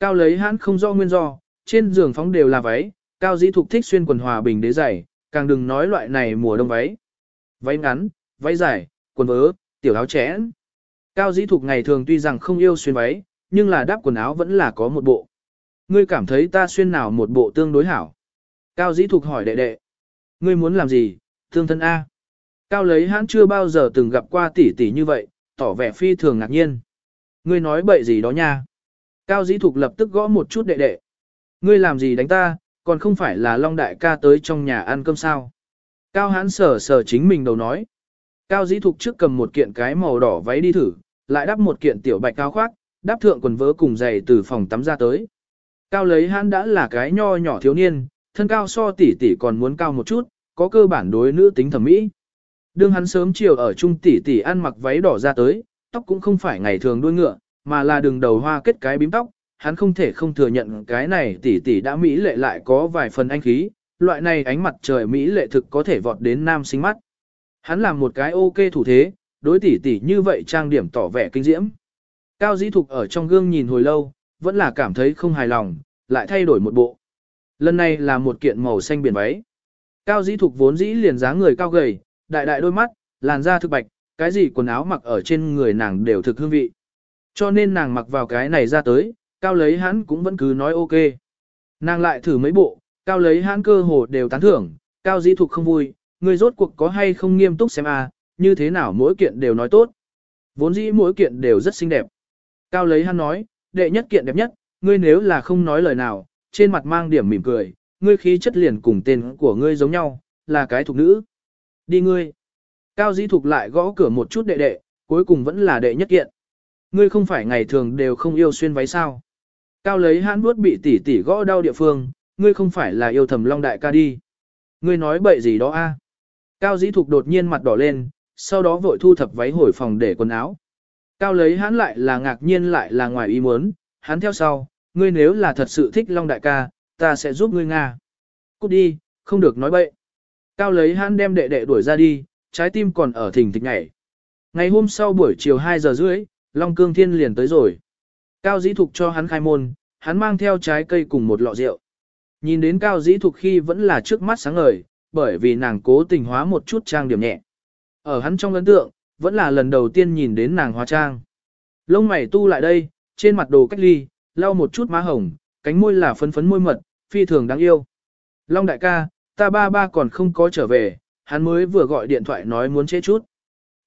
Cao lấy hãn không do nguyên do, trên giường phóng đều là váy, cao dĩ thục thích xuyên quần hòa bình đế giày, càng đừng nói loại này mùa đông váy. Váy ngắn, váy dài, quần vớ, tiểu áo chẽn. Cao dĩ thục ngày thường tuy rằng không yêu xuyên váy, nhưng là đáp quần áo vẫn là có một bộ. Ngươi cảm thấy ta xuyên nào một bộ tương đối hảo? Cao dĩ thục hỏi đệ đệ. Ngươi muốn làm gì, thương thân A? Cao lấy hãn chưa bao giờ từng gặp qua tỷ tỷ như vậy, tỏ vẻ phi thường ngạc nhiên. Ngươi nói bậy gì đó nha? Cao dĩ thục lập tức gõ một chút đệ đệ. Ngươi làm gì đánh ta, còn không phải là Long Đại ca tới trong nhà ăn cơm sao? Cao hãn sờ sờ chính mình đầu nói. Cao dĩ thục trước cầm một kiện cái màu đỏ váy đi thử, lại đắp một kiện tiểu bạch cao khoác, đắp thượng quần vớ cùng giày từ phòng tắm ra tới. Cao lấy hãn đã là cái nho nhỏ thiếu niên, thân cao so tỷ tỷ còn muốn cao một chút, có cơ bản đối nữ tính thẩm mỹ. Đương hắn sớm chiều ở trung tỷ tỷ ăn mặc váy đỏ ra tới, tóc cũng không phải ngày thường đuôi ngựa, mà là đường đầu hoa kết cái bím tóc, hắn không thể không thừa nhận cái này tỷ tỷ đã mỹ lệ lại có vài phần anh khí, loại này ánh mặt trời mỹ lệ thực có thể vọt đến nam sinh mắt. Hắn làm một cái ok thủ thế, đối tỷ tỷ như vậy trang điểm tỏ vẻ kinh diễm. Cao dĩ thục ở trong gương nhìn hồi lâu, vẫn là cảm thấy không hài lòng, lại thay đổi một bộ. Lần này là một kiện màu xanh biển váy. Cao dĩ thục vốn dĩ liền dáng người cao gầy, đại đại đôi mắt, làn da thực bạch, cái gì quần áo mặc ở trên người nàng đều thực hương vị. Cho nên nàng mặc vào cái này ra tới, cao lấy hắn cũng vẫn cứ nói ok. Nàng lại thử mấy bộ, cao lấy hắn cơ hồ đều tán thưởng, cao dĩ thục không vui, người rốt cuộc có hay không nghiêm túc xem a, à, như thế nào mỗi kiện đều nói tốt. Vốn dĩ mỗi kiện đều rất xinh đẹp. Cao lấy hắn nói, đệ nhất kiện đẹp nhất, ngươi nếu là không nói lời nào, trên mặt mang điểm mỉm cười, ngươi khí chất liền cùng tên của ngươi giống nhau, là cái thuộc nữ. Đi ngươi. Cao dĩ thục lại gõ cửa một chút đệ đệ, cuối cùng vẫn là đệ nhất kiện. Ngươi không phải ngày thường đều không yêu xuyên váy sao. Cao lấy hãn bút bị tỉ tỉ gõ đau địa phương, ngươi không phải là yêu thầm long đại ca đi. Ngươi nói bậy gì đó a? Cao dĩ thục đột nhiên mặt đỏ lên, sau đó vội thu thập váy hồi phòng để quần áo. Cao lấy hãn lại là ngạc nhiên lại là ngoài ý muốn, hắn theo sau, ngươi nếu là thật sự thích long đại ca, ta sẽ giúp ngươi Nga. Cút đi, không được nói bậy. Cao lấy hãn đem đệ đệ đuổi ra đi, trái tim còn ở thỉnh thịch nhảy. Ngày hôm sau buổi chiều 2 giờ rưỡi, Long Cương Thiên liền tới rồi. Cao dĩ thục cho hắn khai môn, hắn mang theo trái cây cùng một lọ rượu. Nhìn đến Cao dĩ thục khi vẫn là trước mắt sáng ngời, bởi vì nàng cố tình hóa một chút trang điểm nhẹ. Ở hắn trong ấn tượng, vẫn là lần đầu tiên nhìn đến nàng hóa trang. Lông mày tu lại đây, trên mặt đồ cách ly, lau một chút má hồng, cánh môi là phấn phấn môi mật, phi thường đáng yêu. Long đại ca, ta ba ba còn không có trở về, hắn mới vừa gọi điện thoại nói muốn chế chút.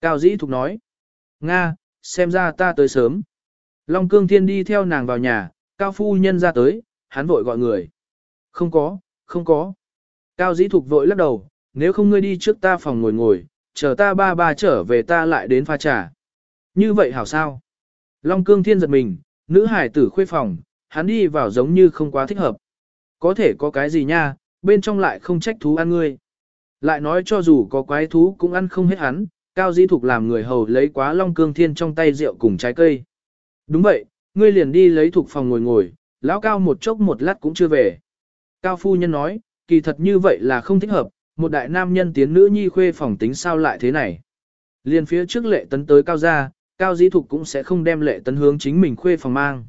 Cao dĩ thục nói. Nga, xem ra ta tới sớm. Long cương thiên đi theo nàng vào nhà, cao phu nhân ra tới, hắn vội gọi người. Không có, không có. Cao dĩ thục vội lắc đầu, nếu không ngươi đi trước ta phòng ngồi ngồi, chờ ta ba ba trở về ta lại đến pha trà. Như vậy hảo sao? Long cương thiên giật mình, nữ hải tử khuê phòng, hắn đi vào giống như không quá thích hợp. Có thể có cái gì nha, bên trong lại không trách thú ăn ngươi. Lại nói cho dù có quái thú cũng ăn không hết hắn, cao di thục làm người hầu lấy quá long cương thiên trong tay rượu cùng trái cây. Đúng vậy, ngươi liền đi lấy thục phòng ngồi ngồi, lão cao một chốc một lát cũng chưa về. Cao phu nhân nói, kỳ thật như vậy là không thích hợp, một đại nam nhân tiến nữ nhi khuê phòng tính sao lại thế này. Liên phía trước lệ tấn tới cao gia, cao di thục cũng sẽ không đem lệ tấn hướng chính mình khuê phòng mang.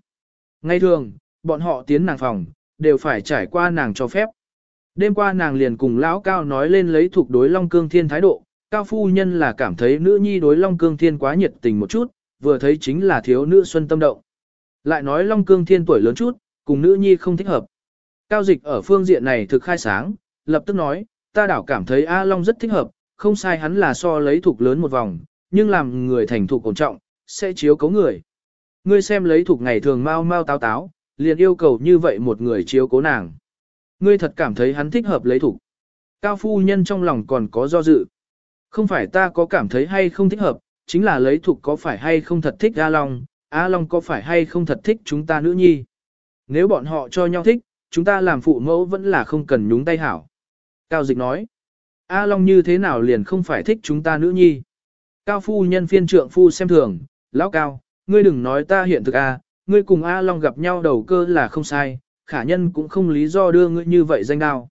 Ngay thường, bọn họ tiến nàng phòng, đều phải trải qua nàng cho phép. Đêm qua nàng liền cùng lão cao nói lên lấy thuộc đối Long Cương Thiên thái độ, cao phu nhân là cảm thấy nữ nhi đối Long Cương Thiên quá nhiệt tình một chút, vừa thấy chính là thiếu nữ xuân tâm động. Lại nói Long Cương Thiên tuổi lớn chút, cùng nữ nhi không thích hợp. Cao dịch ở phương diện này thực khai sáng, lập tức nói, ta đảo cảm thấy A Long rất thích hợp, không sai hắn là so lấy thuộc lớn một vòng, nhưng làm người thành thuộc ổn trọng, sẽ chiếu cấu người. Ngươi xem lấy thuộc ngày thường mau mau táo táo, liền yêu cầu như vậy một người chiếu cố nàng. Ngươi thật cảm thấy hắn thích hợp lấy thuộc. Cao phu nhân trong lòng còn có do dự. Không phải ta có cảm thấy hay không thích hợp, chính là lấy thuộc có phải hay không thật thích A Long, A Long có phải hay không thật thích chúng ta nữ nhi. Nếu bọn họ cho nhau thích, chúng ta làm phụ mẫu vẫn là không cần nhúng tay hảo. Cao dịch nói, A Long như thế nào liền không phải thích chúng ta nữ nhi. Cao phu nhân phiên trượng phu xem thường, lão cao, ngươi đừng nói ta hiện thực A, ngươi cùng A Long gặp nhau đầu cơ là không sai, khả nhân cũng không lý do đưa ngươi như vậy danh đao.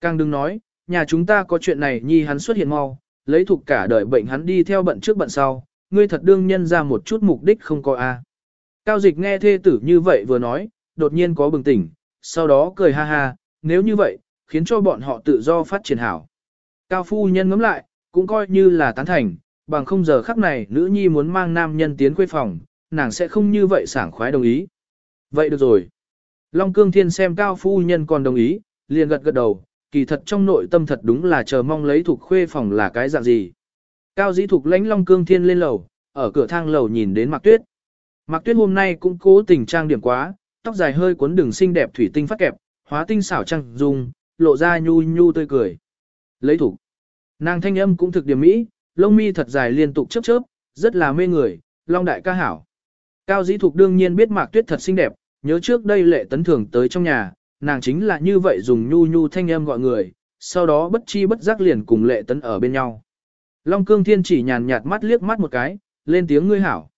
Càng đừng nói, nhà chúng ta có chuyện này nhi hắn xuất hiện mau, lấy thuộc cả đời bệnh hắn đi theo bận trước bận sau, ngươi thật đương nhân ra một chút mục đích không có A. Cao dịch nghe thê tử như vậy vừa nói, đột nhiên có bừng tỉnh, sau đó cười ha ha, nếu như vậy, khiến cho bọn họ tự do phát triển hảo. Cao phu nhân ngắm lại, cũng coi như là tán thành, bằng không giờ khắc này nữ nhi muốn mang nam nhân tiến quê phòng, nàng sẽ không như vậy sảng khoái đồng ý. Vậy được rồi. Long Cương Thiên xem cao phu nhân còn đồng ý, liền gật gật đầu, kỳ thật trong nội tâm thật đúng là chờ mong lấy thuộc khuê phòng là cái dạng gì. Cao dĩ thuộc lãnh Long Cương Thiên lên lầu, ở cửa thang lầu nhìn đến Mạc Tuyết. Mạc Tuyết hôm nay cũng cố tình trang điểm quá, tóc dài hơi cuốn đường xinh đẹp thủy tinh phát kẹp, hóa tinh xảo trang dung, lộ ra nhu nhu tươi cười. Lấy thủ. Nàng thanh âm cũng thực điểm mỹ, lông mi thật dài liên tục chớp chớp, rất là mê người, long đại ca hảo. Cao dĩ thục đương nhiên biết Mạc Tuyết thật xinh đẹp, nhớ trước đây lệ tấn thường tới trong nhà, nàng chính là như vậy dùng nhu nhu thanh âm gọi người, sau đó bất chi bất giác liền cùng lệ tấn ở bên nhau. Long cương thiên chỉ nhàn nhạt mắt liếc mắt một cái, lên tiếng ngươi hảo.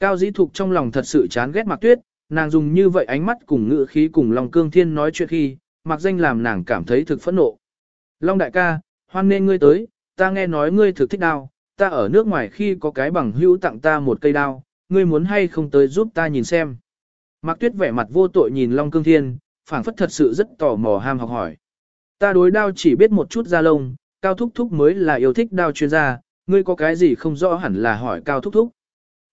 Cao dĩ thục trong lòng thật sự chán ghét Mặc Tuyết, nàng dùng như vậy ánh mắt cùng ngữ khí cùng Long cương thiên nói chuyện khi, mặc danh làm nàng cảm thấy thực phẫn nộ. Long đại ca, hoan nên ngươi tới, ta nghe nói ngươi thực thích đao, ta ở nước ngoài khi có cái bằng hữu tặng ta một cây đao, ngươi muốn hay không tới giúp ta nhìn xem. Mạc Tuyết vẻ mặt vô tội nhìn Long Cương Thiên, phảng phất thật sự rất tò mò ham học hỏi. Ta đối đao chỉ biết một chút da lông, Cao Thúc Thúc mới là yêu thích đao chuyên gia, ngươi có cái gì không rõ hẳn là hỏi Cao Thúc Thúc.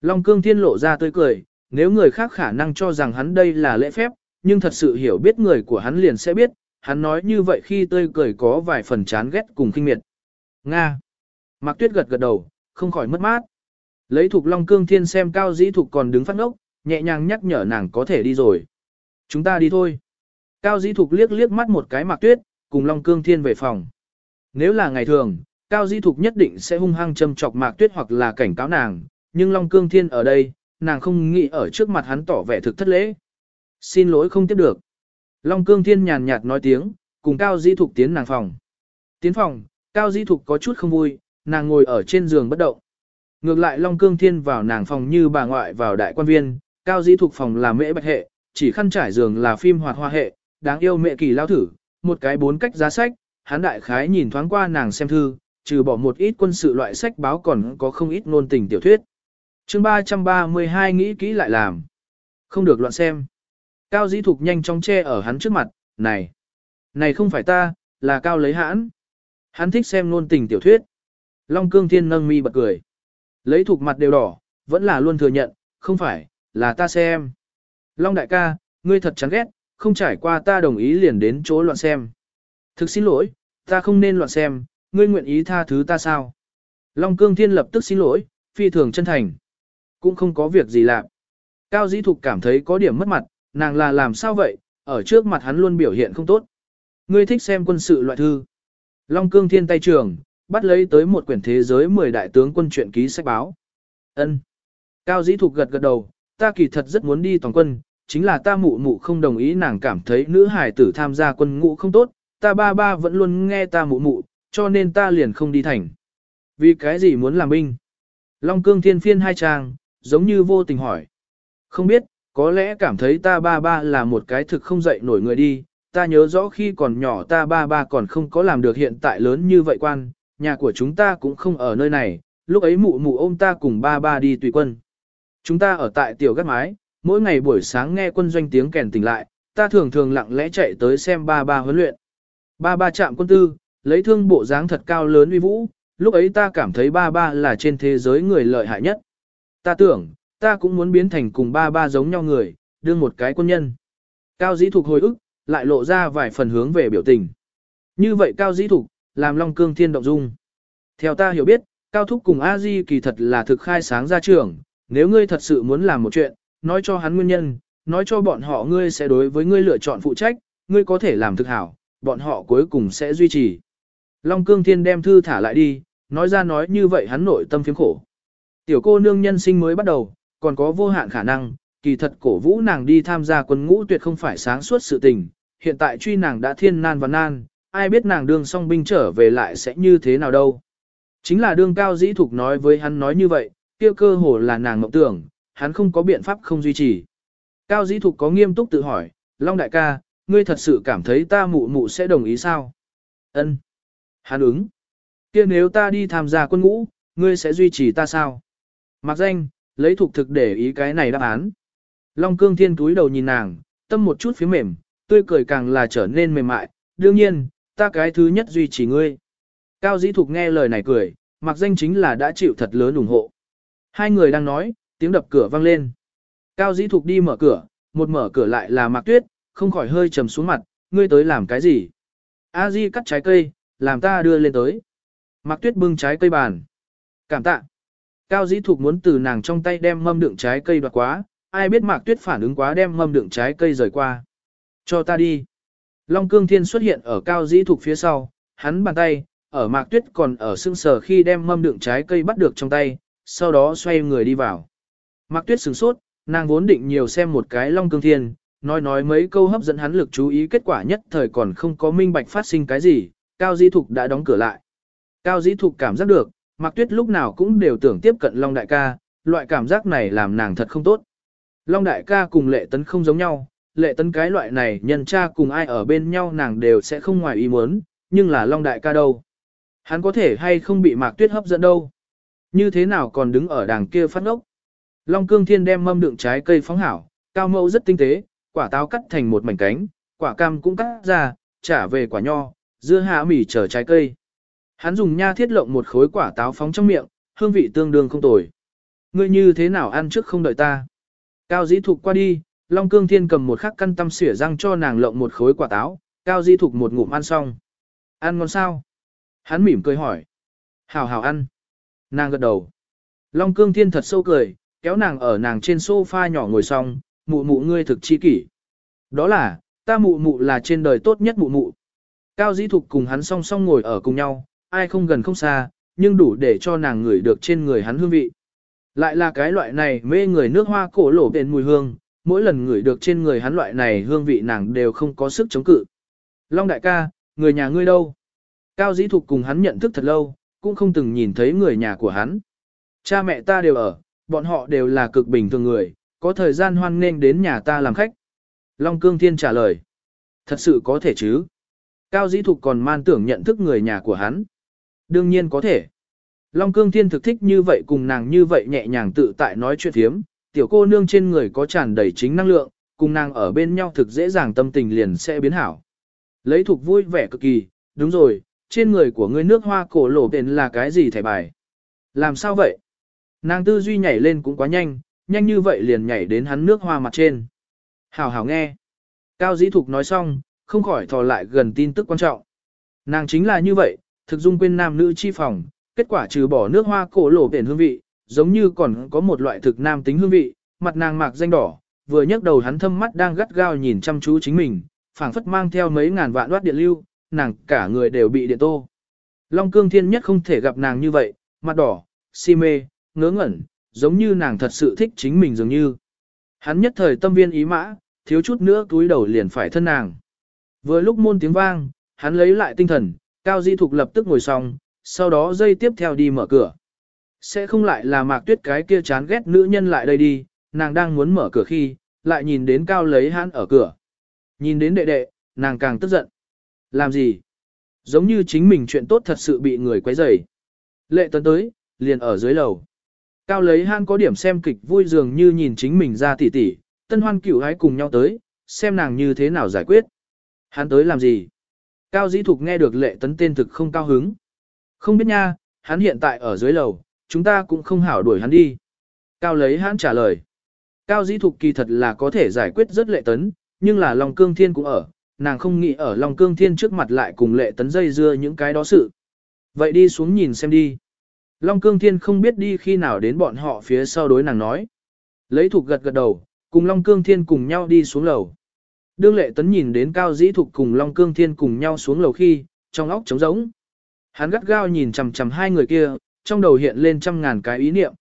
Long Cương Thiên lộ ra tươi cười, nếu người khác khả năng cho rằng hắn đây là lễ phép, nhưng thật sự hiểu biết người của hắn liền sẽ biết, hắn nói như vậy khi tươi cười có vài phần chán ghét cùng kinh miệt. Nga. Mạc Tuyết gật gật đầu, không khỏi mất mát. Lấy thuộc Long Cương Thiên xem Cao Dĩ Thục còn đứng phát ngốc, nhẹ nhàng nhắc nhở nàng có thể đi rồi. Chúng ta đi thôi. Cao Dĩ Thục liếc liếc mắt một cái Mạc Tuyết, cùng Long Cương Thiên về phòng. Nếu là ngày thường, Cao Dĩ Thục nhất định sẽ hung hăng châm chọc Mạc Tuyết hoặc là cảnh cáo nàng, nhưng Long Cương Thiên ở đây, nàng không nghĩ ở trước mặt hắn tỏ vẻ thực thất lễ. Xin lỗi không tiếp được. Long Cương Thiên nhàn nhạt nói tiếng, cùng Cao Dĩ Thục tiến nàng phòng. Tiến phòng, Cao Dĩ Thục có chút không vui, nàng ngồi ở trên giường bất động. Ngược lại Long Cương Thiên vào nàng phòng như bà ngoại vào đại quan viên, Cao Dĩ Thục phòng là mễ bạch hệ, chỉ khăn trải giường là phim hoạt hoa hệ, đáng yêu mẹ kỳ lao thử, một cái bốn cách giá sách, hắn đại khái nhìn thoáng qua nàng xem thư, trừ bỏ một ít quân sự loại sách báo còn có không ít ngôn tình tiểu thuyết. chương 332 nghĩ kỹ lại làm. Không được loạn xem. Cao dĩ thục nhanh chóng che ở hắn trước mặt, này, này không phải ta, là Cao lấy hãn. Hắn thích xem ngôn tình tiểu thuyết. Long cương thiên nâng mi bật cười. Lấy thục mặt đều đỏ, vẫn là luôn thừa nhận, không phải, là ta xem. Long đại ca, ngươi thật chán ghét, không trải qua ta đồng ý liền đến chỗ loạn xem. Thực xin lỗi, ta không nên loạn xem, ngươi nguyện ý tha thứ ta sao? Long cương thiên lập tức xin lỗi, phi thường chân thành. Cũng không có việc gì làm. Cao dĩ thục cảm thấy có điểm mất mặt, nàng là làm sao vậy, ở trước mặt hắn luôn biểu hiện không tốt. Ngươi thích xem quân sự loại thư. Long cương thiên tay trường, bắt lấy tới một quyển thế giới 10 đại tướng quân truyện ký sách báo. Ân. Cao dĩ thục gật gật đầu, ta kỳ thật rất muốn đi toàn quân, chính là ta mụ mụ không đồng ý nàng cảm thấy nữ hải tử tham gia quân ngũ không tốt, ta ba ba vẫn luôn nghe ta mụ mụ, cho nên ta liền không đi thành. Vì cái gì muốn làm binh? Long cương thiên phiên hai trang, giống như vô tình hỏi. Không biết, có lẽ cảm thấy ta ba ba là một cái thực không dậy nổi người đi, ta nhớ rõ khi còn nhỏ ta ba ba còn không có làm được hiện tại lớn như vậy quan, nhà của chúng ta cũng không ở nơi này, lúc ấy mụ mụ ôm ta cùng ba ba đi tùy quân. Chúng ta ở tại tiểu gác mái, mỗi ngày buổi sáng nghe quân doanh tiếng kèn tỉnh lại, ta thường thường lặng lẽ chạy tới xem ba ba huấn luyện. Ba ba chạm quân tư, lấy thương bộ dáng thật cao lớn uy vũ, lúc ấy ta cảm thấy ba ba là trên thế giới người lợi hại nhất. Ta tưởng, ta cũng muốn biến thành cùng ba ba giống nhau người, đương một cái quân nhân. Cao dĩ thục hồi ức, lại lộ ra vài phần hướng về biểu tình. Như vậy Cao dĩ thục, làm Long Cương Thiên động dung. Theo ta hiểu biết, Cao Thúc cùng A Di kỳ thật là thực khai sáng ra trường, nếu ngươi thật sự muốn làm một chuyện, nói cho hắn nguyên nhân, nói cho bọn họ ngươi sẽ đối với ngươi lựa chọn phụ trách, ngươi có thể làm thực hảo, bọn họ cuối cùng sẽ duy trì. Long Cương Thiên đem thư thả lại đi, nói ra nói như vậy hắn nội tâm phiếm khổ. Tiểu cô nương nhân sinh mới bắt đầu, còn có vô hạn khả năng, kỳ thật cổ vũ nàng đi tham gia quân ngũ tuyệt không phải sáng suốt sự tình, hiện tại truy nàng đã thiên nan và nan, ai biết nàng đương song binh trở về lại sẽ như thế nào đâu. Chính là đương cao dĩ thục nói với hắn nói như vậy, kia cơ hồ là nàng mộng tưởng, hắn không có biện pháp không duy trì. Cao dĩ thục có nghiêm túc tự hỏi, Long đại ca, ngươi thật sự cảm thấy ta mụ mụ sẽ đồng ý sao? Ân. Hắn ứng. kia nếu ta đi tham gia quân ngũ, ngươi sẽ duy trì ta sao? Mặc danh, lấy thục thực để ý cái này đáp án. Long cương thiên túi đầu nhìn nàng, tâm một chút phía mềm, tươi cười càng là trở nên mềm mại, đương nhiên, ta cái thứ nhất duy trì ngươi. Cao dĩ thục nghe lời này cười, mặc danh chính là đã chịu thật lớn ủng hộ. Hai người đang nói, tiếng đập cửa vang lên. Cao dĩ thục đi mở cửa, một mở cửa lại là Mạc Tuyết, không khỏi hơi trầm xuống mặt, ngươi tới làm cái gì? A Di cắt trái cây, làm ta đưa lên tới. Mạc Tuyết bưng trái cây bàn. Cảm tạ. Cao dĩ thục muốn từ nàng trong tay đem mâm đựng trái cây đoạt quá, ai biết Mạc Tuyết phản ứng quá đem mâm đựng trái cây rời qua. Cho ta đi. Long Cương Thiên xuất hiện ở Cao dĩ thục phía sau, hắn bàn tay, ở Mạc Tuyết còn ở sưng sờ khi đem mâm đựng trái cây bắt được trong tay, sau đó xoay người đi vào. Mạc Tuyết sửng sốt, nàng vốn định nhiều xem một cái Long Cương Thiên, nói nói mấy câu hấp dẫn hắn lực chú ý kết quả nhất thời còn không có minh bạch phát sinh cái gì, Cao Di Thục đã đóng cửa lại. Cao Di Thục cảm giác được, Mạc Tuyết lúc nào cũng đều tưởng tiếp cận Long Đại ca, loại cảm giác này làm nàng thật không tốt. Long Đại ca cùng Lệ Tấn không giống nhau, Lệ Tấn cái loại này nhân cha cùng ai ở bên nhau nàng đều sẽ không ngoài ý muốn, nhưng là Long Đại ca đâu. Hắn có thể hay không bị Mạc Tuyết hấp dẫn đâu. Như thế nào còn đứng ở đàng kia phát ngốc. Long Cương Thiên đem mâm đựng trái cây phóng hảo, cao mẫu rất tinh tế, quả táo cắt thành một mảnh cánh, quả cam cũng cắt ra, trả về quả nho, dưa hạ mỉ trở trái cây. Hắn dùng nha thiết lộng một khối quả táo phóng trong miệng, hương vị tương đương không tồi. Ngươi như thế nào ăn trước không đợi ta? Cao dĩ thục qua đi, Long Cương Thiên cầm một khắc căn tâm xỉa răng cho nàng lộng một khối quả táo, Cao dĩ thục một ngụm ăn xong. Ăn ngon sao? Hắn mỉm cười hỏi. Hảo hảo ăn. Nàng gật đầu. Long Cương Thiên thật sâu cười, kéo nàng ở nàng trên sofa nhỏ ngồi xong, mụ mụ ngươi thực chi kỷ. Đó là, ta mụ mụ là trên đời tốt nhất mụ mụ. Cao dĩ thục cùng hắn song song ngồi ở cùng nhau, ai không gần không xa, nhưng đủ để cho nàng ngửi được trên người hắn hương vị. Lại là cái loại này mê người nước hoa cổ lổ đền mùi hương, mỗi lần ngửi được trên người hắn loại này hương vị nàng đều không có sức chống cự. Long đại ca, người nhà ngươi đâu? Cao dĩ thục cùng hắn nhận thức thật lâu, cũng không từng nhìn thấy người nhà của hắn. Cha mẹ ta đều ở, bọn họ đều là cực bình thường người, có thời gian hoan nghênh đến nhà ta làm khách. Long Cương Thiên trả lời. Thật sự có thể chứ. Cao Dĩ Thục còn man tưởng nhận thức người nhà của hắn. Đương nhiên có thể. Long Cương Thiên thực thích như vậy cùng nàng như vậy nhẹ nhàng tự tại nói chuyện thiếm, tiểu cô nương trên người có tràn đầy chính năng lượng, cùng nàng ở bên nhau thực dễ dàng tâm tình liền sẽ biến hảo. Lấy Thục vui vẻ cực kỳ, đúng rồi, trên người của ngươi nước hoa cổ lổ tên là cái gì thẻ bài? Làm sao vậy? Nàng tư duy nhảy lên cũng quá nhanh, nhanh như vậy liền nhảy đến hắn nước hoa mặt trên. Hảo hảo nghe. Cao dĩ thục nói xong, không khỏi thò lại gần tin tức quan trọng. Nàng chính là như vậy, thực dung quên nam nữ chi phòng, kết quả trừ bỏ nước hoa cổ lổ biển hương vị, giống như còn có một loại thực nam tính hương vị, mặt nàng mạc danh đỏ, vừa nhấc đầu hắn thâm mắt đang gắt gao nhìn chăm chú chính mình, phảng phất mang theo mấy ngàn vạn đoát điện lưu, nàng cả người đều bị điện tô. Long cương thiên nhất không thể gặp nàng như vậy, mặt đỏ, si mê, ngớ ngẩn, giống như nàng thật sự thích chính mình dường như. Hắn nhất thời tâm viên ý mã, thiếu chút nữa túi đầu liền phải thân nàng. Vừa lúc môn tiếng vang, hắn lấy lại tinh thần, Cao Di Thục lập tức ngồi xong, sau đó dây tiếp theo đi mở cửa. Sẽ không lại là mạc tuyết cái kia chán ghét nữ nhân lại đây đi, nàng đang muốn mở cửa khi, lại nhìn đến Cao lấy hắn ở cửa. Nhìn đến đệ đệ, nàng càng tức giận. Làm gì? Giống như chính mình chuyện tốt thật sự bị người quấy rầy. Lệ tấn tới, liền ở dưới lầu. Cao lấy han có điểm xem kịch vui dường như nhìn chính mình ra tỉ tỉ, tân hoan cửu hái cùng nhau tới, xem nàng như thế nào giải quyết. Hắn tới làm gì? Cao dĩ thục nghe được lệ tấn tên thực không cao hứng. Không biết nha, hắn hiện tại ở dưới lầu, chúng ta cũng không hảo đuổi hắn đi. Cao lấy hắn trả lời. Cao dĩ thục kỳ thật là có thể giải quyết rất lệ tấn, nhưng là lòng cương thiên cũng ở, nàng không nghĩ ở lòng cương thiên trước mặt lại cùng lệ tấn dây dưa những cái đó sự. Vậy đi xuống nhìn xem đi. Long Cương Thiên không biết đi khi nào đến bọn họ phía sau đối nàng nói. Lấy thục gật gật đầu, cùng Long Cương Thiên cùng nhau đi xuống lầu. Đương lệ tấn nhìn đến Cao Dĩ Thục cùng Long Cương Thiên cùng nhau xuống lầu khi, trong óc trống rỗng. Hắn gắt gao nhìn chằm chằm hai người kia, trong đầu hiện lên trăm ngàn cái ý niệm.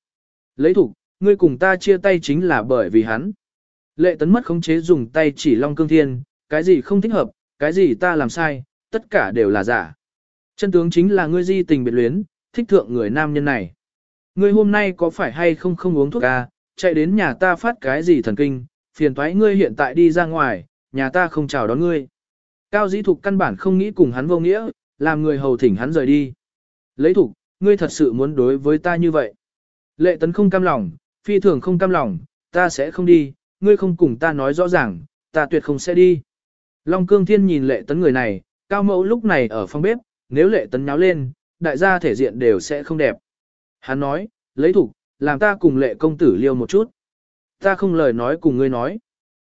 Lấy thục, ngươi cùng ta chia tay chính là bởi vì hắn. Lệ tấn mất khống chế dùng tay chỉ Long Cương Thiên, cái gì không thích hợp, cái gì ta làm sai, tất cả đều là giả. Chân tướng chính là ngươi di tình biệt luyến, thích thượng người nam nhân này. Ngươi hôm nay có phải hay không không uống thuốc à, chạy đến nhà ta phát cái gì thần kinh, phiền thoái ngươi hiện tại đi ra ngoài, nhà ta không chào đón ngươi. Cao dĩ thục căn bản không nghĩ cùng hắn vô nghĩa, làm người hầu thỉnh hắn rời đi. Lấy thục, ngươi thật sự muốn đối với ta như vậy. Lệ tấn không cam lòng, phi thường không cam lòng, ta sẽ không đi, ngươi không cùng ta nói rõ ràng, ta tuyệt không sẽ đi. Long Cương Thiên nhìn lệ tấn người này, cao mẫu lúc này ở phòng bếp, nếu lệ tấn nháo lên, đại gia thể diện đều sẽ không đẹp. Hắn nói, lấy thủ, làm ta cùng lệ công tử liêu một chút. Ta không lời nói cùng ngươi nói.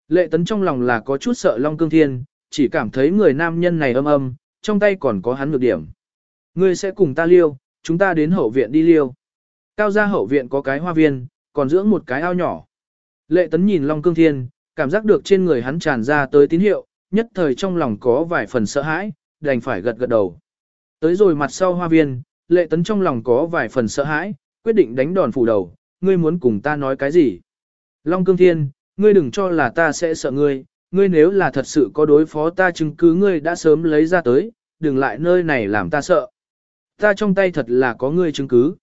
Lệ tấn trong lòng là có chút sợ Long Cương Thiên, chỉ cảm thấy người nam nhân này âm âm, trong tay còn có hắn ngược điểm. Ngươi sẽ cùng ta liêu, chúng ta đến hậu viện đi liêu. Cao gia hậu viện có cái hoa viên, còn dưỡng một cái ao nhỏ. Lệ tấn nhìn Long Cương Thiên, cảm giác được trên người hắn tràn ra tới tín hiệu, nhất thời trong lòng có vài phần sợ hãi, đành phải gật gật đầu. Tới rồi mặt sau hoa viên, lệ tấn trong lòng có vài phần sợ hãi, quyết định đánh đòn phủ đầu, ngươi muốn cùng ta nói cái gì? Long Cương Thiên, ngươi đừng cho là ta sẽ sợ ngươi, ngươi nếu là thật sự có đối phó ta chứng cứ ngươi đã sớm lấy ra tới, đừng lại nơi này làm ta sợ. Ta trong tay thật là có ngươi chứng cứ.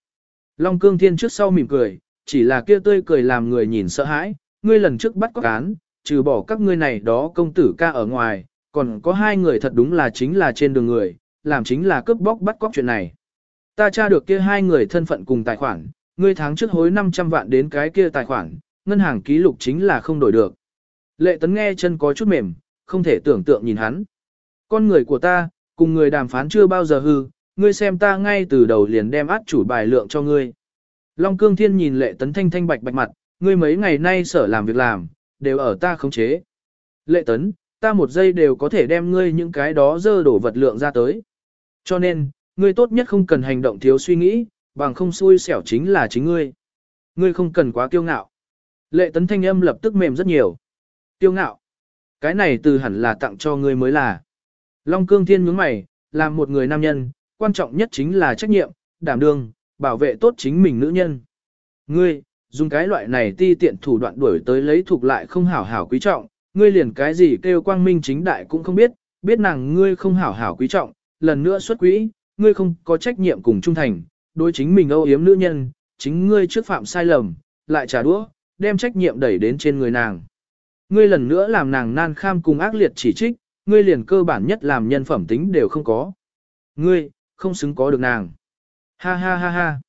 Long Cương Thiên trước sau mỉm cười, chỉ là kia tươi cười làm người nhìn sợ hãi, ngươi lần trước bắt có cán, trừ bỏ các ngươi này đó công tử ca ở ngoài, còn có hai người thật đúng là chính là trên đường người, làm chính là cướp bóc bắt cóc chuyện này. Ta tra được kia hai người thân phận cùng tài khoản, ngươi tháng trước hối 500 vạn đến cái kia tài khoản, ngân hàng ký lục chính là không đổi được. Lệ tấn nghe chân có chút mềm, không thể tưởng tượng nhìn hắn. Con người của ta, cùng người đàm phán chưa bao giờ hư, ngươi xem ta ngay từ đầu liền đem át chủ bài lượng cho ngươi. Long cương thiên nhìn lệ tấn thanh thanh bạch bạch mặt, ngươi mấy ngày nay sở làm việc làm, đều ở ta khống chế. Lệ tấn, ta một giây đều có thể đem ngươi những cái đó dơ đổ vật lượng ra tới. Cho nên, ngươi tốt nhất không cần hành động thiếu suy nghĩ, bằng không xui xẻo chính là chính ngươi. Ngươi không cần quá kiêu ngạo. Lệ tấn thanh âm lập tức mềm rất nhiều. Kiêu ngạo. Cái này từ hẳn là tặng cho ngươi mới là. Long cương thiên nhướng mày, làm một người nam nhân, quan trọng nhất chính là trách nhiệm, đảm đương, bảo vệ tốt chính mình nữ nhân. Ngươi, dùng cái loại này ti tiện thủ đoạn đuổi tới lấy thuộc lại không hảo hảo quý trọng, ngươi liền cái gì kêu quang minh chính đại cũng không biết, biết nàng ngươi không hảo hảo quý trọng, lần nữa xuất quỹ, ngươi không có trách nhiệm cùng trung thành, đối chính mình âu yếm nữ nhân, chính ngươi trước phạm sai lầm, lại trả đũa, đem trách nhiệm đẩy đến trên người nàng. Ngươi lần nữa làm nàng nan kham cùng ác liệt chỉ trích, ngươi liền cơ bản nhất làm nhân phẩm tính đều không có. Ngươi, không xứng có được nàng. Ha ha ha ha.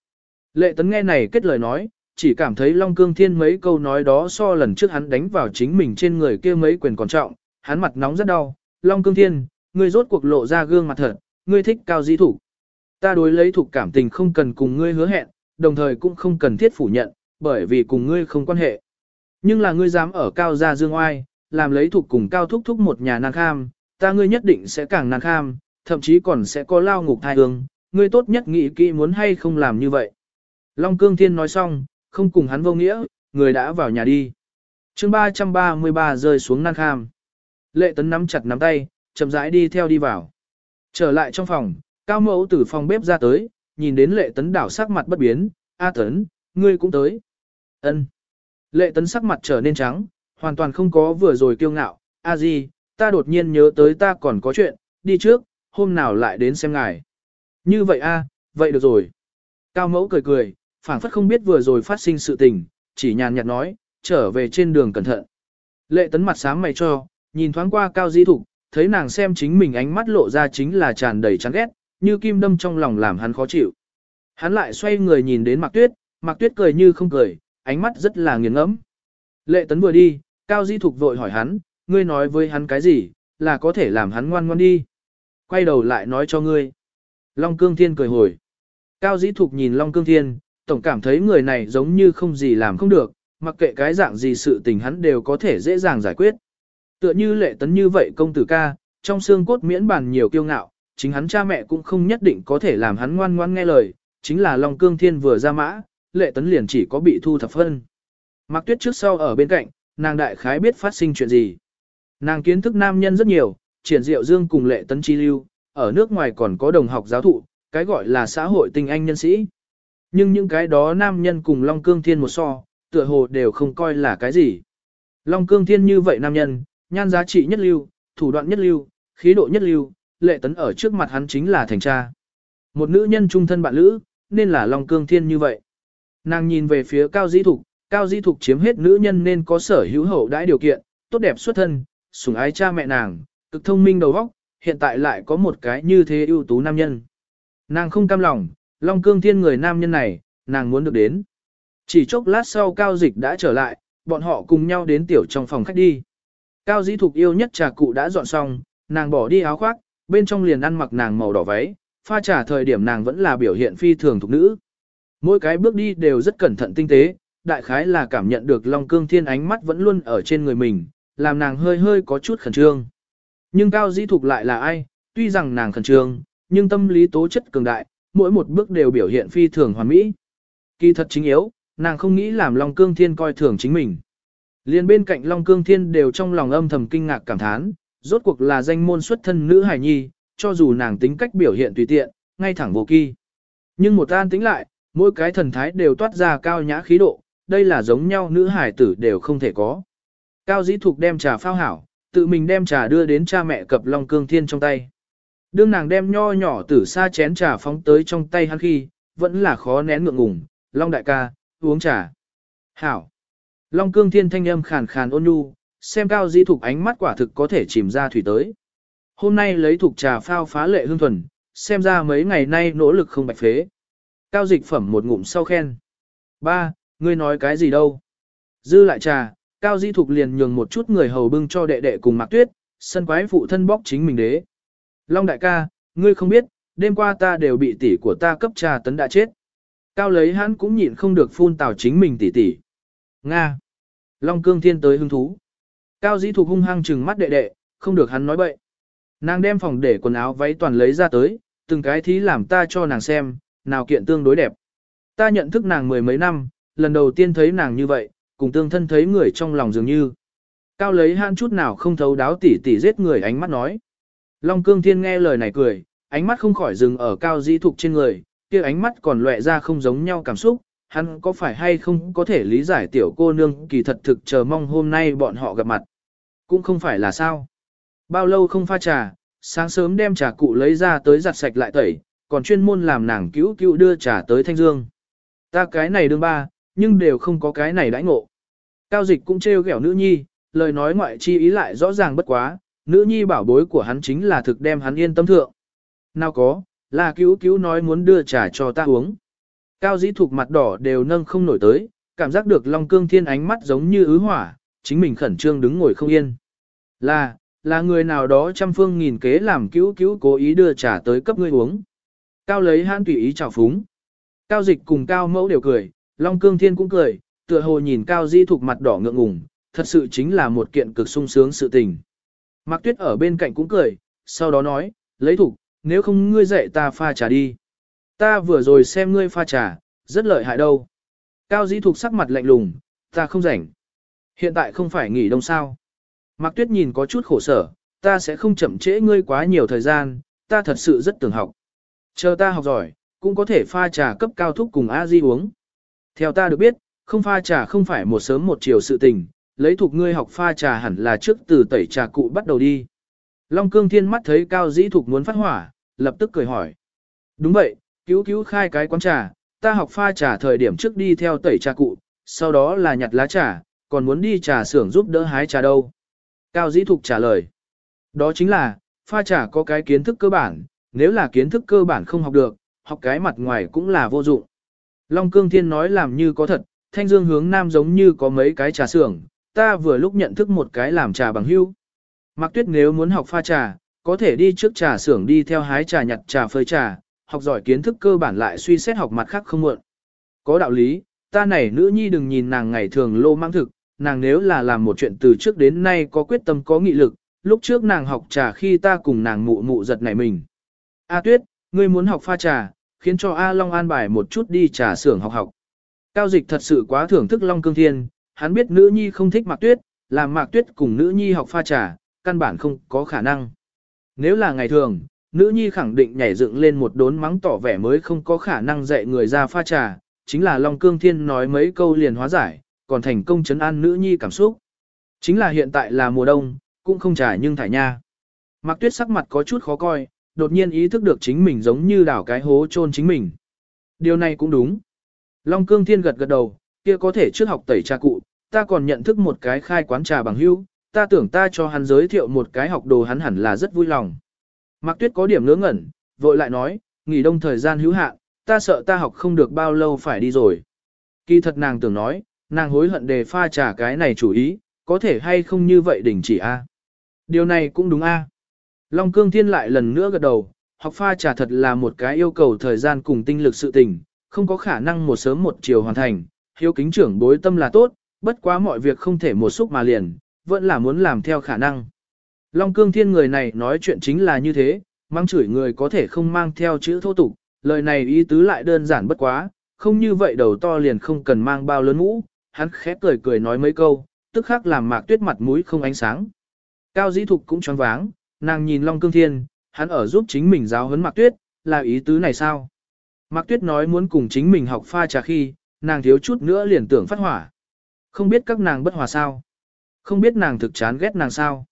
Lệ tấn nghe này kết lời nói, chỉ cảm thấy Long Cương Thiên mấy câu nói đó so lần trước hắn đánh vào chính mình trên người kia mấy quyền còn trọng, hắn mặt nóng rất đau. Long Cương Thiên, ngươi rốt cuộc lộ ra gương mặt thật, ngươi thích cao di thủ. Ta đối lấy thuộc cảm tình không cần cùng ngươi hứa hẹn, đồng thời cũng không cần thiết phủ nhận, bởi vì cùng ngươi không quan hệ. Nhưng là ngươi dám ở cao gia dương oai, làm lấy thuộc cùng cao thúc thúc một nhà nàng kham, ta ngươi nhất định sẽ càng nàng kham, thậm chí còn sẽ có lao ngục thai hương, ngươi tốt nhất nghĩ kỹ muốn hay không làm như vậy. Long Cương Thiên nói xong, không cùng hắn vô nghĩa, người đã vào nhà đi. chương 333 rơi xuống nan kham. Lệ tấn nắm chặt nắm tay, chậm rãi đi theo đi vào. Trở lại trong phòng, cao mẫu từ phòng bếp ra tới, nhìn đến lệ tấn đảo sắc mặt bất biến, A tấn, ngươi cũng tới. ân Lệ tấn sắc mặt trở nên trắng, hoàn toàn không có vừa rồi kiêu ngạo, A di ta đột nhiên nhớ tới ta còn có chuyện, đi trước, hôm nào lại đến xem ngài. Như vậy a, vậy được rồi. Cao mẫu cười cười, phảng phất không biết vừa rồi phát sinh sự tình, chỉ nhàn nhạt nói, trở về trên đường cẩn thận. Lệ tấn mặt sáng mày cho, nhìn thoáng qua cao di thục, thấy nàng xem chính mình ánh mắt lộ ra chính là tràn đầy chán ghét, như kim đâm trong lòng làm hắn khó chịu. Hắn lại xoay người nhìn đến Mạc Tuyết, Mạc Tuyết cười như không cười, ánh mắt rất là nghiền ngẫm. Lệ tấn vừa đi, Cao Di Thục vội hỏi hắn, ngươi nói với hắn cái gì, là có thể làm hắn ngoan ngoan đi. Quay đầu lại nói cho ngươi. Long Cương Thiên cười hồi. Cao Di Thục nhìn Long Cương Thiên, tổng cảm thấy người này giống như không gì làm không được, mặc kệ cái dạng gì sự tình hắn đều có thể dễ dàng giải quyết. Tựa như lệ tấn như vậy công tử ca, trong xương cốt miễn bàn nhiều kiêu ngạo, chính hắn cha mẹ cũng không nhất định có thể làm hắn ngoan ngoan nghe lời, chính là Long Cương Thiên vừa ra mã, lệ tấn liền chỉ có bị thu thập phân. Mạc Tuyết trước sau ở bên cạnh, nàng đại khái biết phát sinh chuyện gì. Nàng kiến thức nam nhân rất nhiều, triển diệu dương cùng lệ tấn chi lưu, ở nước ngoài còn có đồng học giáo thụ, cái gọi là xã hội tinh anh nhân sĩ. Nhưng những cái đó nam nhân cùng Long Cương Thiên một so, tựa hồ đều không coi là cái gì. Long Cương Thiên như vậy nam nhân, nhan giá trị nhất lưu, thủ đoạn nhất lưu, khí độ nhất lưu, lệ tấn ở trước mặt hắn chính là thành cha. Một nữ nhân trung thân bạn lữ, nên là Long Cương Thiên như vậy. Nàng nhìn về phía Cao Di Thục, Cao Di Thục chiếm hết nữ nhân nên có sở hữu hậu đãi điều kiện, tốt đẹp xuất thân, sủng ái cha mẹ nàng, cực thông minh đầu óc, hiện tại lại có một cái như thế ưu tú nam nhân. Nàng không cam lòng, Long Cương Thiên người nam nhân này, nàng muốn được đến. Chỉ chốc lát sau Cao Dịch đã trở lại, bọn họ cùng nhau đến tiểu trong phòng khách đi. Cao dĩ thục yêu nhất trà cụ đã dọn xong, nàng bỏ đi áo khoác, bên trong liền ăn mặc nàng màu đỏ váy, pha trà thời điểm nàng vẫn là biểu hiện phi thường thục nữ. Mỗi cái bước đi đều rất cẩn thận tinh tế, đại khái là cảm nhận được Long Cương Thiên ánh mắt vẫn luôn ở trên người mình, làm nàng hơi hơi có chút khẩn trương. Nhưng Cao Dĩ Thục lại là ai, tuy rằng nàng khẩn trương, nhưng tâm lý tố chất cường đại, mỗi một bước đều biểu hiện phi thường hoàn mỹ. Kỳ thật chính yếu, nàng không nghĩ làm Long Cương Thiên coi thường chính mình. Liên bên cạnh Long Cương Thiên đều trong lòng âm thầm kinh ngạc cảm thán, rốt cuộc là danh môn xuất thân nữ hài nhi, cho dù nàng tính cách biểu hiện tùy tiện, ngay thẳng vô kỳ. Nhưng một an tính lại, mỗi cái thần thái đều toát ra cao nhã khí độ, đây là giống nhau nữ hài tử đều không thể có. Cao dĩ thục đem trà phao hảo, tự mình đem trà đưa đến cha mẹ cập Long Cương Thiên trong tay. Đương nàng đem nho nhỏ tử xa chén trà phóng tới trong tay hắn khi, vẫn là khó nén ngượng ngùng, Long đại ca, uống trà. Hảo. Long cương thiên thanh âm khàn khàn ôn nhu, xem cao di thục ánh mắt quả thực có thể chìm ra thủy tới. Hôm nay lấy thục trà phao phá lệ hương thuần, xem ra mấy ngày nay nỗ lực không bạch phế. Cao dịch phẩm một ngụm sau khen. Ba, ngươi nói cái gì đâu? Dư lại trà, cao di thục liền nhường một chút người hầu bưng cho đệ đệ cùng mặc tuyết, sân quái phụ thân bóc chính mình đế. Long đại ca, ngươi không biết, đêm qua ta đều bị tỷ của ta cấp trà tấn đã chết. Cao lấy hắn cũng nhịn không được phun tào chính mình tỷ tỷ. Nga. Long cương thiên tới hứng thú. Cao dĩ thục hung hăng trừng mắt đệ đệ, không được hắn nói bậy. Nàng đem phòng để quần áo váy toàn lấy ra tới, từng cái thí làm ta cho nàng xem, nào kiện tương đối đẹp. Ta nhận thức nàng mười mấy năm, lần đầu tiên thấy nàng như vậy, cùng tương thân thấy người trong lòng dường như. Cao lấy han chút nào không thấu đáo tỉ tỉ giết người ánh mắt nói. Long cương thiên nghe lời này cười, ánh mắt không khỏi dừng ở cao dĩ thục trên người, kia ánh mắt còn lóe ra không giống nhau cảm xúc, hắn có phải hay không có thể lý giải tiểu cô nương kỳ thật thực chờ mong hôm nay bọn họ gặp mặt. Cũng không phải là sao. Bao lâu không pha trà, sáng sớm đem trà cụ lấy ra tới giặt sạch lại tẩy, còn chuyên môn làm nàng cứu cứu đưa trà tới Thanh Dương. Ta cái này đương ba, nhưng đều không có cái này đãi ngộ. Cao dịch cũng trêu ghẹo nữ nhi, lời nói ngoại chi ý lại rõ ràng bất quá, nữ nhi bảo bối của hắn chính là thực đem hắn yên tâm thượng. Nào có, là cứu cứu nói muốn đưa trà cho ta uống. Cao dĩ thục mặt đỏ đều nâng không nổi tới, cảm giác được Long Cương Thiên ánh mắt giống như ứ hỏa, chính mình khẩn trương đứng ngồi không yên. Là, là người nào đó trăm phương nghìn kế làm cứu cứu cố ý đưa trà tới cấp ngươi uống. Cao lấy hãn tùy ý chào phúng. Cao dịch cùng Cao mẫu đều cười, Long Cương Thiên cũng cười, tựa hồ nhìn Cao Dĩ Thục mặt đỏ ngượng ngùng, thật sự chính là một kiện cực sung sướng sự tình. Mạc Tuyết ở bên cạnh cũng cười, sau đó nói, lấy Thục, nếu không ngươi dạy ta pha trà đi. Ta vừa rồi xem ngươi pha trà, rất lợi hại đâu. Cao Dĩ Thục sắc mặt lạnh lùng, ta không rảnh. Hiện tại không phải nghỉ đông sao. Mạc Tuyết nhìn có chút khổ sở, ta sẽ không chậm trễ ngươi quá nhiều thời gian, ta thật sự rất tưởng học. Chờ ta học giỏi, cũng có thể pha trà cấp cao thúc cùng A Di uống. Theo ta được biết, không pha trà không phải một sớm một chiều sự tình, lấy thuộc ngươi học pha trà hẳn là trước từ tẩy trà cụ bắt đầu đi. Long cương thiên mắt thấy cao dĩ thục muốn phát hỏa, lập tức cười hỏi. Đúng vậy, cứu cứu khai cái quán trà, ta học pha trà thời điểm trước đi theo tẩy trà cụ, sau đó là nhặt lá trà, còn muốn đi trà xưởng giúp đỡ hái trà đâu. Cao dĩ thục trả lời. Đó chính là, pha trà có cái kiến thức cơ bản, nếu là kiến thức cơ bản không học được, học cái mặt ngoài cũng là vô dụng. Long Cương Thiên nói làm như có thật, Thanh Dương hướng nam giống như có mấy cái trà xưởng, ta vừa lúc nhận thức một cái làm trà bằng hưu. Mạc Tuyết nếu muốn học pha trà, có thể đi trước trà xưởng đi theo hái trà nhặt trà phơi trà, học giỏi kiến thức cơ bản lại suy xét học mặt khác không muộn. Có đạo lý, ta này nữ nhi đừng nhìn nàng ngày thường lô mang thực, nàng nếu là làm một chuyện từ trước đến nay có quyết tâm có nghị lực, lúc trước nàng học trà khi ta cùng nàng mụ mụ giật nảy mình. A Tuyết, ngươi muốn học pha trà, khiến cho A Long an bài một chút đi trà xưởng học học. Cao dịch thật sự quá thưởng thức Long Cương Thiên, hắn biết nữ nhi không thích Mạc Tuyết, làm Mạc Tuyết cùng nữ nhi học pha trà, căn bản không có khả năng. Nếu là ngày thường, nữ nhi khẳng định nhảy dựng lên một đốn mắng tỏ vẻ mới không có khả năng dạy người ra pha trà, chính là Long Cương Thiên nói mấy câu liền hóa giải, còn thành công chấn an nữ nhi cảm xúc. Chính là hiện tại là mùa đông, cũng không trải nhưng thải nha. Mạc Tuyết sắc mặt có chút khó coi, đột nhiên ý thức được chính mình giống như đảo cái hố chôn chính mình. Điều này cũng đúng. Long Cương Thiên gật gật đầu, kia có thể trước học tẩy trà cụ, ta còn nhận thức một cái khai quán trà bằng hữu, ta tưởng ta cho hắn giới thiệu một cái học đồ hắn hẳn là rất vui lòng. Mạc Tuyết có điểm ngớ ngẩn, vội lại nói, nghỉ đông thời gian hữu hạn, ta sợ ta học không được bao lâu phải đi rồi. Kỳ thật nàng tưởng nói, nàng hối hận đề pha trà cái này chủ ý, có thể hay không như vậy đình chỉ a? Điều này cũng đúng a. Long Cương Thiên lại lần nữa gật đầu, học pha trà thật là một cái yêu cầu thời gian cùng tinh lực sự tình, không có khả năng một sớm một chiều hoàn thành, hiếu kính trưởng bối tâm là tốt, bất quá mọi việc không thể một xúc mà liền, vẫn là muốn làm theo khả năng. Long Cương Thiên người này nói chuyện chính là như thế, mang chửi người có thể không mang theo chữ thô tục, lời này ý tứ lại đơn giản bất quá, không như vậy đầu to liền không cần mang bao lớn mũ, hắn khẽ cười cười nói mấy câu, tức khắc làm mạc tuyết mặt mũi không ánh sáng. Cao dĩ thục cũng choáng váng, nàng nhìn Long Cương Thiên, hắn ở giúp chính mình giáo huấn mạc tuyết, là ý tứ này sao? Mạc tuyết nói muốn cùng chính mình học pha trà khi, nàng thiếu chút nữa liền tưởng phát hỏa. Không biết các nàng bất hòa sao? Không biết nàng thực chán ghét nàng sao?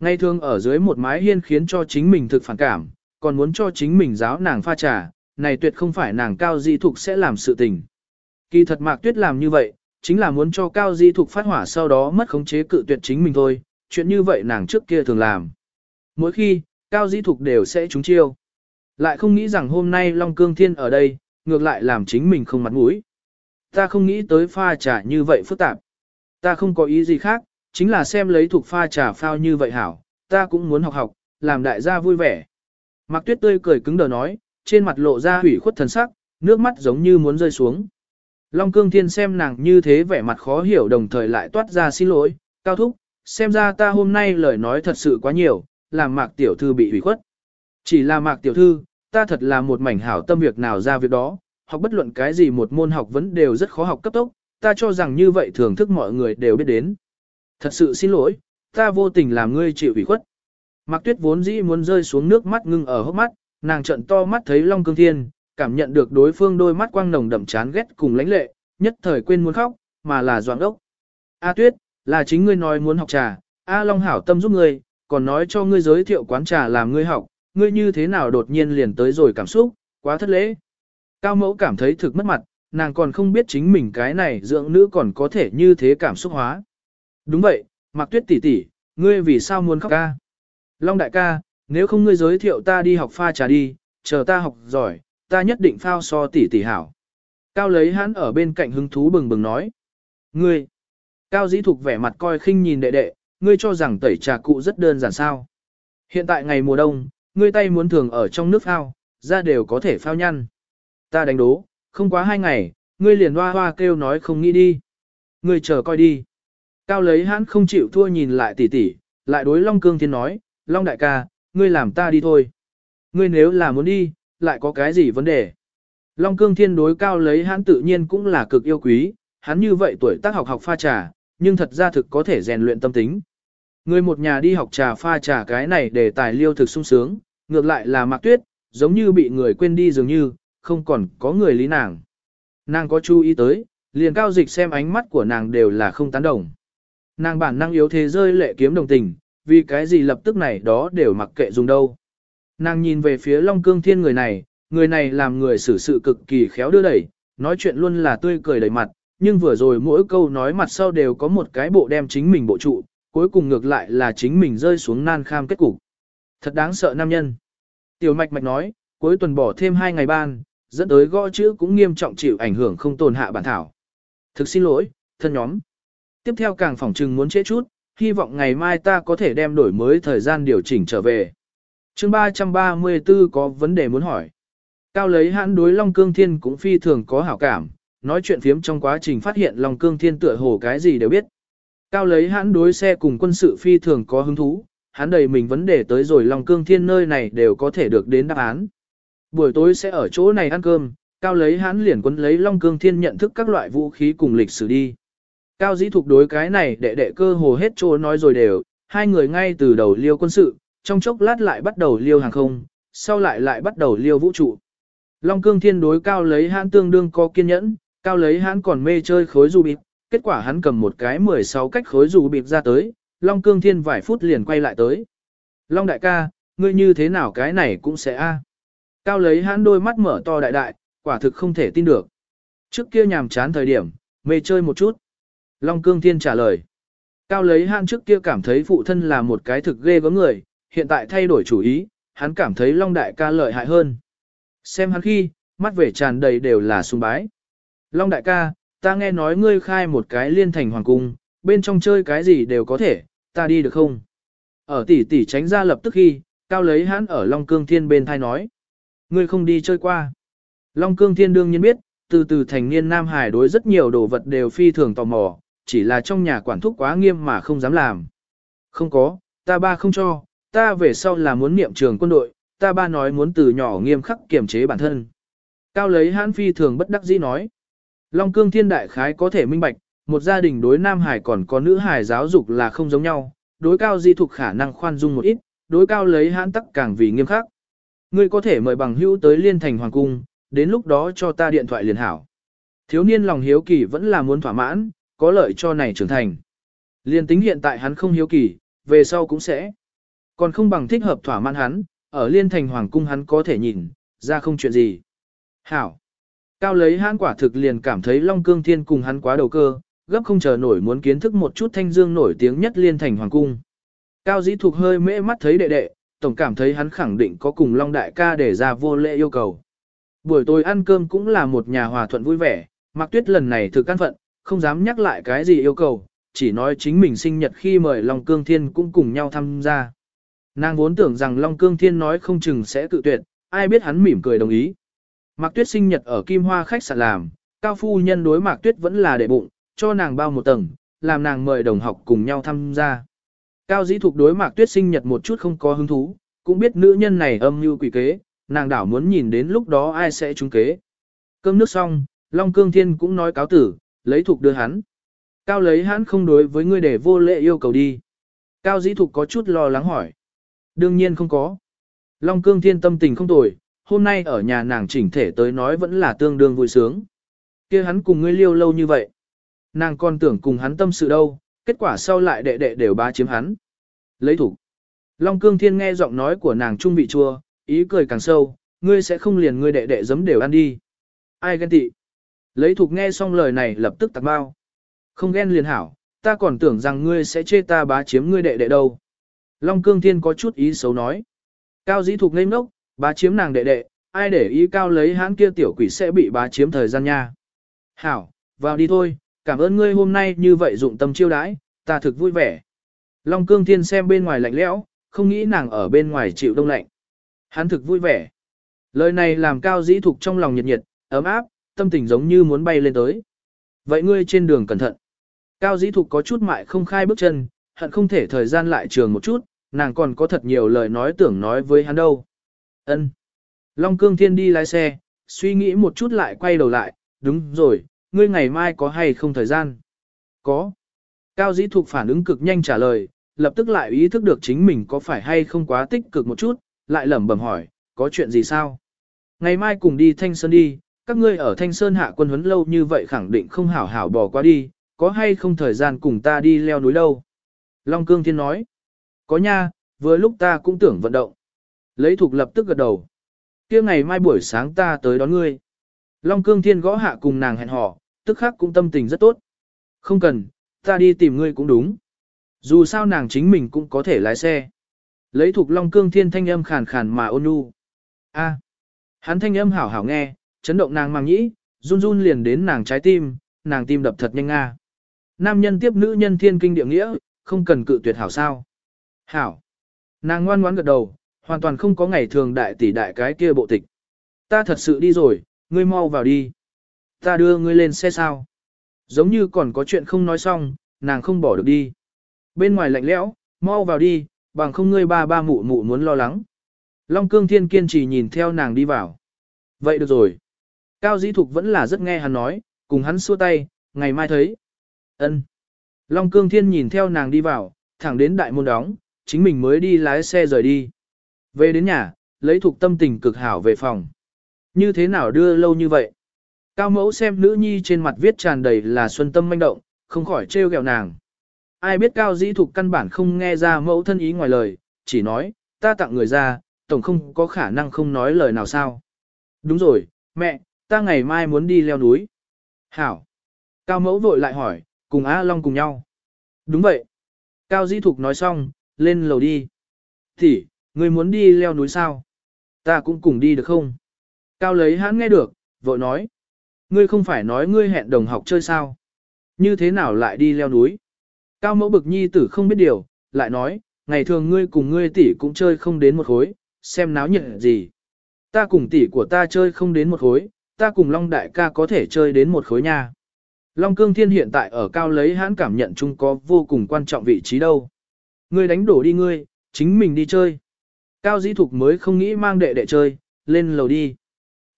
Ngay thường ở dưới một mái hiên khiến cho chính mình thực phản cảm, còn muốn cho chính mình giáo nàng pha trà, này tuyệt không phải nàng cao di thục sẽ làm sự tình. Kỳ thật mạc tuyết làm như vậy, chính là muốn cho cao di thục phát hỏa sau đó mất khống chế cự tuyệt chính mình thôi, chuyện như vậy nàng trước kia thường làm. Mỗi khi, cao di thục đều sẽ trúng chiêu. Lại không nghĩ rằng hôm nay Long Cương Thiên ở đây, ngược lại làm chính mình không mặt mũi. Ta không nghĩ tới pha trà như vậy phức tạp. Ta không có ý gì khác, chính là xem lấy thuộc pha trà phao như vậy hảo, ta cũng muốn học học, làm đại gia vui vẻ. Mạc Tuyết tươi cười cứng đờ nói, trên mặt lộ ra hủy khuất thần sắc, nước mắt giống như muốn rơi xuống. Long Cương Thiên xem nàng như thế vẻ mặt khó hiểu đồng thời lại toát ra xin lỗi, cao thúc, xem ra ta hôm nay lời nói thật sự quá nhiều, làm mạc tiểu thư bị hủy khuất. Chỉ là mạc tiểu thư, ta thật là một mảnh hảo tâm việc nào ra việc đó, học bất luận cái gì một môn học vẫn đều rất khó học cấp tốc, ta cho rằng như vậy thưởng thức mọi người đều biết đến. Thật sự xin lỗi, ta vô tình làm ngươi chịu ủy khuất. Mạc Tuyết vốn dĩ muốn rơi xuống nước mắt ngưng ở hốc mắt, nàng trận to mắt thấy Long Cương Thiên, cảm nhận được đối phương đôi mắt quang nồng đậm chán ghét cùng lãnh lệ, nhất thời quên muốn khóc, mà là doãn ốc. A Tuyết, là chính ngươi nói muốn học trà, A Long hảo tâm giúp ngươi, còn nói cho ngươi giới thiệu quán trà làm ngươi học, ngươi như thế nào đột nhiên liền tới rồi cảm xúc, quá thất lễ. Cao mẫu cảm thấy thực mất mặt, nàng còn không biết chính mình cái này dưỡng nữ còn có thể như thế cảm xúc hóa. Đúng vậy, Mạc Tuyết tỷ tỷ, ngươi vì sao muốn khóc ca? Long đại ca, nếu không ngươi giới thiệu ta đi học pha trà đi, chờ ta học giỏi, ta nhất định phao so tỷ tỷ hảo. Cao lấy hắn ở bên cạnh hứng thú bừng bừng nói. Ngươi, Cao dĩ thục vẻ mặt coi khinh nhìn đệ đệ, ngươi cho rằng tẩy trà cụ rất đơn giản sao. Hiện tại ngày mùa đông, ngươi tay muốn thường ở trong nước phao, ra đều có thể phao nhăn. Ta đánh đố, không quá hai ngày, ngươi liền hoa hoa kêu nói không nghĩ đi. Ngươi chờ coi đi. Cao lấy hắn không chịu thua nhìn lại tỷ tỷ, lại đối Long Cương Thiên nói, Long đại ca, ngươi làm ta đi thôi. Ngươi nếu là muốn đi, lại có cái gì vấn đề? Long Cương Thiên đối cao lấy hắn tự nhiên cũng là cực yêu quý, hắn như vậy tuổi tác học học pha trà, nhưng thật ra thực có thể rèn luyện tâm tính. Người một nhà đi học trà pha trà cái này để tài liêu thực sung sướng, ngược lại là Mạc Tuyết, giống như bị người quên đi dường như, không còn có người lý nàng. Nàng có chú ý tới, liền cao dịch xem ánh mắt của nàng đều là không tán đồng. Nàng bản năng yếu thế rơi lệ kiếm đồng tình, vì cái gì lập tức này đó đều mặc kệ dùng đâu. Nàng nhìn về phía Long Cương Thiên người này, người này làm người xử sự cực kỳ khéo đưa đẩy, nói chuyện luôn là tươi cười đầy mặt, nhưng vừa rồi mỗi câu nói mặt sau đều có một cái bộ đem chính mình bộ trụ, cuối cùng ngược lại là chính mình rơi xuống nan kham kết cục. Thật đáng sợ nam nhân. Tiểu mạch mạch nói, cuối tuần bỏ thêm hai ngày ban, dẫn tới gõ chữ cũng nghiêm trọng chịu ảnh hưởng không tồn hạ bản thảo. Thực xin lỗi, thân nhóm. Tiếp theo càng phỏng trừng muốn trễ chút, hy vọng ngày mai ta có thể đem đổi mới thời gian điều chỉnh trở về. chương 334 có vấn đề muốn hỏi. Cao lấy hãn đối Long Cương Thiên cũng phi thường có hảo cảm, nói chuyện phiếm trong quá trình phát hiện Long Cương Thiên tựa hồ cái gì đều biết. Cao lấy hãn đối xe cùng quân sự phi thường có hứng thú, hắn đầy mình vấn đề tới rồi Long Cương Thiên nơi này đều có thể được đến đáp án. Buổi tối sẽ ở chỗ này ăn cơm, Cao lấy hãn liền quân lấy Long Cương Thiên nhận thức các loại vũ khí cùng lịch sử đi. Cao dĩ thục đối cái này đệ đệ cơ hồ hết trô nói rồi đều, hai người ngay từ đầu liêu quân sự, trong chốc lát lại bắt đầu liêu hàng không, sau lại lại bắt đầu liêu vũ trụ. Long cương thiên đối cao lấy hãn tương đương có kiên nhẫn, cao lấy hãn còn mê chơi khối du bịp, kết quả hắn cầm một cái 16 cách khối du bịp ra tới, Long cương thiên vài phút liền quay lại tới. Long đại ca, ngươi như thế nào cái này cũng sẽ a. Cao lấy hãn đôi mắt mở to đại đại, quả thực không thể tin được. Trước kia nhàm chán thời điểm, mê chơi một chút. Long Cương Thiên trả lời. Cao lấy han trước kia cảm thấy phụ thân là một cái thực ghê gớm người, hiện tại thay đổi chủ ý, hắn cảm thấy Long Đại ca lợi hại hơn. Xem hắn khi, mắt về tràn đầy đều là sung bái. Long Đại ca, ta nghe nói ngươi khai một cái liên thành hoàng cung, bên trong chơi cái gì đều có thể, ta đi được không? Ở tỷ tỷ tránh ra lập tức khi, cao lấy hắn ở Long Cương Thiên bên thai nói. Ngươi không đi chơi qua. Long Cương Thiên đương nhiên biết, từ từ thành niên Nam Hải đối rất nhiều đồ vật đều phi thường tò mò, chỉ là trong nhà quản thúc quá nghiêm mà không dám làm. Không có, ta ba không cho, ta về sau là muốn niệm trường quân đội, ta ba nói muốn từ nhỏ nghiêm khắc kiềm chế bản thân. Cao lấy hãn phi thường bất đắc dĩ nói. Long cương thiên đại khái có thể minh bạch, một gia đình đối nam hải còn có nữ hải giáo dục là không giống nhau, đối cao di thuộc khả năng khoan dung một ít, đối cao lấy hãn tắc càng vì nghiêm khắc. Ngươi có thể mời bằng hữu tới liên thành hoàng cung, đến lúc đó cho ta điện thoại liền hảo. Thiếu niên lòng hiếu kỳ vẫn là muốn thỏa mãn, có lợi cho này trưởng thành. Liên tính hiện tại hắn không hiếu kỳ, về sau cũng sẽ. Còn không bằng thích hợp thỏa mãn hắn, ở liên thành hoàng cung hắn có thể nhìn, ra không chuyện gì. Hảo. Cao lấy hãn quả thực liền cảm thấy Long Cương Thiên cùng hắn quá đầu cơ, gấp không chờ nổi muốn kiến thức một chút thanh dương nổi tiếng nhất liên thành hoàng cung. Cao dĩ thuộc hơi mễ mắt thấy đệ đệ, tổng cảm thấy hắn khẳng định có cùng Long Đại ca để ra vô lễ yêu cầu. Buổi tối ăn cơm cũng là một nhà hòa thuận vui vẻ, Mạc Tuyết lần này thực căn phận, không dám nhắc lại cái gì yêu cầu, chỉ nói chính mình sinh nhật khi mời Long Cương Thiên cũng cùng nhau tham gia. Nàng vốn tưởng rằng Long Cương Thiên nói không chừng sẽ tự tuyệt, ai biết hắn mỉm cười đồng ý. Mạc Tuyết sinh nhật ở Kim Hoa khách sạn làm, cao phu nhân đối Mạc Tuyết vẫn là đệ bụng, cho nàng bao một tầng, làm nàng mời đồng học cùng nhau tham gia. Cao dĩ thuộc đối Mạc Tuyết sinh nhật một chút không có hứng thú, cũng biết nữ nhân này âm mưu quỷ kế, nàng đảo muốn nhìn đến lúc đó ai sẽ trúng kế. Cơm nước xong, Long Cương Thiên cũng nói cáo tử, lấy thục đưa hắn. Cao lấy hắn không đối với ngươi để vô lệ yêu cầu đi. Cao dĩ thục có chút lo lắng hỏi. Đương nhiên không có. Long Cương Thiên tâm tình không tồi, hôm nay ở nhà nàng chỉnh thể tới nói vẫn là tương đương vui sướng. kia hắn cùng ngươi liêu lâu như vậy. Nàng còn tưởng cùng hắn tâm sự đâu, kết quả sau lại đệ đệ đều bá chiếm hắn. Lấy thủ. Long Cương Thiên nghe giọng nói của nàng trung vị chua, ý cười càng sâu, ngươi sẽ không liền ngươi đệ đệ giấm đều ăn đi. Ai ghen tị. Lấy thục nghe xong lời này lập tức tạc bao. Không ghen liền hảo, ta còn tưởng rằng ngươi sẽ chê ta bá chiếm ngươi đệ đệ đâu. Long Cương Thiên có chút ý xấu nói. Cao dĩ thục ngây ngốc, bá chiếm nàng đệ đệ, ai để ý cao lấy hãn kia tiểu quỷ sẽ bị bá chiếm thời gian nha. Hảo, vào đi thôi, cảm ơn ngươi hôm nay như vậy dụng tâm chiêu đãi, ta thực vui vẻ. Long Cương Thiên xem bên ngoài lạnh lẽo, không nghĩ nàng ở bên ngoài chịu đông lạnh. Hắn thực vui vẻ. Lời này làm cao dĩ thục trong lòng nhiệt nhiệt, ấm áp, tâm tình giống như muốn bay lên tới. Vậy ngươi trên đường cẩn thận. Cao dĩ thục có chút mại không khai bước chân, hận không thể thời gian lại trường một chút, nàng còn có thật nhiều lời nói tưởng nói với hắn đâu. Ân. Long Cương Thiên đi lái xe, suy nghĩ một chút lại quay đầu lại, đúng rồi, ngươi ngày mai có hay không thời gian? Có. Cao dĩ thục phản ứng cực nhanh trả lời, lập tức lại ý thức được chính mình có phải hay không quá tích cực một chút, lại lẩm bẩm hỏi, có chuyện gì sao? Ngày mai cùng đi Thanh Sơn đi, các ngươi ở Thanh Sơn hạ quân huấn lâu như vậy khẳng định không hảo hảo bỏ qua đi, có hay không thời gian cùng ta đi leo núi đâu? Long Cương Thiên nói, có nha, vừa lúc ta cũng tưởng vận động. Lấy thục lập tức gật đầu. kia ngày mai buổi sáng ta tới đón ngươi. Long Cương Thiên gõ hạ cùng nàng hẹn hò, tức khắc cũng tâm tình rất tốt. Không cần, ta đi tìm ngươi cũng đúng. Dù sao nàng chính mình cũng có thể lái xe. Lấy thuộc Long Cương Thiên thanh âm khàn khàn mà ôn nhu. A. hắn thanh âm hảo hảo nghe, chấn động nàng mang nhĩ, run run liền đến nàng trái tim, nàng tim đập thật nhanh nga. Nam nhân tiếp nữ nhân thiên kinh địa nghĩa, không cần cự tuyệt hảo sao. Hảo. Nàng ngoan ngoãn gật đầu, hoàn toàn không có ngày thường đại tỷ đại cái kia bộ tịch. Ta thật sự đi rồi, ngươi mau vào đi. Ta đưa ngươi lên xe sao. Giống như còn có chuyện không nói xong, nàng không bỏ được đi. Bên ngoài lạnh lẽo, mau vào đi, bằng không ngươi ba ba mụ mụ muốn lo lắng. Long cương thiên kiên trì nhìn theo nàng đi vào. Vậy được rồi. Cao dĩ thục vẫn là rất nghe hắn nói, cùng hắn xua tay, ngày mai thấy. ân Long cương thiên nhìn theo nàng đi vào, thẳng đến đại môn đóng, chính mình mới đi lái xe rời đi. Về đến nhà, lấy Thục tâm tình cực hảo về phòng. Như thế nào đưa lâu như vậy? Cao mẫu xem nữ nhi trên mặt viết tràn đầy là xuân tâm manh động, không khỏi trêu ghẹo nàng. Ai biết cao dĩ thục căn bản không nghe ra mẫu thân ý ngoài lời, chỉ nói, ta tặng người ra, tổng không có khả năng không nói lời nào sao. Đúng rồi, mẹ, ta ngày mai muốn đi leo núi. Hảo. Cao mẫu vội lại hỏi, cùng A Long cùng nhau. Đúng vậy. Cao dĩ thục nói xong, lên lầu đi. Thì, người muốn đi leo núi sao? Ta cũng cùng đi được không? Cao lấy hắn nghe được, vội nói. Ngươi không phải nói ngươi hẹn đồng học chơi sao? Như thế nào lại đi leo núi? Cao mẫu bực nhi tử không biết điều, lại nói, ngày thường ngươi cùng ngươi tỷ cũng chơi không đến một khối, xem náo nhiệt gì. Ta cùng tỷ của ta chơi không đến một khối, ta cùng Long đại ca có thể chơi đến một khối nha. Long cương thiên hiện tại ở cao lấy hãn cảm nhận chung có vô cùng quan trọng vị trí đâu. Ngươi đánh đổ đi ngươi, chính mình đi chơi. Cao dĩ thục mới không nghĩ mang đệ đệ chơi, lên lầu đi.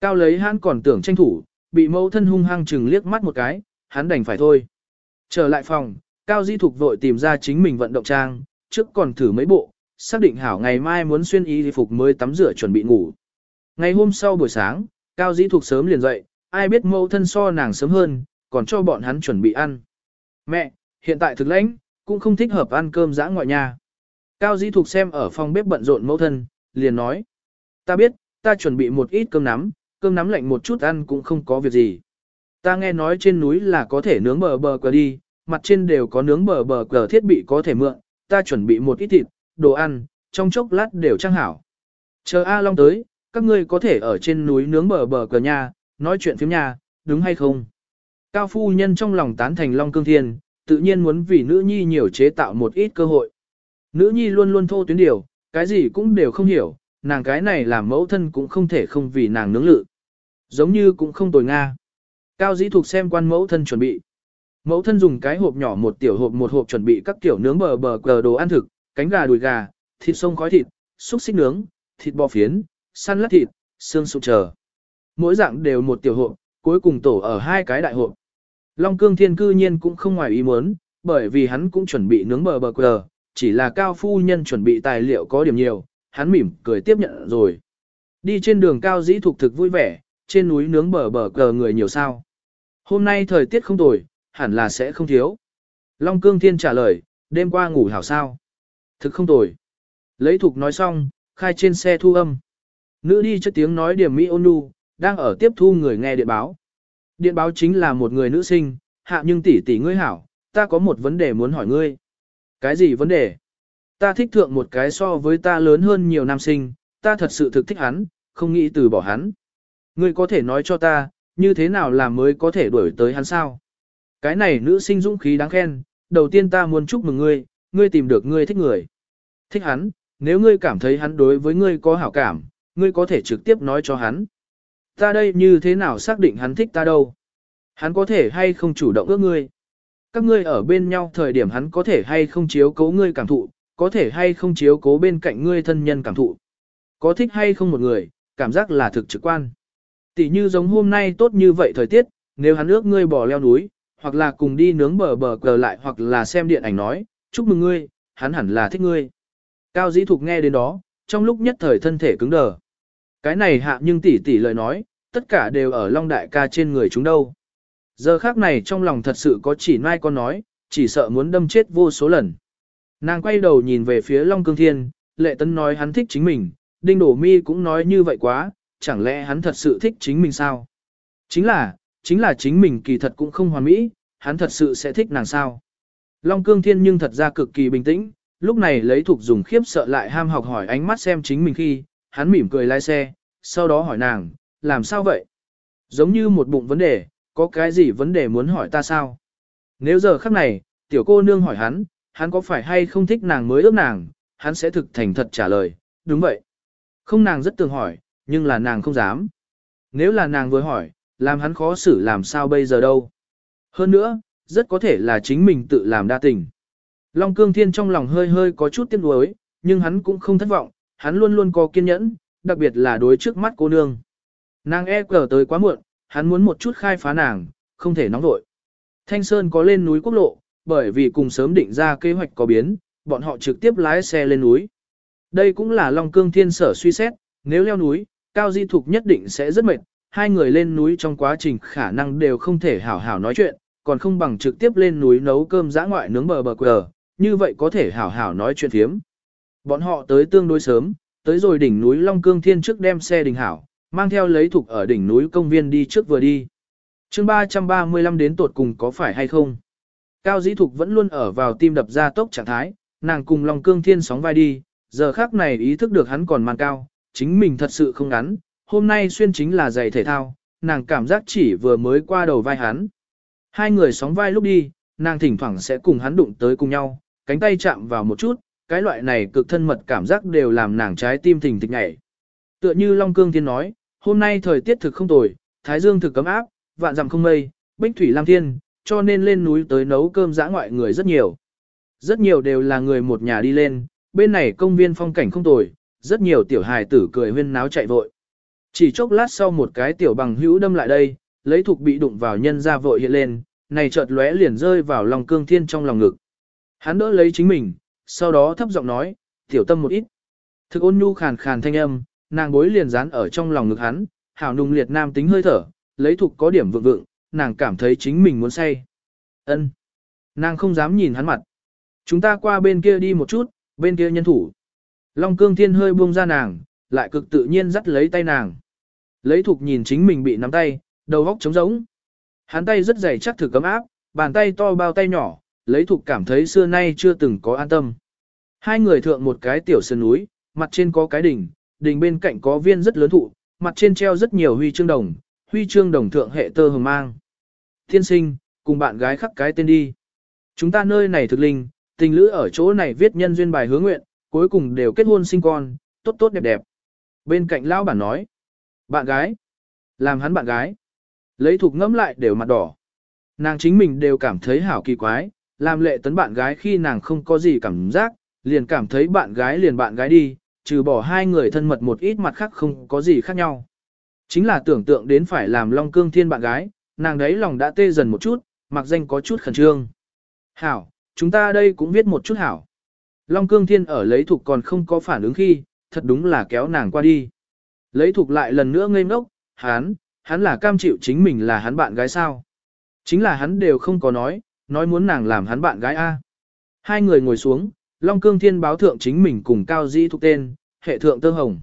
Cao lấy hãn còn tưởng tranh thủ, bị mẫu thân hung hăng chừng liếc mắt một cái, hắn đành phải thôi. Trở lại phòng, Cao dĩ thục vội tìm ra chính mình vận động trang, trước còn thử mấy bộ, xác định hảo ngày mai muốn xuyên y phục mới tắm rửa chuẩn bị ngủ. Ngày hôm sau buổi sáng, Cao dĩ thục sớm liền dậy, ai biết mẫu thân so nàng sớm hơn, còn cho bọn hắn chuẩn bị ăn. Mẹ, hiện tại thực lãnh, cũng không thích hợp ăn cơm giã ngoại nhà. Cao dĩ thục xem ở phòng bếp bận rộn mẫu thân, liền nói. Ta biết, ta chuẩn bị một ít cơm nắm, cơm nắm lạnh một chút ăn cũng không có việc gì. Ta nghe nói trên núi là có thể nướng bờ bờ cờ đi, mặt trên đều có nướng bờ bờ cờ thiết bị có thể mượn, ta chuẩn bị một ít thịt, đồ ăn, trong chốc lát đều trang hảo. Chờ A Long tới, các ngươi có thể ở trên núi nướng bờ bờ cờ nhà, nói chuyện phiếm nhà, đúng hay không? Cao phu nhân trong lòng tán thành Long Cương Thiên, tự nhiên muốn vì nữ nhi nhiều chế tạo một ít cơ hội. Nữ nhi luôn luôn thô tuyến điều, cái gì cũng đều không hiểu, nàng cái này làm mẫu thân cũng không thể không vì nàng nướng lự. Giống như cũng không tồi Nga. Cao dĩ thuộc xem quan mẫu thân chuẩn bị. Mẫu thân dùng cái hộp nhỏ một tiểu hộp một hộp chuẩn bị các kiểu nướng bờ bờ cờ đồ ăn thực, cánh gà đùi gà, thịt sông khói thịt, xúc xích nướng, thịt bò phiến, săn lát thịt, xương sụn chờ. Mỗi dạng đều một tiểu hộp, cuối cùng tổ ở hai cái đại hộp. Long cương thiên cư nhiên cũng không ngoài ý muốn, bởi vì hắn cũng chuẩn bị nướng bờ bờ cờ, chỉ là cao phu nhân chuẩn bị tài liệu có điểm nhiều, hắn mỉm cười tiếp nhận rồi. Đi trên đường cao dĩ thuộc thực vui vẻ, trên núi nướng bờ bờ cờ người nhiều sao. Hôm nay thời tiết không tồi, hẳn là sẽ không thiếu. Long cương thiên trả lời, đêm qua ngủ hảo sao. Thực không tồi. Lấy thục nói xong, khai trên xe thu âm. Nữ đi chất tiếng nói điểm mỹ ôn nhu, đang ở tiếp thu người nghe điện báo. Điện báo chính là một người nữ sinh, hạ nhưng tỷ tỷ ngươi hảo, ta có một vấn đề muốn hỏi ngươi. Cái gì vấn đề? Ta thích thượng một cái so với ta lớn hơn nhiều nam sinh, ta thật sự thực thích hắn, không nghĩ từ bỏ hắn. Ngươi có thể nói cho ta, như thế nào là mới có thể đuổi tới hắn sao? Cái này nữ sinh dũng khí đáng khen, đầu tiên ta muốn chúc mừng ngươi, ngươi tìm được ngươi thích người. Thích hắn, nếu ngươi cảm thấy hắn đối với ngươi có hảo cảm, ngươi có thể trực tiếp nói cho hắn. Ta đây như thế nào xác định hắn thích ta đâu? Hắn có thể hay không chủ động ước ngươi? Các ngươi ở bên nhau thời điểm hắn có thể hay không chiếu cố ngươi cảm thụ, có thể hay không chiếu cố bên cạnh ngươi thân nhân cảm thụ. Có thích hay không một người, cảm giác là thực trực quan. Tỷ như giống hôm nay tốt như vậy thời tiết, nếu hắn ước ngươi bỏ leo núi, hoặc là cùng đi nướng bờ bờ cờ lại hoặc là xem điện ảnh nói, chúc mừng ngươi, hắn hẳn là thích ngươi. Cao dĩ thục nghe đến đó, trong lúc nhất thời thân thể cứng đờ. Cái này hạ nhưng tỷ tỷ lời nói, tất cả đều ở Long Đại ca trên người chúng đâu. Giờ khác này trong lòng thật sự có chỉ mai con nói, chỉ sợ muốn đâm chết vô số lần. Nàng quay đầu nhìn về phía Long Cương Thiên, lệ tấn nói hắn thích chính mình, Đinh Đổ Mi cũng nói như vậy quá, chẳng lẽ hắn thật sự thích chính mình sao? Chính là, chính là chính mình kỳ thật cũng không hoàn mỹ, hắn thật sự sẽ thích nàng sao? Long Cương Thiên nhưng thật ra cực kỳ bình tĩnh, lúc này lấy thuộc dùng khiếp sợ lại ham học hỏi ánh mắt xem chính mình khi, hắn mỉm cười lái xe, sau đó hỏi nàng, làm sao vậy? Giống như một bụng vấn đề, có cái gì vấn đề muốn hỏi ta sao? Nếu giờ khắc này, tiểu cô nương hỏi hắn, hắn có phải hay không thích nàng mới ước nàng, hắn sẽ thực thành thật trả lời, đúng vậy. Không nàng rất tường hỏi, nhưng là nàng không dám. Nếu là nàng vừa hỏi, làm hắn khó xử làm sao bây giờ đâu. Hơn nữa, rất có thể là chính mình tự làm đa tình. Long Cương Thiên trong lòng hơi hơi có chút tiếc nuối, nhưng hắn cũng không thất vọng, hắn luôn luôn có kiên nhẫn, đặc biệt là đối trước mắt cô nương. Nàng e cờ tới quá muộn, hắn muốn một chút khai phá nàng, không thể nóng vội. Thanh Sơn có lên núi quốc lộ, bởi vì cùng sớm định ra kế hoạch có biến, bọn họ trực tiếp lái xe lên núi. Đây cũng là Long Cương Thiên sở suy xét, nếu leo núi, Cao Di Thục nhất định sẽ rất mệt, hai người lên núi trong quá trình khả năng đều không thể hảo hảo nói chuyện, còn không bằng trực tiếp lên núi nấu cơm dã ngoại nướng bờ bờ quờ, như vậy có thể hảo hảo nói chuyện thiếm. Bọn họ tới tương đối sớm, tới rồi đỉnh núi Long Cương Thiên trước đem xe đình hảo, mang theo lấy thục ở đỉnh núi công viên đi trước vừa đi. chương 335 đến tột cùng có phải hay không? Cao dĩ thục vẫn luôn ở vào tim đập ra tốc trạng thái, nàng cùng Long Cương Thiên sóng vai đi, giờ khác này ý thức được hắn còn mang cao, chính mình thật sự không ngắn, hôm nay xuyên chính là giày thể thao, nàng cảm giác chỉ vừa mới qua đầu vai hắn. Hai người sóng vai lúc đi, nàng thỉnh thoảng sẽ cùng hắn đụng tới cùng nhau, cánh tay chạm vào một chút, cái loại này cực thân mật cảm giác đều làm nàng trái tim thình thịch nhảy. Tựa như Long Cương Thiên nói, hôm nay thời tiết thực không tồi, thái dương thực cấm áp, vạn dặm không mây, bích thủy lam thiên, cho nên lên núi tới nấu cơm dã ngoại người rất nhiều. Rất nhiều đều là người một nhà đi lên, bên này công viên phong cảnh không tồi, rất nhiều tiểu hài tử cười huyên náo chạy vội. Chỉ chốc lát sau một cái tiểu bằng hữu đâm lại đây, lấy thuộc bị đụng vào nhân ra vội hiện lên, này chợt lóe liền rơi vào lòng cương thiên trong lòng ngực. Hắn đỡ lấy chính mình, sau đó thấp giọng nói, tiểu tâm một ít. Thực ôn nhu khàn khàn thanh âm, nàng bối liền dán ở trong lòng ngực hắn, hảo nung liệt nam tính hơi thở, lấy thuộc có điểm vượng vượng, nàng cảm thấy chính mình muốn say. ân Nàng không dám nhìn hắn mặt. Chúng ta qua bên kia đi một chút, bên kia nhân thủ. Long cương thiên hơi buông ra nàng, lại cực tự nhiên dắt lấy tay nàng. Lấy thục nhìn chính mình bị nắm tay, đầu góc trống rỗng. Hắn tay rất dày chắc thử cấm áp, bàn tay to bao tay nhỏ, lấy thục cảm thấy xưa nay chưa từng có an tâm. Hai người thượng một cái tiểu sơn núi, mặt trên có cái đỉnh, đỉnh bên cạnh có viên rất lớn thụ, mặt trên treo rất nhiều huy chương đồng, huy chương đồng thượng hệ tơ hồng mang. Thiên sinh, cùng bạn gái khắc cái tên đi. Chúng ta nơi này thực linh, tình lữ ở chỗ này viết nhân duyên bài hứa nguyện, cuối cùng đều kết hôn sinh con, tốt tốt đẹp đẹp. Bên cạnh lão bản nói, bạn gái, làm hắn bạn gái. Lấy thuộc ngẫm lại đều mặt đỏ. Nàng chính mình đều cảm thấy hảo kỳ quái, làm lệ tấn bạn gái khi nàng không có gì cảm giác, liền cảm thấy bạn gái liền bạn gái đi, trừ bỏ hai người thân mật một ít mặt khác không có gì khác nhau. Chính là tưởng tượng đến phải làm Long Cương Thiên bạn gái, nàng đấy lòng đã tê dần một chút, mặc danh có chút khẩn trương. Hảo, chúng ta đây cũng viết một chút hảo. Long Cương Thiên ở lấy thục còn không có phản ứng khi, thật đúng là kéo nàng qua đi. Lấy thục lại lần nữa ngây ngốc, hắn, hắn là cam chịu chính mình là hắn bạn gái sao. Chính là hắn đều không có nói, nói muốn nàng làm hắn bạn gái A. Hai người ngồi xuống, Long Cương Thiên báo thượng chính mình cùng Cao Dĩ thuộc tên, hệ thượng tơ hồng.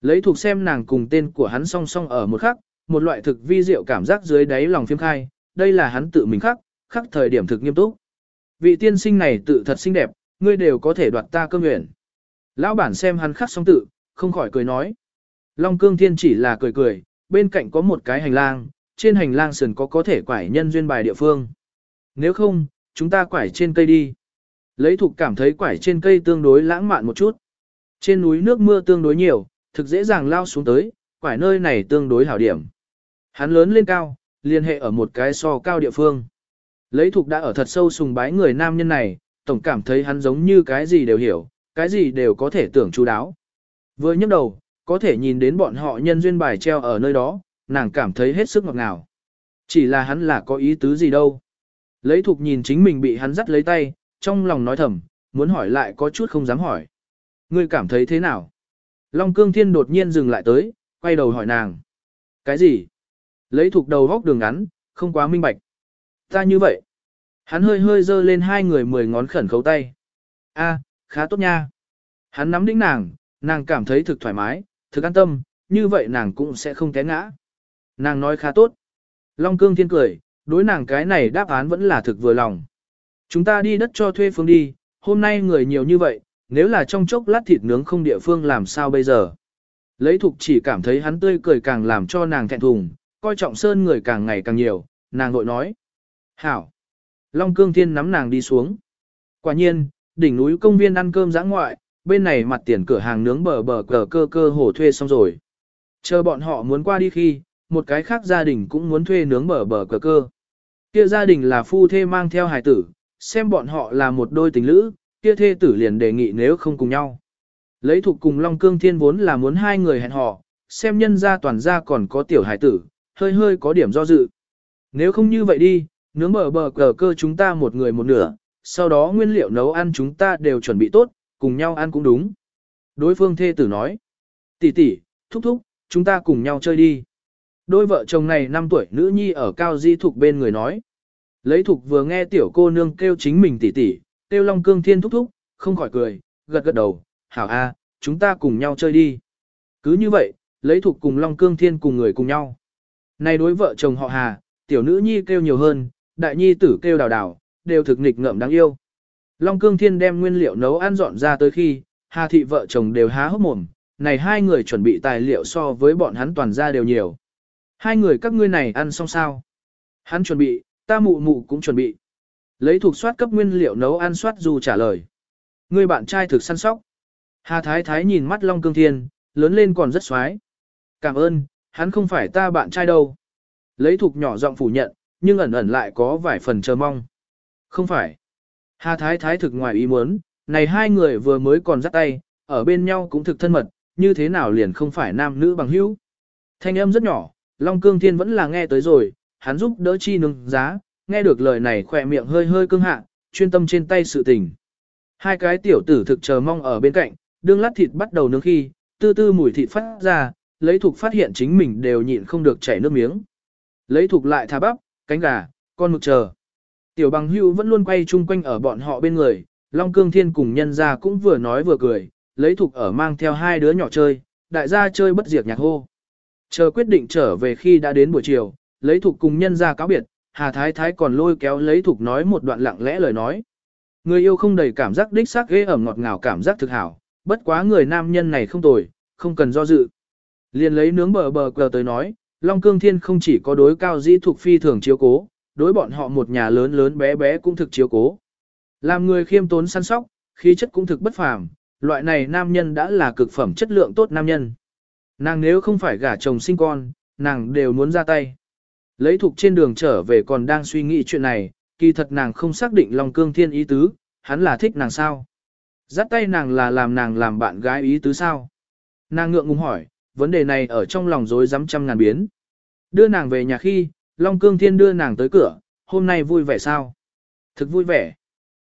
Lấy thuộc xem nàng cùng tên của hắn song song ở một khắc, một loại thực vi diệu cảm giác dưới đáy lòng phiêm khai, đây là hắn tự mình khắc, khắc thời điểm thực nghiêm túc. Vị tiên sinh này tự thật xinh đẹp, ngươi đều có thể đoạt ta cơ nguyện. Lão bản xem hắn khắc xong tự, không khỏi cười nói. Long Cương Thiên chỉ là cười cười, bên cạnh có một cái hành lang, trên hành lang sườn có có thể quải nhân duyên bài địa phương. Nếu không, chúng ta quải trên cây đi. Lấy thục cảm thấy quải trên cây tương đối lãng mạn một chút. Trên núi nước mưa tương đối nhiều, thực dễ dàng lao xuống tới, quải nơi này tương đối hảo điểm. Hắn lớn lên cao, liên hệ ở một cái so cao địa phương. Lấy thục đã ở thật sâu sùng bái người nam nhân này, tổng cảm thấy hắn giống như cái gì đều hiểu, cái gì đều có thể tưởng chú đáo. Vừa nhấc đầu, có thể nhìn đến bọn họ nhân duyên bài treo ở nơi đó, nàng cảm thấy hết sức ngọt ngào. Chỉ là hắn là có ý tứ gì đâu. Lấy thục nhìn chính mình bị hắn dắt lấy tay, trong lòng nói thầm, muốn hỏi lại có chút không dám hỏi. Ngươi cảm thấy thế nào? Long cương thiên đột nhiên dừng lại tới, quay đầu hỏi nàng. Cái gì? Lấy thục đầu góc đường ngắn, không quá minh bạch. Ta như vậy. Hắn hơi hơi dơ lên hai người mười ngón khẩn khấu tay. A, khá tốt nha. Hắn nắm đĩnh nàng, nàng cảm thấy thực thoải mái, thực an tâm, như vậy nàng cũng sẽ không té ngã. Nàng nói khá tốt. Long cương thiên cười, đối nàng cái này đáp án vẫn là thực vừa lòng. Chúng ta đi đất cho thuê phương đi, hôm nay người nhiều như vậy, nếu là trong chốc lát thịt nướng không địa phương làm sao bây giờ. Lấy thục chỉ cảm thấy hắn tươi cười càng làm cho nàng thẹn thùng, coi trọng sơn người càng ngày càng nhiều, nàng vội nói. Hảo! Long cương thiên nắm nàng đi xuống. Quả nhiên, đỉnh núi công viên ăn cơm giã ngoại, bên này mặt tiền cửa hàng nướng bờ bờ cờ cơ cơ hồ thuê xong rồi. Chờ bọn họ muốn qua đi khi, một cái khác gia đình cũng muốn thuê nướng bờ bờ cờ cơ. Kia gia đình là phu thê mang theo hài tử, xem bọn họ là một đôi tình lữ, kia thê tử liền đề nghị nếu không cùng nhau. Lấy thuộc cùng Long Cương Thiên vốn là muốn hai người hẹn hò, xem nhân gia toàn gia còn có tiểu hài tử, hơi hơi có điểm do dự. Nếu không như vậy đi, nướng bờ bờ cờ cơ chúng ta một người một nửa, sau đó nguyên liệu nấu ăn chúng ta đều chuẩn bị tốt, cùng nhau ăn cũng đúng. Đối phương thê tử nói, tỷ tỷ, thúc thúc, chúng ta cùng nhau chơi đi. Đôi vợ chồng này 5 tuổi nữ nhi ở cao di thục bên người nói. Lấy thục vừa nghe tiểu cô nương kêu chính mình tỷ tỷ, kêu long cương thiên thúc thúc, không khỏi cười, gật gật đầu, hảo a, chúng ta cùng nhau chơi đi. Cứ như vậy, lấy thục cùng long cương thiên cùng người cùng nhau. Này đối vợ chồng họ hà, tiểu nữ nhi kêu nhiều hơn, đại nhi tử kêu đào đào, đều thực nghịch ngợm đáng yêu. Long cương thiên đem nguyên liệu nấu ăn dọn ra tới khi, hà thị vợ chồng đều há hốc mồm, này hai người chuẩn bị tài liệu so với bọn hắn toàn ra đều nhiều. Hai người các ngươi này ăn xong sao? Hắn chuẩn bị, ta mụ mụ cũng chuẩn bị. Lấy thuộc soát cấp nguyên liệu nấu ăn soát dù trả lời. Người bạn trai thực săn sóc. Hà Thái Thái nhìn mắt Long Cương Thiên, lớn lên còn rất xoái. Cảm ơn, hắn không phải ta bạn trai đâu. Lấy thuộc nhỏ giọng phủ nhận, nhưng ẩn ẩn lại có vài phần chờ mong. Không phải. Hà Thái Thái thực ngoài ý muốn, này hai người vừa mới còn dắt tay, ở bên nhau cũng thực thân mật, như thế nào liền không phải nam nữ bằng hữu. Thanh âm rất nhỏ, Long Cương Thiên vẫn là nghe tới rồi, hắn giúp đỡ chi nương giá, nghe được lời này khỏe miệng hơi hơi cương hạ, chuyên tâm trên tay sự tình. Hai cái tiểu tử thực chờ mong ở bên cạnh, đương lát thịt bắt đầu nướng khi, tư tư mùi thịt phát ra, lấy thục phát hiện chính mình đều nhịn không được chảy nước miếng. Lấy thục lại thả bắp, cánh gà, con mực chờ. Tiểu bằng hưu vẫn luôn quay chung quanh ở bọn họ bên người, Long Cương Thiên cùng nhân gia cũng vừa nói vừa cười, lấy thục ở mang theo hai đứa nhỏ chơi, đại gia chơi bất diệt nhạc hô. Chờ quyết định trở về khi đã đến buổi chiều, lấy thuộc cùng nhân ra cáo biệt, Hà Thái Thái còn lôi kéo lấy thuộc nói một đoạn lặng lẽ lời nói. Người yêu không đầy cảm giác đích xác ghê ẩm ngọt ngào cảm giác thực hảo, bất quá người nam nhân này không tồi, không cần do dự. Liền lấy nướng bờ bờ cờ tới nói, Long Cương Thiên không chỉ có đối cao dĩ thuộc phi thường chiếu cố, đối bọn họ một nhà lớn lớn bé bé cũng thực chiếu cố. Làm người khiêm tốn săn sóc, khí chất cũng thực bất phàm, loại này nam nhân đã là cực phẩm chất lượng tốt nam nhân. Nàng nếu không phải gả chồng sinh con, nàng đều muốn ra tay. Lấy thuộc trên đường trở về còn đang suy nghĩ chuyện này, kỳ thật nàng không xác định Long Cương Thiên ý tứ, hắn là thích nàng sao. Dắt tay nàng là làm nàng làm bạn gái ý tứ sao. Nàng ngượng ngùng hỏi, vấn đề này ở trong lòng rối rắm trăm ngàn biến. Đưa nàng về nhà khi, Long Cương Thiên đưa nàng tới cửa, hôm nay vui vẻ sao? Thực vui vẻ.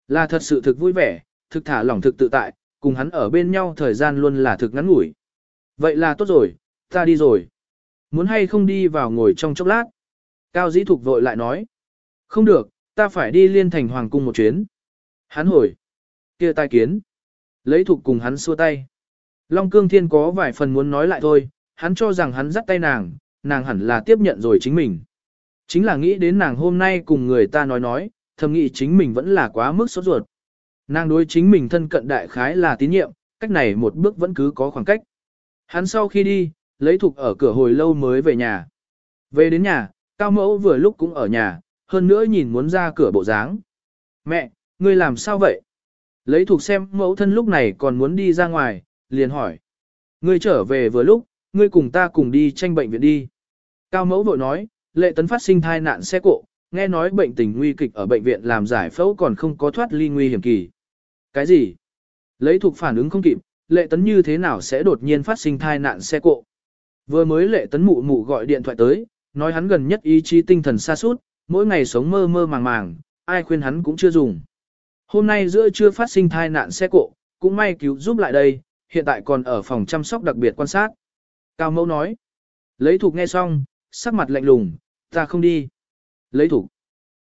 Là thật sự thực vui vẻ, thực thả lỏng thực tự tại, cùng hắn ở bên nhau thời gian luôn là thực ngắn ngủi. Vậy là tốt rồi, ta đi rồi. Muốn hay không đi vào ngồi trong chốc lát? Cao dĩ thục vội lại nói. Không được, ta phải đi liên thành hoàng cung một chuyến. Hắn hồi. kia tai kiến. Lấy thục cùng hắn xua tay. Long cương thiên có vài phần muốn nói lại thôi, hắn cho rằng hắn dắt tay nàng, nàng hẳn là tiếp nhận rồi chính mình. Chính là nghĩ đến nàng hôm nay cùng người ta nói nói, thầm nghĩ chính mình vẫn là quá mức sốt ruột. Nàng đối chính mình thân cận đại khái là tín nhiệm, cách này một bước vẫn cứ có khoảng cách. Hắn sau khi đi, lấy thục ở cửa hồi lâu mới về nhà. Về đến nhà, Cao Mẫu vừa lúc cũng ở nhà, hơn nữa nhìn muốn ra cửa bộ dáng. Mẹ, ngươi làm sao vậy? Lấy thuộc xem mẫu thân lúc này còn muốn đi ra ngoài, liền hỏi. Ngươi trở về vừa lúc, ngươi cùng ta cùng đi tranh bệnh viện đi. Cao mẫu vội nói, lệ tấn phát sinh thai nạn xe cộ, nghe nói bệnh tình nguy kịch ở bệnh viện làm giải phẫu còn không có thoát ly nguy hiểm kỳ. Cái gì? Lấy thuộc phản ứng không kịp, lệ tấn như thế nào sẽ đột nhiên phát sinh thai nạn xe cộ? Vừa mới lệ tấn mụ mụ gọi điện thoại tới, nói hắn gần nhất ý chí tinh thần xa suốt, mỗi ngày sống mơ mơ màng màng, ai khuyên hắn cũng chưa dùng. Hôm nay giữa trưa phát sinh thai nạn xe cộ, cũng may cứu giúp lại đây, hiện tại còn ở phòng chăm sóc đặc biệt quan sát. Cao mẫu nói, lấy thục nghe xong, sắc mặt lạnh lùng, ta không đi. Lấy thục,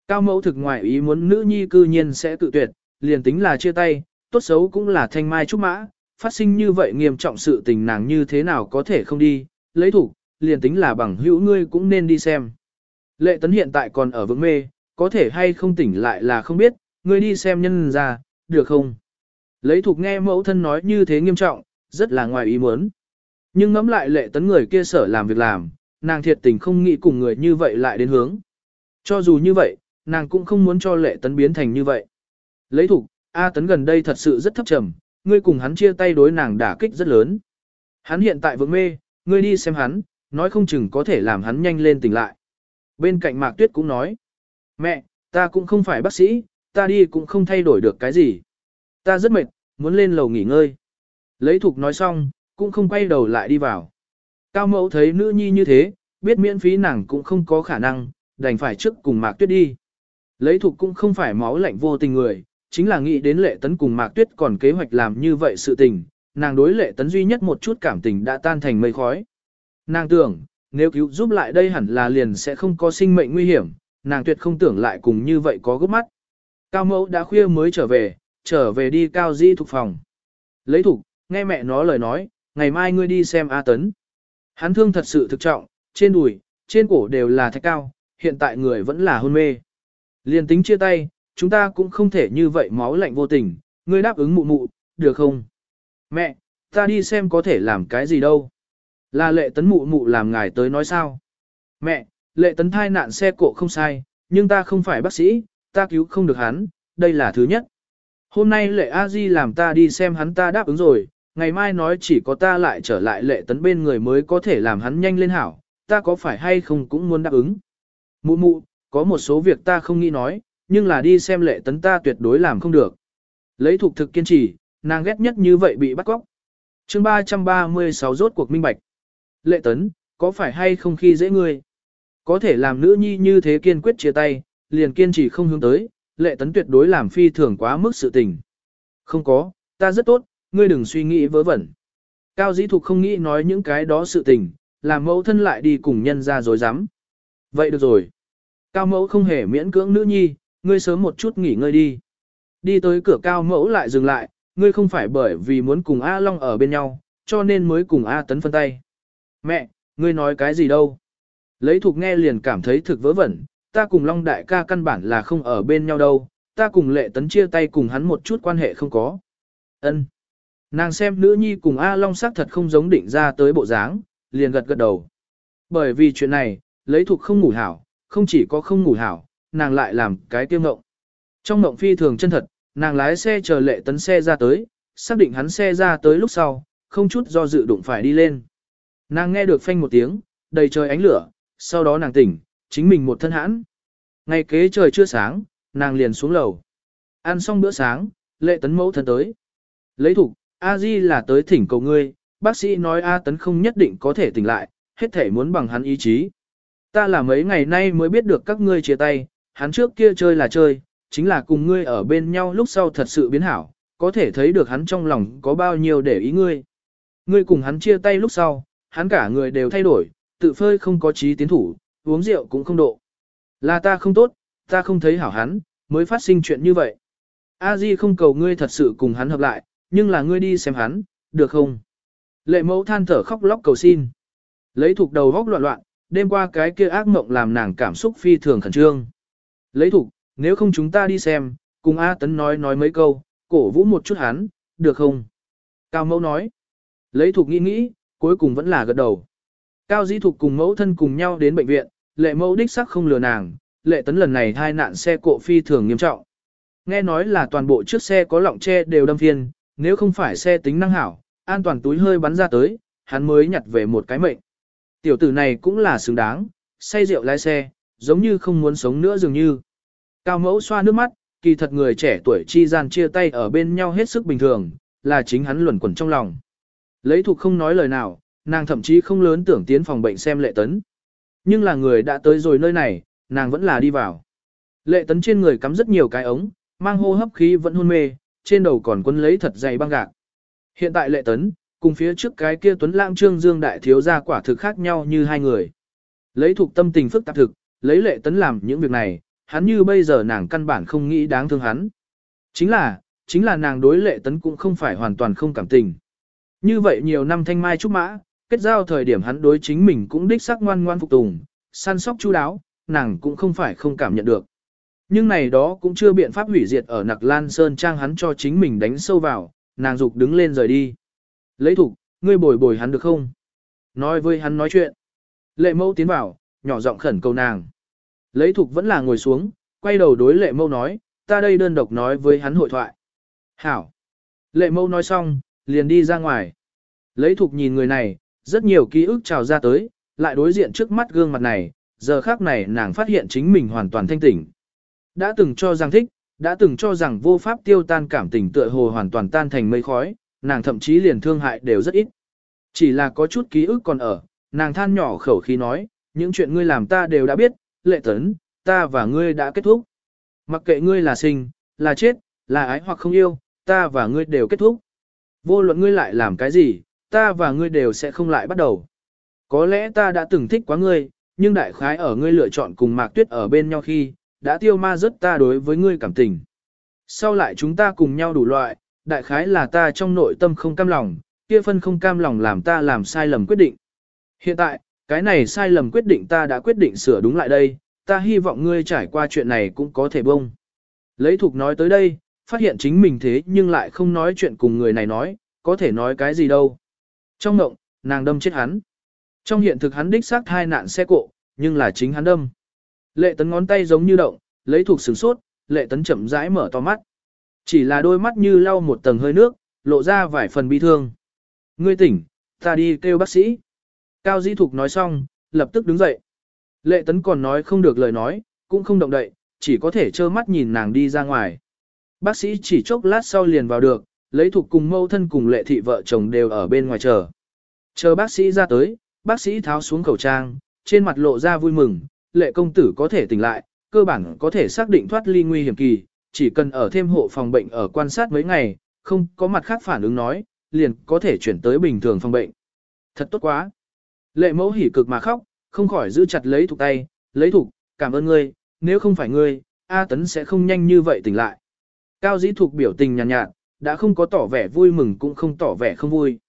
Cao mẫu thực ngoại ý muốn nữ nhi cư nhiên sẽ tự tuyệt, liền tính là chia tay, tốt xấu cũng là thanh mai trúc mã, phát sinh như vậy nghiêm trọng sự tình nàng như thế nào có thể không đi, lấy thủ, liền tính là bằng hữu ngươi cũng nên đi xem. Lệ tấn hiện tại còn ở vững mê, có thể hay không tỉnh lại là không biết, ngươi đi xem nhân ra, được không? Lấy thục nghe mẫu thân nói như thế nghiêm trọng, rất là ngoài ý muốn. Nhưng ngẫm lại lệ tấn người kia sở làm việc làm, nàng thiệt tình không nghĩ cùng người như vậy lại đến hướng. Cho dù như vậy, nàng cũng không muốn cho lệ tấn biến thành như vậy. Lấy thục, A tấn gần đây thật sự rất thấp trầm, ngươi cùng hắn chia tay đối nàng đả kích rất lớn. Hắn hiện tại vững mê, ngươi đi xem hắn, nói không chừng có thể làm hắn nhanh lên tỉnh lại. Bên cạnh Mạc Tuyết cũng nói, mẹ, ta cũng không phải bác sĩ, ta đi cũng không thay đổi được cái gì. Ta rất mệt, muốn lên lầu nghỉ ngơi. Lấy thục nói xong, cũng không quay đầu lại đi vào. Cao mẫu thấy nữ nhi như thế, biết miễn phí nàng cũng không có khả năng, đành phải trước cùng Mạc Tuyết đi. Lấy thục cũng không phải máu lạnh vô tình người, chính là nghĩ đến lệ tấn cùng Mạc Tuyết còn kế hoạch làm như vậy sự tình, nàng đối lệ tấn duy nhất một chút cảm tình đã tan thành mây khói. Nàng tưởng, nếu cứu giúp lại đây hẳn là liền sẽ không có sinh mệnh nguy hiểm, nàng tuyệt không tưởng lại cùng như vậy có gấp mắt. Cao mẫu đã khuya mới trở về, trở về đi cao di thuộc phòng. Lấy thục, nghe mẹ nó lời nói, ngày mai ngươi đi xem A Tấn. Hắn thương thật sự thực trọng, trên đùi, trên cổ đều là thạch cao, hiện tại người vẫn là hôn mê. Liền tính chia tay, chúng ta cũng không thể như vậy máu lạnh vô tình, ngươi đáp ứng mụ mụ, được không? Mẹ, ta đi xem có thể làm cái gì đâu. Là lệ tấn mụ mụ làm ngài tới nói sao? Mẹ, lệ tấn thai nạn xe cộ không sai, nhưng ta không phải bác sĩ, ta cứu không được hắn, đây là thứ nhất. Hôm nay lệ a di làm ta đi xem hắn ta đáp ứng rồi, ngày mai nói chỉ có ta lại trở lại lệ tấn bên người mới có thể làm hắn nhanh lên hảo, ta có phải hay không cũng muốn đáp ứng. Mụ mụ, có một số việc ta không nghĩ nói, nhưng là đi xem lệ tấn ta tuyệt đối làm không được. Lấy thuộc thực kiên trì, nàng ghét nhất như vậy bị bắt cóc. chương 336 rốt cuộc minh bạch. Lệ tấn, có phải hay không khi dễ ngươi? Có thể làm nữ nhi như thế kiên quyết chia tay, liền kiên trì không hướng tới, lệ tấn tuyệt đối làm phi thường quá mức sự tình. Không có, ta rất tốt, ngươi đừng suy nghĩ vớ vẩn. Cao dĩ thục không nghĩ nói những cái đó sự tình, làm mẫu thân lại đi cùng nhân ra dối rắm Vậy được rồi. Cao mẫu không hề miễn cưỡng nữ nhi, ngươi sớm một chút nghỉ ngơi đi. Đi tới cửa cao mẫu lại dừng lại, ngươi không phải bởi vì muốn cùng A Long ở bên nhau, cho nên mới cùng A Tấn phân tay. Mẹ, ngươi nói cái gì đâu? Lấy thuộc nghe liền cảm thấy thực vớ vẩn, ta cùng Long đại ca căn bản là không ở bên nhau đâu, ta cùng lệ tấn chia tay cùng hắn một chút quan hệ không có. Ân. Nàng xem nữ nhi cùng A Long sắc thật không giống định ra tới bộ dáng, liền gật gật đầu. Bởi vì chuyện này, lấy thuộc không ngủ hảo, không chỉ có không ngủ hảo, nàng lại làm cái tiêu ngộng. Trong ngộng phi thường chân thật, nàng lái xe chờ lệ tấn xe ra tới, xác định hắn xe ra tới lúc sau, không chút do dự đụng phải đi lên. Nàng nghe được phanh một tiếng, đầy trời ánh lửa, sau đó nàng tỉnh, chính mình một thân hãn. Ngày kế trời chưa sáng, nàng liền xuống lầu. Ăn xong bữa sáng, lệ tấn mẫu thân tới. Lấy thủ, A Di là tới thỉnh cầu ngươi, bác sĩ nói A tấn không nhất định có thể tỉnh lại, hết thể muốn bằng hắn ý chí. Ta là mấy ngày nay mới biết được các ngươi chia tay, hắn trước kia chơi là chơi, chính là cùng ngươi ở bên nhau lúc sau thật sự biến hảo, có thể thấy được hắn trong lòng có bao nhiêu để ý ngươi. Ngươi cùng hắn chia tay lúc sau, hắn cả người đều thay đổi, tự phơi không có trí tiến thủ, uống rượu cũng không độ. Là ta không tốt, ta không thấy hảo hắn, mới phát sinh chuyện như vậy. A Di không cầu ngươi thật sự cùng hắn hợp lại, nhưng là ngươi đi xem hắn, được không? Lệ mẫu than thở khóc lóc cầu xin. Lấy thuộc đầu góc loạn loạn, đêm qua cái kia ác mộng làm nàng cảm xúc phi thường khẩn trương. Lấy thủ nếu không chúng ta đi xem, cùng A Tấn nói nói mấy câu, cổ vũ một chút hắn, được không? Cao mẫu nói. Lấy thủ nghĩ nghĩ, cuối cùng vẫn là gật đầu. Cao dĩ thục cùng mẫu thân cùng nhau đến bệnh viện, lệ mẫu đích sắc không lừa nàng, lệ tấn lần này hai nạn xe cộ phi thường nghiêm trọng. Nghe nói là toàn bộ chiếc xe có lọng che đều đâm phiên, nếu không phải xe tính năng hảo, an toàn túi hơi bắn ra tới, hắn mới nhặt về một cái mệnh. Tiểu tử này cũng là xứng đáng, say rượu lái xe, giống như không muốn sống nữa dường như. Cao mẫu xoa nước mắt, kỳ thật người trẻ tuổi chi gian chia tay ở bên nhau hết sức bình thường, là chính hắn luẩn quẩn trong lòng. Lấy thuộc không nói lời nào, nàng thậm chí không lớn tưởng tiến phòng bệnh xem lệ tấn. Nhưng là người đã tới rồi nơi này, nàng vẫn là đi vào. Lệ tấn trên người cắm rất nhiều cái ống, mang hô hấp khí vẫn hôn mê, trên đầu còn quấn lấy thật dày băng gạc. Hiện tại lệ tấn, cùng phía trước cái kia tuấn lãng trương dương đại thiếu gia quả thực khác nhau như hai người. Lấy thuộc tâm tình phức tạp thực, lấy lệ tấn làm những việc này, hắn như bây giờ nàng căn bản không nghĩ đáng thương hắn. Chính là, chính là nàng đối lệ tấn cũng không phải hoàn toàn không cảm tình. Như vậy nhiều năm thanh mai trúc mã, kết giao thời điểm hắn đối chính mình cũng đích xác ngoan ngoan phục tùng, săn sóc chu đáo, nàng cũng không phải không cảm nhận được. Nhưng này đó cũng chưa biện pháp hủy diệt ở nặc lan sơn trang hắn cho chính mình đánh sâu vào, nàng dục đứng lên rời đi. Lấy thục, ngươi bồi bồi hắn được không? Nói với hắn nói chuyện. Lệ mẫu tiến vào, nhỏ giọng khẩn cầu nàng. Lấy thục vẫn là ngồi xuống, quay đầu đối lệ Mâu nói, ta đây đơn độc nói với hắn hội thoại. Hảo. Lệ Mâu nói xong, liền đi ra ngoài. Lấy thục nhìn người này, rất nhiều ký ức trào ra tới, lại đối diện trước mắt gương mặt này, giờ khác này nàng phát hiện chính mình hoàn toàn thanh tỉnh. Đã từng cho rằng thích, đã từng cho rằng vô pháp tiêu tan cảm tình tựa hồ hoàn toàn tan thành mây khói, nàng thậm chí liền thương hại đều rất ít. Chỉ là có chút ký ức còn ở, nàng than nhỏ khẩu khí nói, những chuyện ngươi làm ta đều đã biết, lệ tấn, ta và ngươi đã kết thúc. Mặc kệ ngươi là sinh, là chết, là ái hoặc không yêu, ta và ngươi đều kết thúc. Vô luận ngươi lại làm cái gì, ta và ngươi đều sẽ không lại bắt đầu. Có lẽ ta đã từng thích quá ngươi, nhưng đại khái ở ngươi lựa chọn cùng Mạc Tuyết ở bên nhau khi, đã tiêu ma rất ta đối với ngươi cảm tình. Sau lại chúng ta cùng nhau đủ loại, đại khái là ta trong nội tâm không cam lòng, kia phân không cam lòng làm ta làm sai lầm quyết định. Hiện tại, cái này sai lầm quyết định ta đã quyết định sửa đúng lại đây, ta hy vọng ngươi trải qua chuyện này cũng có thể bông. Lấy thục nói tới đây, phát hiện chính mình thế nhưng lại không nói chuyện cùng người này nói, có thể nói cái gì đâu. Trong ngộng nàng đâm chết hắn. Trong hiện thực hắn đích xác thai nạn xe cộ, nhưng là chính hắn đâm. Lệ tấn ngón tay giống như động, lấy thuộc sửng sốt, lệ tấn chậm rãi mở to mắt. Chỉ là đôi mắt như lau một tầng hơi nước, lộ ra vài phần bi thương. Ngươi tỉnh, ta đi kêu bác sĩ. Cao Dĩ Thục nói xong, lập tức đứng dậy. Lệ tấn còn nói không được lời nói, cũng không động đậy, chỉ có thể trơ mắt nhìn nàng đi ra ngoài. Bác sĩ chỉ chốc lát sau liền vào được, lấy Thục cùng mâu thân cùng lệ thị vợ chồng đều ở bên ngoài chờ. Chờ bác sĩ ra tới, bác sĩ tháo xuống khẩu trang, trên mặt lộ ra vui mừng, lệ công tử có thể tỉnh lại, cơ bản có thể xác định thoát ly nguy hiểm kỳ, chỉ cần ở thêm hộ phòng bệnh ở quan sát mấy ngày, không có mặt khác phản ứng nói, liền có thể chuyển tới bình thường phòng bệnh. Thật tốt quá. Lệ mẫu hỉ cực mà khóc, không khỏi giữ chặt lấy thục tay, lấy thục, cảm ơn ngươi, nếu không phải ngươi, A Tấn sẽ không nhanh như vậy tỉnh lại. Cao dĩ thục biểu tình nhàn nhạt, nhạt, đã không có tỏ vẻ vui mừng cũng không tỏ vẻ không vui.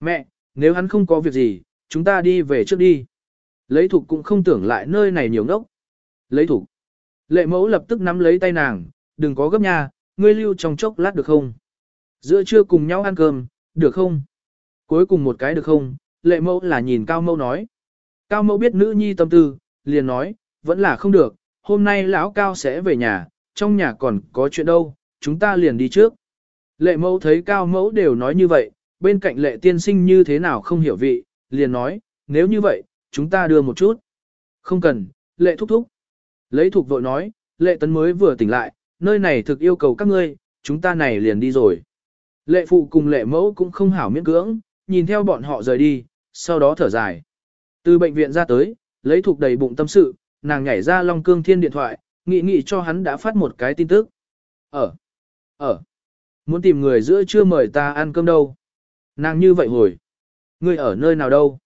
Mẹ, nếu hắn không có việc gì, chúng ta đi về trước đi. Lấy thục cũng không tưởng lại nơi này nhiều ngốc. Lấy thục. Lệ mẫu lập tức nắm lấy tay nàng, đừng có gấp nha, ngươi lưu trong chốc lát được không? Giữa trưa cùng nhau ăn cơm, được không? Cuối cùng một cái được không? Lệ mẫu là nhìn Cao mẫu nói. Cao mẫu biết nữ nhi tâm tư, liền nói, vẫn là không được, hôm nay lão Cao sẽ về nhà, trong nhà còn có chuyện đâu, chúng ta liền đi trước. Lệ mẫu thấy Cao mẫu đều nói như vậy, bên cạnh lệ tiên sinh như thế nào không hiểu vị, liền nói, nếu như vậy, chúng ta đưa một chút. Không cần, lệ thúc thúc. Lấy thục vội nói, lệ tấn mới vừa tỉnh lại, nơi này thực yêu cầu các ngươi, chúng ta này liền đi rồi. Lệ phụ cùng lệ mẫu cũng không hảo miễn cưỡng, nhìn theo bọn họ rời đi, sau đó thở dài. Từ bệnh viện ra tới, lấy thuộc đầy bụng tâm sự, nàng nhảy ra Long Cương Thiên điện thoại, nghĩ nghĩ cho hắn đã phát một cái tin tức. Ở, ở, muốn tìm người giữa chưa mời ta ăn cơm đâu. Nàng như vậy hồi, ngươi ở nơi nào đâu?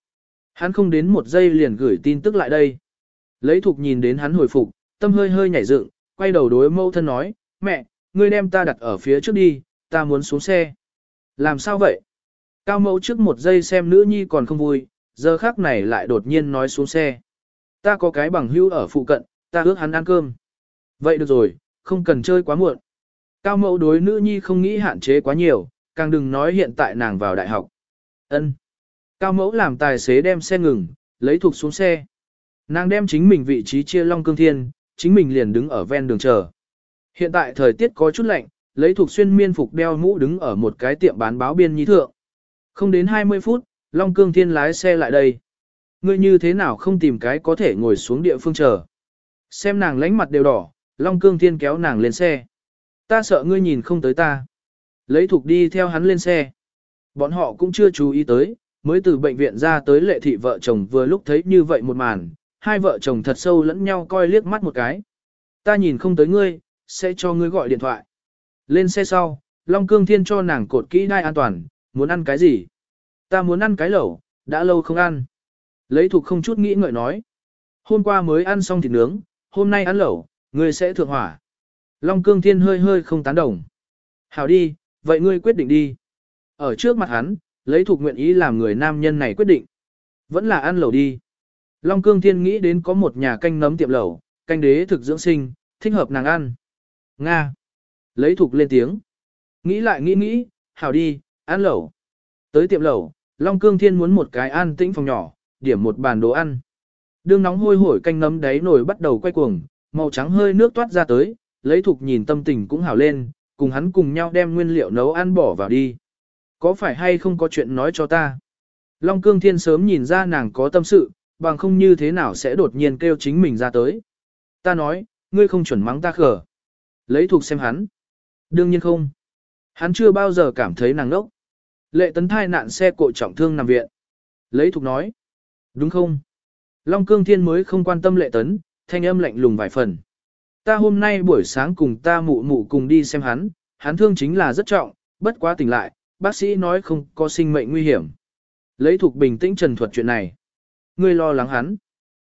Hắn không đến một giây liền gửi tin tức lại đây. Lấy thục nhìn đến hắn hồi phục, tâm hơi hơi nhảy dựng, quay đầu đối mẫu thân nói, mẹ, ngươi đem ta đặt ở phía trước đi, ta muốn xuống xe. Làm sao vậy? Cao mẫu trước một giây xem nữ nhi còn không vui, giờ khác này lại đột nhiên nói xuống xe. Ta có cái bằng hữu ở phụ cận, ta ước hắn ăn cơm. Vậy được rồi, không cần chơi quá muộn. Cao mẫu đối nữ nhi không nghĩ hạn chế quá nhiều, càng đừng nói hiện tại nàng vào đại học. Ân. Cao mẫu làm tài xế đem xe ngừng, lấy thuộc xuống xe. Nàng đem chính mình vị trí chia long cương thiên, chính mình liền đứng ở ven đường chờ. Hiện tại thời tiết có chút lạnh, lấy thuộc xuyên miên phục đeo mũ đứng ở một cái tiệm bán báo biên nhi thượng. Không đến 20 phút, Long Cương Thiên lái xe lại đây. Ngươi như thế nào không tìm cái có thể ngồi xuống địa phương chờ. Xem nàng lánh mặt đều đỏ, Long Cương Thiên kéo nàng lên xe. Ta sợ ngươi nhìn không tới ta. Lấy thục đi theo hắn lên xe. Bọn họ cũng chưa chú ý tới, mới từ bệnh viện ra tới lệ thị vợ chồng vừa lúc thấy như vậy một màn, hai vợ chồng thật sâu lẫn nhau coi liếc mắt một cái. Ta nhìn không tới ngươi, sẽ cho ngươi gọi điện thoại. Lên xe sau, Long Cương Thiên cho nàng cột kỹ đai an toàn, muốn ăn cái gì? Ta muốn ăn cái lẩu, đã lâu không ăn. Lấy thuộc không chút nghĩ ngợi nói. Hôm qua mới ăn xong thịt nướng, hôm nay ăn lẩu, ngươi sẽ thượng hỏa. Long Cương Thiên hơi hơi không tán đồng. Hảo đi, vậy ngươi quyết định đi. Ở trước mặt hắn, lấy thuộc nguyện ý làm người nam nhân này quyết định. Vẫn là ăn lẩu đi. Long Cương Thiên nghĩ đến có một nhà canh nấm tiệm lẩu, canh đế thực dưỡng sinh, thích hợp nàng ăn. Nga. Lấy thục lên tiếng. Nghĩ lại nghĩ nghĩ, hảo đi, ăn lẩu. Tới tiệm lẩu, Long Cương Thiên muốn một cái an tĩnh phòng nhỏ, điểm một bàn đồ ăn. Đương nóng hôi hổi canh nấm đáy nồi bắt đầu quay cuồng, màu trắng hơi nước toát ra tới, lấy thục nhìn tâm tình cũng hảo lên, cùng hắn cùng nhau đem nguyên liệu nấu ăn bỏ vào đi. Có phải hay không có chuyện nói cho ta? Long Cương Thiên sớm nhìn ra nàng có tâm sự, bằng không như thế nào sẽ đột nhiên kêu chính mình ra tới. Ta nói, ngươi không chuẩn mắng ta khở. Lấy thuộc xem hắn. Đương nhiên không. Hắn chưa bao giờ cảm thấy nàng nốc. Lệ tấn thai nạn xe cộ trọng thương nằm viện. Lấy thuộc nói. Đúng không? Long cương thiên mới không quan tâm lệ tấn, thanh âm lạnh lùng vài phần. Ta hôm nay buổi sáng cùng ta mụ mụ cùng đi xem hắn, hắn thương chính là rất trọng, bất quá tỉnh lại, bác sĩ nói không có sinh mệnh nguy hiểm. Lấy thuộc bình tĩnh trần thuật chuyện này. Ngươi lo lắng hắn.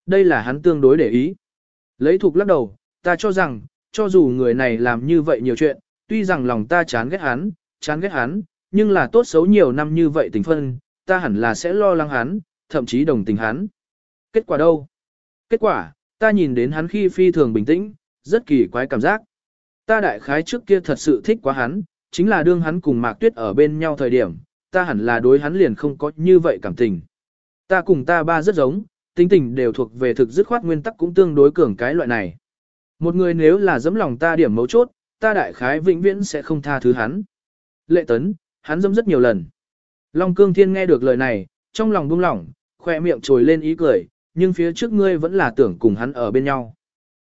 Đây là hắn tương đối để ý. Lấy thuộc lắc đầu, ta cho rằng, cho dù người này làm như vậy nhiều chuyện, tuy rằng lòng ta chán ghét hắn, chán ghét hắn, nhưng là tốt xấu nhiều năm như vậy tình phân, ta hẳn là sẽ lo lắng hắn, thậm chí đồng tình hắn. Kết quả đâu? Kết quả, ta nhìn đến hắn khi phi thường bình tĩnh, rất kỳ quái cảm giác. Ta đại khái trước kia thật sự thích quá hắn, chính là đương hắn cùng Mạc Tuyết ở bên nhau thời điểm, ta hẳn là đối hắn liền không có như vậy cảm tình. Ta cùng ta ba rất giống, tính tình đều thuộc về thực dứt khoát nguyên tắc cũng tương đối cường cái loại này. Một người nếu là dẫm lòng ta điểm mấu chốt, ta đại khái vĩnh viễn sẽ không tha thứ hắn. Lệ tấn, hắn dâm rất nhiều lần. Long cương thiên nghe được lời này, trong lòng buông lỏng, khoe miệng trồi lên ý cười, nhưng phía trước ngươi vẫn là tưởng cùng hắn ở bên nhau.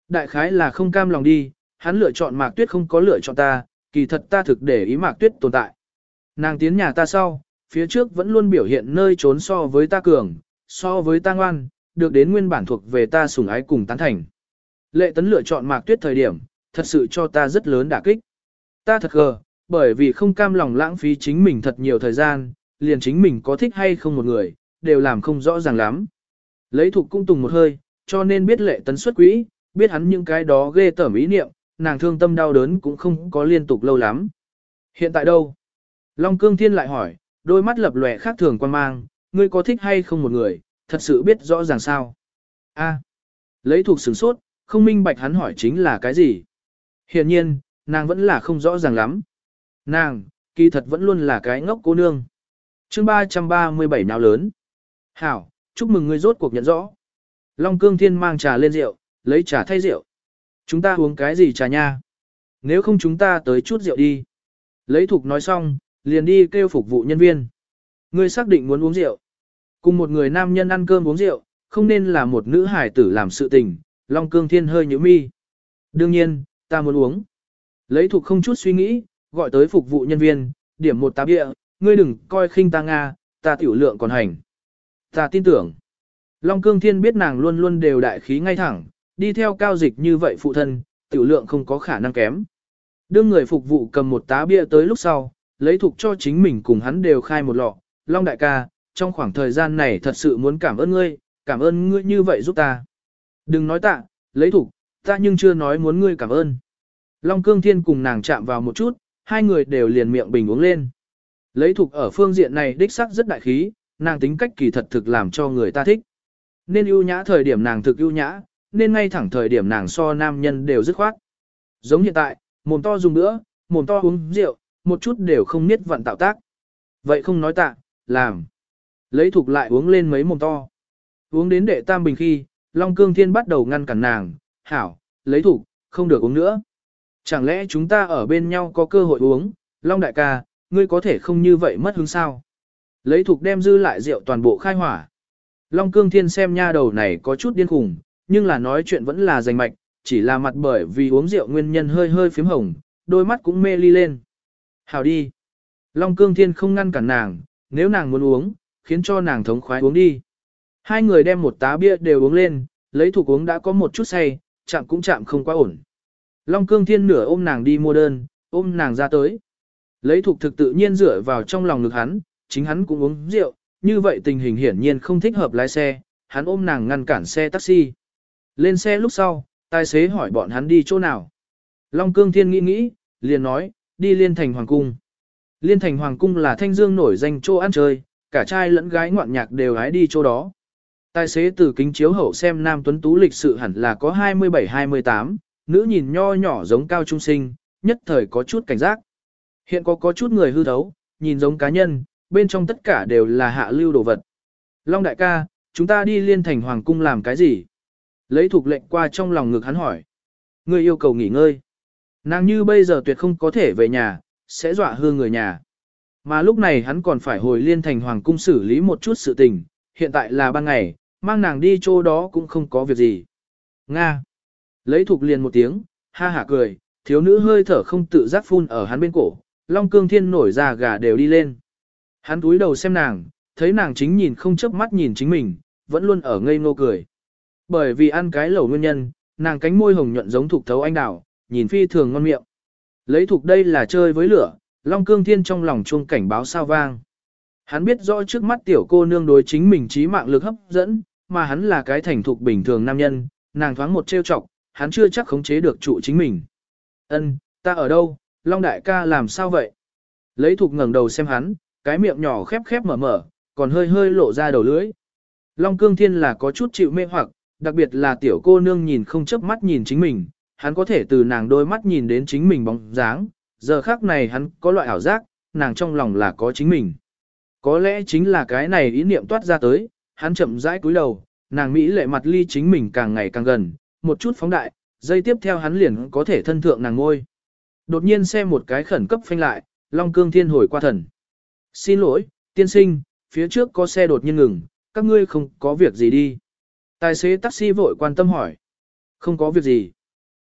Đại khái là không cam lòng đi, hắn lựa chọn mạc tuyết không có lựa chọn ta, kỳ thật ta thực để ý mạc tuyết tồn tại. Nàng tiến nhà ta sau, phía trước vẫn luôn biểu hiện nơi trốn so với ta cường, so với ta ngoan, được đến nguyên bản thuộc về ta sủng ái cùng tán thành. Lệ tấn lựa chọn mạc tuyết thời điểm, thật sự cho ta rất lớn đả kích. Ta thật gờ, bởi vì không cam lòng lãng phí chính mình thật nhiều thời gian, liền chính mình có thích hay không một người, đều làm không rõ ràng lắm. Lấy thuộc cung tùng một hơi, cho nên biết lệ tấn xuất quỹ, biết hắn những cái đó ghê tởm ý niệm, nàng thương tâm đau đớn cũng không có liên tục lâu lắm. Hiện tại đâu? Long cương thiên lại hỏi, đôi mắt lập lòe khác thường quan mang, ngươi có thích hay không một người, thật sự biết rõ ràng sao? A. lấy thuộc sửng sốt, không minh bạch hắn hỏi chính là cái gì. Hiện nhiên, nàng vẫn là không rõ ràng lắm. Nàng, kỳ thật vẫn luôn là cái ngốc cô nương. chương 337 nào lớn. Hảo, chúc mừng ngươi rốt cuộc nhận rõ. Long cương thiên mang trà lên rượu, lấy trà thay rượu. Chúng ta uống cái gì trà nha? Nếu không chúng ta tới chút rượu đi. Lấy thục nói xong, liền đi kêu phục vụ nhân viên. Ngươi xác định muốn uống rượu. Cùng một người nam nhân ăn cơm uống rượu, không nên là một nữ hải tử làm sự tình, Long Cương Thiên hơi nhíu mi. Đương nhiên, ta muốn uống. Lấy thuộc không chút suy nghĩ, gọi tới phục vụ nhân viên, điểm một tá bia, ngươi đừng coi khinh ta Nga, ta tiểu lượng còn hành. Ta tin tưởng. Long Cương Thiên biết nàng luôn luôn đều đại khí ngay thẳng, đi theo cao dịch như vậy phụ thân, tiểu lượng không có khả năng kém. Đương người phục vụ cầm một tá bia tới lúc sau, lấy thuộc cho chính mình cùng hắn đều khai một lọ. Long đại ca, trong khoảng thời gian này thật sự muốn cảm ơn ngươi, cảm ơn ngươi như vậy giúp ta. Đừng nói tạ, lấy thủ, ta nhưng chưa nói muốn ngươi cảm ơn. Long cương thiên cùng nàng chạm vào một chút, hai người đều liền miệng bình uống lên. Lấy thục ở phương diện này đích sắc rất đại khí, nàng tính cách kỳ thật thực làm cho người ta thích. Nên ưu nhã thời điểm nàng thực ưu nhã, nên ngay thẳng thời điểm nàng so nam nhân đều dứt khoát. Giống hiện tại, mồm to dùng nữa, mồm to uống rượu, một chút đều không niết vận tạo tác. Vậy không nói tạ, làm. Lấy thục lại uống lên mấy mồm to. Uống đến đệ tam bình khi, Long Cương Thiên bắt đầu ngăn cản nàng, hảo, lấy thủ, không được uống nữa. Chẳng lẽ chúng ta ở bên nhau có cơ hội uống, Long đại ca, ngươi có thể không như vậy mất hứng sao? Lấy thục đem dư lại rượu toàn bộ khai hỏa. Long Cương Thiên xem nha đầu này có chút điên khùng, nhưng là nói chuyện vẫn là rành mạch, chỉ là mặt bởi vì uống rượu nguyên nhân hơi hơi phím hồng, đôi mắt cũng mê ly lên. Hảo đi. Long Cương Thiên không ngăn cản nàng, nếu nàng muốn uống, khiến cho nàng thống khoái uống đi. Hai người đem một tá bia đều uống lên, lấy thuộc uống đã có một chút say, chạm cũng chạm không quá ổn. Long cương thiên nửa ôm nàng đi mua đơn, ôm nàng ra tới. Lấy thuộc thực tự nhiên dựa vào trong lòng ngực hắn, chính hắn cũng uống rượu, như vậy tình hình hiển nhiên không thích hợp lái xe, hắn ôm nàng ngăn cản xe taxi. Lên xe lúc sau, tài xế hỏi bọn hắn đi chỗ nào. Long cương thiên nghĩ nghĩ, liền nói, đi liên thành hoàng cung. Liên thành hoàng cung là thanh dương nổi danh chỗ ăn chơi, cả trai lẫn gái ngoạn nhạc đều hái đi chỗ đó. Tài xế từ kính chiếu hậu xem nam tuấn tú lịch sự hẳn là có 27-28, nữ nhìn nho nhỏ giống cao trung sinh, nhất thời có chút cảnh giác. Hiện có có chút người hư thấu, nhìn giống cá nhân, bên trong tất cả đều là hạ lưu đồ vật. Long đại ca, chúng ta đi liên thành hoàng cung làm cái gì? Lấy thuộc lệnh qua trong lòng ngực hắn hỏi. Người yêu cầu nghỉ ngơi. Nàng như bây giờ tuyệt không có thể về nhà, sẽ dọa hư người nhà. Mà lúc này hắn còn phải hồi liên thành hoàng cung xử lý một chút sự tình, hiện tại là ban ngày, mang nàng đi chỗ đó cũng không có việc gì. Nga. Lấy thục liền một tiếng, ha hả cười, thiếu nữ hơi thở không tự giác phun ở hắn bên cổ, long cương thiên nổi ra gà đều đi lên. Hắn túi đầu xem nàng, thấy nàng chính nhìn không chớp mắt nhìn chính mình, vẫn luôn ở ngây ngô cười. Bởi vì ăn cái lẩu nguyên nhân, nàng cánh môi hồng nhuận giống thuộc thấu anh đào, nhìn phi thường ngon miệng. Lấy thuộc đây là chơi với lửa, long cương thiên trong lòng chuông cảnh báo sao vang. Hắn biết rõ trước mắt tiểu cô nương đối chính mình trí mạng lực hấp dẫn, mà hắn là cái thành thục bình thường nam nhân, nàng thoáng một trêu chọc, hắn chưa chắc khống chế được trụ chính mình. Ân, ta ở đâu, Long đại ca làm sao vậy? Lấy thục ngẩng đầu xem hắn, cái miệng nhỏ khép khép mở mở, còn hơi hơi lộ ra đầu lưỡi. Long cương thiên là có chút chịu mê hoặc, đặc biệt là tiểu cô nương nhìn không chớp mắt nhìn chính mình, hắn có thể từ nàng đôi mắt nhìn đến chính mình bóng dáng, giờ khác này hắn có loại ảo giác, nàng trong lòng là có chính mình. Có lẽ chính là cái này ý niệm toát ra tới, hắn chậm rãi cúi đầu, nàng Mỹ lệ mặt ly chính mình càng ngày càng gần, một chút phóng đại, dây tiếp theo hắn liền có thể thân thượng nàng ngôi. Đột nhiên xe một cái khẩn cấp phanh lại, Long Cương Thiên hồi qua thần. Xin lỗi, tiên sinh, phía trước có xe đột nhiên ngừng, các ngươi không có việc gì đi. Tài xế taxi vội quan tâm hỏi. Không có việc gì.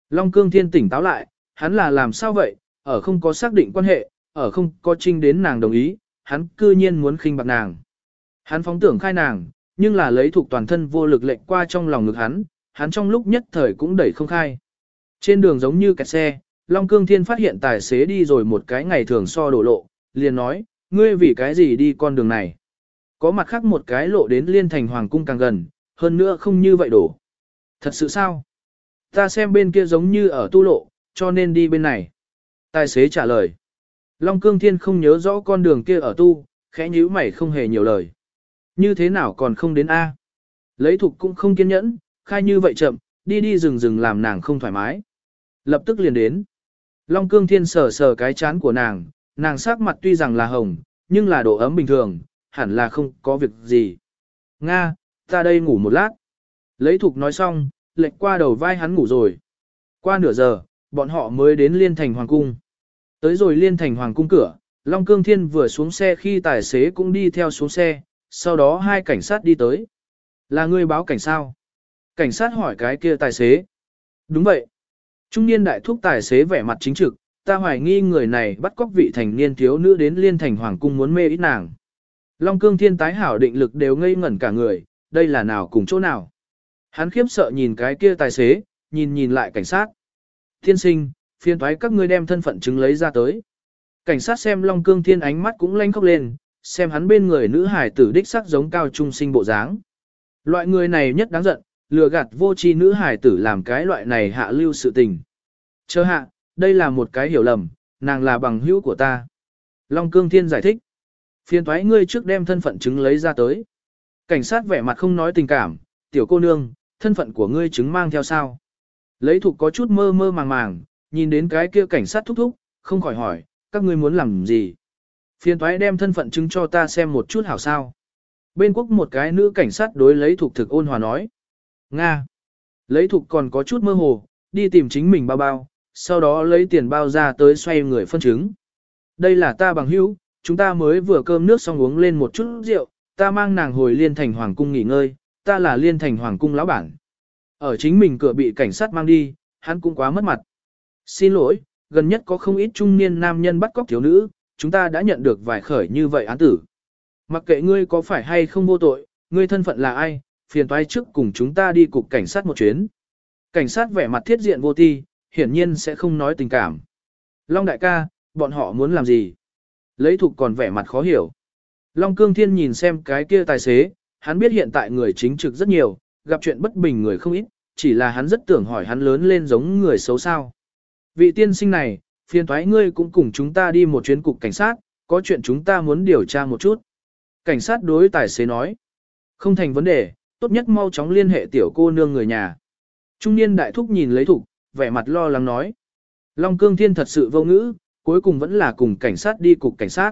Long Cương Thiên tỉnh táo lại, hắn là làm sao vậy, ở không có xác định quan hệ, ở không có trinh đến nàng đồng ý, hắn cư nhiên muốn khinh bạc nàng. Hắn phóng tưởng khai nàng, nhưng là lấy thuộc toàn thân vô lực lệnh qua trong lòng ngực hắn, hắn trong lúc nhất thời cũng đẩy không khai. Trên đường giống như kẹt xe, Long Cương Thiên phát hiện tài xế đi rồi một cái ngày thường so đổ lộ, liền nói, ngươi vì cái gì đi con đường này. Có mặt khác một cái lộ đến liên thành hoàng cung càng gần, hơn nữa không như vậy đổ. Thật sự sao? Ta xem bên kia giống như ở tu lộ, cho nên đi bên này. Tài xế trả lời. Long Cương Thiên không nhớ rõ con đường kia ở tu, khẽ nhíu mày không hề nhiều lời. Như thế nào còn không đến A? Lấy thục cũng không kiên nhẫn, khai như vậy chậm, đi đi rừng rừng làm nàng không thoải mái. Lập tức liền đến. Long Cương Thiên sờ sờ cái chán của nàng, nàng sắc mặt tuy rằng là hồng, nhưng là độ ấm bình thường, hẳn là không có việc gì. Nga, ta đây ngủ một lát. Lấy thục nói xong, lệnh qua đầu vai hắn ngủ rồi. Qua nửa giờ, bọn họ mới đến Liên Thành Hoàng Cung. Tới rồi Liên Thành Hoàng Cung cửa, Long Cương Thiên vừa xuống xe khi tài xế cũng đi theo xuống xe, sau đó hai cảnh sát đi tới. Là người báo cảnh sao? Cảnh sát hỏi cái kia tài xế. Đúng vậy. Trung niên đại thúc tài xế vẻ mặt chính trực, ta hoài nghi người này bắt cóc vị thành niên thiếu nữ đến liên thành hoàng cung muốn mê ít nàng. Long cương thiên tái hảo định lực đều ngây ngẩn cả người, đây là nào cùng chỗ nào. Hắn khiếp sợ nhìn cái kia tài xế, nhìn nhìn lại cảnh sát. Thiên sinh, phiên thoái các ngươi đem thân phận chứng lấy ra tới. Cảnh sát xem Long Cương Thiên ánh mắt cũng lanh khóc lên, xem hắn bên người nữ hải tử đích sắc giống cao trung sinh bộ dáng. Loại người này nhất đáng giận, lừa gạt vô tri nữ hải tử làm cái loại này hạ lưu sự tình. Chờ hạ, đây là một cái hiểu lầm, nàng là bằng hữu của ta. Long Cương Thiên giải thích. Phiên thoái ngươi trước đem thân phận chứng lấy ra tới. Cảnh sát vẻ mặt không nói tình cảm, tiểu cô nương, thân phận của ngươi chứng mang theo sao. Lấy thục có chút mơ mơ màng màng, nhìn đến cái kia cảnh sát thúc thúc, không khỏi hỏi, các ngươi muốn làm gì. Phiên thoái đem thân phận chứng cho ta xem một chút hảo sao. Bên quốc một cái nữ cảnh sát đối lấy thục thực ôn hòa nói. Nga. Lấy thục còn có chút mơ hồ, đi tìm chính mình bao bao, sau đó lấy tiền bao ra tới xoay người phân chứng. Đây là ta bằng hữu, chúng ta mới vừa cơm nước xong uống lên một chút rượu, ta mang nàng hồi liên thành hoàng cung nghỉ ngơi, ta là liên thành hoàng cung lão bản. Ở chính mình cửa bị cảnh sát mang đi, hắn cũng quá mất mặt. Xin lỗi, gần nhất có không ít trung niên nam nhân bắt cóc thiếu nữ, chúng ta đã nhận được vài khởi như vậy án tử. Mặc kệ ngươi có phải hay không vô tội, ngươi thân phận là ai, phiền toái trước cùng chúng ta đi cục cảnh sát một chuyến. Cảnh sát vẻ mặt thiết diện vô ti, hiển nhiên sẽ không nói tình cảm. Long đại ca, bọn họ muốn làm gì? Lấy thục còn vẻ mặt khó hiểu. Long cương thiên nhìn xem cái kia tài xế, hắn biết hiện tại người chính trực rất nhiều, gặp chuyện bất bình người không ít, chỉ là hắn rất tưởng hỏi hắn lớn lên giống người xấu sao. Vị tiên sinh này, phiền thoái ngươi cũng cùng chúng ta đi một chuyến cục cảnh sát, có chuyện chúng ta muốn điều tra một chút. Cảnh sát đối tài xế nói. Không thành vấn đề, tốt nhất mau chóng liên hệ tiểu cô nương người nhà. Trung niên đại thúc nhìn lấy thục, vẻ mặt lo lắng nói. Long cương thiên thật sự vô ngữ, cuối cùng vẫn là cùng cảnh sát đi cục cảnh sát.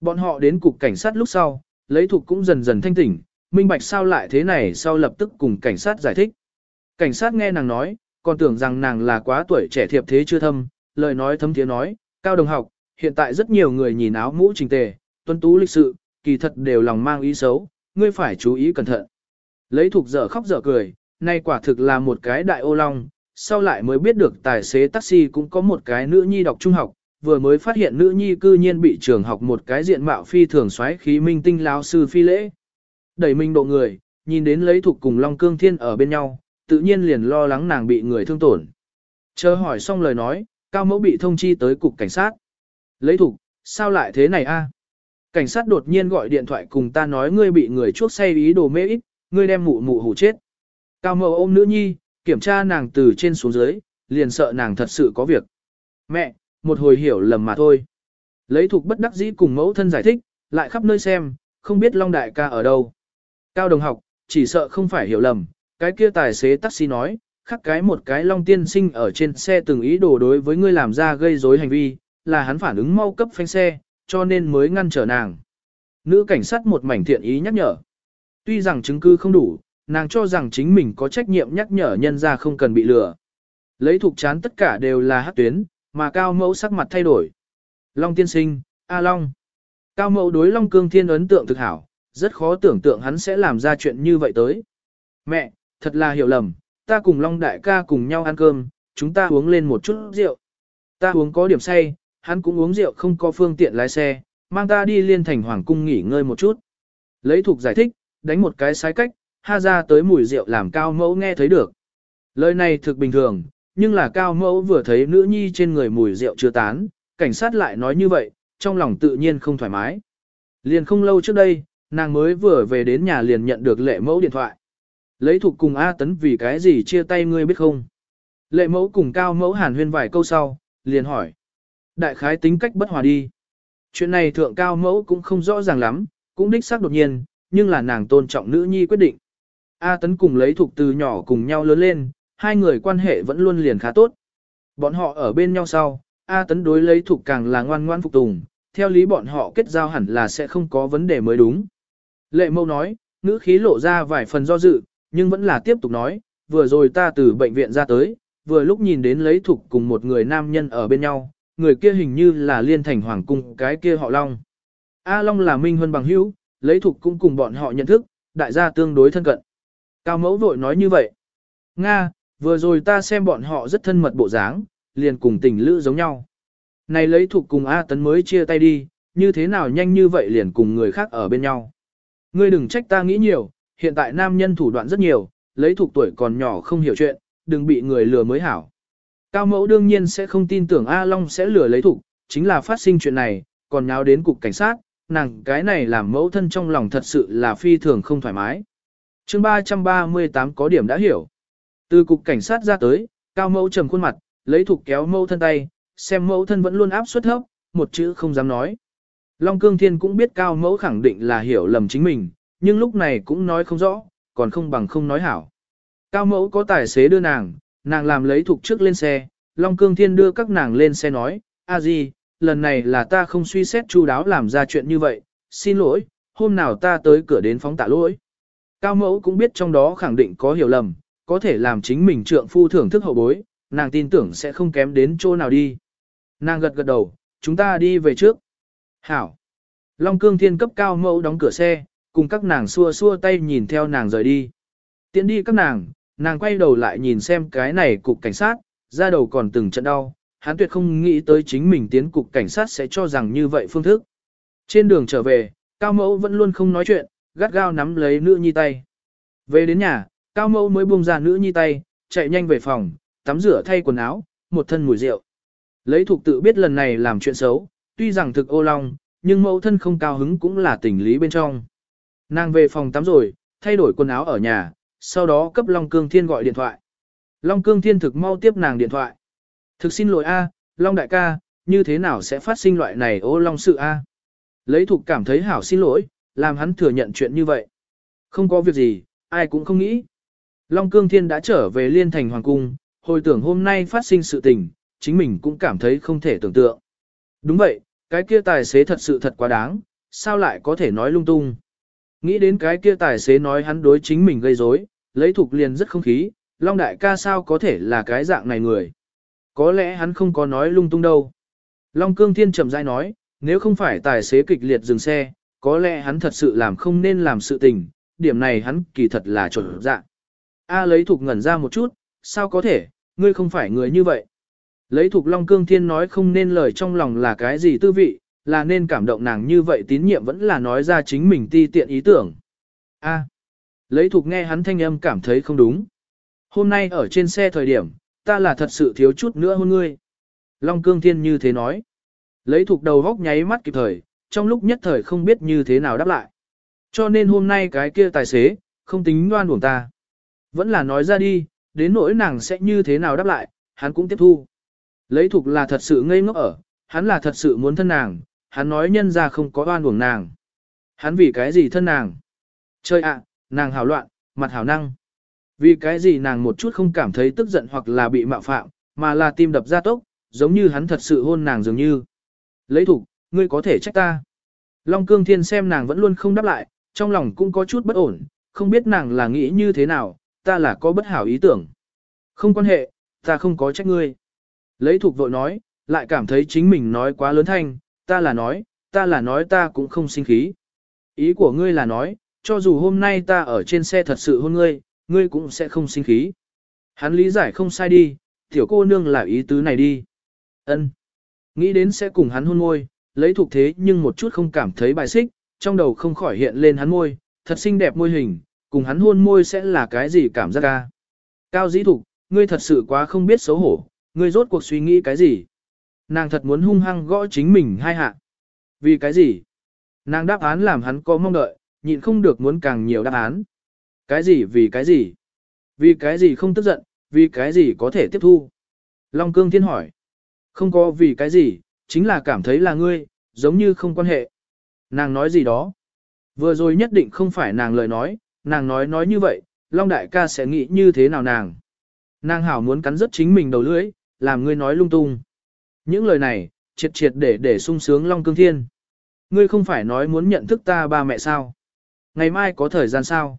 Bọn họ đến cục cảnh sát lúc sau, lấy thục cũng dần dần thanh tỉnh, minh bạch sao lại thế này sau lập tức cùng cảnh sát giải thích. Cảnh sát nghe nàng nói, còn tưởng rằng nàng là quá tuổi trẻ thiệp thế chưa thâm, lời nói thấm thiế nói, cao đồng học, hiện tại rất nhiều người nhìn áo mũ trình tề, tuân tú lịch sự, kỳ thật đều lòng mang ý xấu, ngươi phải chú ý cẩn thận. Lấy thuộc dở khóc dở cười, nay quả thực là một cái đại ô long, sau lại mới biết được tài xế taxi cũng có một cái nữ nhi đọc trung học, vừa mới phát hiện nữ nhi cư nhiên bị trường học một cái diện mạo phi thường xoáy khí minh tinh lão sư phi lễ. Đẩy minh độ người, nhìn đến lấy thuộc cùng Long Cương Thiên ở bên nhau, tự nhiên liền lo lắng nàng bị người thương tổn. Chờ hỏi xong lời nói, Cao Mẫu bị thông chi tới cục cảnh sát. Lấy thuộc, sao lại thế này a? Cảnh sát đột nhiên gọi điện thoại cùng ta nói ngươi bị người chuốc say ý đồ mê ít, ngươi đem mụ mụ hủ chết. Cao Mẫu ôm nữ nhi, kiểm tra nàng từ trên xuống dưới, liền sợ nàng thật sự có việc. Mẹ, một hồi hiểu lầm mà thôi. Lấy thuộc bất đắc dĩ cùng mẫu thân giải thích, lại khắp nơi xem, không biết Long Đại ca ở đâu. Cao đồng học, chỉ sợ không phải hiểu lầm, cái kia tài xế taxi nói, khắc cái một cái Long tiên sinh ở trên xe từng ý đồ đối với ngươi làm ra gây rối hành vi, là hắn phản ứng mau cấp phanh xe, cho nên mới ngăn trở nàng. Nữ cảnh sát một mảnh thiện ý nhắc nhở. Tuy rằng chứng cứ không đủ, nàng cho rằng chính mình có trách nhiệm nhắc nhở nhân ra không cần bị lừa. Lấy thuộc chán tất cả đều là hát tuyến, mà cao mẫu sắc mặt thay đổi. Long tiên sinh, A Long. Cao mẫu đối Long Cương Thiên ấn tượng thực hảo, rất khó tưởng tượng hắn sẽ làm ra chuyện như vậy tới. Mẹ, thật là hiểu lầm, ta cùng Long đại ca cùng nhau ăn cơm, chúng ta uống lên một chút rượu. Ta uống có điểm say, hắn cũng uống rượu không có phương tiện lái xe, mang ta đi liên thành hoàng cung nghỉ ngơi một chút. Lấy thuộc giải thích, đánh một cái sái cách, ha ra tới mùi rượu làm cao mẫu nghe thấy được. Lời này thực bình thường, nhưng là cao mẫu vừa thấy nữ nhi trên người mùi rượu chưa tán, cảnh sát lại nói như vậy, trong lòng tự nhiên không thoải mái. Liền không lâu trước đây, nàng mới vừa về đến nhà liền nhận được lệ mẫu điện thoại. Lấy thuộc cùng A Tấn vì cái gì chia tay ngươi biết không? Lệ mẫu cùng cao mẫu hàn huyên vài câu sau, liền hỏi. Đại khái tính cách bất hòa đi. Chuyện này thượng cao mẫu cũng không rõ ràng lắm, cũng đích xác đột nhiên, nhưng là nàng tôn trọng nữ nhi quyết định. A Tấn cùng lấy thuộc từ nhỏ cùng nhau lớn lên, hai người quan hệ vẫn luôn liền khá tốt. Bọn họ ở bên nhau sau, A Tấn đối lấy thuộc càng là ngoan ngoan phục tùng, theo lý bọn họ kết giao hẳn là sẽ không có vấn đề mới đúng. Lệ mâu nói, ngữ khí lộ ra vài phần do dự, nhưng vẫn là tiếp tục nói, vừa rồi ta từ bệnh viện ra tới, vừa lúc nhìn đến lấy thuộc cùng một người nam nhân ở bên nhau, người kia hình như là liên thành hoàng cung cái kia họ Long. A Long là minh huân bằng hữu, lấy thục cũng cùng bọn họ nhận thức, đại gia tương đối thân cận. Cao mẫu vội nói như vậy. Nga, vừa rồi ta xem bọn họ rất thân mật bộ dáng, liền cùng tình lữ giống nhau. Này lấy thuộc cùng A Tấn mới chia tay đi, như thế nào nhanh như vậy liền cùng người khác ở bên nhau. Ngươi đừng trách ta nghĩ nhiều, hiện tại nam nhân thủ đoạn rất nhiều, lấy thuộc tuổi còn nhỏ không hiểu chuyện, đừng bị người lừa mới hảo. Cao mẫu đương nhiên sẽ không tin tưởng A Long sẽ lừa lấy thuộc, chính là phát sinh chuyện này, còn nháo đến cục cảnh sát, nàng cái này làm mẫu thân trong lòng thật sự là phi thường không thoải mái. chương 338 có điểm đã hiểu. Từ cục cảnh sát ra tới, cao mẫu trầm khuôn mặt, lấy thục kéo mẫu thân tay, xem mẫu thân vẫn luôn áp suất thấp, một chữ không dám nói. Long Cương Thiên cũng biết cao mẫu khẳng định là hiểu lầm chính mình, nhưng lúc này cũng nói không rõ, còn không bằng không nói hảo. Cao mẫu có tài xế đưa nàng, nàng làm lấy thục trước lên xe, Long Cương Thiên đưa các nàng lên xe nói, a gì, lần này là ta không suy xét chu đáo làm ra chuyện như vậy, xin lỗi, hôm nào ta tới cửa đến phóng tạ lỗi. Cao mẫu cũng biết trong đó khẳng định có hiểu lầm, có thể làm chính mình trượng phu thưởng thức hậu bối, nàng tin tưởng sẽ không kém đến chỗ nào đi. Nàng gật gật đầu, chúng ta đi về trước. Hảo. Long cương thiên cấp cao mẫu đóng cửa xe, cùng các nàng xua xua tay nhìn theo nàng rời đi. Tiến đi các nàng, nàng quay đầu lại nhìn xem cái này cục cảnh sát, ra đầu còn từng trận đau, hắn tuyệt không nghĩ tới chính mình tiến cục cảnh sát sẽ cho rằng như vậy phương thức. Trên đường trở về, cao mẫu vẫn luôn không nói chuyện, gắt gao nắm lấy nữ nhi tay. Về đến nhà, cao mẫu mới buông ra nữ nhi tay, chạy nhanh về phòng, tắm rửa thay quần áo, một thân mùi rượu. Lấy thuộc tự biết lần này làm chuyện xấu, tuy rằng thực ô long, nhưng mẫu thân không cao hứng cũng là tình lý bên trong. Nàng về phòng tắm rồi, thay đổi quần áo ở nhà, sau đó cấp Long Cương Thiên gọi điện thoại. Long Cương Thiên thực mau tiếp nàng điện thoại. Thực xin lỗi A, Long đại ca, như thế nào sẽ phát sinh loại này ô Long sự A. Lấy thuộc cảm thấy hảo xin lỗi, làm hắn thừa nhận chuyện như vậy. Không có việc gì, ai cũng không nghĩ. Long Cương Thiên đã trở về Liên Thành Hoàng Cung, hồi tưởng hôm nay phát sinh sự tình, chính mình cũng cảm thấy không thể tưởng tượng. Đúng vậy, cái kia tài xế thật sự thật quá đáng, sao lại có thể nói lung tung. Nghĩ đến cái kia tài xế nói hắn đối chính mình gây rối, lấy thục liền rất không khí, Long đại ca sao có thể là cái dạng này người. Có lẽ hắn không có nói lung tung đâu. Long cương thiên chậm rãi nói, nếu không phải tài xế kịch liệt dừng xe, có lẽ hắn thật sự làm không nên làm sự tình, điểm này hắn kỳ thật là chuẩn dạ. A lấy thục ngẩn ra một chút, sao có thể, ngươi không phải người như vậy. Lấy thục Long Cương Thiên nói không nên lời trong lòng là cái gì tư vị, là nên cảm động nàng như vậy tín nhiệm vẫn là nói ra chính mình ti tiện ý tưởng. A. lấy thục nghe hắn thanh âm cảm thấy không đúng. Hôm nay ở trên xe thời điểm, ta là thật sự thiếu chút nữa hôn ngươi. Long Cương Thiên như thế nói. Lấy thuộc đầu góc nháy mắt kịp thời, trong lúc nhất thời không biết như thế nào đáp lại. Cho nên hôm nay cái kia tài xế, không tính đoan buồn ta. Vẫn là nói ra đi, đến nỗi nàng sẽ như thế nào đáp lại, hắn cũng tiếp thu. Lấy Thuộc là thật sự ngây ngốc ở, hắn là thật sự muốn thân nàng, hắn nói nhân ra không có oan uổng nàng. Hắn vì cái gì thân nàng? Chơi ạ, nàng hào loạn, mặt hào năng. Vì cái gì nàng một chút không cảm thấy tức giận hoặc là bị mạo phạm, mà là tim đập ra tốc, giống như hắn thật sự hôn nàng dường như. Lấy thủ ngươi có thể trách ta. Long cương thiên xem nàng vẫn luôn không đáp lại, trong lòng cũng có chút bất ổn, không biết nàng là nghĩ như thế nào, ta là có bất hảo ý tưởng. Không quan hệ, Ta không có trách ngươi. Lấy thục vội nói, lại cảm thấy chính mình nói quá lớn thanh, ta là nói, ta là nói ta cũng không sinh khí. Ý của ngươi là nói, cho dù hôm nay ta ở trên xe thật sự hôn ngươi, ngươi cũng sẽ không sinh khí. Hắn lý giải không sai đi, tiểu cô nương là ý tứ này đi. Ân. Nghĩ đến sẽ cùng hắn hôn môi, lấy thuộc thế nhưng một chút không cảm thấy bài xích, trong đầu không khỏi hiện lên hắn môi, thật xinh đẹp môi hình, cùng hắn hôn môi sẽ là cái gì cảm giác ca. Cao dĩ thục, ngươi thật sự quá không biết xấu hổ, ngươi rốt cuộc suy nghĩ cái gì. Nàng thật muốn hung hăng gõ chính mình hai hạ. Vì cái gì? Nàng đáp án làm hắn có mong đợi, nhịn không được muốn càng nhiều đáp án. Cái gì vì cái gì? Vì cái gì không tức giận, vì cái gì có thể tiếp thu? Long cương thiên hỏi. Không có vì cái gì, chính là cảm thấy là ngươi, giống như không quan hệ. Nàng nói gì đó? Vừa rồi nhất định không phải nàng lời nói, nàng nói nói như vậy, Long đại ca sẽ nghĩ như thế nào nàng? Nàng hảo muốn cắn rứt chính mình đầu lưỡi, làm ngươi nói lung tung. Những lời này, triệt triệt để để sung sướng Long Cương Thiên. Ngươi không phải nói muốn nhận thức ta ba mẹ sao? Ngày mai có thời gian sao?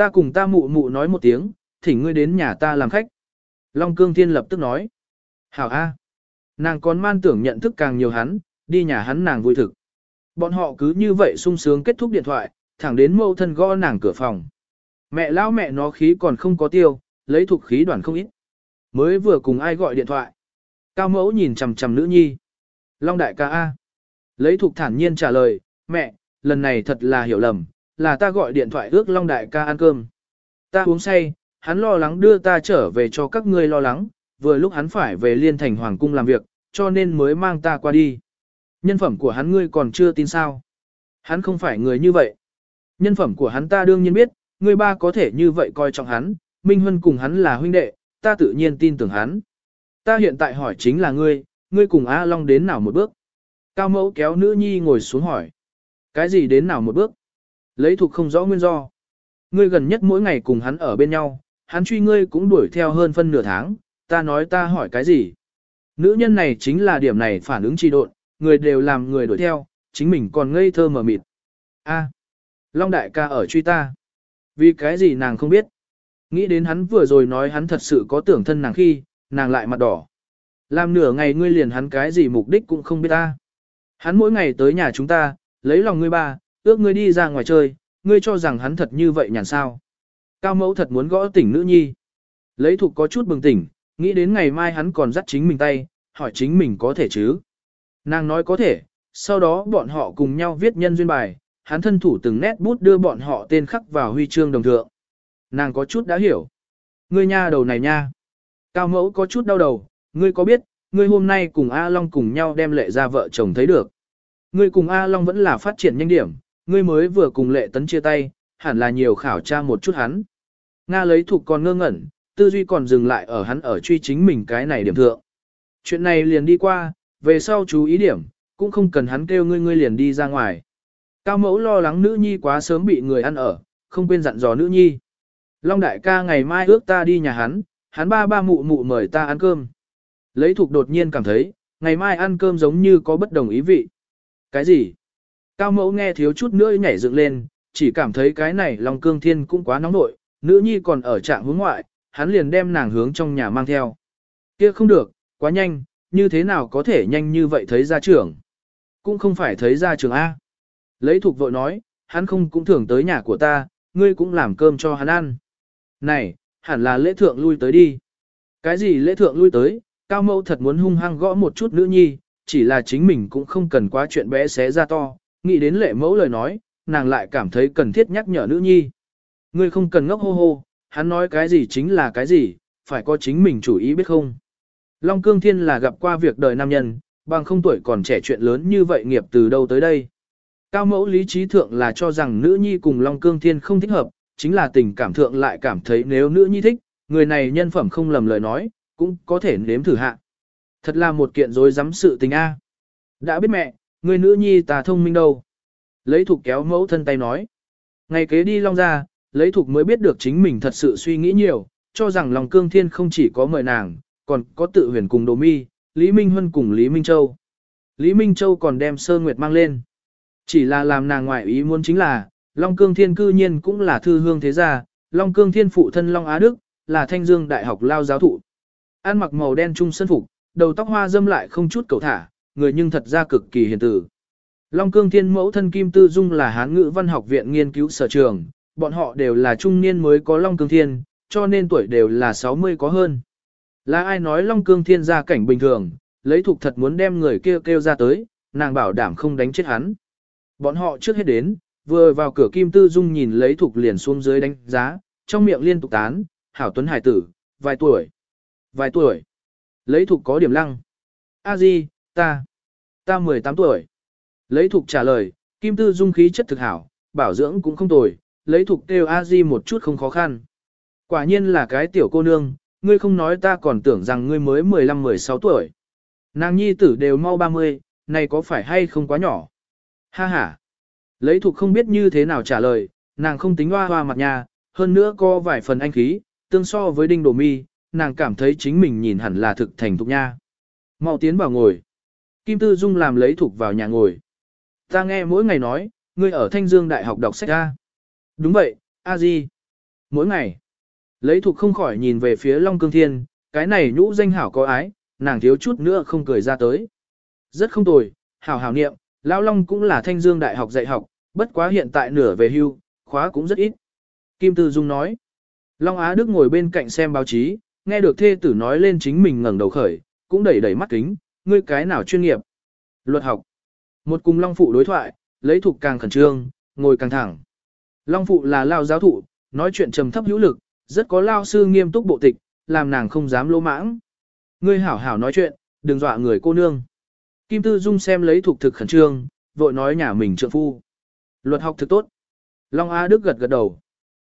Ta cùng ta mụ mụ nói một tiếng, thỉnh ngươi đến nhà ta làm khách. Long Cương Thiên lập tức nói. Hảo A. Nàng còn man tưởng nhận thức càng nhiều hắn, đi nhà hắn nàng vui thực. Bọn họ cứ như vậy sung sướng kết thúc điện thoại, thẳng đến mâu thân gõ nàng cửa phòng. Mẹ lão mẹ nó khí còn không có tiêu, lấy thuộc khí đoàn không ít. Mới vừa cùng ai gọi điện thoại. Cao mẫu nhìn chằm chằm nữ nhi. Long đại ca A. Lấy thuộc thản nhiên trả lời, mẹ, lần này thật là hiểu lầm, là ta gọi điện thoại ước Long đại ca ăn cơm. Ta uống say, hắn lo lắng đưa ta trở về cho các ngươi lo lắng, vừa lúc hắn phải về liên thành hoàng cung làm việc, cho nên mới mang ta qua đi. Nhân phẩm của hắn ngươi còn chưa tin sao. Hắn không phải người như vậy. Nhân phẩm của hắn ta đương nhiên biết, ngươi ba có thể như vậy coi trọng hắn, Minh Huân cùng hắn là huynh đệ, ta tự nhiên tin tưởng hắn. Ta hiện tại hỏi chính là ngươi, ngươi cùng A Long đến nào một bước? Cao mẫu kéo nữ nhi ngồi xuống hỏi. Cái gì đến nào một bước? Lấy thuộc không rõ nguyên do. Ngươi gần nhất mỗi ngày cùng hắn ở bên nhau, hắn truy ngươi cũng đuổi theo hơn phân nửa tháng, ta nói ta hỏi cái gì? Nữ nhân này chính là điểm này phản ứng trì độn, người đều làm người đuổi theo, chính mình còn ngây thơ mờ mịt. A, Long đại ca ở truy ta. Vì cái gì nàng không biết? Nghĩ đến hắn vừa rồi nói hắn thật sự có tưởng thân nàng khi, nàng lại mặt đỏ. Làm nửa ngày ngươi liền hắn cái gì mục đích cũng không biết ta. Hắn mỗi ngày tới nhà chúng ta, lấy lòng ngươi ba, ước ngươi đi ra ngoài chơi, ngươi cho rằng hắn thật như vậy nhàn sao. Cao mẫu thật muốn gõ tỉnh nữ nhi. Lấy thục có chút bừng tỉnh, nghĩ đến ngày mai hắn còn dắt chính mình tay, hỏi chính mình có thể chứ. Nàng nói có thể, sau đó bọn họ cùng nhau viết nhân duyên bài, hắn thân thủ từng nét bút đưa bọn họ tên khắc vào huy chương đồng thượng. Nàng có chút đã hiểu. Ngươi nha đầu này nha. Cao mẫu có chút đau đầu, ngươi có biết, ngươi hôm nay cùng A Long cùng nhau đem lệ ra vợ chồng thấy được. Ngươi cùng A Long vẫn là phát triển nhanh điểm, ngươi mới vừa cùng lệ tấn chia tay, hẳn là nhiều khảo tra một chút hắn. Nga lấy thuộc còn ngơ ngẩn, tư duy còn dừng lại ở hắn ở truy chính mình cái này điểm thượng. Chuyện này liền đi qua, về sau chú ý điểm, cũng không cần hắn kêu ngươi ngươi liền đi ra ngoài. Cao mẫu lo lắng nữ nhi quá sớm bị người ăn ở, không quên dặn dò nữ nhi. Long đại ca ngày mai ước ta đi nhà hắn, hắn ba ba mụ mụ mời ta ăn cơm. Lấy thuộc đột nhiên cảm thấy, ngày mai ăn cơm giống như có bất đồng ý vị. Cái gì? Cao mẫu nghe thiếu chút nữa nhảy dựng lên, chỉ cảm thấy cái này lòng cương thiên cũng quá nóng nội, nữ nhi còn ở trạng hướng ngoại, hắn liền đem nàng hướng trong nhà mang theo. Kia không được, quá nhanh, như thế nào có thể nhanh như vậy thấy ra trưởng. Cũng không phải thấy ra trưởng A. Lấy thuộc vội nói, hắn không cũng thường tới nhà của ta, ngươi cũng làm cơm cho hắn ăn. Này, hẳn là lễ thượng lui tới đi. Cái gì lễ thượng lui tới, cao mẫu thật muốn hung hăng gõ một chút nữ nhi, chỉ là chính mình cũng không cần quá chuyện bé xé ra to, nghĩ đến lệ mẫu lời nói, nàng lại cảm thấy cần thiết nhắc nhở nữ nhi. Ngươi không cần ngốc hô hô, hắn nói cái gì chính là cái gì, phải có chính mình chủ ý biết không. Long Cương Thiên là gặp qua việc đời nam nhân, bằng không tuổi còn trẻ chuyện lớn như vậy nghiệp từ đâu tới đây. Cao mẫu lý trí thượng là cho rằng nữ nhi cùng Long Cương Thiên không thích hợp, chính là tình cảm thượng lại cảm thấy nếu nữ nhi thích, người này nhân phẩm không lầm lời nói, cũng có thể nếm thử hạ. Thật là một kiện dối rắm sự tình A. Đã biết mẹ, người nữ nhi ta thông minh đâu. Lấy thục kéo mẫu thân tay nói. Ngày kế đi Long ra, lấy thục mới biết được chính mình thật sự suy nghĩ nhiều, cho rằng lòng cương thiên không chỉ có mời nàng, còn có tự huyền cùng đồ mi, Lý Minh Huân cùng Lý Minh Châu. Lý Minh Châu còn đem Sơ Nguyệt mang lên. Chỉ là làm nàng ngoại ý muốn chính là, Long Cương Thiên cư nhiên cũng là thư hương thế gia, Long Cương Thiên phụ thân Long Á Đức, là thanh dương đại học lao giáo thụ. Ăn mặc màu đen trung sân phục, đầu tóc hoa dâm lại không chút cầu thả, người nhưng thật ra cực kỳ hiền tử. Long Cương Thiên mẫu thân Kim Tư Dung là Hán ngữ văn học viện nghiên cứu sở trường, bọn họ đều là trung niên mới có Long Cương Thiên, cho nên tuổi đều là 60 có hơn. Là ai nói Long Cương Thiên ra cảnh bình thường, lấy thuộc thật muốn đem người kia kêu, kêu ra tới, nàng bảo đảm không đánh chết hắn. Bọn họ trước hết đến, vừa vào cửa Kim Tư Dung nhìn lấy thuộc liền xuống dưới đánh giá, trong miệng liên tục tán, hảo tuấn hải tử, vài tuổi, vài tuổi. Lấy thuộc có điểm lăng. A Di, ta, ta 18 tuổi. Lấy thuộc trả lời, Kim Tư Dung khí chất thực hảo, bảo dưỡng cũng không tồi, lấy thuộc kêu A Di một chút không khó khăn. Quả nhiên là cái tiểu cô nương, ngươi không nói ta còn tưởng rằng ngươi mới 15-16 tuổi. Nàng nhi tử đều mau 30, này có phải hay không quá nhỏ? Ha ha. Lấy thuộc không biết như thế nào trả lời, nàng không tính hoa hoa mặt nhà, hơn nữa có vài phần anh khí, tương so với đinh đồ mi, nàng cảm thấy chính mình nhìn hẳn là thực thành thục nha. Mau tiến vào ngồi. Kim Tư Dung làm lấy thuộc vào nhà ngồi. Ta nghe mỗi ngày nói, ngươi ở Thanh Dương Đại học đọc sách A. Đúng vậy, A Di. Mỗi ngày. Lấy thuộc không khỏi nhìn về phía Long Cương Thiên, cái này nhũ danh hảo có ái, nàng thiếu chút nữa không cười ra tới. Rất không tồi, hảo hảo niệm, Lão Long cũng là Thanh Dương Đại học dạy học, bất quá hiện tại nửa về hưu, khóa cũng rất ít. Kim Tư Dung nói. Long Á Đức ngồi bên cạnh xem báo chí, nghe được thê tử nói lên chính mình ngẩng đầu khởi, cũng đẩy đẩy mắt kính, ngươi cái nào chuyên nghiệp. Luật học. Một cùng Long Phụ đối thoại, lấy thuộc càng khẩn trương, ngồi càng thẳng. Long Phụ là lao giáo thụ, nói chuyện trầm thấp hữu lực, rất có lao sư nghiêm túc bộ tịch, làm nàng không dám lỗ mãng. Ngươi hảo hảo nói chuyện, đừng dọa người cô nương. Kim Tư Dung xem lấy thuộc thực khẩn trương, vội nói nhà mình trượng phu. Luật học thực tốt. Long A Đức gật gật đầu.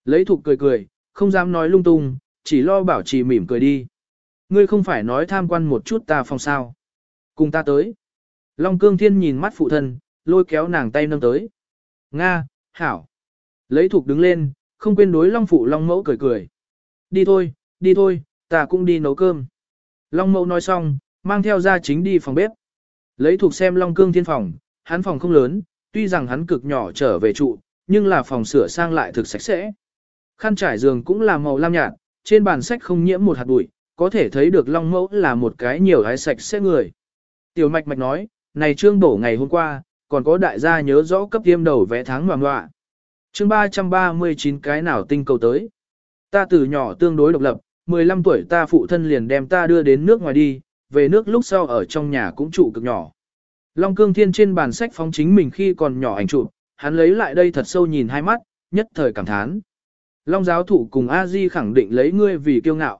Lấy thuộc cười cười, không dám nói lung tung, chỉ lo bảo trì mỉm cười đi. Ngươi không phải nói tham quan một chút ta phòng sao. Cùng ta tới. Long Cương Thiên nhìn mắt phụ thân, lôi kéo nàng tay nâng tới. Nga, hảo. Lấy thuộc đứng lên, không quên đối Long Phụ Long Mẫu cười cười. Đi thôi, đi thôi, ta cũng đi nấu cơm. Long Mẫu nói xong, mang theo ra chính đi phòng bếp. Lấy thuộc xem Long Cương Thiên phòng, hắn phòng không lớn, tuy rằng hắn cực nhỏ trở về trụ, nhưng là phòng sửa sang lại thực sạch sẽ. Khăn trải giường cũng là màu lam nhạt, trên bàn sách không nhiễm một hạt bụi, có thể thấy được Long Mẫu là một cái nhiều hái sạch sẽ người. Tiểu Mạch Mạch nói, này trương bổ ngày hôm qua, còn có đại gia nhớ rõ cấp tiêm đầu vẽ tháng ngoạm ngoạ. Chương 339 cái nào tinh cầu tới. Ta từ nhỏ tương đối độc lập, 15 tuổi ta phụ thân liền đem ta đưa đến nước ngoài đi, về nước lúc sau ở trong nhà cũng trụ cực nhỏ. Long Cương Thiên trên bàn sách phóng chính mình khi còn nhỏ ảnh chụp, hắn lấy lại đây thật sâu nhìn hai mắt, nhất thời cảm thán. Long giáo thủ cùng A Di khẳng định lấy ngươi vì kiêu ngạo.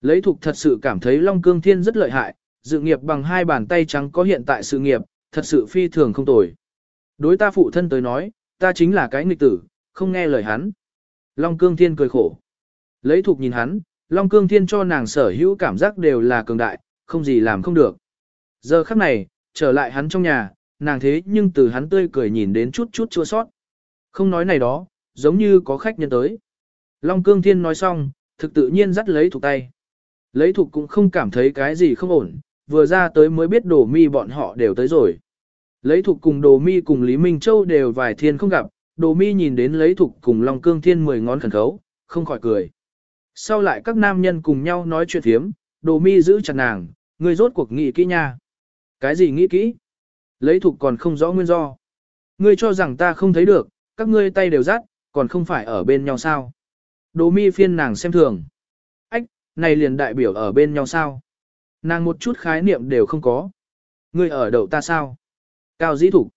Lấy thục thật sự cảm thấy Long Cương Thiên rất lợi hại, dự nghiệp bằng hai bàn tay trắng có hiện tại sự nghiệp, thật sự phi thường không tồi. Đối ta phụ thân tới nói, ta chính là cái nghịch tử, không nghe lời hắn. Long Cương Thiên cười khổ. Lấy thục nhìn hắn, Long Cương Thiên cho nàng sở hữu cảm giác đều là cường đại, không gì làm không được. Giờ khắc này, trở lại hắn trong nhà, nàng thế nhưng từ hắn tươi cười nhìn đến chút chút chua sót. Không nói này đó, giống như có khách nhân tới. Long Cương Thiên nói xong, thực tự nhiên dắt lấy thuộc tay. Lấy thuộc cũng không cảm thấy cái gì không ổn, vừa ra tới mới biết đồ mi bọn họ đều tới rồi. Lấy thục cùng đồ mi cùng Lý Minh Châu đều vài thiên không gặp, đồ mi nhìn đến lấy thục cùng Long Cương Thiên mười ngón khẩn khấu, không khỏi cười. Sau lại các nam nhân cùng nhau nói chuyện thiếm, đồ mi giữ chặt nàng, người rốt cuộc nghĩ kỹ nha. Cái gì nghĩ kỹ? Lấy thục còn không rõ nguyên do. Ngươi cho rằng ta không thấy được, các ngươi tay đều rát, còn không phải ở bên nhau sao? Đồ mi phiên nàng xem thường. Ách, này liền đại biểu ở bên nhau sao? Nàng một chút khái niệm đều không có. Ngươi ở đầu ta sao? Cao dĩ thủ.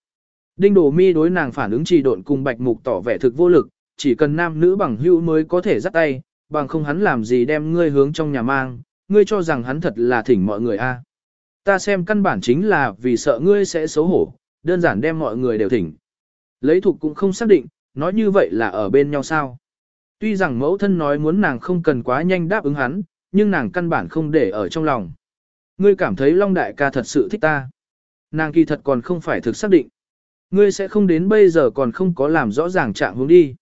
Đinh đồ mi đối nàng phản ứng trì độn cùng bạch mục tỏ vẻ thực vô lực, chỉ cần nam nữ bằng hữu mới có thể dắt tay, bằng không hắn làm gì đem ngươi hướng trong nhà mang, ngươi cho rằng hắn thật là thỉnh mọi người a. Ta xem căn bản chính là vì sợ ngươi sẽ xấu hổ, đơn giản đem mọi người đều thỉnh. Lấy thục cũng không xác định, nói như vậy là ở bên nhau sao. Tuy rằng mẫu thân nói muốn nàng không cần quá nhanh đáp ứng hắn, nhưng nàng căn bản không để ở trong lòng. Ngươi cảm thấy Long Đại ca thật sự thích ta. Nàng kỳ thật còn không phải thực xác định. Ngươi sẽ không đến bây giờ còn không có làm rõ ràng trạng hướng đi.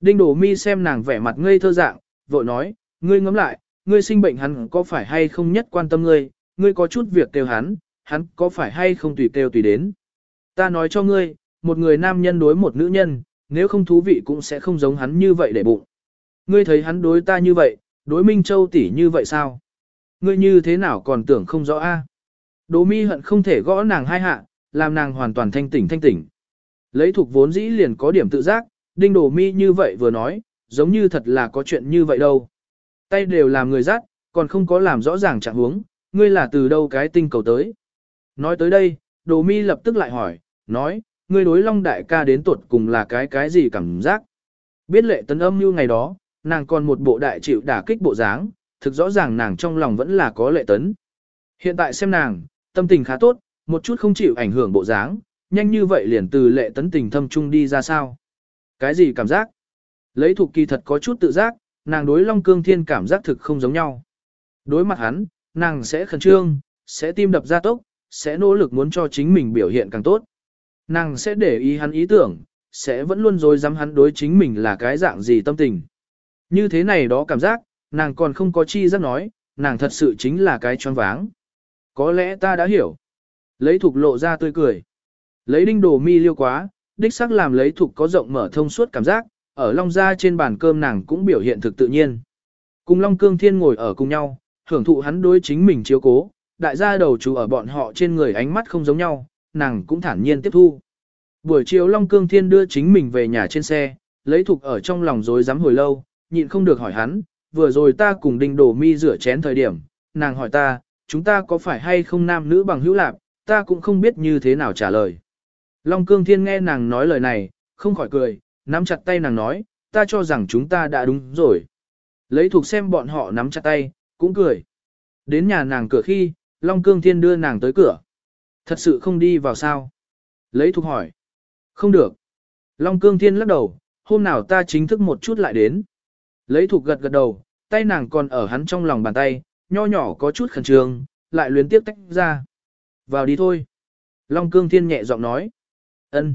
Đinh đổ mi xem nàng vẻ mặt ngây thơ dạng, vội nói, ngươi ngẫm lại, ngươi sinh bệnh hắn có phải hay không nhất quan tâm ngươi, ngươi có chút việc kêu hắn, hắn có phải hay không tùy kêu tùy đến. Ta nói cho ngươi, một người nam nhân đối một nữ nhân, nếu không thú vị cũng sẽ không giống hắn như vậy để bụng. Ngươi thấy hắn đối ta như vậy, đối Minh Châu tỷ như vậy sao? Ngươi như thế nào còn tưởng không rõ a? Đỗ mi hận không thể gõ nàng hai hạ, làm nàng hoàn toàn thanh tỉnh thanh tỉnh. Lấy thuộc vốn dĩ liền có điểm tự giác, đinh Đỗ mi như vậy vừa nói, giống như thật là có chuyện như vậy đâu. Tay đều làm người dắt, còn không có làm rõ ràng trạng huống, ngươi là từ đâu cái tinh cầu tới. Nói tới đây, đồ mi lập tức lại hỏi, nói, ngươi đối long đại ca đến tuột cùng là cái cái gì cảm giác. Biết lệ tấn âm như ngày đó, nàng còn một bộ đại chịu đả kích bộ dáng, thực rõ ràng nàng trong lòng vẫn là có lệ tấn. Hiện tại xem nàng, tâm tình khá tốt, một chút không chịu ảnh hưởng bộ dáng, nhanh như vậy liền từ lệ tấn tình thâm trung đi ra sao. Cái gì cảm giác? Lấy thuộc kỳ thật có chút tự giác, nàng đối Long Cương Thiên cảm giác thực không giống nhau. Đối mặt hắn, nàng sẽ khẩn trương, sẽ tim đập ra tốc, sẽ nỗ lực muốn cho chính mình biểu hiện càng tốt. Nàng sẽ để ý hắn ý tưởng, sẽ vẫn luôn dối dám hắn đối chính mình là cái dạng gì tâm tình. Như thế này đó cảm giác, nàng còn không có chi giác nói, nàng thật sự chính là cái choáng váng. Có lẽ ta đã hiểu. Lấy thục lộ ra tươi cười. Lấy đinh đồ mi liêu quá, đích xác làm lấy thục có rộng mở thông suốt cảm giác, ở Long Gia trên bàn cơm nàng cũng biểu hiện thực tự nhiên. Cùng Long Cương Thiên ngồi ở cùng nhau, hưởng thụ hắn đối chính mình chiếu cố, đại gia đầu chú ở bọn họ trên người ánh mắt không giống nhau, nàng cũng thản nhiên tiếp thu. Buổi chiều Long Cương Thiên đưa chính mình về nhà trên xe, lấy thục ở trong lòng rối dám hồi lâu, nhịn không được hỏi hắn, vừa rồi ta cùng đinh đổ mi rửa chén thời điểm, nàng hỏi ta, chúng ta có phải hay không nam nữ bằng hữu lạc, ta cũng không biết như thế nào trả lời. Long Cương Thiên nghe nàng nói lời này, không khỏi cười, nắm chặt tay nàng nói, ta cho rằng chúng ta đã đúng rồi. Lấy thuộc xem bọn họ nắm chặt tay, cũng cười. Đến nhà nàng cửa khi, Long Cương Thiên đưa nàng tới cửa. Thật sự không đi vào sao? Lấy thuộc hỏi. Không được. Long Cương Thiên lắc đầu, hôm nào ta chính thức một chút lại đến. Lấy thuộc gật gật đầu, tay nàng còn ở hắn trong lòng bàn tay, nho nhỏ có chút khẩn trương, lại luyến tiếp tách ra. Vào đi thôi. Long Cương Thiên nhẹ giọng nói. ân.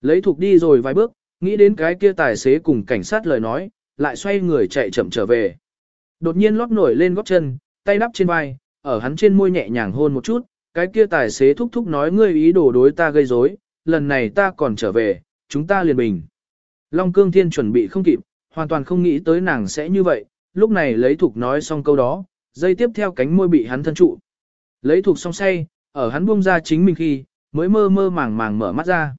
Lấy thuộc đi rồi vài bước, nghĩ đến cái kia tài xế cùng cảnh sát lời nói, lại xoay người chạy chậm trở về. Đột nhiên lót nổi lên góc chân, tay đắp trên vai, ở hắn trên môi nhẹ nhàng hôn một chút, cái kia tài xế thúc thúc nói ngươi ý đồ đối ta gây rối, lần này ta còn trở về, chúng ta liền bình. Long Cương Thiên chuẩn bị không kịp, hoàn toàn không nghĩ tới nàng sẽ như vậy, lúc này lấy thục nói xong câu đó, dây tiếp theo cánh môi bị hắn thân trụ. Lấy thục xong say, ở hắn buông ra chính mình khi, mới mơ mơ màng màng mở mắt ra.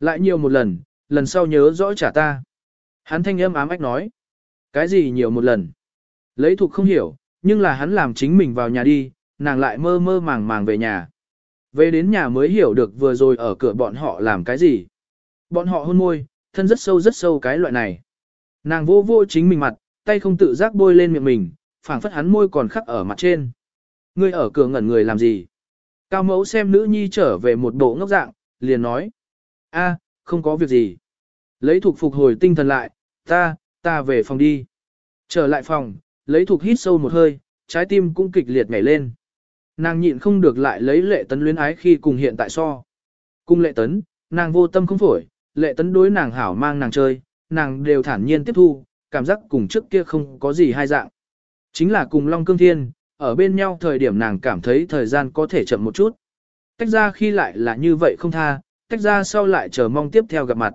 Lại nhiều một lần, lần sau nhớ rõ trả ta. Hắn thanh âm ám ách nói. Cái gì nhiều một lần? Lấy thục không hiểu, nhưng là hắn làm chính mình vào nhà đi, nàng lại mơ mơ màng màng về nhà. Về đến nhà mới hiểu được vừa rồi ở cửa bọn họ làm cái gì. Bọn họ hôn môi, thân rất sâu rất sâu cái loại này. Nàng vô vô chính mình mặt, tay không tự giác bôi lên miệng mình, phảng phất hắn môi còn khắc ở mặt trên. Ngươi ở cửa ngẩn người làm gì? Cao mẫu xem nữ nhi trở về một bộ ngốc dạng, liền nói. a, không có việc gì. Lấy thuộc phục hồi tinh thần lại, ta, ta về phòng đi. Trở lại phòng, lấy thuộc hít sâu một hơi, trái tim cũng kịch liệt nhảy lên. Nàng nhịn không được lại lấy lệ tấn luyến ái khi cùng hiện tại so. Cung lệ tấn, nàng vô tâm không phổi, lệ tấn đối nàng hảo mang nàng chơi, nàng đều thản nhiên tiếp thu, cảm giác cùng trước kia không có gì hai dạng. Chính là cùng Long Cương Thiên, ở bên nhau thời điểm nàng cảm thấy thời gian có thể chậm một chút. Tách ra khi lại là như vậy không tha, tách ra sau lại chờ mong tiếp theo gặp mặt.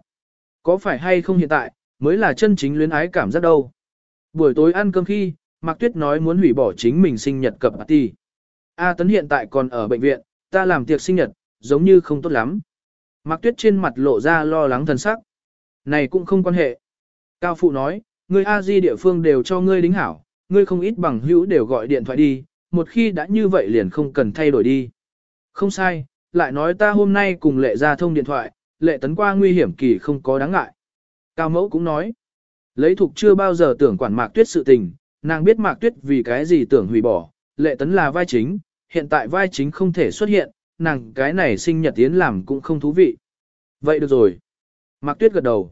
Có phải hay không hiện tại, mới là chân chính luyến ái cảm giác đâu. Buổi tối ăn cơm khi, Mạc Tuyết nói muốn hủy bỏ chính mình sinh nhật cập party. A Tấn hiện tại còn ở bệnh viện, ta làm tiệc sinh nhật, giống như không tốt lắm. Mạc Tuyết trên mặt lộ ra lo lắng thần sắc. Này cũng không quan hệ. Cao Phụ nói, người A Di địa phương đều cho ngươi đính hảo, ngươi không ít bằng hữu đều gọi điện thoại đi, một khi đã như vậy liền không cần thay đổi đi. Không sai, lại nói ta hôm nay cùng lệ ra thông điện thoại, lệ tấn qua nguy hiểm kỳ không có đáng ngại. Cao mẫu cũng nói, lấy thục chưa bao giờ tưởng quản mạc tuyết sự tình, nàng biết mạc tuyết vì cái gì tưởng hủy bỏ, lệ tấn là vai chính, hiện tại vai chính không thể xuất hiện, nàng cái này sinh nhật tiến làm cũng không thú vị. Vậy được rồi. Mạc tuyết gật đầu.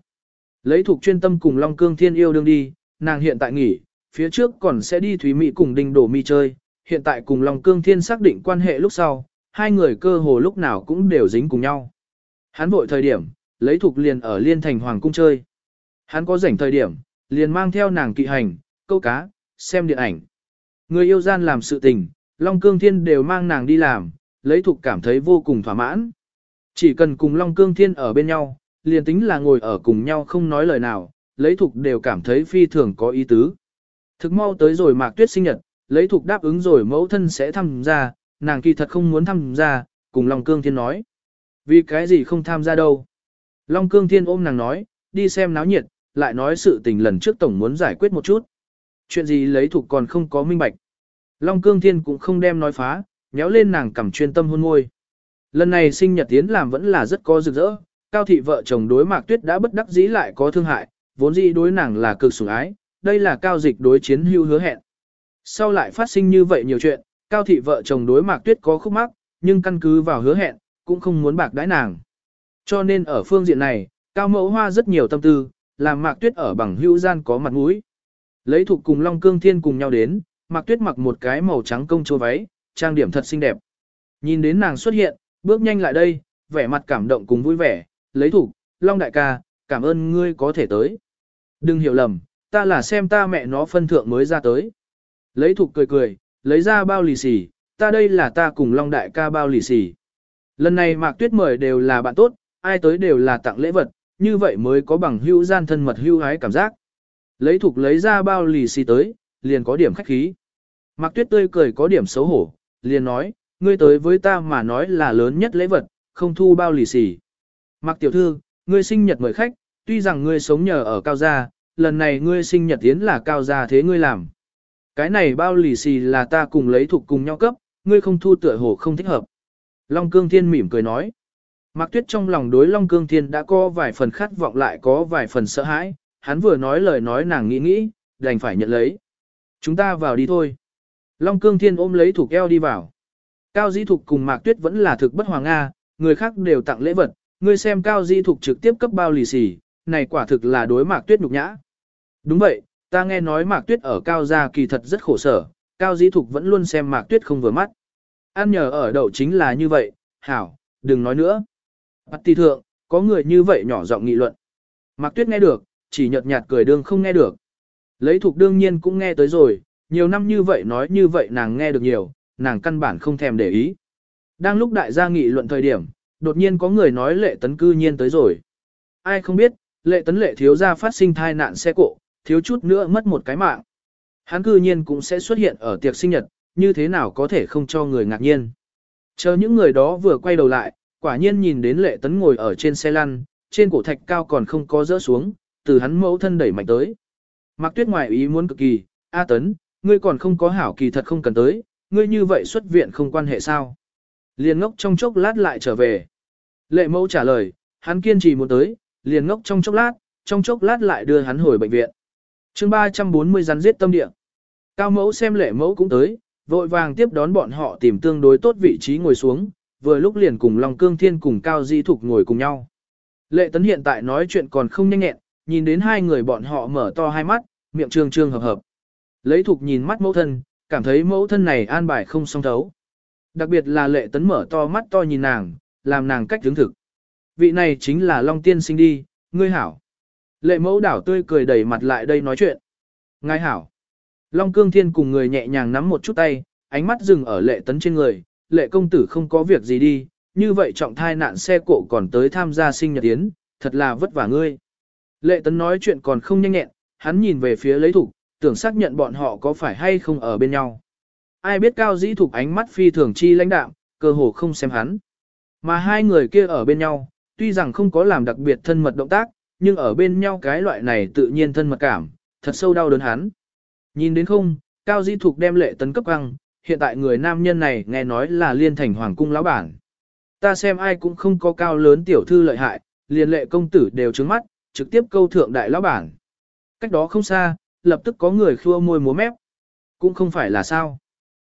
Lấy Thuộc chuyên tâm cùng Long Cương Thiên yêu đương đi, nàng hiện tại nghỉ, phía trước còn sẽ đi Thúy Mỹ cùng Đinh Đổ Mi chơi, hiện tại cùng Long Cương Thiên xác định quan hệ lúc sau, hai người cơ hồ lúc nào cũng đều dính cùng nhau. Hắn vội thời điểm, lấy Thuộc liền ở Liên Thành Hoàng Cung chơi. Hắn có rảnh thời điểm, liền mang theo nàng kỵ hành, câu cá, xem điện ảnh. Người yêu gian làm sự tình, Long Cương Thiên đều mang nàng đi làm, lấy Thuộc cảm thấy vô cùng thỏa mãn. Chỉ cần cùng Long Cương Thiên ở bên nhau, liền tính là ngồi ở cùng nhau không nói lời nào, lấy thục đều cảm thấy phi thường có ý tứ. Thực mau tới rồi mạc tuyết sinh nhật, lấy thục đáp ứng rồi mẫu thân sẽ tham gia, nàng kỳ thật không muốn tham gia, cùng Long Cương Thiên nói. Vì cái gì không tham gia đâu? Long Cương Thiên ôm nàng nói, đi xem náo nhiệt, lại nói sự tình lần trước tổng muốn giải quyết một chút. Chuyện gì lấy thục còn không có minh bạch. Long Cương Thiên cũng không đem nói phá, nhéo lên nàng cầm chuyên tâm hôn ngôi. Lần này sinh nhật tiến làm vẫn là rất có rực rỡ, cao thị vợ chồng đối mạc tuyết đã bất đắc dĩ lại có thương hại, vốn dĩ đối nàng là cực sủng ái, đây là cao dịch đối chiến hưu hứa hẹn. Sau lại phát sinh như vậy nhiều chuyện, cao thị vợ chồng đối mạc tuyết có khúc mắc, nhưng căn cứ vào hứa hẹn, cũng không muốn bạc đãi nàng. Cho nên ở phương diện này, cao mẫu hoa rất nhiều tâm tư, làm mạc tuyết ở bằng hữu gian có mặt mũi. Lấy thuộc cùng Long Cương Thiên cùng nhau đến, mạc tuyết mặc một cái màu trắng công chúa váy, trang điểm thật xinh đẹp. Nhìn đến nàng xuất hiện, bước nhanh lại đây, vẻ mặt cảm động cùng vui vẻ, lấy thủ, Long đại ca, cảm ơn ngươi có thể tới. Đừng hiểu lầm, ta là xem ta mẹ nó phân thượng mới ra tới. Lấy thục cười cười, lấy ra bao lì xì, ta đây là ta cùng Long đại ca bao lì xì. Lần này Mạc Tuyết mời đều là bạn tốt, ai tới đều là tặng lễ vật, như vậy mới có bằng hữu gian thân mật hữu hái cảm giác. Lấy thục lấy ra bao lì xì tới, liền có điểm khách khí. Mạc Tuyết tươi cười có điểm xấu hổ, liền nói, ngươi tới với ta mà nói là lớn nhất lễ vật, không thu bao lì xì. Mạc tiểu thư, ngươi sinh nhật mời khách, tuy rằng ngươi sống nhờ ở cao gia, lần này ngươi sinh nhật tiến là cao gia thế ngươi làm. Cái này bao lì xì là ta cùng lấy thuộc cùng nhau cấp, ngươi không thu tựa hồ không thích hợp. Long Cương Thiên mỉm cười nói. Mạc Tuyết trong lòng đối Long Cương Thiên đã có vài phần khát vọng lại có vài phần sợ hãi, hắn vừa nói lời nói nàng nghĩ nghĩ, đành phải nhận lấy. Chúng ta vào đi thôi. Long Cương Thiên ôm lấy thuộc eo đi vào. Cao Dĩ Thục cùng Mạc Tuyết vẫn là thực bất hoàng Nga, người khác đều tặng lễ vật, ngươi xem Cao Di Thục trực tiếp cấp bao lì xì, này quả thực là đối Mạc Tuyết nhục nhã. Đúng vậy, ta nghe nói Mạc Tuyết ở Cao gia kỳ thật rất khổ sở, Cao Di Thục vẫn luôn xem Mạc Tuyết không vừa mắt. Ăn nhờ ở đậu chính là như vậy, hảo, đừng nói nữa. Bắt tì thượng, có người như vậy nhỏ giọng nghị luận. Mạc Tuyết nghe được, chỉ nhợt nhạt cười đương không nghe được. Lấy Thục đương nhiên cũng nghe tới rồi, nhiều năm như vậy nói như vậy nàng nghe được nhiều, nàng căn bản không thèm để ý. Đang lúc đại gia nghị luận thời điểm, đột nhiên có người nói lệ tấn cư nhiên tới rồi. Ai không biết, lệ tấn lệ thiếu gia phát sinh thai nạn xe cộ, thiếu chút nữa mất một cái mạng. Hắn cư nhiên cũng sẽ xuất hiện ở tiệc sinh nhật, như thế nào có thể không cho người ngạc nhiên. Chờ những người đó vừa quay đầu lại, quả nhiên nhìn đến lệ tấn ngồi ở trên xe lăn, trên cổ thạch cao còn không có rỡ xuống, từ hắn mẫu thân đẩy mạnh tới. Mạc tuyết ngoài ý muốn cực kỳ, A tấn, ngươi còn không có hảo kỳ thật không cần tới, ngươi như vậy xuất viện không quan hệ sao. Liền ngốc trong chốc lát lại trở về. Lệ mẫu trả lời, hắn kiên trì muốn tới, liền ngốc trong chốc lát, trong chốc lát lại đưa hắn hồi bệnh viện. chương 340 rắn giết tâm địa. Cao mẫu xem lệ mẫu cũng tới, vội vàng tiếp đón bọn họ tìm tương đối tốt vị trí ngồi xuống, vừa lúc liền cùng Long Cương Thiên cùng Cao Di Thục ngồi cùng nhau. Lệ tấn hiện tại nói chuyện còn không nhanh nhẹn, nhìn đến hai người bọn họ mở to hai mắt, miệng trương trương hợp hợp. Lấy Thục nhìn mắt mẫu thân, cảm thấy mẫu thân này an bài không song thấu. Đặc biệt là lệ tấn mở to mắt to nhìn nàng, làm nàng cách hướng thực. Vị này chính là Long Tiên sinh đi, ngươi hảo. Lệ mẫu đảo tươi cười đẩy mặt lại đây nói chuyện. Ngài hảo. Long Cương Thiên cùng người nhẹ nhàng nắm một chút tay, ánh mắt dừng ở lệ tấn trên người, lệ công tử không có việc gì đi, như vậy trọng thai nạn xe cộ còn tới tham gia sinh nhật tiến, thật là vất vả ngươi. Lệ tấn nói chuyện còn không nhanh nhẹn, hắn nhìn về phía lấy thủ, tưởng xác nhận bọn họ có phải hay không ở bên nhau. Ai biết cao dĩ thục ánh mắt phi thường chi lãnh đạm, cơ hồ không xem hắn. Mà hai người kia ở bên nhau, tuy rằng không có làm đặc biệt thân mật động tác, nhưng ở bên nhau cái loại này tự nhiên thân mật cảm, thật sâu đau đớn hắn. Nhìn đến không, Cao di Thục đem lệ tấn cấp căng, hiện tại người nam nhân này nghe nói là liên thành hoàng cung lão bản. Ta xem ai cũng không có cao lớn tiểu thư lợi hại, liền lệ công tử đều trứng mắt, trực tiếp câu thượng đại lão bản. Cách đó không xa, lập tức có người khua môi múa mép. Cũng không phải là sao.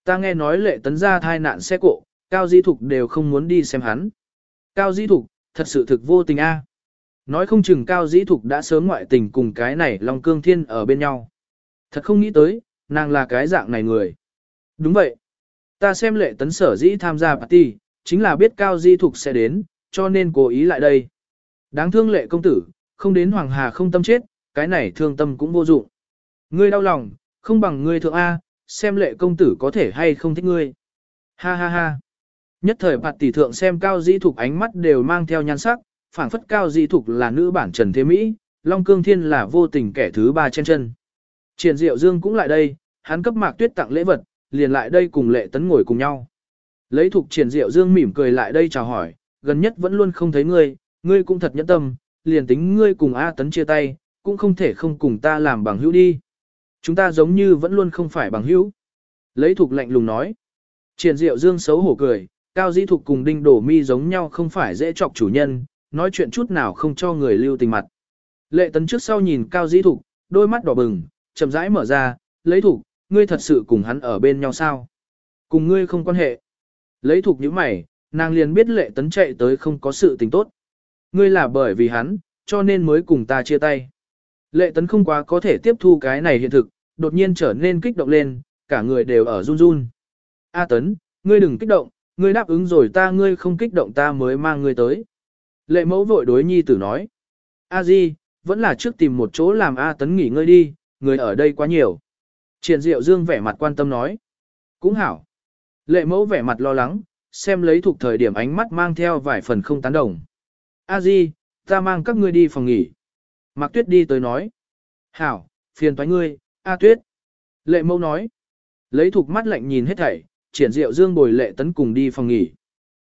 Ta nghe nói lệ tấn ra thai nạn xe cộ, Cao Di Thục đều không muốn đi xem hắn. Cao Di Thục, thật sự thực vô tình a. À. Nói không chừng Cao Di Thục đã sớm ngoại tình cùng cái này Long Cương Thiên ở bên nhau. Thật không nghĩ tới, nàng là cái dạng này người. Đúng vậy. Ta xem lệ tấn sở dĩ tham gia party, chính là biết Cao Di Thục sẽ đến, cho nên cố ý lại đây. Đáng thương lệ công tử, không đến Hoàng Hà không tâm chết, cái này thương tâm cũng vô dụng. Ngươi đau lòng, không bằng ngươi thượng A, xem lệ công tử có thể hay không thích ngươi. Ha ha ha. Nhất thời bạt tỷ thượng xem cao dĩ thục ánh mắt đều mang theo nhan sắc, phảng phất cao dĩ thục là nữ bản trần thế Mỹ, Long Cương Thiên là vô tình kẻ thứ ba trên chân. Triển Diệu Dương cũng lại đây, hắn cấp Mạc Tuyết tặng lễ vật, liền lại đây cùng Lệ Tấn ngồi cùng nhau. Lấy Thục Triển Diệu Dương mỉm cười lại đây chào hỏi, gần nhất vẫn luôn không thấy ngươi, ngươi cũng thật nhẫn tâm, liền tính ngươi cùng A Tấn chia tay, cũng không thể không cùng ta làm bằng hữu đi. Chúng ta giống như vẫn luôn không phải bằng hữu. Lấy Thục lạnh lùng nói. Triển Diệu Dương xấu hổ cười, Cao Dĩ Thục cùng Đinh Đổ Mi giống nhau không phải dễ chọc chủ nhân, nói chuyện chút nào không cho người lưu tình mặt. Lệ Tấn trước sau nhìn Cao Dĩ Thục, đôi mắt đỏ bừng, chậm rãi mở ra, lấy Thục, ngươi thật sự cùng hắn ở bên nhau sao? Cùng ngươi không quan hệ. Lấy Thục những mày, nàng liền biết Lệ Tấn chạy tới không có sự tình tốt. Ngươi là bởi vì hắn, cho nên mới cùng ta chia tay. Lệ Tấn không quá có thể tiếp thu cái này hiện thực, đột nhiên trở nên kích động lên, cả người đều ở run run. A Tấn, ngươi đừng kích động, ngươi đáp ứng rồi ta ngươi không kích động ta mới mang ngươi tới. Lệ mẫu vội đối nhi tử nói. A Di, vẫn là trước tìm một chỗ làm A Tấn nghỉ ngơi đi, người ở đây quá nhiều. Triển Diệu Dương vẻ mặt quan tâm nói. Cũng hảo. Lệ mẫu vẻ mặt lo lắng, xem lấy thuộc thời điểm ánh mắt mang theo vài phần không tán đồng. A Di, ta mang các ngươi đi phòng nghỉ. Mạc Tuyết đi tới nói. Hảo, phiền toái ngươi, A Tuyết. Lệ mẫu nói. Lấy thuộc mắt lạnh nhìn hết thảy, triển diệu dương bồi lệ tấn cùng đi phòng nghỉ.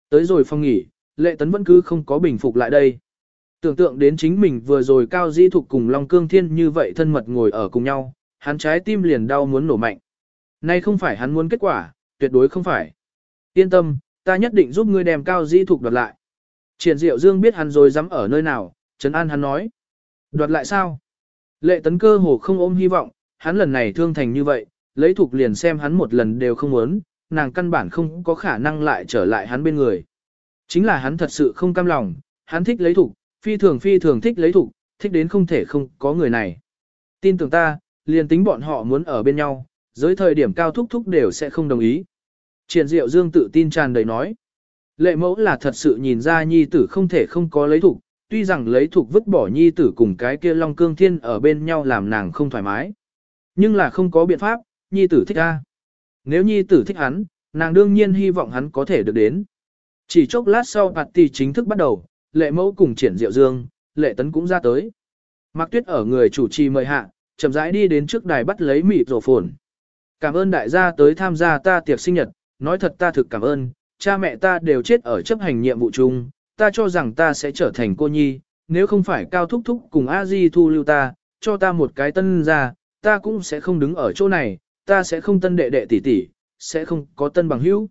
Tới rồi phòng nghỉ, lệ tấn vẫn cứ không có bình phục lại đây. Tưởng tượng đến chính mình vừa rồi cao di thục cùng Long Cương Thiên như vậy thân mật ngồi ở cùng nhau, hắn trái tim liền đau muốn nổ mạnh. Nay không phải hắn muốn kết quả, tuyệt đối không phải. Yên tâm, ta nhất định giúp ngươi đem cao di thục đoạt lại. Triển diệu dương biết hắn rồi dám ở nơi nào, Trấn An hắn nói. Đoạt lại sao? Lệ tấn cơ hồ không ôm hy vọng, hắn lần này thương thành như vậy, lấy thục liền xem hắn một lần đều không muốn, nàng căn bản không có khả năng lại trở lại hắn bên người. Chính là hắn thật sự không cam lòng, hắn thích lấy thục, phi thường phi thường thích lấy thục, thích đến không thể không có người này. Tin tưởng ta, liền tính bọn họ muốn ở bên nhau, dưới thời điểm cao thúc thúc đều sẽ không đồng ý. Triển Diệu Dương tự tin tràn đầy nói. Lệ mẫu là thật sự nhìn ra nhi tử không thể không có lấy thục, tuy rằng lấy thục vứt bỏ nhi tử cùng cái kia Long Cương Thiên ở bên nhau làm nàng không thoải mái. Nhưng là không có biện pháp, nhi tử thích a. Nếu nhi tử thích hắn, nàng đương nhiên hy vọng hắn có thể được đến. Chỉ chốc lát sau party chính thức bắt đầu, lệ mẫu cùng triển diệu dương, lệ tấn cũng ra tới. Mạc Tuyết ở người chủ trì mời hạ, chậm rãi đi đến trước đài bắt lấy mịt rổ phồn. Cảm ơn đại gia tới tham gia ta tiệc sinh nhật, nói thật ta thực cảm ơn, cha mẹ ta đều chết ở chấp hành nhiệm vụ chung, ta cho rằng ta sẽ trở thành cô nhi, nếu không phải cao thúc thúc cùng a di thu lưu ta, cho ta một cái tân ra, ta cũng sẽ không đứng ở chỗ này, ta sẽ không tân đệ đệ tỷ tỷ, sẽ không có tân bằng hữu.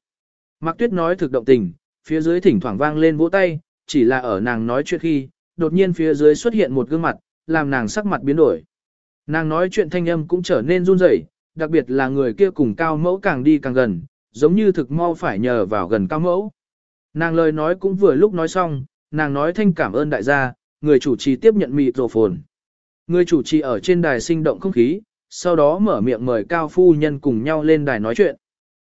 Mạc Tuyết nói thực động tình, phía dưới thỉnh thoảng vang lên vỗ tay, chỉ là ở nàng nói chuyện khi, đột nhiên phía dưới xuất hiện một gương mặt, làm nàng sắc mặt biến đổi. Nàng nói chuyện thanh âm cũng trở nên run rẩy, đặc biệt là người kia cùng cao mẫu càng đi càng gần, giống như thực mau phải nhờ vào gần cao mẫu. Nàng lời nói cũng vừa lúc nói xong, nàng nói thanh cảm ơn đại gia, người chủ trì tiếp nhận mịt rồ phồn. Người chủ trì ở trên đài sinh động không khí, sau đó mở miệng mời Cao Phu Nhân cùng nhau lên đài nói chuyện.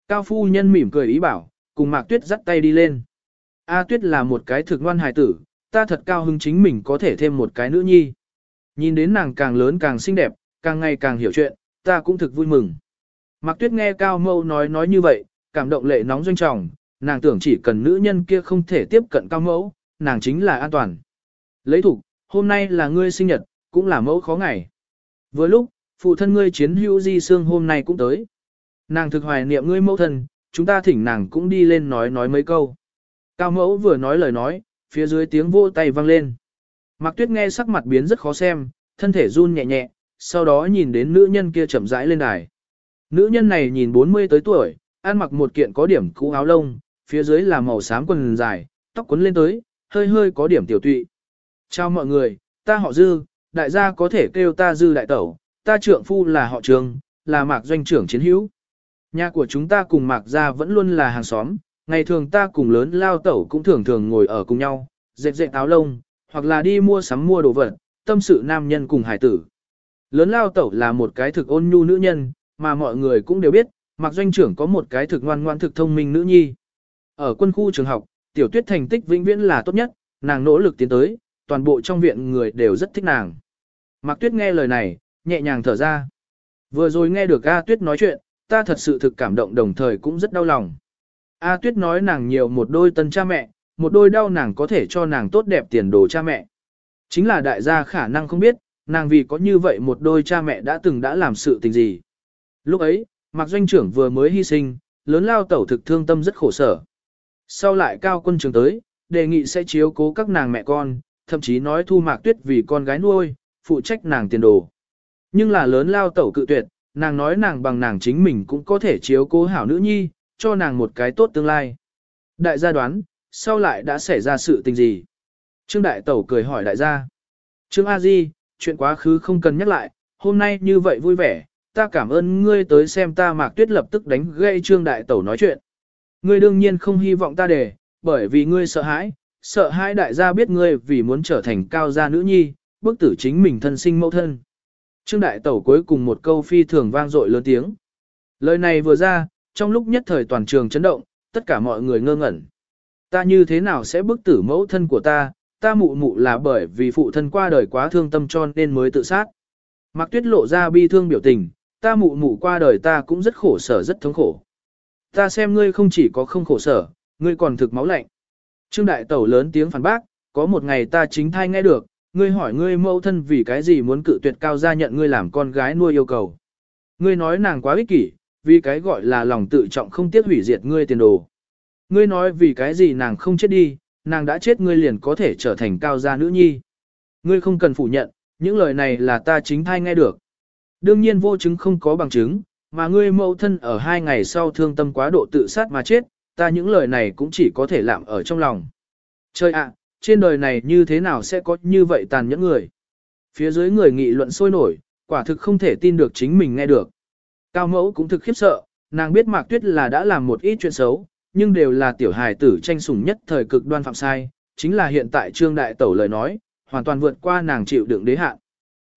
Cao Phu Nhân mỉm cười ý bảo, cùng Mạc Tuyết dắt tay đi lên. A Tuyết là một cái thực ngoan hài tử, ta thật cao hứng chính mình có thể thêm một cái nữ nhi. Nhìn đến nàng càng lớn càng xinh đẹp, càng ngày càng hiểu chuyện, ta cũng thực vui mừng. Mạc Tuyết nghe Cao Mâu nói nói như vậy, cảm động lệ nóng doanh trọng, nàng tưởng chỉ cần nữ nhân kia không thể tiếp cận Cao Mẫu, nàng chính là an toàn. Lấy thủ, hôm nay là ngươi sinh nhật, cũng là mẫu khó ngày. Vừa lúc, phụ thân ngươi chiến hữu di xương hôm nay cũng tới. Nàng thực hoài niệm ngươi mẫu thân, chúng ta thỉnh nàng cũng đi lên nói nói mấy câu. Cao mẫu vừa nói lời nói, phía dưới tiếng vô tay vang lên. Mạc Tuyết nghe sắc mặt biến rất khó xem, thân thể run nhẹ nhẹ, sau đó nhìn đến nữ nhân kia chậm rãi lên đài. Nữ nhân này nhìn 40 tới tuổi, ăn mặc một kiện có điểm cũ áo lông, phía dưới là màu xám quần dài, tóc quấn lên tới, hơi hơi có điểm tiểu tụy. Chào mọi người, ta họ Dư, đại gia có thể kêu ta Dư đại tẩu, ta trượng phu là họ trường, là mạc doanh trưởng chiến hữu. Nhà của chúng ta cùng mạc gia vẫn luôn là hàng xóm, ngày thường ta cùng lớn lao tẩu cũng thường thường ngồi ở cùng nhau, dệt dệt áo lông, hoặc là đi mua sắm mua đồ vật, tâm sự nam nhân cùng hải tử. Lớn lao tẩu là một cái thực ôn nhu nữ nhân, mà mọi người cũng đều biết, mạc doanh trưởng có một cái thực ngoan ngoan thực thông minh nữ nhi. Ở quân khu trường học, tiểu tuyết thành tích vĩnh viễn là tốt nhất, nàng nỗ lực tiến tới, toàn bộ trong viện người đều rất thích nàng. Mạc tuyết nghe lời này, nhẹ nhàng thở ra. Vừa rồi nghe được A Tuyết nói chuyện, ta thật sự thực cảm động đồng thời cũng rất đau lòng. A Tuyết nói nàng nhiều một đôi tân cha mẹ, một đôi đau nàng có thể cho nàng tốt đẹp tiền đồ cha mẹ. Chính là đại gia khả năng không biết, nàng vì có như vậy một đôi cha mẹ đã từng đã làm sự tình gì. Lúc ấy, Mạc Doanh trưởng vừa mới hy sinh, lớn lao tẩu thực thương tâm rất khổ sở. Sau lại cao quân trường tới, đề nghị sẽ chiếu cố các nàng mẹ con, thậm chí nói thu Mạc Tuyết vì con gái nuôi, phụ trách nàng tiền đồ. Nhưng là lớn lao tẩu cự tuyệt, nàng nói nàng bằng nàng chính mình cũng có thể chiếu cố hảo nữ nhi, cho nàng một cái tốt tương lai. Đại gia đoán, sau lại đã xảy ra sự tình gì? Trương Đại Tẩu cười hỏi đại gia. Trương A Di, chuyện quá khứ không cần nhắc lại, hôm nay như vậy vui vẻ, ta cảm ơn ngươi tới xem ta Mạc Tuyết lập tức đánh gây Trương Đại Tẩu nói chuyện. Ngươi đương nhiên không hy vọng ta để, bởi vì ngươi sợ hãi, sợ hãi đại gia biết ngươi vì muốn trở thành cao gia nữ nhi, bức tử chính mình thân sinh mẫu thân. Trương Đại Tẩu cuối cùng một câu phi thường vang dội lớn tiếng. Lời này vừa ra, trong lúc nhất thời toàn trường chấn động, tất cả mọi người ngơ ngẩn. Ta như thế nào sẽ bức tử mẫu thân của ta, ta mụ mụ là bởi vì phụ thân qua đời quá thương tâm cho nên mới tự sát. Mạc Tuyết lộ ra bi thương biểu tình, ta mụ mụ qua đời ta cũng rất khổ sở rất thống khổ. Ta xem ngươi không chỉ có không khổ sở, ngươi còn thực máu lạnh. Trương Đại Tẩu lớn tiếng phản bác, có một ngày ta chính thai nghe được, ngươi hỏi ngươi mẫu thân vì cái gì muốn cự tuyệt cao gia nhận ngươi làm con gái nuôi yêu cầu. Ngươi nói nàng quá ích kỷ, vì cái gọi là lòng tự trọng không tiếc hủy diệt ngươi tiền đồ. Ngươi nói vì cái gì nàng không chết đi, nàng đã chết ngươi liền có thể trở thành cao gia nữ nhi. Ngươi không cần phủ nhận, những lời này là ta chính thai nghe được. Đương nhiên vô chứng không có bằng chứng, mà ngươi mẫu thân ở hai ngày sau thương tâm quá độ tự sát mà chết, ta những lời này cũng chỉ có thể làm ở trong lòng. Trời ạ, trên đời này như thế nào sẽ có như vậy tàn nhẫn người? Phía dưới người nghị luận sôi nổi, quả thực không thể tin được chính mình nghe được. Cao mẫu cũng thực khiếp sợ, nàng biết Mạc Tuyết là đã làm một ít chuyện xấu, nhưng đều là tiểu hài tử tranh sủng nhất thời cực đoan phạm sai, chính là hiện tại Trương Đại Tẩu lời nói, hoàn toàn vượt qua nàng chịu đựng đế hạn.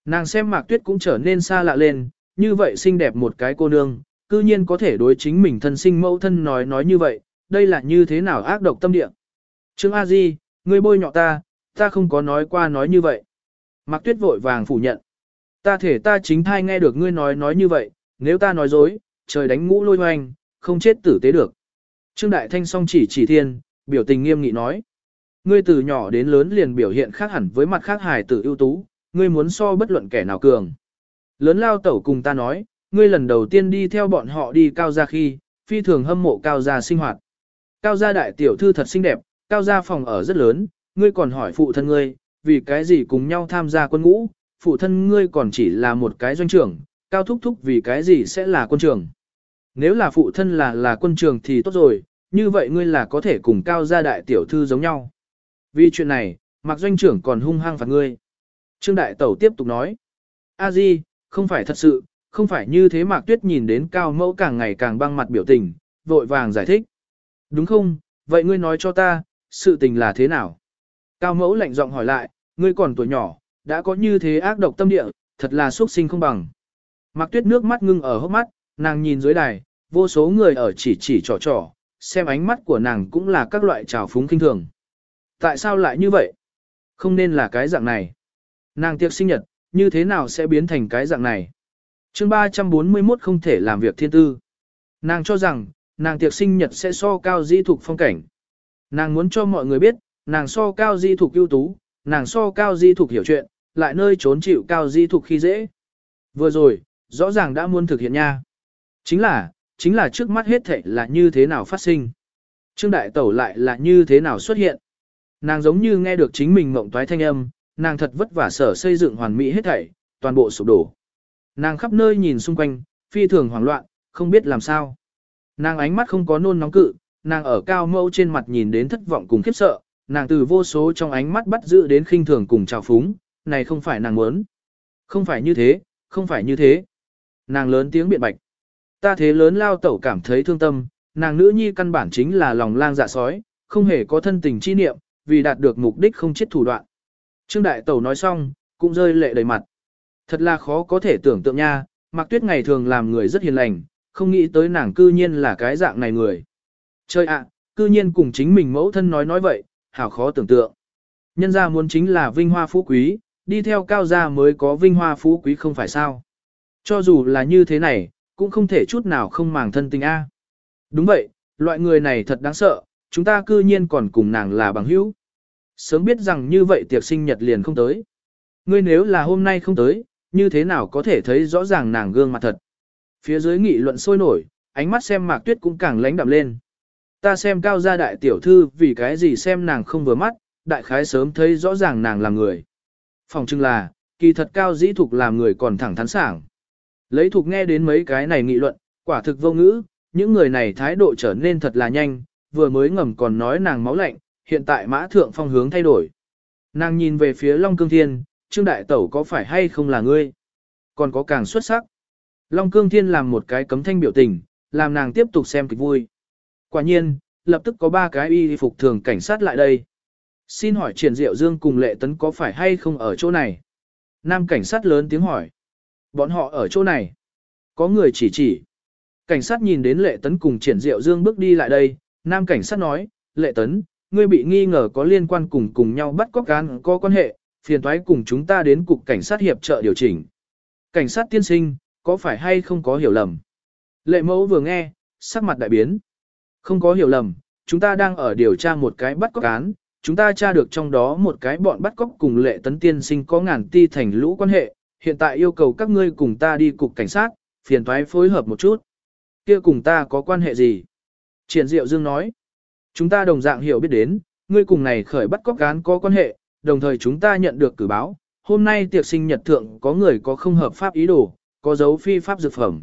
Nàng xem Mạc Tuyết cũng trở nên xa lạ lên, như vậy xinh đẹp một cái cô nương, cư nhiên có thể đối chính mình thân sinh mẫu thân nói nói như vậy, đây là như thế nào ác độc tâm địa. Trương A Di, ngươi bôi nhọ ta, ta không có nói qua nói như vậy. Mạc Tuyết vội vàng phủ nhận. Ta thể ta chính thai nghe được ngươi nói nói như vậy, nếu ta nói dối, trời đánh ngũ lôi hoành, không chết tử tế được. Trương Đại Thanh song chỉ chỉ thiên, biểu tình nghiêm nghị nói. Ngươi từ nhỏ đến lớn liền biểu hiện khác hẳn với mặt khác hài tử ưu tú, ngươi muốn so bất luận kẻ nào cường. Lớn lao tẩu cùng ta nói, ngươi lần đầu tiên đi theo bọn họ đi cao gia khi, phi thường hâm mộ cao gia sinh hoạt. Cao gia đại tiểu thư thật xinh đẹp, cao gia phòng ở rất lớn, ngươi còn hỏi phụ thân ngươi, vì cái gì cùng nhau tham gia quân ngũ, phụ thân ngươi còn chỉ là một cái doanh trưởng, cao thúc thúc vì cái gì sẽ là quân trưởng. Nếu là phụ thân là là quân trường thì tốt rồi, như vậy ngươi là có thể cùng cao gia đại tiểu thư giống nhau. Vì chuyện này, mặc Doanh trưởng còn hung hăng phạt ngươi. Trương Đại Tẩu tiếp tục nói. A Di, không phải thật sự, không phải như thế Mạc Tuyết nhìn đến cao mẫu càng ngày càng băng mặt biểu tình, vội vàng giải thích. Đúng không, vậy ngươi nói cho ta, sự tình là thế nào? Cao mẫu lạnh giọng hỏi lại, ngươi còn tuổi nhỏ, đã có như thế ác độc tâm địa, thật là xuất sinh không bằng. Mạc Tuyết nước mắt ngưng ở hốc mắt, nàng nhìn dưới đài, vô số người ở chỉ chỉ trò trò, xem ánh mắt của nàng cũng là các loại trào phúng kinh thường. Tại sao lại như vậy? Không nên là cái dạng này. Nàng tiệc sinh nhật, như thế nào sẽ biến thành cái dạng này? chương 341 không thể làm việc thiên tư. Nàng cho rằng, nàng tiệc sinh nhật sẽ so cao di thục phong cảnh. Nàng muốn cho mọi người biết, nàng so cao di thục ưu tú, nàng so cao di thục hiểu chuyện, lại nơi trốn chịu cao di thục khi dễ. Vừa rồi, rõ ràng đã muốn thực hiện nha. Chính là, chính là trước mắt hết thảy là như thế nào phát sinh. Trương Đại Tẩu lại là như thế nào xuất hiện. Nàng giống như nghe được chính mình mộng toái thanh âm, nàng thật vất vả sở xây dựng hoàn mỹ hết thảy, toàn bộ sụp đổ. Nàng khắp nơi nhìn xung quanh, phi thường hoảng loạn, không biết làm sao. Nàng ánh mắt không có nôn nóng cự, nàng ở cao mâu trên mặt nhìn đến thất vọng cùng khiếp sợ, nàng từ vô số trong ánh mắt bắt giữ đến khinh thường cùng trào phúng, này không phải nàng muốn. Không phải như thế, không phải như thế. Nàng lớn tiếng biện bạch. Ta thế lớn lao tẩu cảm thấy thương tâm, nàng nữ nhi căn bản chính là lòng lang dạ sói, không hề có thân tình chi niệm, vì đạt được mục đích không chết thủ đoạn. Trương đại tẩu nói xong, cũng rơi lệ đầy mặt. Thật là khó có thể tưởng tượng nha, Mạc Tuyết ngày thường làm người rất hiền lành, không nghĩ tới nàng cư nhiên là cái dạng này người. Chơi ạ, cư nhiên cùng chính mình mẫu thân nói nói vậy, hảo khó tưởng tượng. Nhân gia muốn chính là vinh hoa phú quý, đi theo cao gia mới có vinh hoa phú quý không phải sao. Cho dù là như thế này, cũng không thể chút nào không màng thân tình A. À. Đúng vậy, loại người này thật đáng sợ, chúng ta cư nhiên còn cùng nàng là bằng hữu. Sớm biết rằng như vậy tiệc sinh nhật liền không tới. Ngươi nếu là hôm nay không tới, như thế nào có thể thấy rõ ràng nàng gương mặt thật. Phía dưới nghị luận sôi nổi, ánh mắt xem mạc tuyết cũng càng lánh đậm lên. Ta xem cao gia đại tiểu thư vì cái gì xem nàng không vừa mắt, đại khái sớm thấy rõ ràng nàng là người. Phòng chừng là, kỳ thật cao dĩ thục làm người còn thẳng thắn sảng. Lấy thục nghe đến mấy cái này nghị luận, quả thực vô ngữ, những người này thái độ trở nên thật là nhanh, vừa mới ngầm còn nói nàng máu lạnh, hiện tại mã thượng phong hướng thay đổi. Nàng nhìn về phía Long Cương Thiên, Trương Đại Tẩu có phải hay không là ngươi? Còn có càng xuất sắc. Long Cương Thiên làm một cái cấm thanh biểu tình, làm nàng tiếp tục xem kịch vui. Quả nhiên, lập tức có ba cái y phục thường cảnh sát lại đây. Xin hỏi Triển Diệu Dương cùng Lệ Tấn có phải hay không ở chỗ này? Nam cảnh sát lớn tiếng hỏi. Bọn họ ở chỗ này. Có người chỉ chỉ. Cảnh sát nhìn đến Lệ Tấn cùng Triển Diệu Dương bước đi lại đây. Nam cảnh sát nói, Lệ Tấn, ngươi bị nghi ngờ có liên quan cùng cùng nhau bắt cóc cán có quan hệ, phiền thoái cùng chúng ta đến cục cảnh sát hiệp trợ điều chỉnh. Cảnh sát tiên sinh, có phải hay không có hiểu lầm? Lệ mẫu vừa nghe, sắc mặt đại biến. Không có hiểu lầm, chúng ta đang ở điều tra một cái bắt cóc án, chúng ta tra được trong đó một cái bọn bắt cóc cùng lệ tấn tiên sinh có ngàn ti thành lũ quan hệ, hiện tại yêu cầu các ngươi cùng ta đi cục cảnh sát, phiền thoái phối hợp một chút. Kia cùng ta có quan hệ gì? Triển Diệu Dương nói, chúng ta đồng dạng hiểu biết đến, ngươi cùng này khởi bắt cóc án có quan hệ, đồng thời chúng ta nhận được cử báo, hôm nay tiệc sinh nhật thượng có người có không hợp pháp ý đồ, có dấu phi pháp dược phẩm.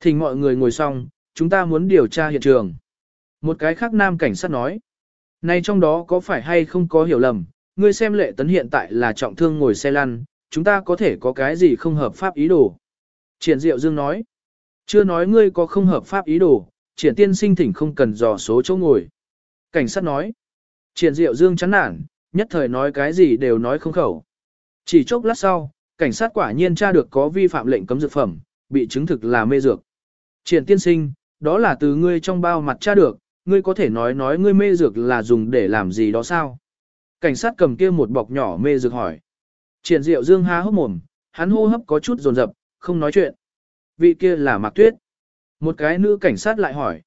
Thỉnh mọi người ngồi xong, chúng ta muốn điều tra hiện trường. Một cái khác nam cảnh sát nói. Này trong đó có phải hay không có hiểu lầm, ngươi xem lệ tấn hiện tại là trọng thương ngồi xe lăn, chúng ta có thể có cái gì không hợp pháp ý đồ. Triển Diệu Dương nói. Chưa nói ngươi có không hợp pháp ý đồ, triển tiên sinh thỉnh không cần dò số chỗ ngồi. Cảnh sát nói. Triển Diệu Dương chán nản, nhất thời nói cái gì đều nói không khẩu. Chỉ chốc lát sau, cảnh sát quả nhiên tra được có vi phạm lệnh cấm dược phẩm, bị chứng thực là mê dược. Triển tiên sinh, đó là từ ngươi trong bao mặt tra được, ngươi có thể nói nói ngươi mê dược là dùng để làm gì đó sao? Cảnh sát cầm kia một bọc nhỏ mê dược hỏi. Triển diệu dương há hốc mồm, hắn hô hấp có chút dồn dập, không nói chuyện. Vị kia là Mạc Tuyết. Một cái nữ cảnh sát lại hỏi.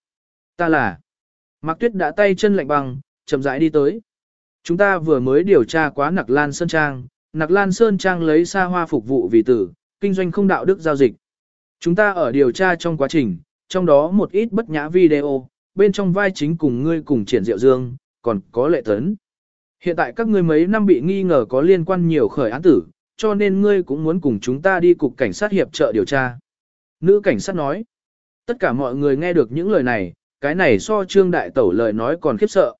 Ta là. Mạc Tuyết đã tay chân lạnh băng, chậm rãi đi tới. Chúng ta vừa mới điều tra quá Nặc Lan Sơn Trang, Nặc Lan Sơn Trang lấy xa hoa phục vụ vì tử, kinh doanh không đạo đức giao dịch. Chúng ta ở điều tra trong quá trình, trong đó một ít bất nhã video, bên trong vai chính cùng ngươi cùng triển diệu dương, còn có lệ tấn. Hiện tại các ngươi mấy năm bị nghi ngờ có liên quan nhiều khởi án tử, cho nên ngươi cũng muốn cùng chúng ta đi cục cảnh sát hiệp trợ điều tra. Nữ cảnh sát nói, tất cả mọi người nghe được những lời này, cái này so trương đại tẩu lời nói còn khiếp sợ.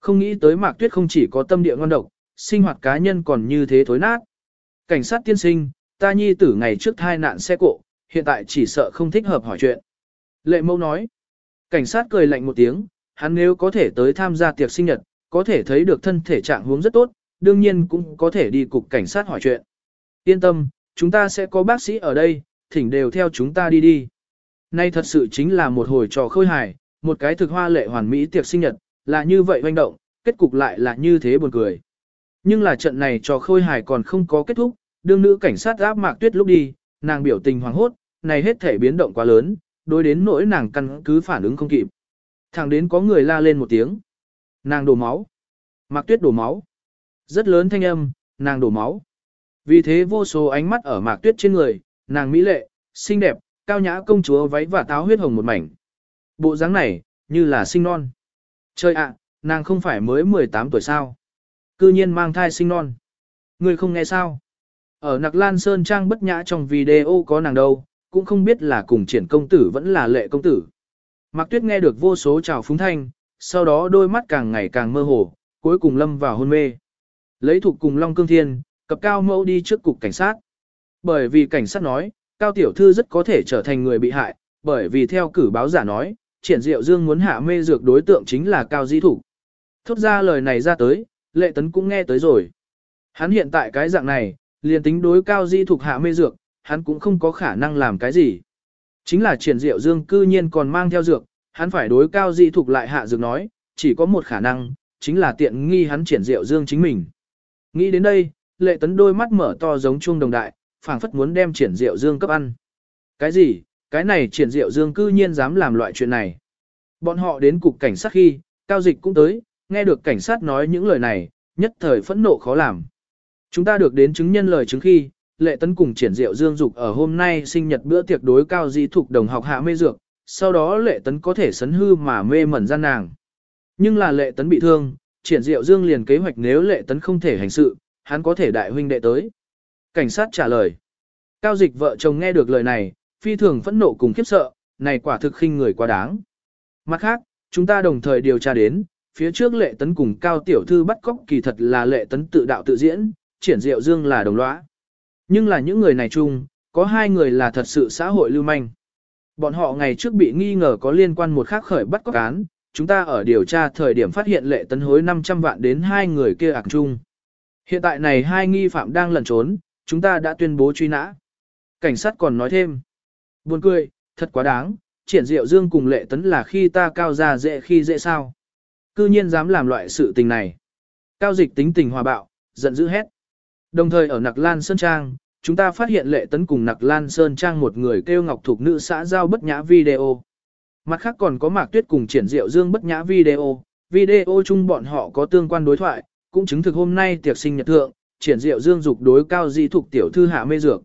Không nghĩ tới mạc tuyết không chỉ có tâm địa ngon độc, sinh hoạt cá nhân còn như thế thối nát. Cảnh sát tiên sinh, ta nhi tử ngày trước thai nạn xe cộ, hiện tại chỉ sợ không thích hợp hỏi chuyện. Lệ mâu nói, cảnh sát cười lạnh một tiếng, hắn nếu có thể tới tham gia tiệc sinh nhật, có thể thấy được thân thể trạng huống rất tốt, đương nhiên cũng có thể đi cục cảnh sát hỏi chuyện. Yên tâm, chúng ta sẽ có bác sĩ ở đây, thỉnh đều theo chúng ta đi đi. Nay thật sự chính là một hồi trò khôi hài, một cái thực hoa lệ hoàn mỹ tiệc sinh nhật, là như vậy hoành động, kết cục lại là như thế buồn cười. Nhưng là trận này trò khôi hài còn không có kết thúc, đương nữ cảnh sát áp mạc tuyết lúc đi, nàng biểu tình hoàng hốt, này hết thể biến động quá lớn, đối đến nỗi nàng căn cứ phản ứng không kịp. Thẳng đến có người la lên một tiếng. Nàng đổ máu. Mạc tuyết đổ máu. Rất lớn thanh âm, nàng đổ máu. Vì thế vô số ánh mắt ở mạc tuyết trên người, nàng mỹ lệ, xinh đẹp, cao nhã công chúa váy và táo huyết hồng một mảnh. Bộ dáng này, như là sinh non. Trời ạ, nàng không phải mới 18 tuổi sao. Cư nhiên mang thai sinh non. Người không nghe sao? Ở Nặc Lan Sơn Trang bất nhã trong video có nàng đâu, cũng không biết là cùng triển công tử vẫn là lệ công tử. Mạc Tuyết nghe được vô số chào phúng thanh, sau đó đôi mắt càng ngày càng mơ hồ, cuối cùng lâm vào hôn mê. Lấy thuộc cùng Long Cương Thiên, cập cao mẫu đi trước cục cảnh sát. Bởi vì cảnh sát nói, Cao Tiểu Thư rất có thể trở thành người bị hại, bởi vì theo cử báo giả nói, triển diệu dương muốn hạ mê dược đối tượng chính là Cao Di Thủ. Thốt ra lời này ra tới, lệ tấn cũng nghe tới rồi. Hắn hiện tại cái dạng này, liền tính đối Cao Di Thục hạ mê dược, hắn cũng không có khả năng làm cái gì. Chính là triển diệu dương cư nhiên còn mang theo dược, hắn phải đối cao dị thục lại hạ dược nói, chỉ có một khả năng, chính là tiện nghi hắn triển diệu dương chính mình. Nghĩ đến đây, lệ tấn đôi mắt mở to giống chuông đồng đại, phảng phất muốn đem triển diệu dương cấp ăn. Cái gì, cái này triển diệu dương cư nhiên dám làm loại chuyện này. Bọn họ đến cục cảnh sát khi, cao dịch cũng tới, nghe được cảnh sát nói những lời này, nhất thời phẫn nộ khó làm. Chúng ta được đến chứng nhân lời chứng khi, lệ tấn cùng triển diệu dương dục ở hôm nay sinh nhật bữa tiệc đối cao dĩ thuộc đồng học hạ mê dược, sau đó lệ tấn có thể sấn hư mà mê mẩn gian nàng. Nhưng là lệ tấn bị thương, triển diệu dương liền kế hoạch nếu lệ tấn không thể hành sự, hắn có thể đại huynh đệ tới. Cảnh sát trả lời. Cao dịch vợ chồng nghe được lời này, phi thường phẫn nộ cùng khiếp sợ, này quả thực khinh người quá đáng. Mặt khác, chúng ta đồng thời điều tra đến, phía trước lệ tấn cùng cao tiểu thư bắt cóc kỳ thật là lệ tấn tự đạo tự diễn, triển diệu dương là đồng lõa. Nhưng là những người này chung, có hai người là thật sự xã hội lưu manh. Bọn họ ngày trước bị nghi ngờ có liên quan một khác khởi bắt cóc án, chúng ta ở điều tra thời điểm phát hiện lệ tấn hối 500 vạn đến hai người kia ạc chung. Hiện tại này hai nghi phạm đang lẩn trốn, chúng ta đã tuyên bố truy nã. Cảnh sát còn nói thêm. Buồn cười, thật quá đáng, triển diệu dương cùng lệ tấn là khi ta cao ra dễ khi dễ sao. Cư nhiên dám làm loại sự tình này. Cao dịch tính tình hòa bạo, giận dữ hét. Đồng thời ở Nặc Lan Sơn Trang, chúng ta phát hiện lệ tấn cùng Nặc Lan Sơn Trang một người kêu ngọc thuộc nữ xã giao bất nhã video. Mặt khác còn có Mạc Tuyết cùng triển diệu dương bất nhã video. Video chung bọn họ có tương quan đối thoại, cũng chứng thực hôm nay tiệc sinh nhật thượng, triển diệu dương dục đối cao di thuộc tiểu thư hạ mê dược.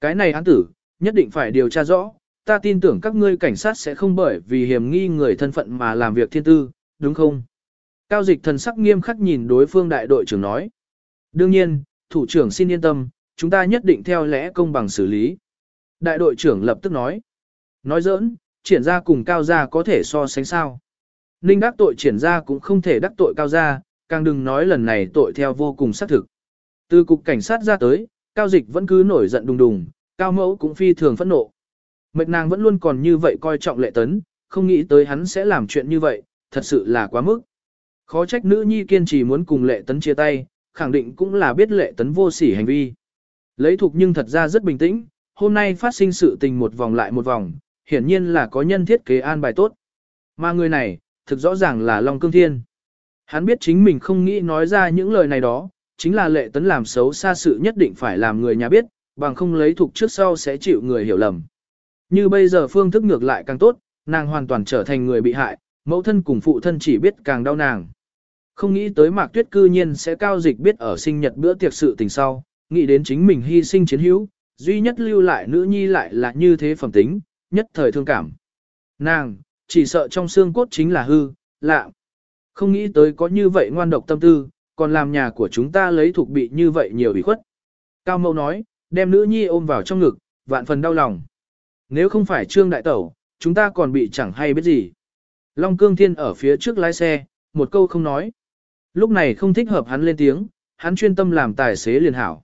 Cái này án tử, nhất định phải điều tra rõ, ta tin tưởng các ngươi cảnh sát sẽ không bởi vì hiểm nghi người thân phận mà làm việc thiên tư, đúng không? Cao dịch thần sắc nghiêm khắc nhìn đối phương đại đội trưởng nói. Đương nhiên, thủ trưởng xin yên tâm, chúng ta nhất định theo lẽ công bằng xử lý. Đại đội trưởng lập tức nói. Nói giỡn, triển ra cùng cao gia có thể so sánh sao. Ninh đắc tội triển ra cũng không thể đắc tội cao gia, càng đừng nói lần này tội theo vô cùng xác thực. Từ cục cảnh sát ra tới, cao dịch vẫn cứ nổi giận đùng đùng, cao mẫu cũng phi thường phẫn nộ. Mệt nàng vẫn luôn còn như vậy coi trọng lệ tấn, không nghĩ tới hắn sẽ làm chuyện như vậy, thật sự là quá mức. Khó trách nữ nhi kiên trì muốn cùng lệ tấn chia tay, khẳng định cũng là biết lệ tấn vô sỉ hành vi. Lấy thục nhưng thật ra rất bình tĩnh, hôm nay phát sinh sự tình một vòng lại một vòng, hiển nhiên là có nhân thiết kế an bài tốt. Mà người này, thực rõ ràng là Long Cương Thiên. Hắn biết chính mình không nghĩ nói ra những lời này đó, chính là lệ tấn làm xấu xa sự nhất định phải làm người nhà biết, bằng không lấy thục trước sau sẽ chịu người hiểu lầm. Như bây giờ phương thức ngược lại càng tốt, nàng hoàn toàn trở thành người bị hại, mẫu thân cùng phụ thân chỉ biết càng đau nàng. Không nghĩ tới mạc tuyết cư nhiên sẽ cao dịch biết ở sinh nhật bữa tiệc sự tình sau, nghĩ đến chính mình hy sinh chiến hữu, duy nhất lưu lại nữ nhi lại là như thế phẩm tính, nhất thời thương cảm. Nàng, chỉ sợ trong xương cốt chính là hư, lạ. Không nghĩ tới có như vậy ngoan độc tâm tư, còn làm nhà của chúng ta lấy thuộc bị như vậy nhiều ủy khuất. Cao Mậu nói, đem nữ nhi ôm vào trong ngực, vạn phần đau lòng. Nếu không phải Trương Đại Tẩu, chúng ta còn bị chẳng hay biết gì. Long Cương Thiên ở phía trước lái xe, một câu không nói. Lúc này không thích hợp hắn lên tiếng, hắn chuyên tâm làm tài xế liền hảo.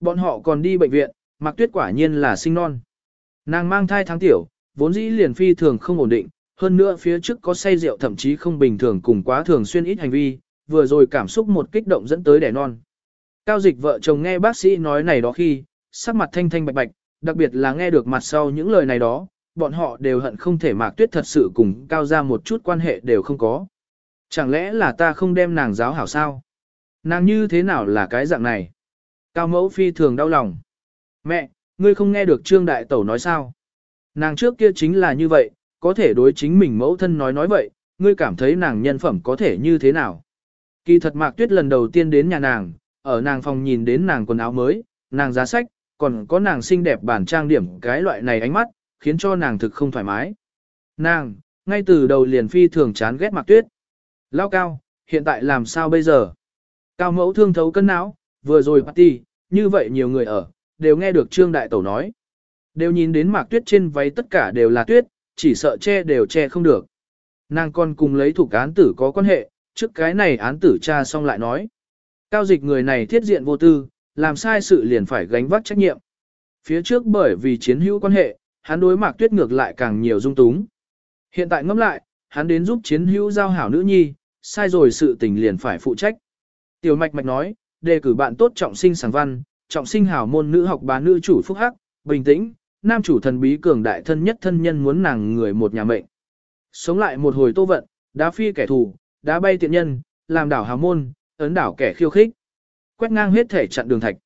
Bọn họ còn đi bệnh viện, Mạc Tuyết quả nhiên là sinh non. Nàng mang thai tháng tiểu, vốn dĩ liền phi thường không ổn định, hơn nữa phía trước có say rượu thậm chí không bình thường cùng quá thường xuyên ít hành vi, vừa rồi cảm xúc một kích động dẫn tới đẻ non. Cao dịch vợ chồng nghe bác sĩ nói này đó khi, sắc mặt thanh thanh bạch bạch, đặc biệt là nghe được mặt sau những lời này đó, bọn họ đều hận không thể mạc tuyết thật sự cùng cao ra một chút quan hệ đều không có. Chẳng lẽ là ta không đem nàng giáo hảo sao? Nàng như thế nào là cái dạng này? Cao mẫu phi thường đau lòng. Mẹ, ngươi không nghe được Trương Đại Tẩu nói sao? Nàng trước kia chính là như vậy, có thể đối chính mình mẫu thân nói nói vậy, ngươi cảm thấy nàng nhân phẩm có thể như thế nào? Kỳ thật Mạc Tuyết lần đầu tiên đến nhà nàng, ở nàng phòng nhìn đến nàng quần áo mới, nàng giá sách, còn có nàng xinh đẹp bản trang điểm cái loại này ánh mắt, khiến cho nàng thực không thoải mái. Nàng, ngay từ đầu liền phi thường chán ghét Mạc Tuyết. Lao cao, hiện tại làm sao bây giờ? Cao mẫu thương thấu cân não, vừa rồi party, như vậy nhiều người ở, đều nghe được Trương Đại Tẩu nói. Đều nhìn đến Mạc Tuyết trên váy tất cả đều là tuyết, chỉ sợ che đều che không được. Nàng còn cùng lấy thủ án tử có quan hệ, trước cái này án tử cha xong lại nói. Cao dịch người này thiết diện vô tư, làm sai sự liền phải gánh vác trách nhiệm. Phía trước bởi vì chiến hữu quan hệ, hắn đối mạc tuyết ngược lại càng nhiều dung túng. Hiện tại ngẫm lại, hắn đến giúp chiến hữu giao hảo nữ nhi, sai rồi sự tình liền phải phụ trách. Tiểu mạch mạch nói, đề cử bạn tốt trọng sinh sáng văn, trọng sinh hảo môn nữ học bá nữ chủ phúc hắc, bình tĩnh, nam chủ thần bí cường đại thân nhất thân nhân muốn nàng người một nhà mệnh. Sống lại một hồi tô vận, đá phi kẻ thù, đá bay tiện nhân, làm đảo hào môn, ấn đảo kẻ khiêu khích. Quét ngang hết thể chặn đường thạch.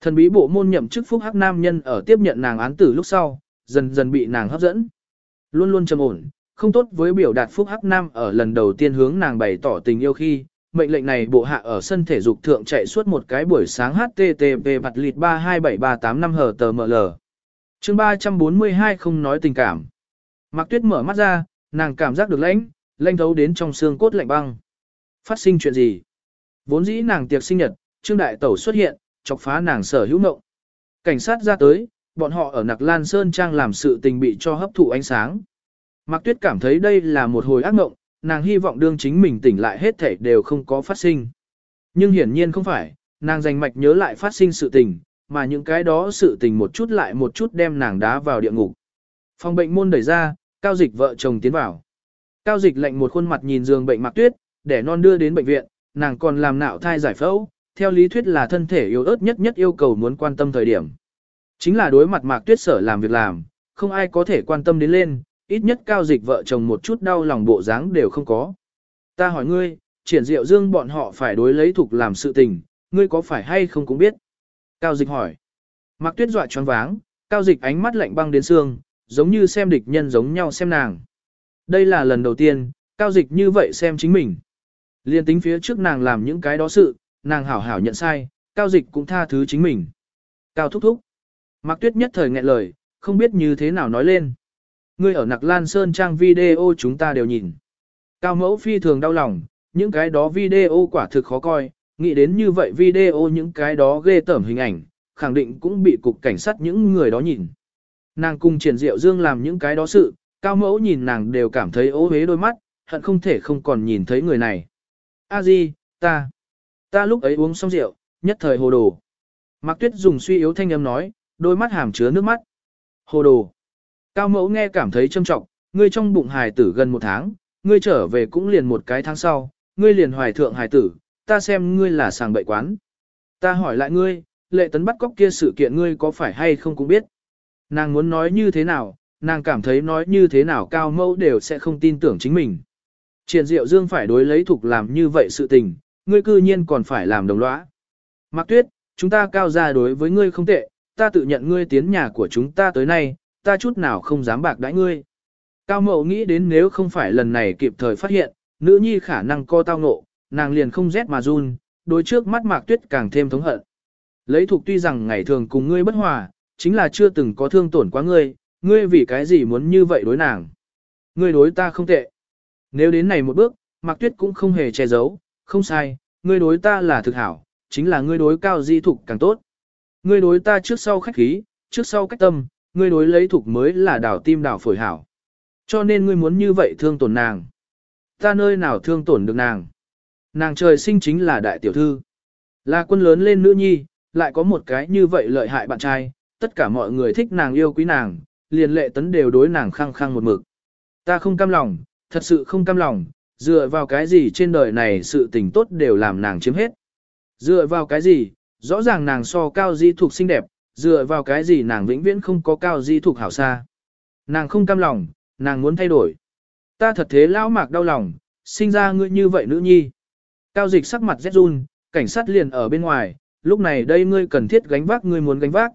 Thần bí bộ môn nhậm chức phúc hắc nam nhân ở tiếp nhận nàng án tử lúc sau, dần dần bị nàng hấp dẫn. Luôn luôn trầm ổn, không tốt với biểu đạt phúc hắc nam ở lần đầu tiên hướng nàng bày tỏ tình yêu khi, mệnh lệnh này bộ hạ ở sân thể dục thượng chạy suốt một cái buổi sáng HTTP mặt lịt 327385 hờ tờ ML. chương 342 không nói tình cảm. Mạc Tuyết mở mắt ra, nàng cảm giác được lãnh, lãnh thấu đến trong xương cốt lạnh băng. Phát sinh chuyện gì? Vốn dĩ nàng tiệc sinh nhật, Trương Đại Tẩu xuất hiện, chọc phá nàng sở hữu ngộng. Cảnh sát ra tới, bọn họ ở Nặc Lan Sơn Trang làm sự tình bị cho hấp thụ ánh sáng. Mạc Tuyết cảm thấy đây là một hồi ác mộng, nàng hy vọng đương chính mình tỉnh lại hết thảy đều không có phát sinh. Nhưng hiển nhiên không phải, nàng dành mạch nhớ lại phát sinh sự tình, mà những cái đó sự tình một chút lại một chút đem nàng đá vào địa ngục. Phòng bệnh môn đẩy ra, cao dịch vợ chồng tiến vào. Cao dịch lạnh một khuôn mặt nhìn giường bệnh Mạc Tuyết, để non đưa đến bệnh viện, nàng còn làm nạo thai giải phẫu, theo lý thuyết là thân thể yếu ớt nhất nhất yêu cầu muốn quan tâm thời điểm. Chính là đối mặt Mạc Tuyết sở làm việc làm, không ai có thể quan tâm đến lên, ít nhất cao dịch vợ chồng một chút đau lòng bộ dáng đều không có. Ta hỏi ngươi, triển diệu dương bọn họ phải đối lấy thuộc làm sự tình, ngươi có phải hay không cũng biết. Cao dịch hỏi. Mạc Tuyết dọa choáng váng, cao dịch ánh mắt lạnh băng đến xương, giống như xem địch nhân giống nhau xem nàng. Đây là lần đầu tiên, cao dịch như vậy xem chính mình. Liên tính phía trước nàng làm những cái đó sự, nàng hảo hảo nhận sai, cao dịch cũng tha thứ chính mình. Cao thúc thúc. Mạc Tuyết nhất thời nghẹn lời, không biết như thế nào nói lên. Ngươi ở Nặc Lan Sơn trang video chúng ta đều nhìn. Cao mẫu phi thường đau lòng, những cái đó video quả thực khó coi, nghĩ đến như vậy video những cái đó ghê tởm hình ảnh, khẳng định cũng bị cục cảnh sát những người đó nhìn. Nàng cùng triển diệu dương làm những cái đó sự, cao mẫu nhìn nàng đều cảm thấy ố hế đôi mắt, hận không thể không còn nhìn thấy người này. A di, ta, ta lúc ấy uống xong rượu, nhất thời hồ đồ. Mạc Tuyết dùng suy yếu thanh âm nói, đôi mắt hàm chứa nước mắt. Hồ đồ. Cao mẫu nghe cảm thấy châm trọng, ngươi trong bụng hài tử gần một tháng, ngươi trở về cũng liền một cái tháng sau, ngươi liền hoài thượng hài tử, ta xem ngươi là sàng bậy quán. Ta hỏi lại ngươi, lệ tấn bắt cóc kia sự kiện ngươi có phải hay không cũng biết. Nàng muốn nói như thế nào, nàng cảm thấy nói như thế nào cao mẫu đều sẽ không tin tưởng chính mình. Triển diệu dương phải đối lấy thuộc làm như vậy sự tình, ngươi cư nhiên còn phải làm đồng lõa. Mạc tuyết, chúng ta cao ra đối với ngươi không tệ, ta tự nhận ngươi tiến nhà của chúng ta tới nay, ta chút nào không dám bạc đãi ngươi. Cao mậu nghĩ đến nếu không phải lần này kịp thời phát hiện, nữ nhi khả năng co tao ngộ, nàng liền không rét mà run, đối trước mắt mạc tuyết càng thêm thống hận. Lấy thuộc tuy rằng ngày thường cùng ngươi bất hòa, chính là chưa từng có thương tổn quá ngươi, ngươi vì cái gì muốn như vậy đối nàng. Ngươi đối ta không tệ. Nếu đến này một bước, mạc tuyết cũng không hề che giấu, không sai, ngươi đối ta là thực hảo, chính là ngươi đối cao di thục càng tốt. Ngươi đối ta trước sau khách khí, trước sau cách tâm, ngươi đối lấy thuộc mới là đảo tim đảo phổi hảo. Cho nên ngươi muốn như vậy thương tổn nàng. Ta nơi nào thương tổn được nàng. Nàng trời sinh chính là đại tiểu thư. Là quân lớn lên nữ nhi, lại có một cái như vậy lợi hại bạn trai, tất cả mọi người thích nàng yêu quý nàng, liền lệ tấn đều đối nàng khăng khăng một mực. Ta không cam lòng, thật sự không cam lòng, dựa vào cái gì trên đời này sự tình tốt đều làm nàng chiếm hết. Dựa vào cái gì, rõ ràng nàng so cao di thuộc xinh đẹp, dựa vào cái gì nàng vĩnh viễn không có cao di thuộc hảo xa. Nàng không cam lòng, nàng muốn thay đổi. Ta thật thế lão mạc đau lòng, sinh ra ngươi như vậy nữ nhi. Cao dịch sắc mặt rét run, cảnh sát liền ở bên ngoài, lúc này đây ngươi cần thiết gánh vác ngươi muốn gánh vác.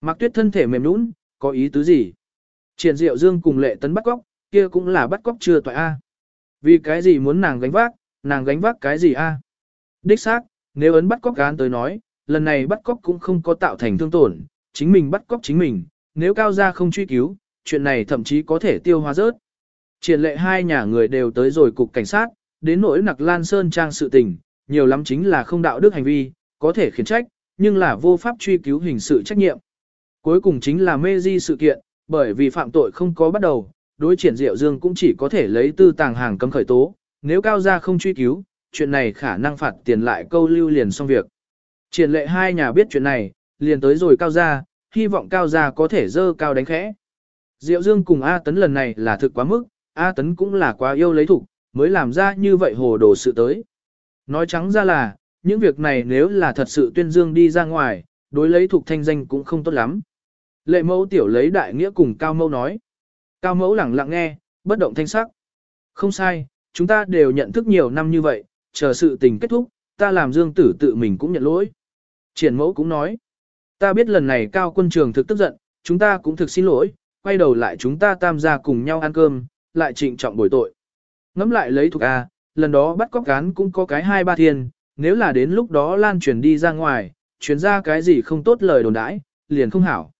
Mạc tuyết thân thể mềm nũng, có ý tứ gì? Triển diệu dương cùng lệ tấn bắt cóc, kia cũng là bắt cóc chưa toại A. Vì cái gì muốn nàng gánh vác, nàng gánh vác cái gì A? Đích xác, nếu ấn bắt cóc gán tới nói, lần này bắt cóc cũng không có tạo thành thương tổn, chính mình bắt cóc chính mình, nếu cao gia không truy cứu, chuyện này thậm chí có thể tiêu hóa rớt. Triển lệ hai nhà người đều tới rồi cục cảnh sát, đến nỗi nặc lan sơn trang sự tình, nhiều lắm chính là không đạo đức hành vi, có thể khiển trách, nhưng là vô pháp truy cứu hình sự trách nhiệm. Cuối cùng chính là mê di sự kiện, bởi vì phạm tội không có bắt đầu, đối triển diệu dương cũng chỉ có thể lấy tư tàng hàng cấm khởi tố, nếu cao gia không truy cứu, chuyện này khả năng phạt tiền lại câu lưu liền xong việc. Triển lệ hai nhà biết chuyện này, liền tới rồi cao gia, hy vọng cao gia có thể dơ cao đánh khẽ. Diệu Dương cùng A Tấn lần này là thực quá mức, A Tấn cũng là quá yêu lấy thủ, mới làm ra như vậy hồ đồ sự tới. Nói trắng ra là, những việc này nếu là thật sự tuyên dương đi ra ngoài, đối lấy thuộc thanh danh cũng không tốt lắm. Lệ mẫu tiểu lấy đại nghĩa cùng Cao mẫu nói. Cao mẫu lẳng lặng nghe, bất động thanh sắc. Không sai, chúng ta đều nhận thức nhiều năm như vậy, chờ sự tình kết thúc, ta làm dương tử tự mình cũng nhận lỗi. Triển mẫu cũng nói, ta biết lần này cao quân trường thực tức giận, chúng ta cũng thực xin lỗi, quay đầu lại chúng ta tam gia cùng nhau ăn cơm, lại trịnh trọng bồi tội. Ngắm lại lấy thuộc A, lần đó bắt cóc cán cũng có cái hai ba thiên, nếu là đến lúc đó lan truyền đi ra ngoài, truyền ra cái gì không tốt lời đồn đãi, liền không hảo.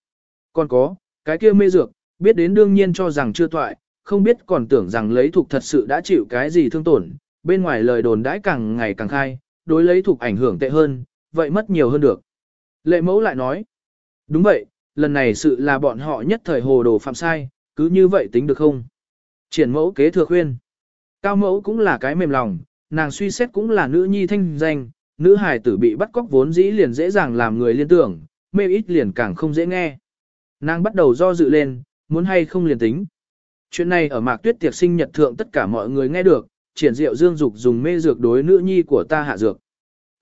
Còn có, cái kia mê dược, biết đến đương nhiên cho rằng chưa toại, không biết còn tưởng rằng lấy thuộc thật sự đã chịu cái gì thương tổn, bên ngoài lời đồn đãi càng ngày càng khai, đối lấy thuộc ảnh hưởng tệ hơn, vậy mất nhiều hơn được. Lệ mẫu lại nói, đúng vậy, lần này sự là bọn họ nhất thời hồ đồ phạm sai, cứ như vậy tính được không? Triển mẫu kế thừa khuyên. Cao mẫu cũng là cái mềm lòng, nàng suy xét cũng là nữ nhi thanh danh, nữ hài tử bị bắt cóc vốn dĩ liền dễ dàng làm người liên tưởng, mê ít liền càng không dễ nghe. Nàng bắt đầu do dự lên, muốn hay không liền tính. Chuyện này ở mạc tuyết tiệc sinh nhật thượng tất cả mọi người nghe được, triển diệu dương dục dùng mê dược đối nữ nhi của ta hạ dược.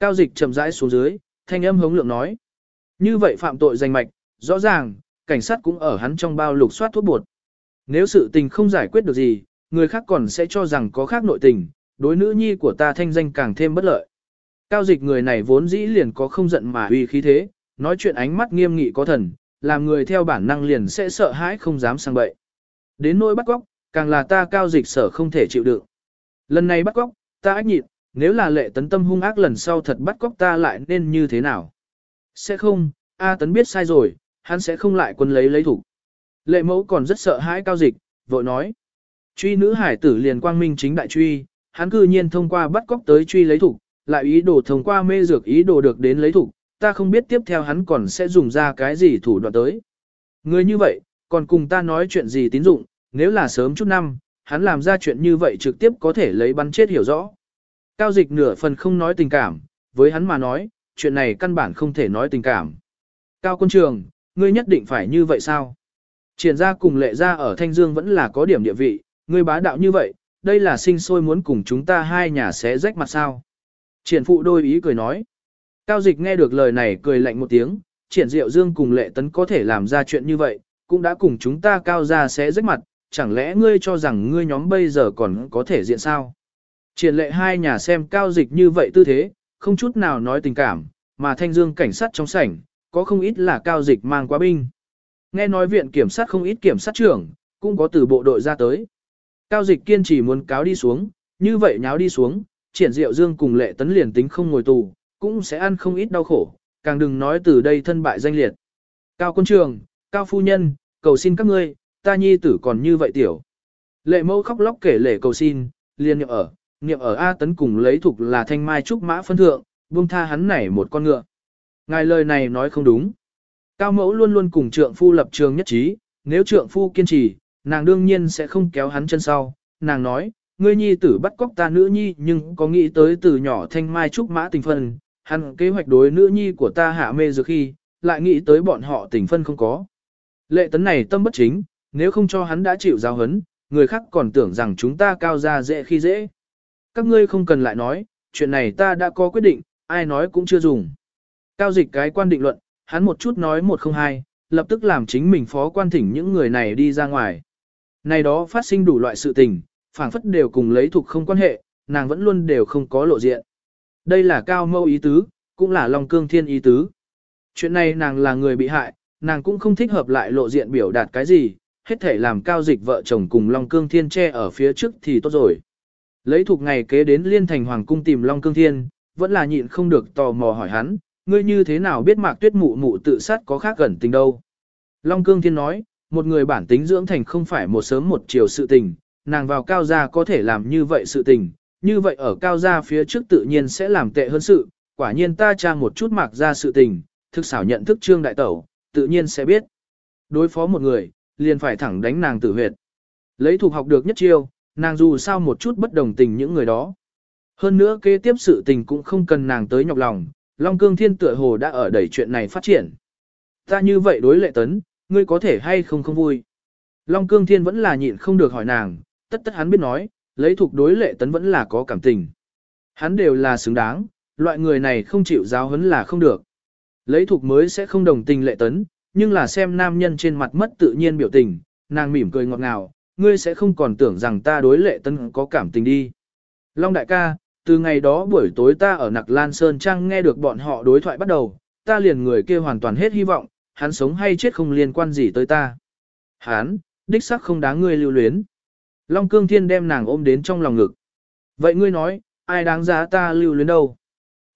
Cao dịch chậm rãi xuống dưới, thanh âm hống lượng nói. Như vậy phạm tội danh mạch, rõ ràng, cảnh sát cũng ở hắn trong bao lục soát thuốc bột. Nếu sự tình không giải quyết được gì, người khác còn sẽ cho rằng có khác nội tình, đối nữ nhi của ta thanh danh càng thêm bất lợi. Cao dịch người này vốn dĩ liền có không giận mà uy khí thế, nói chuyện ánh mắt nghiêm nghị có thần, làm người theo bản năng liền sẽ sợ hãi không dám sang bậy. Đến nỗi bắt góc, càng là ta cao dịch sở không thể chịu đựng. Lần này bắt góc, ta ách nhịn, nếu là lệ tấn tâm hung ác lần sau thật bắt cóc ta lại nên như thế nào? Sẽ không, A tấn biết sai rồi, hắn sẽ không lại quân lấy lấy thủ. Lệ mẫu còn rất sợ hãi cao dịch, vội nói. Truy nữ hải tử liền quang minh chính đại truy, hắn cư nhiên thông qua bắt cóc tới truy lấy thủ, lại ý đồ thông qua mê dược ý đồ được đến lấy thủ, ta không biết tiếp theo hắn còn sẽ dùng ra cái gì thủ đoạn tới. Người như vậy, còn cùng ta nói chuyện gì tín dụng, nếu là sớm chút năm, hắn làm ra chuyện như vậy trực tiếp có thể lấy bắn chết hiểu rõ. Cao dịch nửa phần không nói tình cảm, với hắn mà nói, chuyện này căn bản không thể nói tình cảm. Cao quân trường, ngươi nhất định phải như vậy sao? Triển ra cùng lệ ra ở Thanh Dương vẫn là có điểm địa vị, ngươi bá đạo như vậy, đây là sinh sôi muốn cùng chúng ta hai nhà xé rách mặt sao. Triển phụ đôi ý cười nói. Cao dịch nghe được lời này cười lạnh một tiếng, triển diệu dương cùng lệ tấn có thể làm ra chuyện như vậy, cũng đã cùng chúng ta cao ra xé rách mặt, chẳng lẽ ngươi cho rằng ngươi nhóm bây giờ còn có thể diện sao? Triển lệ hai nhà xem cao dịch như vậy tư thế, không chút nào nói tình cảm, mà thanh dương cảnh sát trong sảnh, có không ít là cao dịch mang quá binh. Nghe nói viện kiểm sát không ít kiểm sát trưởng, cũng có từ bộ đội ra tới. Cao dịch kiên trì muốn cáo đi xuống, như vậy nháo đi xuống, triển diệu dương cùng lệ tấn liền tính không ngồi tù, cũng sẽ ăn không ít đau khổ, càng đừng nói từ đây thân bại danh liệt. Cao quân trường, cao phu nhân, cầu xin các ngươi, ta nhi tử còn như vậy tiểu. Lệ mẫu khóc lóc kể lệ cầu xin, liền niệm ở, niệm ở A tấn cùng lấy thuộc là thanh mai trúc mã phân thượng, buông tha hắn này một con ngựa. Ngài lời này nói không đúng. Cao mẫu luôn luôn cùng trượng phu lập trường nhất trí, nếu trượng phu kiên trì, nàng đương nhiên sẽ không kéo hắn chân sau. Nàng nói, ngươi nhi tử bắt cóc ta nữ nhi nhưng có nghĩ tới từ nhỏ thanh mai trúc mã tình phân, hắn kế hoạch đối nữ nhi của ta hạ mê dược khi, lại nghĩ tới bọn họ tình phân không có. Lệ tấn này tâm bất chính, nếu không cho hắn đã chịu giáo hấn, người khác còn tưởng rằng chúng ta cao ra dễ khi dễ. Các ngươi không cần lại nói, chuyện này ta đã có quyết định, ai nói cũng chưa dùng. Cao dịch cái quan định luận, hắn một chút nói một không hai, lập tức làm chính mình phó quan thỉnh những người này đi ra ngoài. Này đó phát sinh đủ loại sự tình, phảng phất đều cùng lấy thuộc không quan hệ, nàng vẫn luôn đều không có lộ diện. Đây là cao mâu ý tứ, cũng là Long Cương Thiên ý tứ. Chuyện này nàng là người bị hại, nàng cũng không thích hợp lại lộ diện biểu đạt cái gì, hết thể làm cao dịch vợ chồng cùng Long Cương Thiên che ở phía trước thì tốt rồi. Lấy thuộc ngày kế đến Liên Thành Hoàng Cung tìm Long Cương Thiên, vẫn là nhịn không được tò mò hỏi hắn, ngươi như thế nào biết mạc tuyết mụ mụ tự sát có khác gần tình đâu. Long Cương Thiên nói, một người bản tính dưỡng thành không phải một sớm một chiều sự tình, nàng vào cao gia có thể làm như vậy sự tình, như vậy ở cao gia phía trước tự nhiên sẽ làm tệ hơn sự, quả nhiên ta tra một chút mạc ra sự tình, thực xảo nhận thức trương đại tẩu, tự nhiên sẽ biết. Đối phó một người, liền phải thẳng đánh nàng tử huyệt. Lấy thuộc học được nhất chiêu, nàng dù sao một chút bất đồng tình những người đó. Hơn nữa kế tiếp sự tình cũng không cần nàng tới nhọc lòng, Long Cương Thiên tựa hồ đã ở đẩy chuyện này phát triển. Ta như vậy đối lệ tấn, ngươi có thể hay không không vui. Long Cương Thiên vẫn là nhịn không được hỏi nàng, tất tất hắn biết nói, lấy thuộc đối lệ tấn vẫn là có cảm tình. Hắn đều là xứng đáng, loại người này không chịu giáo huấn là không được. Lấy thuộc mới sẽ không đồng tình lệ tấn, nhưng là xem nam nhân trên mặt mất tự nhiên biểu tình, nàng mỉm cười ngọt ngào, ngươi sẽ không còn tưởng rằng ta đối lệ Tân có cảm tình đi. Long đại ca, từ ngày đó buổi tối ta ở Nặc Lan Sơn Trang nghe được bọn họ đối thoại bắt đầu, ta liền người kia hoàn toàn hết hy vọng, hắn sống hay chết không liên quan gì tới ta. Hắn, đích sắc không đáng ngươi lưu luyến. Long Cương Thiên đem nàng ôm đến trong lòng ngực. Vậy ngươi nói, ai đáng giá ta lưu luyến đâu?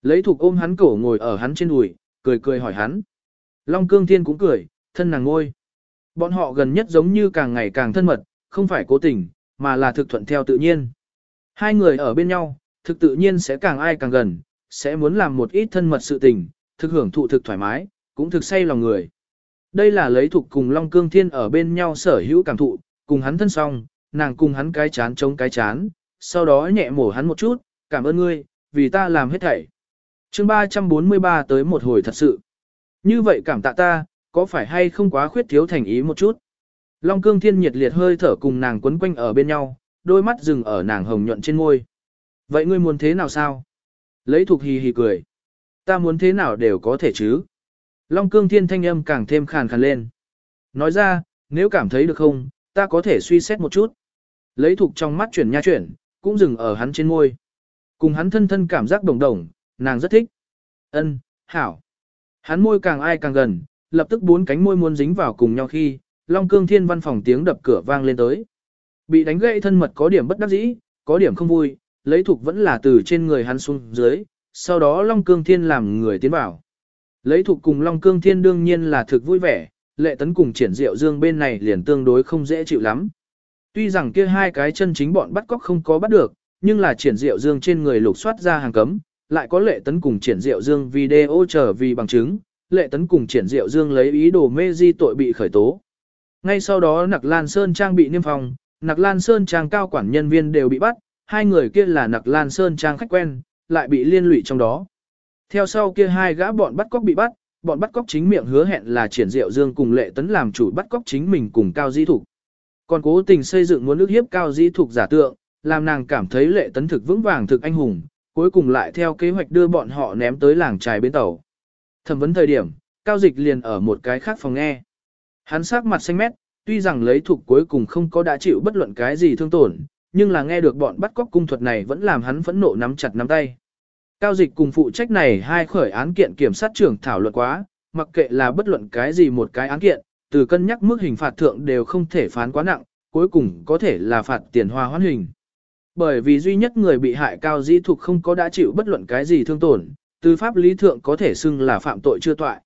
Lấy thục ôm hắn cổ ngồi ở hắn trên đùi, cười cười hỏi hắn. Long cương thiên cũng cười, thân nàng ngôi. Bọn họ gần nhất giống như càng ngày càng thân mật, không phải cố tình, mà là thực thuận theo tự nhiên. Hai người ở bên nhau, thực tự nhiên sẽ càng ai càng gần, sẽ muốn làm một ít thân mật sự tình, thực hưởng thụ thực thoải mái, cũng thực say lòng người. Đây là lấy thuộc cùng Long Cương Thiên ở bên nhau sở hữu cảm thụ, cùng hắn thân song, nàng cùng hắn cái chán chống cái chán, sau đó nhẹ mổ hắn một chút, cảm ơn ngươi, vì ta làm hết thảy. chương 343 tới một hồi thật sự. Như vậy cảm tạ ta, có phải hay không quá khuyết thiếu thành ý một chút? Long cương thiên nhiệt liệt hơi thở cùng nàng quấn quanh ở bên nhau, đôi mắt dừng ở nàng hồng nhuận trên môi. Vậy ngươi muốn thế nào sao? Lấy thuộc hì hì cười. Ta muốn thế nào đều có thể chứ? Long cương thiên thanh âm càng thêm khàn khàn lên. Nói ra, nếu cảm thấy được không, ta có thể suy xét một chút. Lấy thuộc trong mắt chuyển nha chuyển, cũng dừng ở hắn trên môi. Cùng hắn thân thân cảm giác đồng đồng, nàng rất thích. Ân, hảo. Hắn môi càng ai càng gần, lập tức bốn cánh môi muốn dính vào cùng nhau khi, Long Cương Thiên văn phòng tiếng đập cửa vang lên tới. Bị đánh gãy thân mật có điểm bất đắc dĩ, có điểm không vui, lấy thục vẫn là từ trên người hắn xuống dưới, sau đó Long Cương Thiên làm người tiến vào. Lấy thục cùng Long Cương Thiên đương nhiên là thực vui vẻ, lệ tấn cùng triển diệu dương bên này liền tương đối không dễ chịu lắm. Tuy rằng kia hai cái chân chính bọn bắt cóc không có bắt được, nhưng là triển diệu dương trên người lục soát ra hàng cấm, lại có lệ tấn cùng triển diệu dương video trở vì bằng chứng, lệ tấn cùng triển diệu dương lấy ý đồ mê di tội bị khởi tố. Ngay sau đó Nặc Lan Sơn Trang bị niêm phòng, Nặc Lan Sơn Trang cao quản nhân viên đều bị bắt, hai người kia là Nặc Lan Sơn Trang khách quen, lại bị liên lụy trong đó. Theo sau kia hai gã bọn bắt cóc bị bắt, bọn bắt cóc chính miệng hứa hẹn là triển diệu dương cùng lệ tấn làm chủ bắt cóc chính mình cùng cao di thủ. Còn cố tình xây dựng muốn ước hiếp cao di thục giả tượng, làm nàng cảm thấy lệ tấn thực vững vàng thực anh hùng, cuối cùng lại theo kế hoạch đưa bọn họ ném tới làng trài bến tàu. Thẩm vấn thời điểm, cao dịch liền ở một cái khác phòng nghe. Hắn sắc mặt xanh mét, tuy rằng lấy thuộc cuối cùng không có đã chịu bất luận cái gì thương tổn, nhưng là nghe được bọn bắt cóc cung thuật này vẫn làm hắn phẫn nộ nắm chặt nắm tay. Cao dịch cùng phụ trách này hai khởi án kiện kiểm sát trưởng thảo luận quá, mặc kệ là bất luận cái gì một cái án kiện, từ cân nhắc mức hình phạt thượng đều không thể phán quá nặng, cuối cùng có thể là phạt tiền hoa hoãn hình. Bởi vì duy nhất người bị hại cao dĩ thục không có đã chịu bất luận cái gì thương tổn, từ pháp lý thượng có thể xưng là phạm tội chưa toại.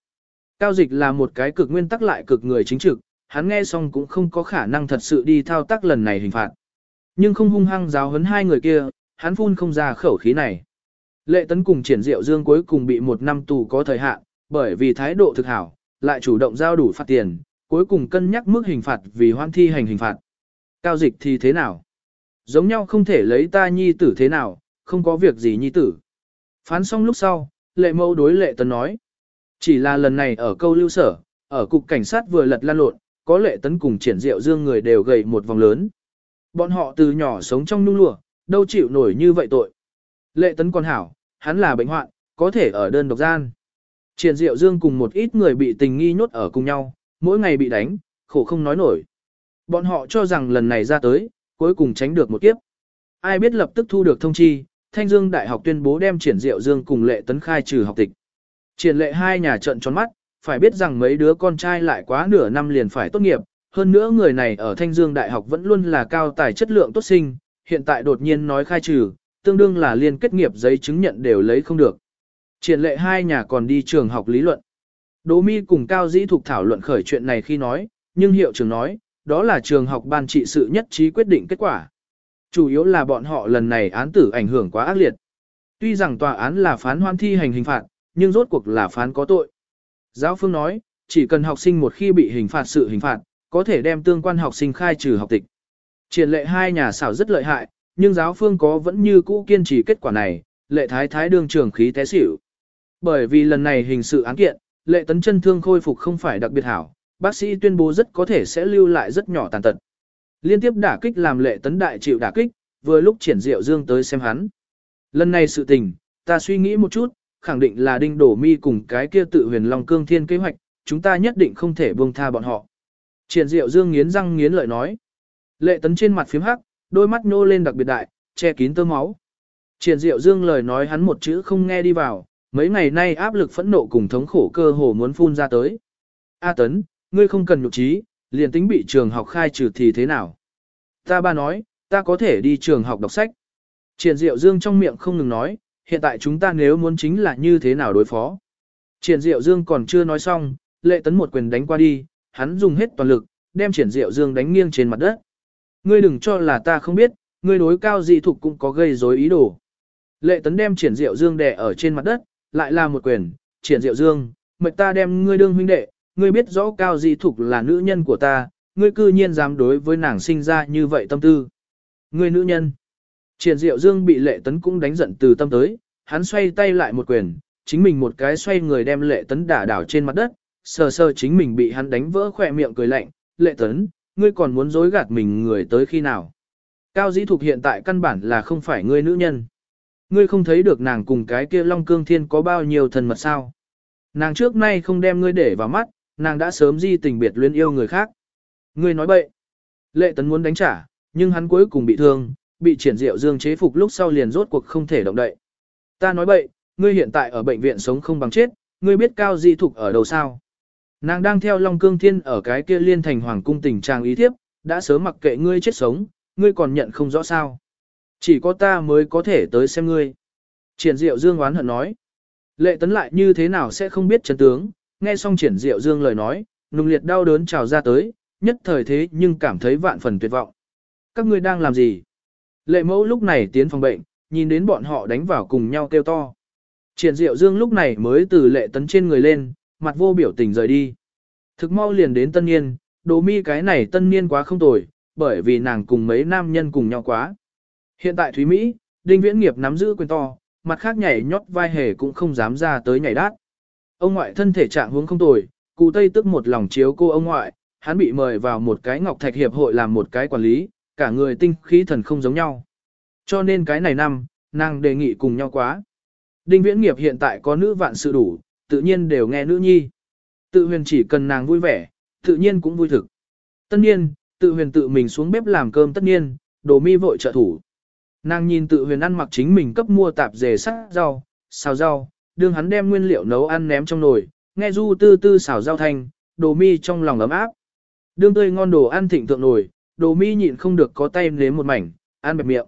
Cao dịch là một cái cực nguyên tắc lại cực người chính trực, hắn nghe xong cũng không có khả năng thật sự đi thao tác lần này hình phạt. Nhưng không hung hăng giáo huấn hai người kia, hắn phun không ra khẩu khí này. Lệ tấn cùng triển diệu dương cuối cùng bị một năm tù có thời hạn, bởi vì thái độ thực hảo, lại chủ động giao đủ phạt tiền, cuối cùng cân nhắc mức hình phạt vì hoan thi hành hình phạt. Cao dịch thì thế nào? Giống nhau không thể lấy ta nhi tử thế nào, không có việc gì nhi tử. Phán xong lúc sau, lệ Mẫu đối lệ tấn nói. Chỉ là lần này ở câu lưu sở, ở cục cảnh sát vừa lật lan lộn, có lệ tấn cùng triển diệu dương người đều gầy một vòng lớn. Bọn họ từ nhỏ sống trong nung lụa, đâu chịu nổi như vậy tội. Lệ tấn còn hảo, hắn là bệnh hoạn, có thể ở đơn độc gian. Triển diệu dương cùng một ít người bị tình nghi nhốt ở cùng nhau, mỗi ngày bị đánh, khổ không nói nổi. Bọn họ cho rằng lần này ra tới, cuối cùng tránh được một kiếp. Ai biết lập tức thu được thông chi, Thanh Dương Đại học tuyên bố đem triển diệu dương cùng lệ tấn khai trừ học tịch. Triển lệ hai nhà trận tròn mắt, phải biết rằng mấy đứa con trai lại quá nửa năm liền phải tốt nghiệp, hơn nữa người này ở Thanh Dương Đại học vẫn luôn là cao tài chất lượng tốt sinh, hiện tại đột nhiên nói khai trừ, tương đương là liên kết nghiệp giấy chứng nhận đều lấy không được. Triển lệ hai nhà còn đi trường học lý luận. Đỗ Mi cùng Cao Dĩ Thục thảo luận khởi chuyện này khi nói, nhưng hiệu trưởng nói, đó là trường học ban trị sự nhất trí quyết định kết quả. Chủ yếu là bọn họ lần này án tử ảnh hưởng quá ác liệt. Tuy rằng tòa án là phán hoan thi hành hình phạt, nhưng rốt cuộc là phán có tội. Giáo phương nói, chỉ cần học sinh một khi bị hình phạt sự hình phạt, có thể đem tương quan học sinh khai trừ học tịch. Triển lệ hai nhà xảo rất lợi hại, nhưng giáo phương có vẫn như cũ kiên trì kết quả này, lệ thái thái đương trường khí té xỉu. Bởi vì lần này hình sự án kiện, lệ tấn chân thương khôi phục không phải đặc biệt hảo, bác sĩ tuyên bố rất có thể sẽ lưu lại rất nhỏ tàn tật. Liên tiếp đả kích làm lệ tấn đại chịu đả kích, vừa lúc triển diệu dương tới xem hắn. Lần này sự tình, ta suy nghĩ một chút, khẳng định là đinh đổ mi cùng cái kia tự huyền long cương thiên kế hoạch, chúng ta nhất định không thể buông tha bọn họ. Triển diệu dương nghiến răng nghiến lợi nói. Lệ tấn trên mặt phím hắc, đôi mắt nhô lên đặc biệt đại, che kín tơ máu. Triển diệu dương lời nói hắn một chữ không nghe đi vào, mấy ngày nay áp lực phẫn nộ cùng thống khổ cơ hồ muốn phun ra tới. A tấn, ngươi không cần nhục trí, liền tính bị trường học khai trừ thì thế nào? Ta ba nói, ta có thể đi trường học đọc sách. Triển Diệu Dương trong miệng không ngừng nói, hiện tại chúng ta nếu muốn chính là như thế nào đối phó. Triển Diệu Dương còn chưa nói xong, lệ tấn một quyền đánh qua đi, hắn dùng hết toàn lực, đem Triển Diệu Dương đánh nghiêng trên mặt đất. Ngươi đừng cho là ta không biết, ngươi đối cao dị thục cũng có gây rối ý đồ. Lệ tấn đem Triển Diệu Dương đè ở trên mặt đất, lại là một quyền, Triển Diệu Dương, mệt ta đem ngươi đương huynh đệ, ngươi biết rõ cao dị thục là nữ nhân của ta, ngươi cư nhiên dám đối với nàng sinh ra như vậy tâm tư. Ngươi nữ nhân. Triển Diệu Dương bị lệ tấn cũng đánh giận từ tâm tới, hắn xoay tay lại một quyền, chính mình một cái xoay người đem lệ tấn đả đảo trên mặt đất, sờ sờ chính mình bị hắn đánh vỡ khỏe miệng cười lạnh, lệ tấn, ngươi còn muốn dối gạt mình người tới khi nào. Cao dĩ thục hiện tại căn bản là không phải ngươi nữ nhân. Ngươi không thấy được nàng cùng cái kia Long Cương Thiên có bao nhiêu thần mật sao. Nàng trước nay không đem ngươi để vào mắt, nàng đã sớm di tình biệt luyến yêu người khác. Ngươi nói bậy. Lệ tấn muốn đánh trả, nhưng hắn cuối cùng bị thương, bị triển diệu dương chế phục lúc sau liền rốt cuộc không thể động đậy. Ta nói bậy, ngươi hiện tại ở bệnh viện sống không bằng chết, ngươi biết cao di thục ở đâu sao. Nàng đang theo Long Cương Thiên ở cái kia liên thành hoàng cung tình trạng ý thiếp, đã sớm mặc kệ ngươi chết sống, ngươi còn nhận không rõ sao. Chỉ có ta mới có thể tới xem ngươi. Triển Diệu Dương oán hận nói. Lệ tấn lại như thế nào sẽ không biết chân tướng, nghe xong Triển Diệu Dương lời nói, nung liệt đau đớn trào ra tới, nhất thời thế nhưng cảm thấy vạn phần tuyệt vọng. Các ngươi đang làm gì? Lệ mẫu lúc này tiến phòng bệnh, nhìn đến bọn họ đánh vào cùng nhau kêu to. Triển Diệu Dương lúc này mới từ lệ tấn trên người lên, mặt vô biểu tình rời đi. Thực mau liền đến tân niên, đồ mi cái này tân niên quá không tồi, bởi vì nàng cùng mấy nam nhân cùng nhau quá. Hiện tại Thúy Mỹ, Đinh Viễn Nghiệp nắm giữ quyền to, mặt khác nhảy nhót vai hề cũng không dám ra tới nhảy đát. Ông ngoại thân thể trạng hướng không tồi, cụ Tây tức một lòng chiếu cô ông ngoại, hắn bị mời vào một cái ngọc thạch hiệp hội làm một cái quản lý, cả người tinh khí thần không giống nhau. Cho nên cái này năm, nàng đề nghị cùng nhau quá. Đinh Viễn Nghiệp hiện tại có nữ vạn sự đủ, tự nhiên đều nghe nữ nhi. Tự huyền chỉ cần nàng vui vẻ, tự nhiên cũng vui thực. Tất nhiên, tự huyền tự mình xuống bếp làm cơm tất nhiên, đồ mi vội trợ thủ. Nàng nhìn tự huyền ăn mặc chính mình cấp mua tạp dề sắc rau, xào rau, đương hắn đem nguyên liệu nấu ăn ném trong nồi, nghe du tư tư xào rau thanh, đồ mi trong lòng ấm áp. Đương tươi ngon đồ ăn thịnh thượng nồi, đồ mi nhịn không được có tay nếm một mảnh, ăn bẹp miệng.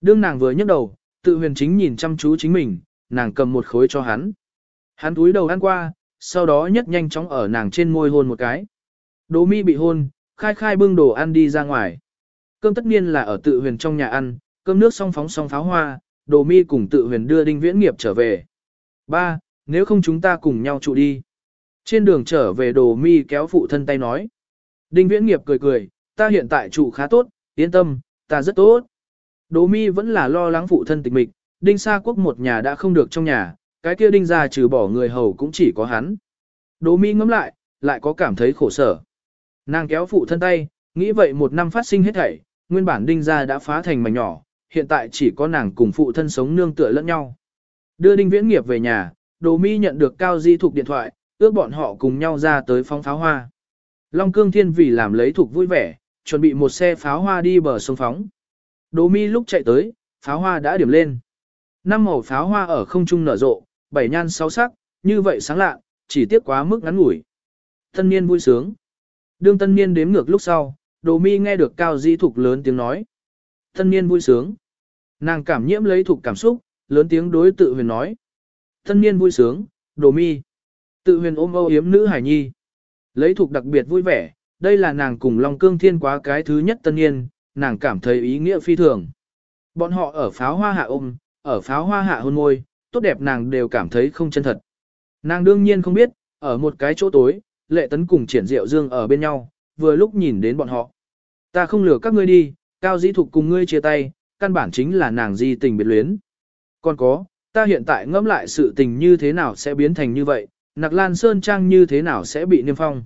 Đương nàng vừa nhấc đầu, tự huyền chính nhìn chăm chú chính mình, nàng cầm một khối cho hắn. Hắn túi đầu ăn qua, sau đó nhất nhanh chóng ở nàng trên môi hôn một cái. Đồ mi bị hôn, khai khai bưng đồ ăn đi ra ngoài. Cơm tất nhiên là ở tự huyền trong nhà ăn, cơm nước xong phóng xong pháo hoa, đồ mi cùng tự huyền đưa đinh viễn nghiệp trở về. Ba, nếu không chúng ta cùng nhau trụ đi. Trên đường trở về đồ mi kéo phụ thân tay nói. Đinh viễn nghiệp cười cười, ta hiện tại trụ khá tốt, yên tâm, ta rất tốt. Đỗ mi vẫn là lo lắng phụ thân tịch mịch, đinh sa quốc một nhà đã không được trong nhà, cái kia đinh ra trừ bỏ người hầu cũng chỉ có hắn. Đỗ mi ngẫm lại, lại có cảm thấy khổ sở. Nàng kéo phụ thân tay, nghĩ vậy một năm phát sinh hết thảy, nguyên bản đinh ra đã phá thành mảnh nhỏ, hiện tại chỉ có nàng cùng phụ thân sống nương tựa lẫn nhau. Đưa đinh viễn nghiệp về nhà, đồ mi nhận được cao di thuộc điện thoại, ước bọn họ cùng nhau ra tới phóng pháo hoa. Long cương thiên vì làm lấy thuộc vui vẻ, chuẩn bị một xe pháo hoa đi bờ sông phóng. Đỗ mi lúc chạy tới, pháo hoa đã điểm lên. Năm màu pháo hoa ở không trung nở rộ, bảy nhan sáu sắc, như vậy sáng lạ, chỉ tiếc quá mức ngắn ngủi. Tân niên vui sướng. Đương tân niên đếm ngược lúc sau, đồ mi nghe được cao di thục lớn tiếng nói. Tân niên vui sướng. Nàng cảm nhiễm lấy thục cảm xúc, lớn tiếng đối tự huyền nói. Tân niên vui sướng, đồ mi. Tự huyền ôm âu yếm nữ hải nhi. Lấy thục đặc biệt vui vẻ, đây là nàng cùng Long Cương Thiên quá cái thứ nhất tân niên, nàng cảm thấy ý nghĩa phi thường. Bọn họ ở pháo hoa hạ ôm, ở pháo hoa hạ hôn môi, tốt đẹp nàng đều cảm thấy không chân thật. Nàng đương nhiên không biết, ở một cái chỗ tối, lệ tấn cùng triển diệu dương ở bên nhau, vừa lúc nhìn đến bọn họ. Ta không lừa các ngươi đi, cao dĩ thục cùng ngươi chia tay, căn bản chính là nàng di tình biệt luyến. Còn có, ta hiện tại ngẫm lại sự tình như thế nào sẽ biến thành như vậy, nặc lan sơn trang như thế nào sẽ bị niêm phong.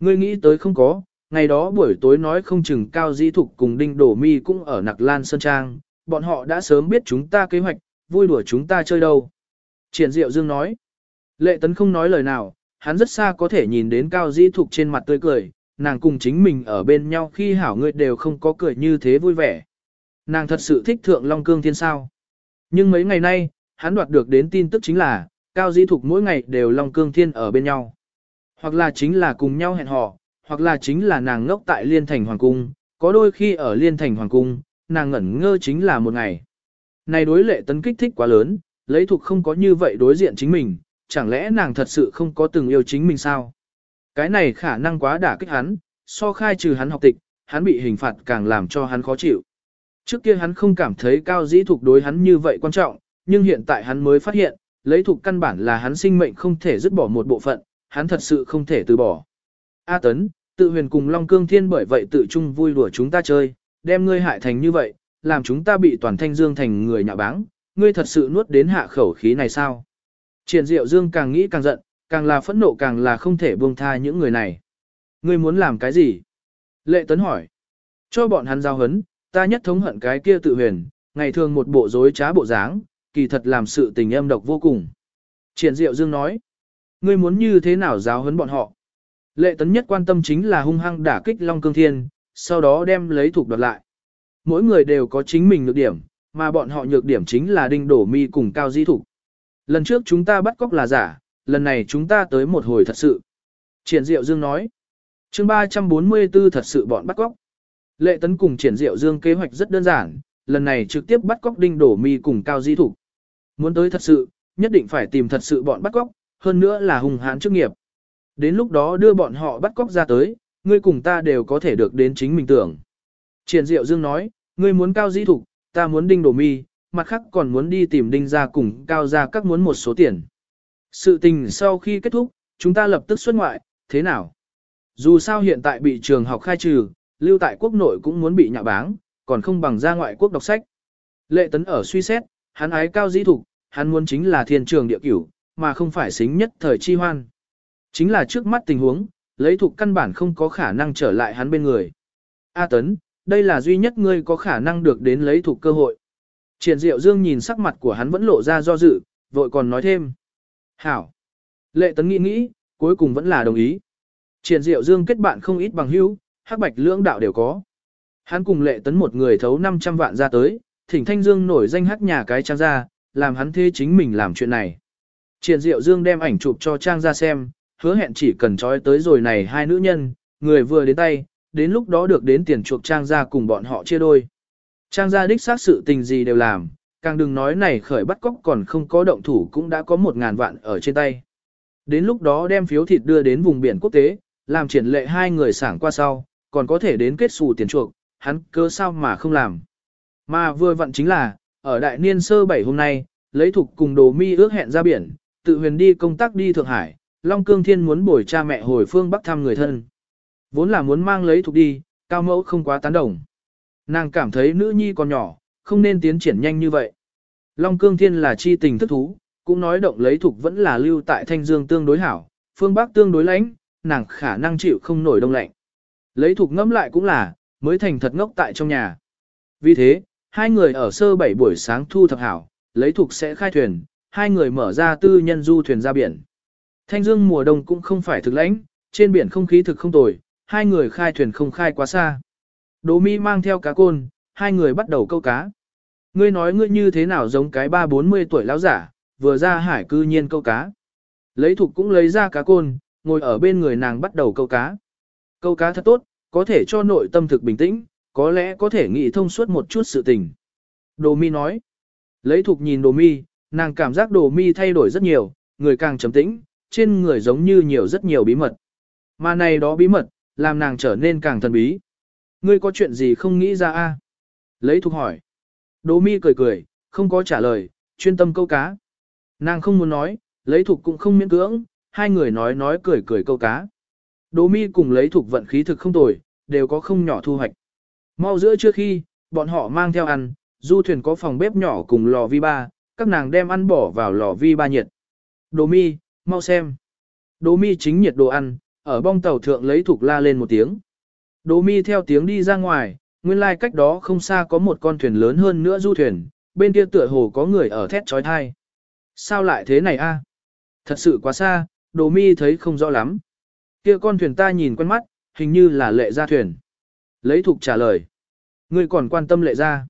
Ngươi nghĩ tới không có, ngày đó buổi tối nói không chừng cao Di thục cùng đinh đổ mi cũng ở nặc lan sơn trang, bọn họ đã sớm biết chúng ta kế hoạch, vui đùa chúng ta chơi đâu. Triển Diệu Dương nói. Lệ Tấn không nói lời nào, hắn rất xa có thể nhìn đến Cao Di Thục trên mặt tươi cười, nàng cùng chính mình ở bên nhau khi hảo người đều không có cười như thế vui vẻ. Nàng thật sự thích Thượng Long Cương Thiên sao. Nhưng mấy ngày nay, hắn đoạt được đến tin tức chính là, Cao Di Thục mỗi ngày đều Long Cương Thiên ở bên nhau. Hoặc là chính là cùng nhau hẹn hò, hoặc là chính là nàng ngốc tại Liên Thành Hoàng Cung, có đôi khi ở Liên Thành Hoàng Cung, nàng ngẩn ngơ chính là một ngày. này đối lệ tấn kích thích quá lớn, lấy thuộc không có như vậy đối diện chính mình, chẳng lẽ nàng thật sự không có từng yêu chính mình sao? Cái này khả năng quá đả kích hắn, so khai trừ hắn học tịch, hắn bị hình phạt càng làm cho hắn khó chịu. Trước kia hắn không cảm thấy cao dĩ thuộc đối hắn như vậy quan trọng, nhưng hiện tại hắn mới phát hiện, lấy thuộc căn bản là hắn sinh mệnh không thể dứt bỏ một bộ phận, hắn thật sự không thể từ bỏ. A Tấn, tự huyền cùng Long Cương Thiên bởi vậy tự chung vui đùa chúng ta chơi, đem ngươi hại thành như vậy, làm chúng ta bị toàn thanh dương thành người nhạ báng, ngươi thật sự nuốt đến hạ khẩu khí này sao? Triển Diệu Dương càng nghĩ càng giận, càng là phẫn nộ càng là không thể buông tha những người này. Ngươi muốn làm cái gì? Lệ Tấn hỏi. Cho bọn hắn giao hấn, ta nhất thống hận cái kia tự huyền, ngày thường một bộ dối trá bộ dáng, kỳ thật làm sự tình âm độc vô cùng. Triển Diệu Dương nói. Ngươi muốn như thế nào giáo huấn bọn họ? Lệ Tấn nhất quan tâm chính là hung hăng đả kích Long Cương Thiên, sau đó đem lấy thuộc đoạt lại. Mỗi người đều có chính mình nhược điểm, mà bọn họ nhược điểm chính là đinh đổ mi cùng cao di thủ. Lần trước chúng ta bắt cóc là giả, lần này chúng ta tới một hồi thật sự. Triển Diệu Dương nói. chương 344 thật sự bọn bắt cóc. Lệ tấn cùng Triển Diệu Dương kế hoạch rất đơn giản, lần này trực tiếp bắt cóc đinh đổ mi cùng cao di thủ. Muốn tới thật sự, nhất định phải tìm thật sự bọn bắt cóc, hơn nữa là hùng hãn chức nghiệp. Đến lúc đó đưa bọn họ bắt cóc ra tới, ngươi cùng ta đều có thể được đến chính mình tưởng. Triển Diệu Dương nói, ngươi muốn cao di thủ, ta muốn đinh đổ mi, mặt khác còn muốn đi tìm đinh ra cùng cao ra các muốn một số tiền. Sự tình sau khi kết thúc, chúng ta lập tức xuất ngoại, thế nào? Dù sao hiện tại bị trường học khai trừ, lưu tại quốc nội cũng muốn bị nhạ báng, còn không bằng ra ngoại quốc đọc sách. Lệ tấn ở suy xét, hắn ái cao dĩ thục, hắn muốn chính là thiên trường địa cửu, mà không phải xính nhất thời chi hoan. Chính là trước mắt tình huống, lấy thuộc căn bản không có khả năng trở lại hắn bên người. A tấn, đây là duy nhất ngươi có khả năng được đến lấy thuộc cơ hội. Triển Diệu Dương nhìn sắc mặt của hắn vẫn lộ ra do dự, vội còn nói thêm. Hảo. Lệ Tấn nghĩ nghĩ, cuối cùng vẫn là đồng ý. Triển Diệu Dương kết bạn không ít bằng hữu, hắc bạch lưỡng đạo đều có. Hắn cùng Lệ Tấn một người thấu 500 vạn ra tới, thỉnh Thanh Dương nổi danh hắc nhà cái trang ra, làm hắn thế chính mình làm chuyện này. Triển Diệu Dương đem ảnh chụp cho trang ra xem, hứa hẹn chỉ cần trói tới rồi này hai nữ nhân, người vừa đến tay, đến lúc đó được đến tiền chuộc trang ra cùng bọn họ chia đôi. Trang gia đích xác sự tình gì đều làm, càng đừng nói này khởi bắt cóc còn không có động thủ cũng đã có một ngàn vạn ở trên tay. Đến lúc đó đem phiếu thịt đưa đến vùng biển quốc tế, làm triển lệ hai người sảng qua sau, còn có thể đến kết xù tiền chuộc, hắn cơ sao mà không làm. Mà vừa vặn chính là, ở đại niên sơ bảy hôm nay, lấy thục cùng đồ mi ước hẹn ra biển, tự huyền đi công tác đi Thượng Hải, Long Cương Thiên muốn bồi cha mẹ hồi phương Bắc thăm người thân. Vốn là muốn mang lấy thục đi, cao mẫu không quá tán đồng. Nàng cảm thấy nữ nhi còn nhỏ, không nên tiến triển nhanh như vậy. Long cương thiên là chi tình thức thú, cũng nói động lấy thục vẫn là lưu tại thanh dương tương đối hảo, phương bắc tương đối lãnh, nàng khả năng chịu không nổi đông lạnh. Lấy thục ngẫm lại cũng là, mới thành thật ngốc tại trong nhà. Vì thế, hai người ở sơ bảy buổi sáng thu thập hảo, lấy thục sẽ khai thuyền, hai người mở ra tư nhân du thuyền ra biển. Thanh dương mùa đông cũng không phải thực lãnh, trên biển không khí thực không tồi, hai người khai thuyền không khai quá xa. Đỗ mi mang theo cá côn, hai người bắt đầu câu cá. Ngươi nói ngươi như thế nào giống cái ba bốn mươi tuổi lão giả, vừa ra hải cư nhiên câu cá. Lấy thục cũng lấy ra cá côn, ngồi ở bên người nàng bắt đầu câu cá. Câu cá thật tốt, có thể cho nội tâm thực bình tĩnh, có lẽ có thể nghĩ thông suốt một chút sự tình. Đồ mi nói. Lấy thục nhìn đồ mi, nàng cảm giác đồ mi thay đổi rất nhiều, người càng trầm tĩnh, trên người giống như nhiều rất nhiều bí mật. Mà này đó bí mật, làm nàng trở nên càng thần bí. Ngươi có chuyện gì không nghĩ ra a? Lấy thuộc hỏi. Đỗ mi cười cười, không có trả lời, chuyên tâm câu cá. Nàng không muốn nói, lấy thuộc cũng không miễn cưỡng, hai người nói nói cười cười câu cá. Đỗ mi cùng lấy thuộc vận khí thực không tồi, đều có không nhỏ thu hoạch. Mau giữa trước khi, bọn họ mang theo ăn, du thuyền có phòng bếp nhỏ cùng lò vi ba, các nàng đem ăn bỏ vào lò vi ba nhiệt. Đồ mi, mau xem. Đồ mi chính nhiệt đồ ăn, ở bong tàu thượng lấy thục la lên một tiếng. Đồ mi theo tiếng đi ra ngoài, nguyên lai like cách đó không xa có một con thuyền lớn hơn nữa du thuyền, bên kia tựa hồ có người ở thét trói thai. Sao lại thế này a? Thật sự quá xa, đồ mi thấy không rõ lắm. Kia con thuyền ta nhìn quen mắt, hình như là lệ ra thuyền. Lấy thục trả lời. Ngươi còn quan tâm lệ ra?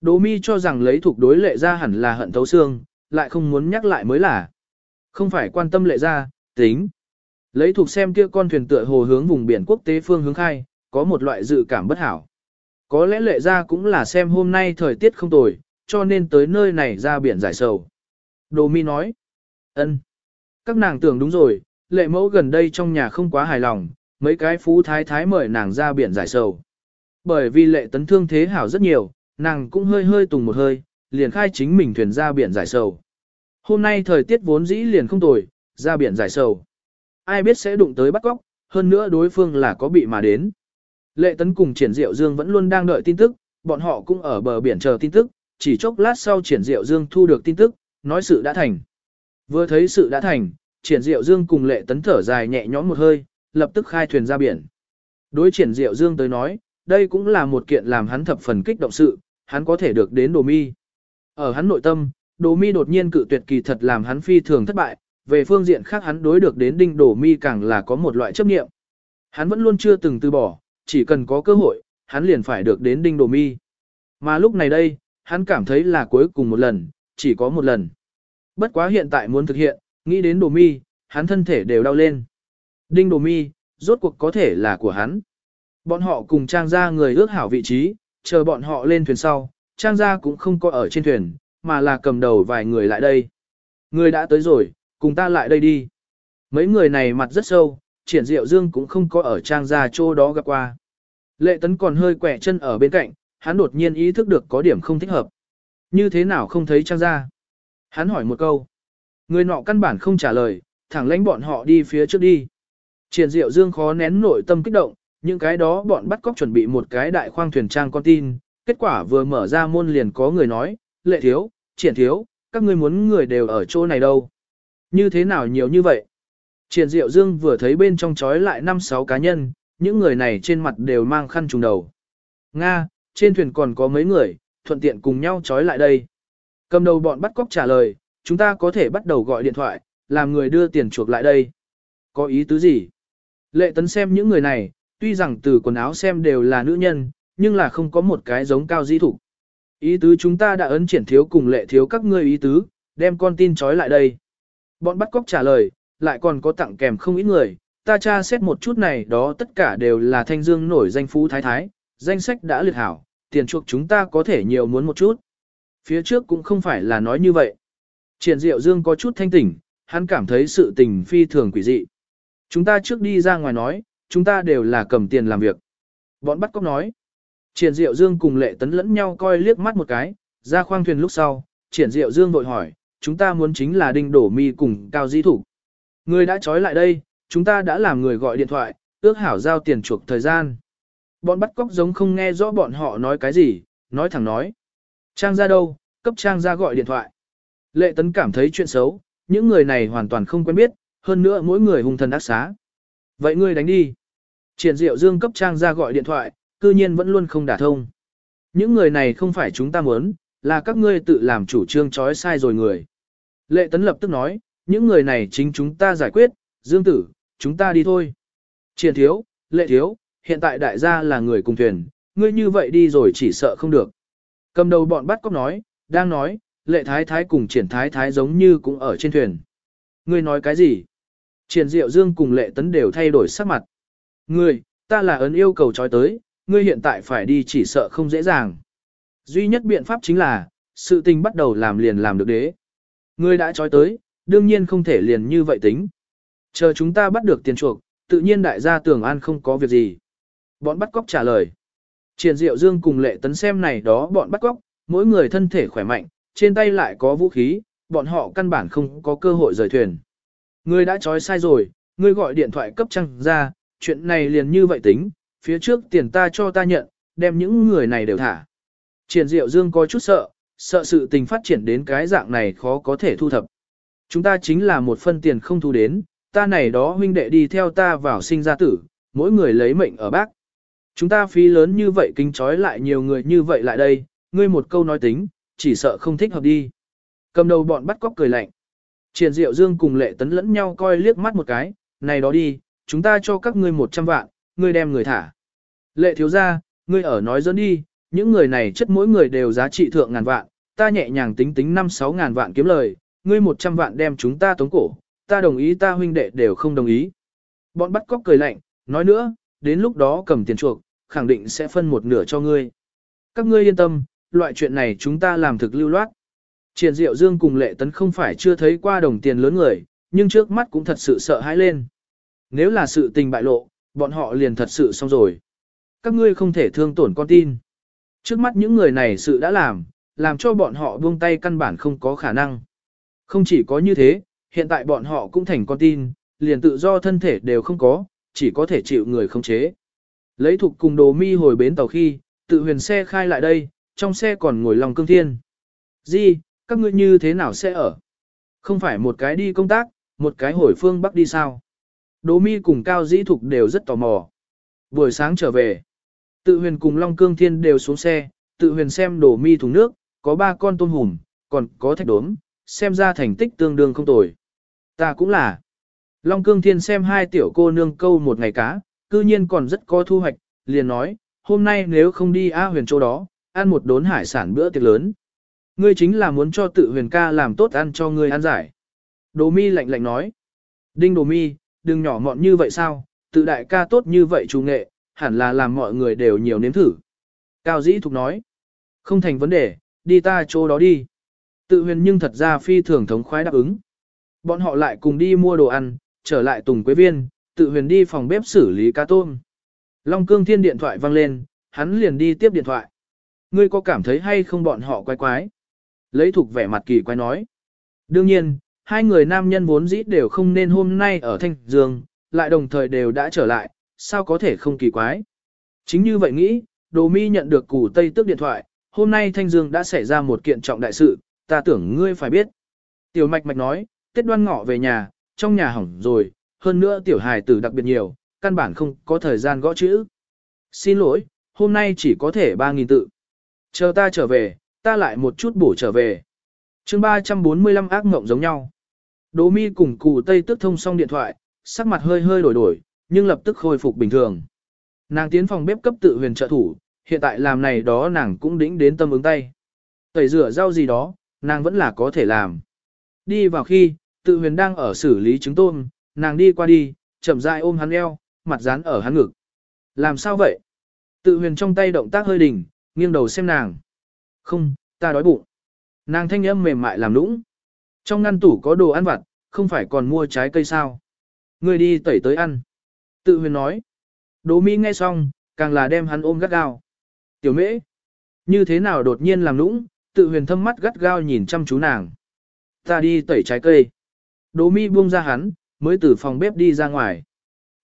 Đỗ mi cho rằng lấy thuộc đối lệ gia hẳn là hận thấu xương, lại không muốn nhắc lại mới là. Không phải quan tâm lệ gia, tính. Lấy thuộc xem kia con thuyền tựa hồ hướng vùng biển quốc tế phương hướng khai, có một loại dự cảm bất hảo. Có lẽ lệ ra cũng là xem hôm nay thời tiết không tồi, cho nên tới nơi này ra biển giải sầu. Đồ mi nói, ân, các nàng tưởng đúng rồi, lệ mẫu gần đây trong nhà không quá hài lòng, mấy cái phú thái thái mời nàng ra biển giải sầu. Bởi vì lệ tấn thương thế hảo rất nhiều, nàng cũng hơi hơi tùng một hơi, liền khai chính mình thuyền ra biển giải sầu. Hôm nay thời tiết vốn dĩ liền không tồi, ra biển giải sầu. Ai biết sẽ đụng tới bắt cóc, hơn nữa đối phương là có bị mà đến. Lệ tấn cùng triển diệu dương vẫn luôn đang đợi tin tức, bọn họ cũng ở bờ biển chờ tin tức, chỉ chốc lát sau triển diệu dương thu được tin tức, nói sự đã thành. Vừa thấy sự đã thành, triển diệu dương cùng lệ tấn thở dài nhẹ nhõm một hơi, lập tức khai thuyền ra biển. Đối triển diệu dương tới nói, đây cũng là một kiện làm hắn thập phần kích động sự, hắn có thể được đến đồ mi. Ở hắn nội tâm, đồ mi đột nhiên cự tuyệt kỳ thật làm hắn phi thường thất bại, về phương diện khác hắn đối được đến đinh đồ mi càng là có một loại chấp nghiệm. Hắn vẫn luôn chưa từng từ bỏ, chỉ cần có cơ hội, hắn liền phải được đến đinh đồ mi. Mà lúc này đây, hắn cảm thấy là cuối cùng một lần, chỉ có một lần. Bất quá hiện tại muốn thực hiện, nghĩ đến đồ mi, hắn thân thể đều đau lên. Đinh đồ mi, rốt cuộc có thể là của hắn. Bọn họ cùng trang ra người ước hảo vị trí, chờ bọn họ lên thuyền sau, trang gia cũng không có ở trên thuyền, mà là cầm đầu vài người lại đây. Người đã tới rồi, cùng ta lại đây đi. Mấy người này mặt rất sâu, triển diệu dương cũng không có ở trang gia chỗ đó gặp qua. Lệ tấn còn hơi quẻ chân ở bên cạnh, hắn đột nhiên ý thức được có điểm không thích hợp. Như thế nào không thấy trang gia? Hắn hỏi một câu. Người nọ căn bản không trả lời, thẳng lãnh bọn họ đi phía trước đi. Triển diệu dương khó nén nội tâm kích động, những cái đó bọn bắt cóc chuẩn bị một cái đại khoang thuyền trang con tin, kết quả vừa mở ra môn liền có người nói, lệ thiếu, triển thiếu, các ngươi muốn người đều ở chỗ này đâu. Như thế nào nhiều như vậy? Triển Diệu Dương vừa thấy bên trong chói lại 5-6 cá nhân, những người này trên mặt đều mang khăn trùng đầu. Nga, trên thuyền còn có mấy người, thuận tiện cùng nhau chói lại đây. Cầm đầu bọn bắt cóc trả lời, chúng ta có thể bắt đầu gọi điện thoại, làm người đưa tiền chuộc lại đây. Có ý tứ gì? Lệ tấn xem những người này, tuy rằng từ quần áo xem đều là nữ nhân, nhưng là không có một cái giống cao di thủ. Ý tứ chúng ta đã ấn triển thiếu cùng lệ thiếu các ngươi ý tứ, đem con tin trói lại đây. Bọn bắt cóc trả lời, lại còn có tặng kèm không ít người, ta tra xét một chút này đó tất cả đều là thanh dương nổi danh phú thái thái, danh sách đã liệt hảo, tiền chuộc chúng ta có thể nhiều muốn một chút. Phía trước cũng không phải là nói như vậy. Triển diệu dương có chút thanh tỉnh, hắn cảm thấy sự tình phi thường quỷ dị. Chúng ta trước đi ra ngoài nói, chúng ta đều là cầm tiền làm việc. Bọn bắt cóc nói. Triển Diệu Dương cùng Lệ Tấn lẫn nhau coi liếc mắt một cái, ra khoang thuyền lúc sau, Triển Diệu Dương vội hỏi, chúng ta muốn chính là đinh đổ mi cùng cao di thủ. Người đã trói lại đây, chúng ta đã làm người gọi điện thoại, ước hảo giao tiền chuộc thời gian. Bọn bắt cóc giống không nghe rõ bọn họ nói cái gì, nói thẳng nói. Trang ra đâu, cấp trang ra gọi điện thoại. Lệ Tấn cảm thấy chuyện xấu, những người này hoàn toàn không quen biết, hơn nữa mỗi người hung thần ác xá. Vậy ngươi đánh đi. Triển Diệu Dương cấp trang ra gọi điện thoại, cư nhiên vẫn luôn không đả thông. Những người này không phải chúng ta muốn, là các ngươi tự làm chủ trương trói sai rồi người. Lệ Tấn lập tức nói, những người này chính chúng ta giải quyết, Dương Tử, chúng ta đi thôi. Triển thiếu, lệ thiếu, hiện tại đại gia là người cùng thuyền, ngươi như vậy đi rồi chỉ sợ không được. Cầm đầu bọn bắt cóc nói, đang nói, lệ thái thái cùng triển thái thái giống như cũng ở trên thuyền. Ngươi nói cái gì? Triển diệu dương cùng lệ tấn đều thay đổi sắc mặt. Ngươi, ta là ấn yêu cầu trói tới, ngươi hiện tại phải đi chỉ sợ không dễ dàng. Duy nhất biện pháp chính là, sự tình bắt đầu làm liền làm được đế. Ngươi đã trói tới, đương nhiên không thể liền như vậy tính. Chờ chúng ta bắt được tiền chuộc, tự nhiên đại gia tưởng an không có việc gì. Bọn bắt cóc trả lời. Triển Diệu Dương cùng lệ tấn xem này đó bọn bắt cóc, mỗi người thân thể khỏe mạnh, trên tay lại có vũ khí, bọn họ căn bản không có cơ hội rời thuyền. Ngươi đã trói sai rồi, ngươi gọi điện thoại cấp trăng ra, chuyện này liền như vậy tính, phía trước tiền ta cho ta nhận, đem những người này đều thả. Triển Diệu Dương có chút sợ, sợ sự tình phát triển đến cái dạng này khó có thể thu thập. Chúng ta chính là một phân tiền không thu đến, ta này đó huynh đệ đi theo ta vào sinh ra tử, mỗi người lấy mệnh ở bác. Chúng ta phí lớn như vậy kinh trói lại nhiều người như vậy lại đây, ngươi một câu nói tính, chỉ sợ không thích hợp đi. Cầm đầu bọn bắt cóc cười lạnh. Triển Diệu Dương cùng Lệ Tấn lẫn nhau coi liếc mắt một cái, này đó đi, chúng ta cho các ngươi 100 vạn, ngươi đem người thả. Lệ thiếu gia, ngươi ở nói dẫn đi, những người này chất mỗi người đều giá trị thượng ngàn vạn, ta nhẹ nhàng tính tính 5-6 ngàn vạn kiếm lời, ngươi 100 vạn đem chúng ta tống cổ, ta đồng ý ta huynh đệ đều không đồng ý. Bọn bắt cóc cười lạnh, nói nữa, đến lúc đó cầm tiền chuộc, khẳng định sẽ phân một nửa cho ngươi. Các ngươi yên tâm, loại chuyện này chúng ta làm thực lưu loát. Triển Diệu Dương cùng Lệ Tấn không phải chưa thấy qua đồng tiền lớn người, nhưng trước mắt cũng thật sự sợ hãi lên. Nếu là sự tình bại lộ, bọn họ liền thật sự xong rồi. Các ngươi không thể thương tổn con tin. Trước mắt những người này sự đã làm, làm cho bọn họ buông tay căn bản không có khả năng. Không chỉ có như thế, hiện tại bọn họ cũng thành con tin, liền tự do thân thể đều không có, chỉ có thể chịu người không chế. Lấy thục cùng đồ mi hồi bến tàu khi, tự huyền xe khai lại đây, trong xe còn ngồi lòng cương thiên. Di, các ngươi như thế nào sẽ ở? Không phải một cái đi công tác, một cái hồi phương bắc đi sao? Đỗ mi cùng Cao Dĩ Thục đều rất tò mò. Buổi sáng trở về, tự huyền cùng Long Cương Thiên đều xuống xe, tự huyền xem Đỗ mi thùng nước, có ba con tôm hùm, còn có thạch đốm, xem ra thành tích tương đương không tồi. Ta cũng là. Long Cương Thiên xem hai tiểu cô nương câu một ngày cá, cư nhiên còn rất có thu hoạch, liền nói, hôm nay nếu không đi A huyền chỗ đó, ăn một đốn hải sản bữa tiệc lớn. Ngươi chính là muốn cho tự huyền ca làm tốt ăn cho ngươi ăn giải. Đỗ mi lạnh lạnh nói. Đinh Đỗ mi, đừng nhỏ mọn như vậy sao, tự đại ca tốt như vậy chủ nghệ, hẳn là làm mọi người đều nhiều nếm thử. Cao dĩ thục nói. Không thành vấn đề, đi ta chỗ đó đi. Tự huyền nhưng thật ra phi thường thống khoái đáp ứng. Bọn họ lại cùng đi mua đồ ăn, trở lại Tùng Quế Viên, tự huyền đi phòng bếp xử lý cá tôm. Long Cương Thiên điện thoại vang lên, hắn liền đi tiếp điện thoại. Ngươi có cảm thấy hay không bọn họ quái quái? Lấy thuộc vẻ mặt kỳ quái nói. Đương nhiên, hai người nam nhân vốn dĩ đều không nên hôm nay ở Thanh Dương, lại đồng thời đều đã trở lại, sao có thể không kỳ quái? Chính như vậy nghĩ, Đồ Mi nhận được củ Tây Tước điện thoại, hôm nay Thanh Dương đã xảy ra một kiện trọng đại sự, ta tưởng ngươi phải biết. Tiểu Mạch Mạch nói, Tết đoan ngọ về nhà, trong nhà hỏng rồi, hơn nữa tiểu hài tử đặc biệt nhiều, căn bản không có thời gian gõ chữ. Xin lỗi, hôm nay chỉ có thể 3.000 tự. Chờ ta trở về, ta lại một chút bổ trở về. chương 345 ác mộng giống nhau. Đỗ mi cùng cụ Tây tức thông xong điện thoại, sắc mặt hơi hơi đổi đổi, nhưng lập tức khôi phục bình thường. Nàng tiến phòng bếp cấp tự huyền trợ thủ, hiện tại làm này đó nàng cũng đĩnh đến tâm ứng tay. Tẩy rửa rau gì đó, nàng vẫn là có thể làm. Đi vào khi, tự huyền đang ở xử lý trứng tôm, nàng đi qua đi, chậm rãi ôm hắn eo, mặt dán ở hắn ngực. Làm sao vậy? Tự huyền trong tay động tác hơi đỉnh, nghiêng đầu xem nàng. Không, ta đói bụng. Nàng thanh âm mềm mại làm nũng. Trong ngăn tủ có đồ ăn vặt, không phải còn mua trái cây sao? Ngươi đi tẩy tới ăn. Tự huyền nói. Đỗ Mỹ nghe xong, càng là đem hắn ôm gắt gao. Tiểu mễ. Như thế nào đột nhiên làm lũng? tự huyền thâm mắt gắt gao nhìn chăm chú nàng. Ta đi tẩy trái cây. Đỗ Mi buông ra hắn, mới từ phòng bếp đi ra ngoài.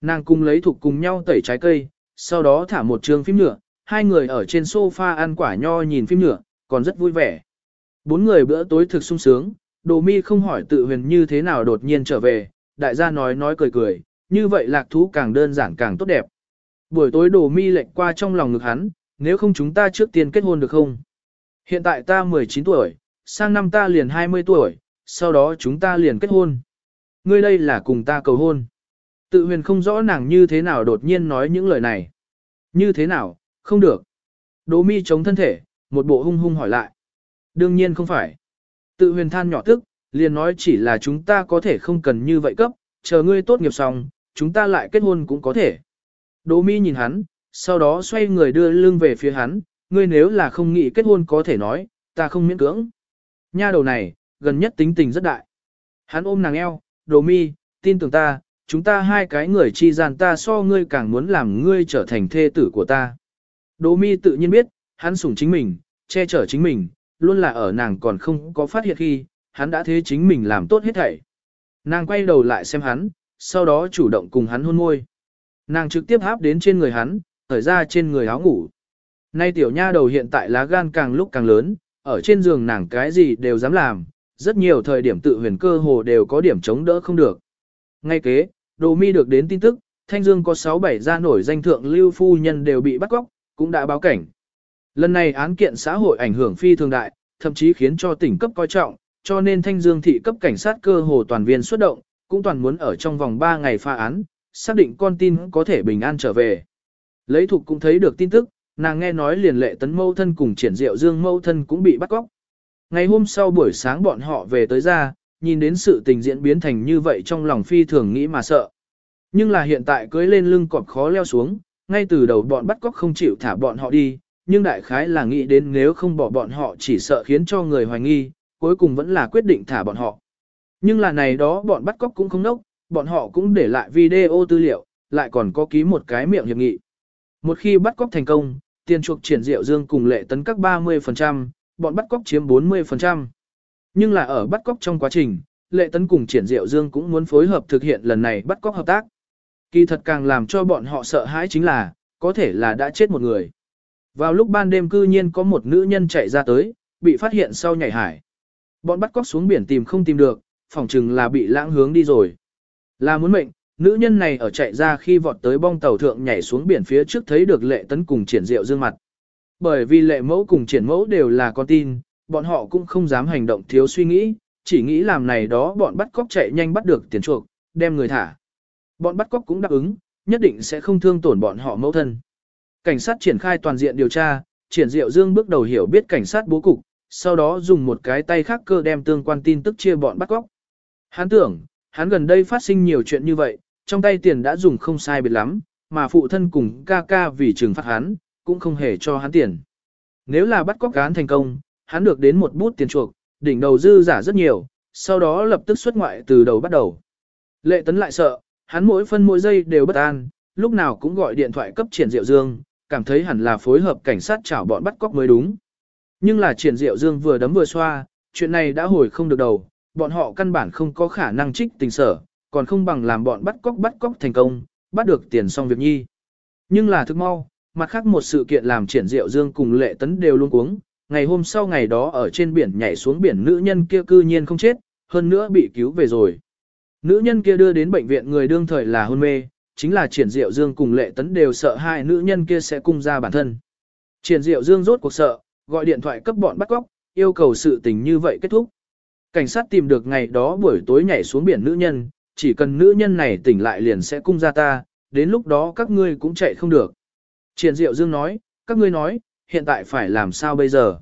Nàng cùng lấy thục cùng nhau tẩy trái cây, sau đó thả một trường phim nhựa, hai người ở trên sofa ăn quả nho nhìn phim nhựa, còn rất vui vẻ. Bốn người bữa tối thực sung sướng, Đồ Mi không hỏi tự huyền như thế nào đột nhiên trở về, đại gia nói nói cười cười, như vậy lạc thú càng đơn giản càng tốt đẹp. Buổi tối Đồ Mi lệnh qua trong lòng ngực hắn, nếu không chúng ta trước tiên kết hôn được không? Hiện tại ta 19 tuổi, sang năm ta liền 20 tuổi, sau đó chúng ta liền kết hôn. Ngươi đây là cùng ta cầu hôn. Tự huyền không rõ nàng như thế nào đột nhiên nói những lời này. Như thế nào, không được. Đỗ mi chống thân thể, một bộ hung hung hỏi lại. Đương nhiên không phải. Tự huyền than nhỏ tức, liền nói chỉ là chúng ta có thể không cần như vậy cấp, chờ ngươi tốt nghiệp xong, chúng ta lại kết hôn cũng có thể. Đỗ mi nhìn hắn, sau đó xoay người đưa lưng về phía hắn, ngươi nếu là không nghĩ kết hôn có thể nói, ta không miễn cưỡng. Nha đầu này, gần nhất tính tình rất đại. Hắn ôm nàng eo, đồ mi, tin tưởng ta, chúng ta hai cái người chi gian ta so ngươi càng muốn làm ngươi trở thành thê tử của ta. Đồ mi tự nhiên biết, hắn sủng chính mình, che chở chính mình, luôn là ở nàng còn không có phát hiện khi, hắn đã thế chính mình làm tốt hết thảy. Nàng quay đầu lại xem hắn, sau đó chủ động cùng hắn hôn môi. Nàng trực tiếp háp đến trên người hắn, thở ra trên người áo ngủ. Nay tiểu nha đầu hiện tại lá gan càng lúc càng lớn, ở trên giường nàng cái gì đều dám làm, rất nhiều thời điểm tự huyền cơ hồ đều có điểm chống đỡ không được. Ngay kế, đồ mi được đến tin tức, Thanh Dương có 6-7 gia nổi danh thượng lưu phu nhân đều bị bắt cóc, cũng đã báo cảnh. Lần này án kiện xã hội ảnh hưởng phi thường đại, thậm chí khiến cho tỉnh cấp coi trọng, cho nên Thanh Dương thị cấp cảnh sát cơ hồ toàn viên xuất động, cũng toàn muốn ở trong vòng 3 ngày pha án, xác định con tin có thể bình an trở về. Lấy thục cũng thấy được tin tức, nàng nghe nói liền lệ tấn mâu thân cùng triển diệu dương mâu thân cũng bị bắt cóc. Ngày hôm sau buổi sáng bọn họ về tới ra, nhìn đến sự tình diễn biến thành như vậy trong lòng phi thường nghĩ mà sợ. Nhưng là hiện tại cưới lên lưng cọp khó leo xuống, ngay từ đầu bọn bắt cóc không chịu thả bọn họ đi, nhưng đại khái là nghĩ đến nếu không bỏ bọn họ chỉ sợ khiến cho người hoài nghi, cuối cùng vẫn là quyết định thả bọn họ. Nhưng là này đó bọn bắt cóc cũng không nốc, bọn họ cũng để lại video tư liệu, lại còn có ký một cái miệng hiệp nghị. Một khi bắt cóc thành công, tiền chuộc triển diệu dương cùng lệ tấn các 30%, bọn bắt cóc chiếm 40%. Nhưng là ở bắt cóc trong quá trình, lệ tấn cùng triển diệu dương cũng muốn phối hợp thực hiện lần này bắt cóc hợp tác. Kỳ thật càng làm cho bọn họ sợ hãi chính là, có thể là đã chết một người. Vào lúc ban đêm cư nhiên có một nữ nhân chạy ra tới, bị phát hiện sau nhảy hải. Bọn bắt cóc xuống biển tìm không tìm được, phỏng chừng là bị lãng hướng đi rồi. Là muốn mệnh, nữ nhân này ở chạy ra khi vọt tới bong tàu thượng nhảy xuống biển phía trước thấy được lệ tấn cùng triển diệu dương mặt. Bởi vì lệ mẫu cùng triển mẫu đều là con tin, bọn họ cũng không dám hành động thiếu suy nghĩ, chỉ nghĩ làm này đó bọn bắt cóc chạy nhanh bắt được tiền chuộc, đem người thả. Bọn bắt cóc cũng đáp ứng, nhất định sẽ không thương tổn bọn họ mẫu thân. Cảnh sát triển khai toàn diện điều tra, triển diệu dương bước đầu hiểu biết cảnh sát bố cục, sau đó dùng một cái tay khác cơ đem tương quan tin tức chia bọn bắt cóc. Hắn tưởng, hắn gần đây phát sinh nhiều chuyện như vậy, trong tay tiền đã dùng không sai biệt lắm, mà phụ thân cùng ca ca vì trừng phạt hắn, cũng không hề cho hắn tiền. Nếu là bắt cóc cán thành công, hắn được đến một bút tiền chuộc, đỉnh đầu dư giả rất nhiều, sau đó lập tức xuất ngoại từ đầu bắt đầu. Lệ tấn lại sợ, hắn mỗi phân mỗi giây đều bất an, lúc nào cũng gọi điện thoại cấp triển diệu dương, cảm thấy hẳn là phối hợp cảnh sát chảo bọn bắt cóc mới đúng. Nhưng là triển diệu dương vừa đấm vừa xoa, chuyện này đã hồi không được đầu, bọn họ căn bản không có khả năng trích tình sở, còn không bằng làm bọn bắt cóc bắt cóc thành công, bắt được tiền xong việc nhi. Nhưng là thức mau, mặt khác một sự kiện làm triển diệu dương cùng lệ tấn đều luôn cuống, ngày hôm sau ngày đó ở trên biển nhảy xuống biển nữ nhân kia cư nhiên không chết, hơn nữa bị cứu về rồi. Nữ nhân kia đưa đến bệnh viện người đương thời là hôn mê, chính là triển diệu dương cùng lệ tấn đều sợ hai nữ nhân kia sẽ cung ra bản thân. Triển diệu dương rốt cuộc sợ, gọi điện thoại cấp bọn bắt cóc, yêu cầu sự tình như vậy kết thúc. Cảnh sát tìm được ngày đó buổi tối nhảy xuống biển nữ nhân, chỉ cần nữ nhân này tỉnh lại liền sẽ cung ra ta, đến lúc đó các ngươi cũng chạy không được. Triển Diệu Dương nói, các ngươi nói, hiện tại phải làm sao bây giờ?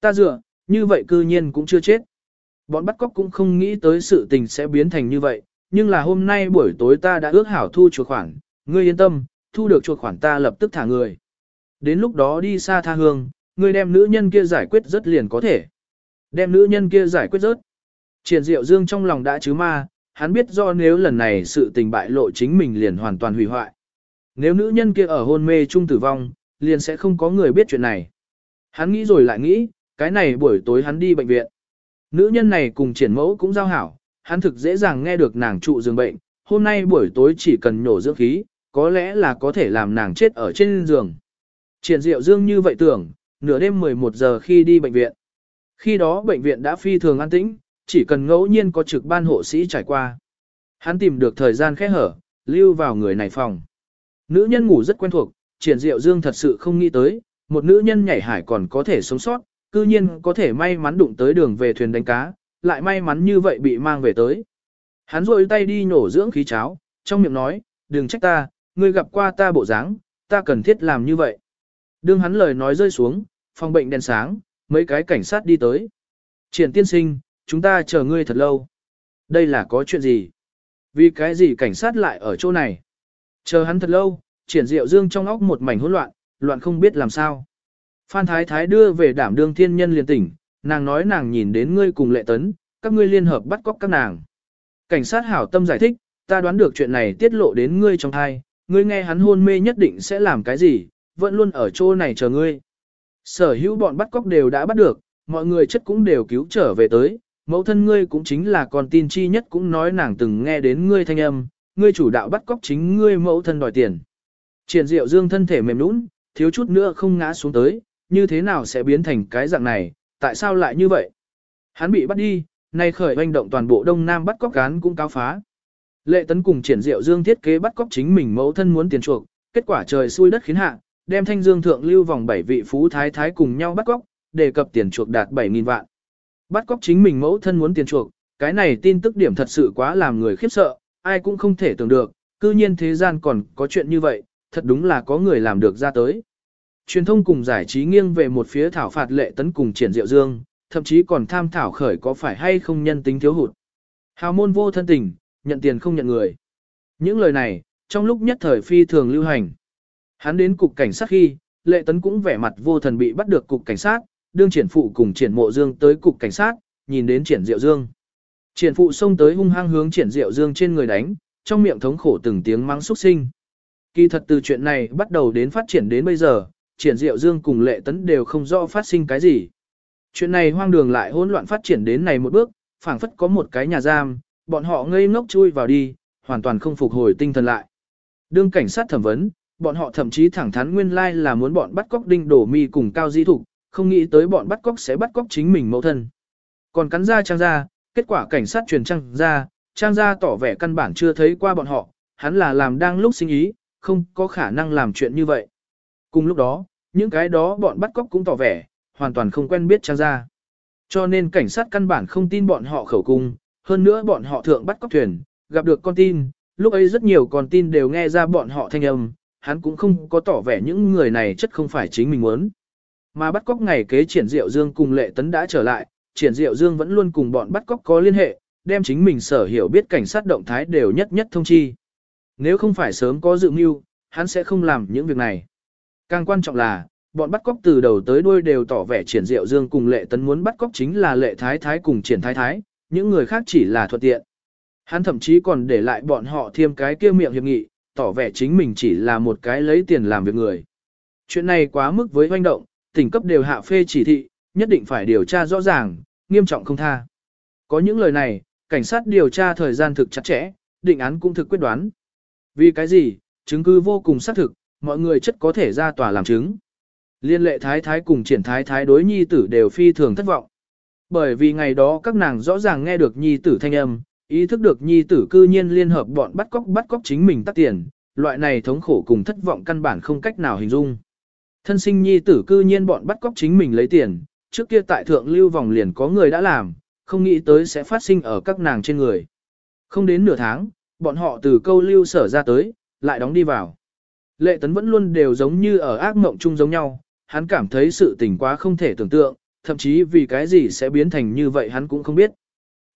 Ta dựa, như vậy cư nhiên cũng chưa chết. Bọn bắt cóc cũng không nghĩ tới sự tình sẽ biến thành như vậy, nhưng là hôm nay buổi tối ta đã ước hảo thu chuộc khoản, ngươi yên tâm, thu được chuộc khoản ta lập tức thả người. Đến lúc đó đi xa tha hương, ngươi đem nữ nhân kia giải quyết rất liền có thể. Đem nữ nhân kia giải quyết rớt. Triển Diệu Dương trong lòng đã chứ ma, hắn biết do nếu lần này sự tình bại lộ chính mình liền hoàn toàn hủy hoại. Nếu nữ nhân kia ở hôn mê chung tử vong, liền sẽ không có người biết chuyện này. Hắn nghĩ rồi lại nghĩ, cái này buổi tối hắn đi bệnh viện. Nữ nhân này cùng triển mẫu cũng giao hảo, hắn thực dễ dàng nghe được nàng trụ giường bệnh, hôm nay buổi tối chỉ cần nhổ dưỡng khí, có lẽ là có thể làm nàng chết ở trên giường. Triển diệu dương như vậy tưởng, nửa đêm 11 giờ khi đi bệnh viện. Khi đó bệnh viện đã phi thường an tĩnh, chỉ cần ngẫu nhiên có trực ban hộ sĩ trải qua. Hắn tìm được thời gian khẽ hở, lưu vào người này phòng. Nữ nhân ngủ rất quen thuộc, triển diệu dương thật sự không nghĩ tới, một nữ nhân nhảy hải còn có thể sống sót, cư nhiên có thể may mắn đụng tới đường về thuyền đánh cá, lại may mắn như vậy bị mang về tới. Hắn rôi tay đi nhổ dưỡng khí cháo, trong miệng nói, đừng trách ta, ngươi gặp qua ta bộ dáng, ta cần thiết làm như vậy. Đương hắn lời nói rơi xuống, phòng bệnh đèn sáng, mấy cái cảnh sát đi tới. Triển tiên sinh, chúng ta chờ ngươi thật lâu. Đây là có chuyện gì? Vì cái gì cảnh sát lại ở chỗ này? Chờ hắn thật lâu, triển diệu dương trong óc một mảnh hỗn loạn, loạn không biết làm sao. Phan Thái Thái đưa về đảm đương thiên nhân liền tỉnh, nàng nói nàng nhìn đến ngươi cùng lệ tấn, các ngươi liên hợp bắt cóc các nàng. Cảnh sát hảo tâm giải thích, ta đoán được chuyện này tiết lộ đến ngươi trong thai, ngươi nghe hắn hôn mê nhất định sẽ làm cái gì, vẫn luôn ở chỗ này chờ ngươi. Sở hữu bọn bắt cóc đều đã bắt được, mọi người chất cũng đều cứu trở về tới, mẫu thân ngươi cũng chính là con tin chi nhất cũng nói nàng từng nghe đến ngươi thanh âm, ngươi chủ đạo bắt cóc chính ngươi mẫu thân đòi tiền. Triển diệu dương thân thể mềm nũng, thiếu chút nữa không ngã xuống tới, như thế nào sẽ biến thành cái dạng này, tại sao lại như vậy? Hắn bị bắt đi, nay khởi hoành động toàn bộ Đông Nam bắt cóc cán cũng cáo phá. Lệ tấn cùng triển diệu dương thiết kế bắt cóc chính mình mẫu thân muốn tiền chuộc, kết quả trời xui đất khiến hạ, đem thanh dương thượng lưu vòng bảy vị phú thái thái cùng nhau bắt cóc, đề cập tiền chuộc đạt 7.000 vạn. Bắt cóc chính mình mẫu thân muốn tiền chuộc, cái này tin tức điểm thật sự quá làm người khiếp sợ, ai cũng không thể tưởng được, cư nhiên thế gian còn có chuyện như vậy, thật đúng là có người làm được ra tới. Truyền thông cùng giải trí nghiêng về một phía thảo phạt lệ tấn cùng triển diệu dương, thậm chí còn tham thảo khởi có phải hay không nhân tính thiếu hụt. Hào môn vô thân tình, nhận tiền không nhận người. Những lời này, trong lúc nhất thời phi thường lưu hành. Hắn đến cục cảnh sát khi, lệ tấn cũng vẻ mặt vô thần bị bắt được cục cảnh sát, đương triển phụ cùng triển mộ dương tới cục cảnh sát, nhìn đến triển diệu dương. Triển phụ xông tới hung hăng hướng triển diệu dương trên người đánh, trong miệng thống khổ từng tiếng mắng xúc sinh. Kỳ thật từ chuyện này bắt đầu đến phát triển đến bây giờ, triển diệu dương cùng lệ tấn đều không rõ phát sinh cái gì. Chuyện này hoang đường lại hỗn loạn phát triển đến này một bước, phảng phất có một cái nhà giam, bọn họ ngây ngốc chui vào đi, hoàn toàn không phục hồi tinh thần lại. Đương cảnh sát thẩm vấn, bọn họ thậm chí thẳng thắn nguyên lai like là muốn bọn bắt cóc đinh đổ mi cùng cao di thục, không nghĩ tới bọn bắt cóc sẽ bắt cóc chính mình mẫu thân. Còn cắn ra trang ra, kết quả cảnh sát truyền trang ra, trang ra tỏ vẻ căn bản chưa thấy qua bọn họ, hắn là làm đang lúc sinh ý, không có khả năng làm chuyện như vậy. Cùng lúc đó, những cái đó bọn bắt cóc cũng tỏ vẻ, hoàn toàn không quen biết trang ra. Cho nên cảnh sát căn bản không tin bọn họ khẩu cung, hơn nữa bọn họ thượng bắt cóc thuyền, gặp được con tin, lúc ấy rất nhiều con tin đều nghe ra bọn họ thanh âm, hắn cũng không có tỏ vẻ những người này chất không phải chính mình muốn. Mà bắt cóc ngày kế triển diệu dương cùng lệ tấn đã trở lại, triển diệu dương vẫn luôn cùng bọn bắt cóc có liên hệ, đem chính mình sở hiểu biết cảnh sát động thái đều nhất nhất thông chi. Nếu không phải sớm có dự mưu, hắn sẽ không làm những việc này. Càng quan trọng là, bọn bắt cóc từ đầu tới đuôi đều tỏ vẻ triển diệu dương cùng lệ tấn muốn bắt cóc chính là lệ thái thái cùng triển thái thái, những người khác chỉ là thuận tiện. Hắn thậm chí còn để lại bọn họ thêm cái kia miệng hiệp nghị, tỏ vẻ chính mình chỉ là một cái lấy tiền làm việc người. Chuyện này quá mức với hoành động, tỉnh cấp đều hạ phê chỉ thị, nhất định phải điều tra rõ ràng, nghiêm trọng không tha. Có những lời này, cảnh sát điều tra thời gian thực chặt chẽ, định án cũng thực quyết đoán. Vì cái gì, chứng cứ vô cùng xác thực, mọi người chất có thể ra tòa làm chứng. Liên lệ thái thái cùng triển thái thái đối nhi tử đều phi thường thất vọng. Bởi vì ngày đó các nàng rõ ràng nghe được nhi tử thanh âm, ý thức được nhi tử cư nhiên liên hợp bọn bắt cóc bắt cóc chính mình tắt tiền, loại này thống khổ cùng thất vọng căn bản không cách nào hình dung. Thân sinh nhi tử cư nhiên bọn bắt cóc chính mình lấy tiền, trước kia tại thượng lưu vòng liền có người đã làm, không nghĩ tới sẽ phát sinh ở các nàng trên người. Không đến nửa tháng, bọn họ từ câu lưu sở ra tới, lại đóng đi vào. Lệ tấn vẫn luôn đều giống như ở ác mộng chung giống nhau, hắn cảm thấy sự tình quá không thể tưởng tượng, thậm chí vì cái gì sẽ biến thành như vậy hắn cũng không biết.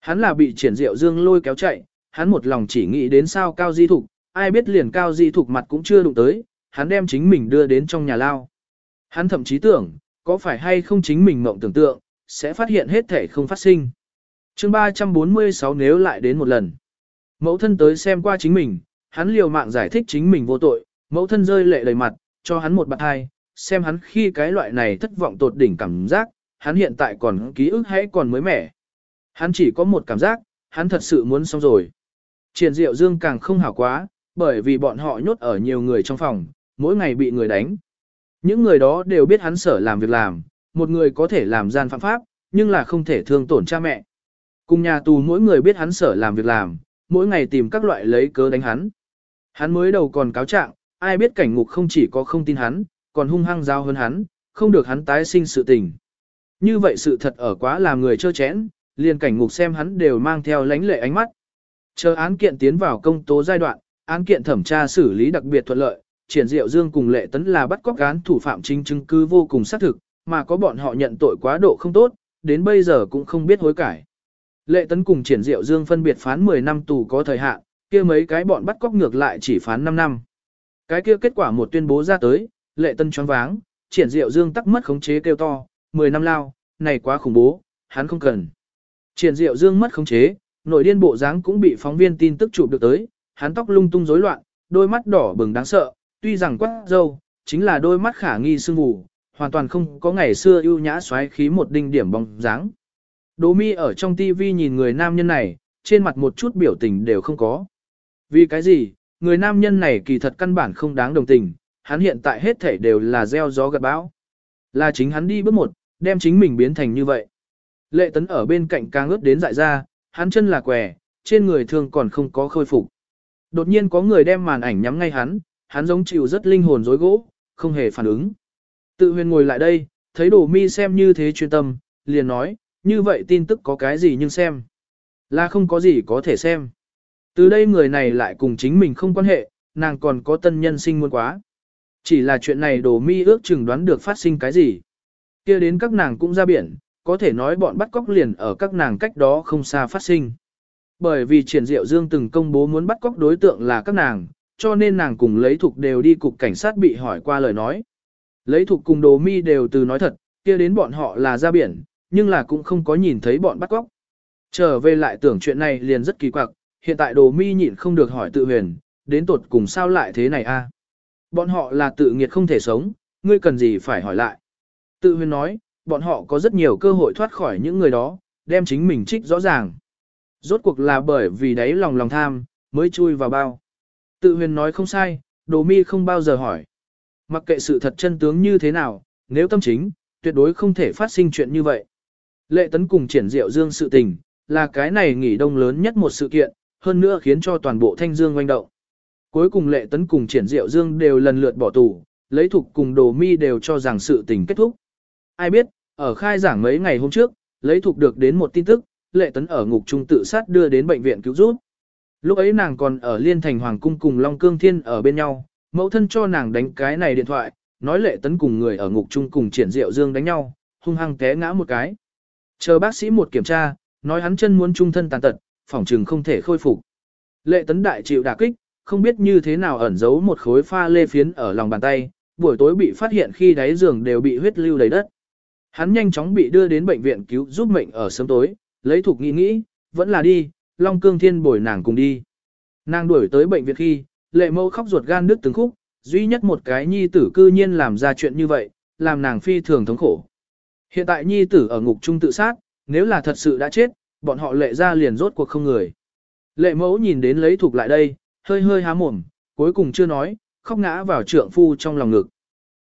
Hắn là bị triển diệu dương lôi kéo chạy, hắn một lòng chỉ nghĩ đến sao cao di thục, ai biết liền cao di thục mặt cũng chưa đụng tới, hắn đem chính mình đưa đến trong nhà lao. Hắn thậm chí tưởng, có phải hay không chính mình mộng tưởng tượng, sẽ phát hiện hết thể không phát sinh. chương 346 nếu lại đến một lần. Mẫu thân tới xem qua chính mình, hắn liều mạng giải thích chính mình vô tội, mẫu thân rơi lệ đầy mặt, cho hắn một bạn hai, xem hắn khi cái loại này thất vọng tột đỉnh cảm giác, hắn hiện tại còn ký ức hãy còn mới mẻ. Hắn chỉ có một cảm giác, hắn thật sự muốn xong rồi. Triển Diệu Dương càng không hảo quá, bởi vì bọn họ nhốt ở nhiều người trong phòng, mỗi ngày bị người đánh. Những người đó đều biết hắn sở làm việc làm, một người có thể làm gian phạm pháp, nhưng là không thể thương tổn cha mẹ. Cùng nhà tù mỗi người biết hắn sở làm việc làm, mỗi ngày tìm các loại lấy cớ đánh hắn. Hắn mới đầu còn cáo trạng, ai biết cảnh ngục không chỉ có không tin hắn, còn hung hăng giao hơn hắn, không được hắn tái sinh sự tình. Như vậy sự thật ở quá làm người trơ chẽn, liền cảnh ngục xem hắn đều mang theo lánh lệ ánh mắt. Chờ án kiện tiến vào công tố giai đoạn, án kiện thẩm tra xử lý đặc biệt thuận lợi, triển diệu dương cùng lệ tấn là bắt cóc án thủ phạm chính chứng cứ vô cùng xác thực, mà có bọn họ nhận tội quá độ không tốt, đến bây giờ cũng không biết hối cải. Lệ tấn cùng triển diệu dương phân biệt phán 10 năm tù có thời hạn, kia mấy cái bọn bắt cóc ngược lại chỉ phán 5 năm. Cái kia kết quả một tuyên bố ra tới, lệ tân choáng váng, triển diệu dương tắc mất khống chế kêu to, 10 năm lao, này quá khủng bố, hắn không cần. Triển Diệu Dương mất khống chế, nội điên bộ dáng cũng bị phóng viên tin tức chụp được tới, hắn tóc lung tung rối loạn, đôi mắt đỏ bừng đáng sợ, tuy rằng quát dâu, chính là đôi mắt khả nghi sương mù, hoàn toàn không có ngày xưa ưu nhã xoáy khí một đinh điểm bóng dáng. Đỗ Mi ở trong TV nhìn người nam nhân này, trên mặt một chút biểu tình đều không có. Vì cái gì, người nam nhân này kỳ thật căn bản không đáng đồng tình, hắn hiện tại hết thể đều là gieo gió gặt bão. Là chính hắn đi bước một, đem chính mình biến thành như vậy. Lệ tấn ở bên cạnh càng ướt đến dại ra, hắn chân là què, trên người thường còn không có khôi phục. Đột nhiên có người đem màn ảnh nhắm ngay hắn, hắn giống chịu rất linh hồn rối gỗ, không hề phản ứng. Tự huyền ngồi lại đây, thấy đồ mi xem như thế chuyên tâm, liền nói, như vậy tin tức có cái gì nhưng xem. Là không có gì có thể xem. Từ đây người này lại cùng chính mình không quan hệ, nàng còn có tân nhân sinh muốn quá. Chỉ là chuyện này đồ mi ước chừng đoán được phát sinh cái gì. kia đến các nàng cũng ra biển, có thể nói bọn bắt cóc liền ở các nàng cách đó không xa phát sinh. Bởi vì triển diệu dương từng công bố muốn bắt cóc đối tượng là các nàng, cho nên nàng cùng lấy thuộc đều đi cục cảnh sát bị hỏi qua lời nói. Lấy thuộc cùng đồ mi đều từ nói thật, kia đến bọn họ là ra biển, nhưng là cũng không có nhìn thấy bọn bắt cóc. Trở về lại tưởng chuyện này liền rất kỳ quặc, hiện tại đồ mi nhịn không được hỏi tự huyền, đến tột cùng sao lại thế này a? Bọn họ là tự nghiệt không thể sống, ngươi cần gì phải hỏi lại. Tự huyền nói, bọn họ có rất nhiều cơ hội thoát khỏi những người đó, đem chính mình trích rõ ràng. Rốt cuộc là bởi vì đấy lòng lòng tham, mới chui vào bao. Tự huyền nói không sai, đồ mi không bao giờ hỏi. Mặc kệ sự thật chân tướng như thế nào, nếu tâm chính, tuyệt đối không thể phát sinh chuyện như vậy. Lệ tấn cùng triển diệu dương sự tình, là cái này nghỉ đông lớn nhất một sự kiện, hơn nữa khiến cho toàn bộ thanh dương oanh động. Cuối cùng lệ tấn cùng triển diệu dương đều lần lượt bỏ tù, lấy thục cùng đồ mi đều cho rằng sự tình kết thúc. Ai biết, ở khai giảng mấy ngày hôm trước, lấy thục được đến một tin tức, lệ tấn ở ngục trung tự sát đưa đến bệnh viện cứu giúp. Lúc ấy nàng còn ở Liên Thành Hoàng Cung cùng Long Cương Thiên ở bên nhau, mẫu thân cho nàng đánh cái này điện thoại, nói lệ tấn cùng người ở ngục trung cùng triển diệu dương đánh nhau, hung hăng té ngã một cái. Chờ bác sĩ một kiểm tra, nói hắn chân muốn trung thân tàn tật, phỏng trừng không thể khôi phục. Lệ tấn đại chịu đả kích, không biết như thế nào ẩn giấu một khối pha lê phiến ở lòng bàn tay, buổi tối bị phát hiện khi đáy giường đều bị huyết lưu đầy đất. Hắn nhanh chóng bị đưa đến bệnh viện cứu giúp mệnh ở sớm tối, lấy thuộc nghĩ nghĩ, vẫn là đi, Long Cương Thiên bồi nàng cùng đi. Nàng đuổi tới bệnh viện khi, lệ mâu khóc ruột gan đứt từng khúc, duy nhất một cái nhi tử cư nhiên làm ra chuyện như vậy, làm nàng phi thường thống khổ. Hiện tại nhi tử ở ngục trung tự sát, nếu là thật sự đã chết, bọn họ lệ ra liền rốt cuộc không người. Lệ mẫu nhìn đến lấy thuộc lại đây, hơi hơi há mồm, cuối cùng chưa nói, khóc ngã vào trượng phu trong lòng ngực.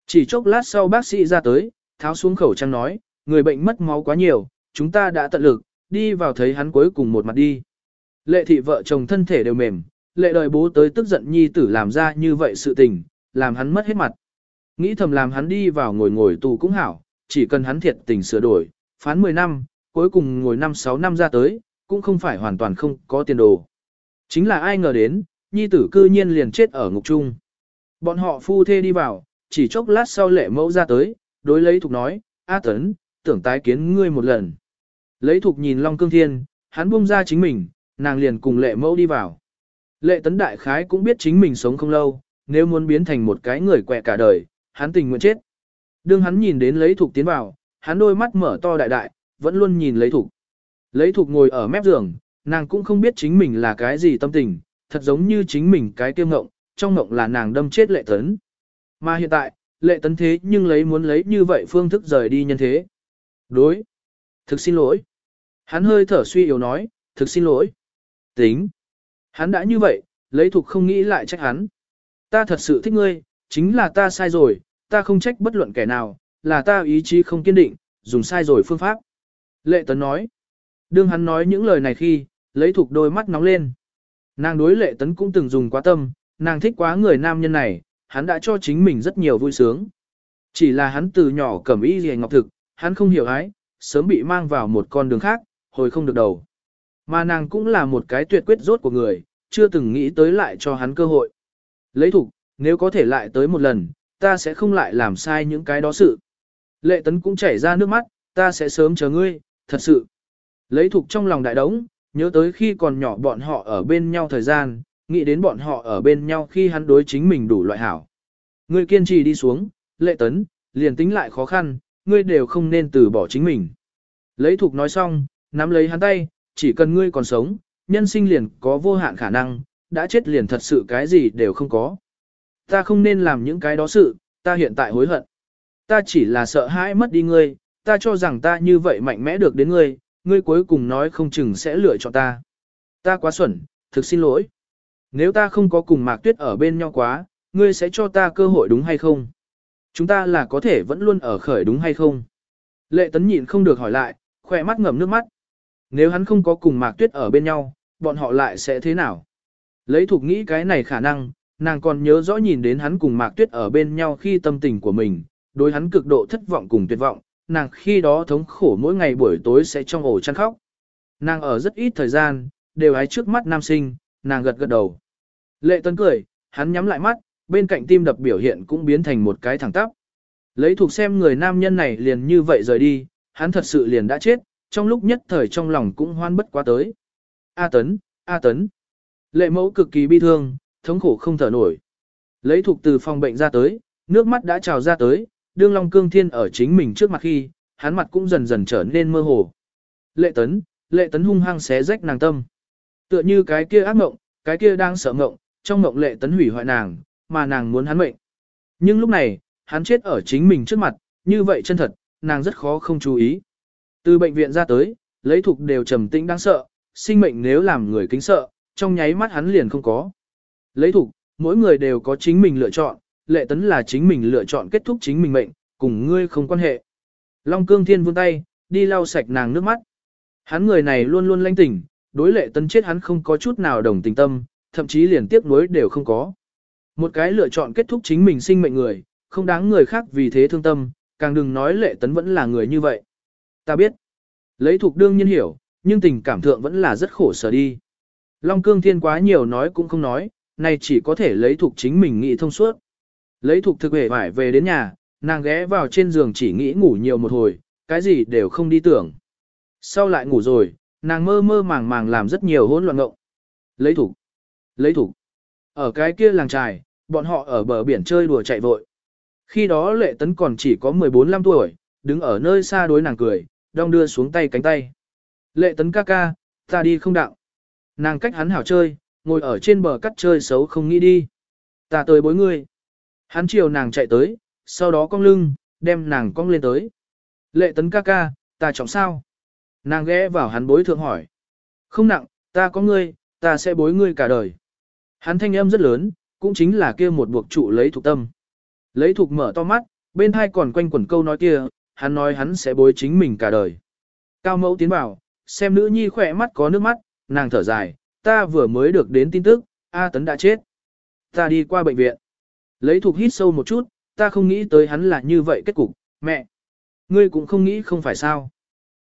Chỉ chốc lát sau bác sĩ ra tới, tháo xuống khẩu trang nói, người bệnh mất máu quá nhiều, chúng ta đã tận lực, đi vào thấy hắn cuối cùng một mặt đi. Lệ thị vợ chồng thân thể đều mềm, lệ đời bố tới tức giận nhi tử làm ra như vậy sự tình, làm hắn mất hết mặt. Nghĩ thầm làm hắn đi vào ngồi ngồi tù cũng hảo, chỉ cần hắn thiệt tình sửa đổi, phán 10 năm, cuối cùng ngồi 5-6 năm ra tới, cũng không phải hoàn toàn không có tiền đồ. Chính là ai ngờ đến, nhi tử cư nhiên liền chết ở ngục trung. Bọn họ phu thê đi vào, chỉ chốc lát sau lệ mẫu ra tới, đối lấy thục nói, A tấn, tưởng tái kiến ngươi một lần. Lấy thục nhìn Long Cương Thiên, hắn buông ra chính mình, nàng liền cùng lệ mẫu đi vào. Lệ tấn đại khái cũng biết chính mình sống không lâu, nếu muốn biến thành một cái người quẹ cả đời, hắn tình nguyện chết. Đương hắn nhìn đến lấy thục tiến vào, hắn đôi mắt mở to đại đại, vẫn luôn nhìn lấy thục. Lấy thục ngồi ở mép giường, nàng cũng không biết chính mình là cái gì tâm tình, thật giống như chính mình cái kiêm ngộng, trong ngộng là nàng đâm chết lệ tấn. Mà hiện tại, lệ tấn thế nhưng lấy muốn lấy như vậy phương thức rời đi nhân thế. Đối. Thực xin lỗi. Hắn hơi thở suy yếu nói, thực xin lỗi. Tính. Hắn đã như vậy, lấy thục không nghĩ lại trách hắn. Ta thật sự thích ngươi, chính là ta sai rồi, ta không trách bất luận kẻ nào, là ta ý chí không kiên định, dùng sai rồi phương pháp. Lệ tấn nói. Đương hắn nói những lời này khi, lấy thục đôi mắt nóng lên. Nàng đối lệ tấn cũng từng dùng quá tâm, nàng thích quá người nam nhân này, hắn đã cho chính mình rất nhiều vui sướng. Chỉ là hắn từ nhỏ cầm y gì ngọc thực, hắn không hiểu ái, sớm bị mang vào một con đường khác, hồi không được đầu. Mà nàng cũng là một cái tuyệt quyết rốt của người, chưa từng nghĩ tới lại cho hắn cơ hội. Lấy thục, nếu có thể lại tới một lần, ta sẽ không lại làm sai những cái đó sự. Lệ tấn cũng chảy ra nước mắt, ta sẽ sớm chờ ngươi, thật sự. Lấy thục trong lòng đại đống, nhớ tới khi còn nhỏ bọn họ ở bên nhau thời gian, nghĩ đến bọn họ ở bên nhau khi hắn đối chính mình đủ loại hảo. Ngươi kiên trì đi xuống, lệ tấn, liền tính lại khó khăn, ngươi đều không nên từ bỏ chính mình. Lấy thục nói xong, nắm lấy hắn tay, chỉ cần ngươi còn sống, nhân sinh liền có vô hạn khả năng, đã chết liền thật sự cái gì đều không có. Ta không nên làm những cái đó sự, ta hiện tại hối hận. Ta chỉ là sợ hãi mất đi ngươi, ta cho rằng ta như vậy mạnh mẽ được đến ngươi, ngươi cuối cùng nói không chừng sẽ lựa chọn ta. Ta quá xuẩn, thực xin lỗi. Nếu ta không có cùng Mạc Tuyết ở bên nhau quá, ngươi sẽ cho ta cơ hội đúng hay không? Chúng ta là có thể vẫn luôn ở khởi đúng hay không? Lệ tấn nhịn không được hỏi lại, khỏe mắt ngầm nước mắt. Nếu hắn không có cùng Mạc Tuyết ở bên nhau, bọn họ lại sẽ thế nào? Lấy thuộc nghĩ cái này khả năng, nàng còn nhớ rõ nhìn đến hắn cùng Mạc Tuyết ở bên nhau khi tâm tình của mình, đối hắn cực độ thất vọng cùng tuyệt vọng, nàng khi đó thống khổ mỗi ngày buổi tối sẽ trong ổ chăn khóc. Nàng ở rất ít thời gian, đều ái trước mắt nam sinh, nàng gật gật đầu. Lệ tấn cười, hắn nhắm lại mắt, bên cạnh tim đập biểu hiện cũng biến thành một cái thẳng tắp. Lấy thuộc xem người nam nhân này liền như vậy rời đi, hắn thật sự liền đã chết, trong lúc nhất thời trong lòng cũng hoan bất quá tới. A tấn, A tấn. Lệ mẫu cực kỳ bi thương, thống khổ không thở nổi. Lấy thuộc từ phòng bệnh ra tới, nước mắt đã trào ra tới, đương Long Cương Thiên ở chính mình trước mặt khi, hắn mặt cũng dần dần trở nên mơ hồ. Lệ tấn, lệ tấn hung hăng xé rách nàng tâm. Tựa như cái kia ác mộng, cái kia đang sợ mộng, trong mộng lệ tấn hủy hoại nàng, mà nàng muốn hắn mệnh. Nhưng lúc này, hắn chết ở chính mình trước mặt, như vậy chân thật, nàng rất khó không chú ý. Từ bệnh viện ra tới, lấy Thuộc đều trầm tĩnh đáng sợ, sinh mệnh nếu làm người kính sợ, trong nháy mắt hắn liền không có. Lấy Thuộc mỗi người đều có chính mình lựa chọn, lệ tấn là chính mình lựa chọn kết thúc chính mình mệnh, cùng ngươi không quan hệ. Long cương thiên vươn tay, đi lau sạch nàng nước mắt. Hắn người này luôn luôn lanh tỉnh, đối lệ tấn chết hắn không có chút nào đồng tình tâm, thậm chí liền tiếp nối đều không có. Một cái lựa chọn kết thúc chính mình sinh mệnh người, không đáng người khác vì thế thương tâm, càng đừng nói lệ tấn vẫn là người như vậy. Ta biết, lấy thuộc đương nhiên hiểu, nhưng tình cảm thượng vẫn là rất khổ sở đi. Long cương thiên quá nhiều nói cũng không nói, này chỉ có thể lấy thuộc chính mình nghĩ thông suốt. Lấy thuộc thực hề vải về đến nhà, nàng ghé vào trên giường chỉ nghĩ ngủ nhiều một hồi, cái gì đều không đi tưởng. Sau lại ngủ rồi, nàng mơ mơ màng màng làm rất nhiều hỗn loạn ngộng. Lấy thủ. Lấy thủ. Ở cái kia làng trài, bọn họ ở bờ biển chơi đùa chạy vội. Khi đó lệ tấn còn chỉ có 14-15 tuổi, đứng ở nơi xa đối nàng cười, đong đưa xuống tay cánh tay. Lệ tấn ca ca, ta đi không đạo. Nàng cách hắn hảo chơi, ngồi ở trên bờ cắt chơi xấu không nghĩ đi. Ta tới bối ngươi. Hắn chiều nàng chạy tới, sau đó cong lưng, đem nàng cong lên tới. Lệ tấn ca ca, ta trọng sao? Nàng ghé vào hắn bối thượng hỏi. Không nặng, ta có ngươi, ta sẽ bối ngươi cả đời. Hắn thanh âm rất lớn, cũng chính là kia một buộc trụ lấy thuộc tâm. Lấy thuộc mở to mắt, bên hai còn quanh quẩn câu nói kia, hắn nói hắn sẽ bối chính mình cả đời. Cao mẫu tiến vào, xem nữ nhi khỏe mắt có nước mắt, nàng thở dài, ta vừa mới được đến tin tức, A Tấn đã chết. Ta đi qua bệnh viện. Lấy thuộc hít sâu một chút, ta không nghĩ tới hắn là như vậy kết cục, mẹ. Ngươi cũng không nghĩ không phải sao.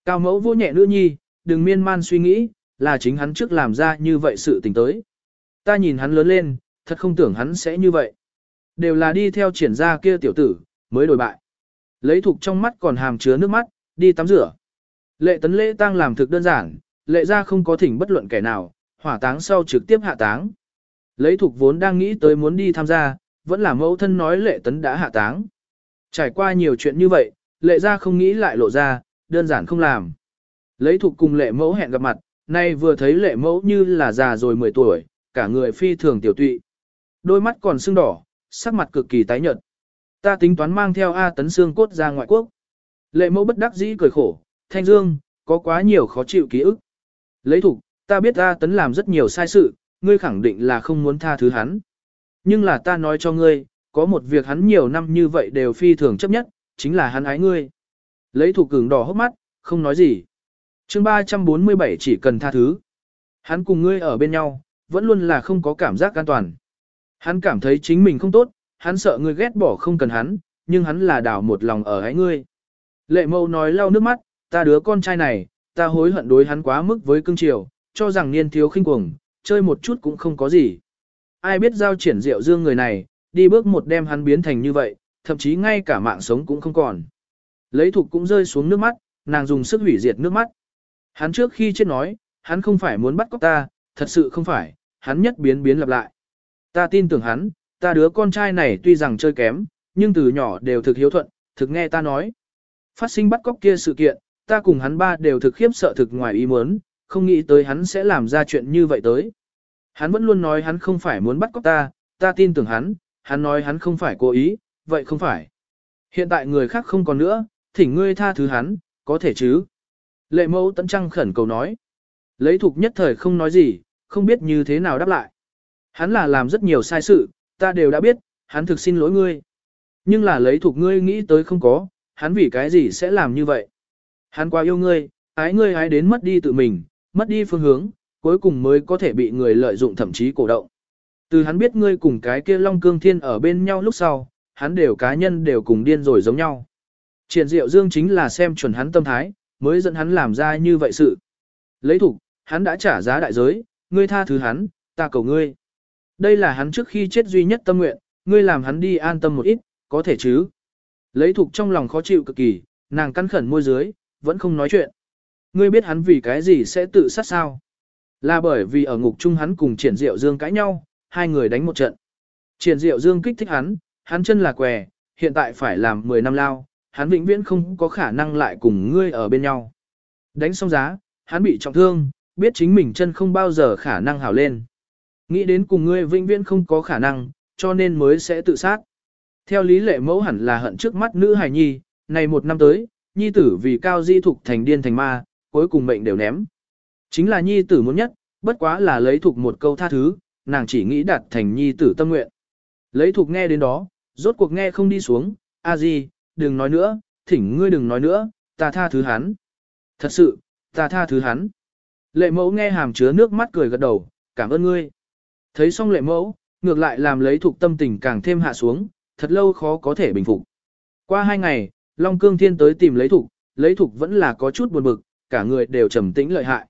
Cao mẫu vô nhẹ nữ nhi, đừng miên man suy nghĩ, là chính hắn trước làm ra như vậy sự tình tới. Ta nhìn hắn lớn lên, thật không tưởng hắn sẽ như vậy. Đều là đi theo triển gia kia tiểu tử, mới đổi bại. Lấy thục trong mắt còn hàm chứa nước mắt, đi tắm rửa. Lệ tấn lễ tang làm thực đơn giản, lệ ra không có thỉnh bất luận kẻ nào, hỏa táng sau trực tiếp hạ táng. Lấy thục vốn đang nghĩ tới muốn đi tham gia, vẫn là mẫu thân nói lệ tấn đã hạ táng. Trải qua nhiều chuyện như vậy, lệ ra không nghĩ lại lộ ra, đơn giản không làm. Lấy thục cùng lệ mẫu hẹn gặp mặt, nay vừa thấy lệ mẫu như là già rồi 10 tuổi, cả người phi thường tiểu tụy. Đôi mắt còn sưng đỏ, sắc mặt cực kỳ tái nhợt. Ta tính toán mang theo A tấn xương cốt ra ngoại quốc. Lệ mẫu bất đắc dĩ cười khổ, thanh dương, có quá nhiều khó chịu ký ức. Lấy thục, ta biết A tấn làm rất nhiều sai sự, ngươi khẳng định là không muốn tha thứ hắn. Nhưng là ta nói cho ngươi, có một việc hắn nhiều năm như vậy đều phi thường chấp nhất, chính là hắn ái ngươi. Lấy thủ cường đỏ hốc mắt, không nói gì. chương 347 chỉ cần tha thứ. Hắn cùng ngươi ở bên nhau, vẫn luôn là không có cảm giác an toàn. Hắn cảm thấy chính mình không tốt, hắn sợ ngươi ghét bỏ không cần hắn, nhưng hắn là đảo một lòng ở ái ngươi. Lệ mâu nói lau nước mắt, ta đứa con trai này, ta hối hận đối hắn quá mức với cương triều, cho rằng niên thiếu khinh cuồng, chơi một chút cũng không có gì. Ai biết giao triển diệu dương người này, đi bước một đêm hắn biến thành như vậy, thậm chí ngay cả mạng sống cũng không còn. Lấy thục cũng rơi xuống nước mắt, nàng dùng sức hủy diệt nước mắt. Hắn trước khi chết nói, hắn không phải muốn bắt cóc ta, thật sự không phải, hắn nhất biến biến lặp lại. Ta tin tưởng hắn, ta đứa con trai này tuy rằng chơi kém, nhưng từ nhỏ đều thực hiếu thuận, thực nghe ta nói. Phát sinh bắt cóc kia sự kiện, ta cùng hắn ba đều thực khiếp sợ thực ngoài ý muốn, không nghĩ tới hắn sẽ làm ra chuyện như vậy tới. Hắn vẫn luôn nói hắn không phải muốn bắt cóc ta, ta tin tưởng hắn, hắn nói hắn không phải cố ý, vậy không phải. Hiện tại người khác không còn nữa, thỉnh ngươi tha thứ hắn, có thể chứ. Lệ mẫu tận trăng khẩn cầu nói. Lấy thục nhất thời không nói gì, không biết như thế nào đáp lại. Hắn là làm rất nhiều sai sự, ta đều đã biết, hắn thực xin lỗi ngươi. Nhưng là lấy thục ngươi nghĩ tới không có, hắn vì cái gì sẽ làm như vậy. Hắn quá yêu ngươi, ái ngươi ái đến mất đi tự mình, mất đi phương hướng, cuối cùng mới có thể bị người lợi dụng thậm chí cổ động. Từ hắn biết ngươi cùng cái kia Long Cương Thiên ở bên nhau lúc sau, hắn đều cá nhân đều cùng điên rồi giống nhau. Triển Diệu Dương chính là xem chuẩn hắn tâm thái, mới dẫn hắn làm ra như vậy sự. Lấy thủ, hắn đã trả giá đại giới, ngươi tha thứ hắn, ta cầu ngươi. Đây là hắn trước khi chết duy nhất tâm nguyện, ngươi làm hắn đi an tâm một ít, có thể chứ. Lấy thục trong lòng khó chịu cực kỳ, nàng căn khẩn môi dưới, vẫn không nói chuyện. Ngươi biết hắn vì cái gì sẽ tự sát sao? Là bởi vì ở ngục chung hắn cùng triển diệu dương cãi nhau, hai người đánh một trận. Triển diệu dương kích thích hắn, hắn chân là què, hiện tại phải làm 10 năm lao, hắn vĩnh viễn không có khả năng lại cùng ngươi ở bên nhau. Đánh xong giá, hắn bị trọng thương, biết chính mình chân không bao giờ khả năng hảo lên. Nghĩ đến cùng ngươi vĩnh viễn không có khả năng, cho nên mới sẽ tự sát. Theo lý lệ mẫu hẳn là hận trước mắt nữ hài nhi, này một năm tới, nhi tử vì cao di thục thành điên thành ma, cuối cùng mệnh đều ném. Chính là nhi tử muốn nhất, bất quá là lấy thục một câu tha thứ, nàng chỉ nghĩ đạt thành nhi tử tâm nguyện. Lấy thục nghe đến đó, rốt cuộc nghe không đi xuống, a di, đừng nói nữa, thỉnh ngươi đừng nói nữa, ta tha thứ hắn. Thật sự, ta tha thứ hắn. Lệ mẫu nghe hàm chứa nước mắt cười gật đầu, cảm ơn ngươi. Thấy xong lệ mẫu, ngược lại làm lấy thuộc tâm tình càng thêm hạ xuống, thật lâu khó có thể bình phục. Qua hai ngày, Long Cương Thiên tới tìm lấy thục, lấy thục vẫn là có chút buồn bực, cả người đều trầm tĩnh lợi hại.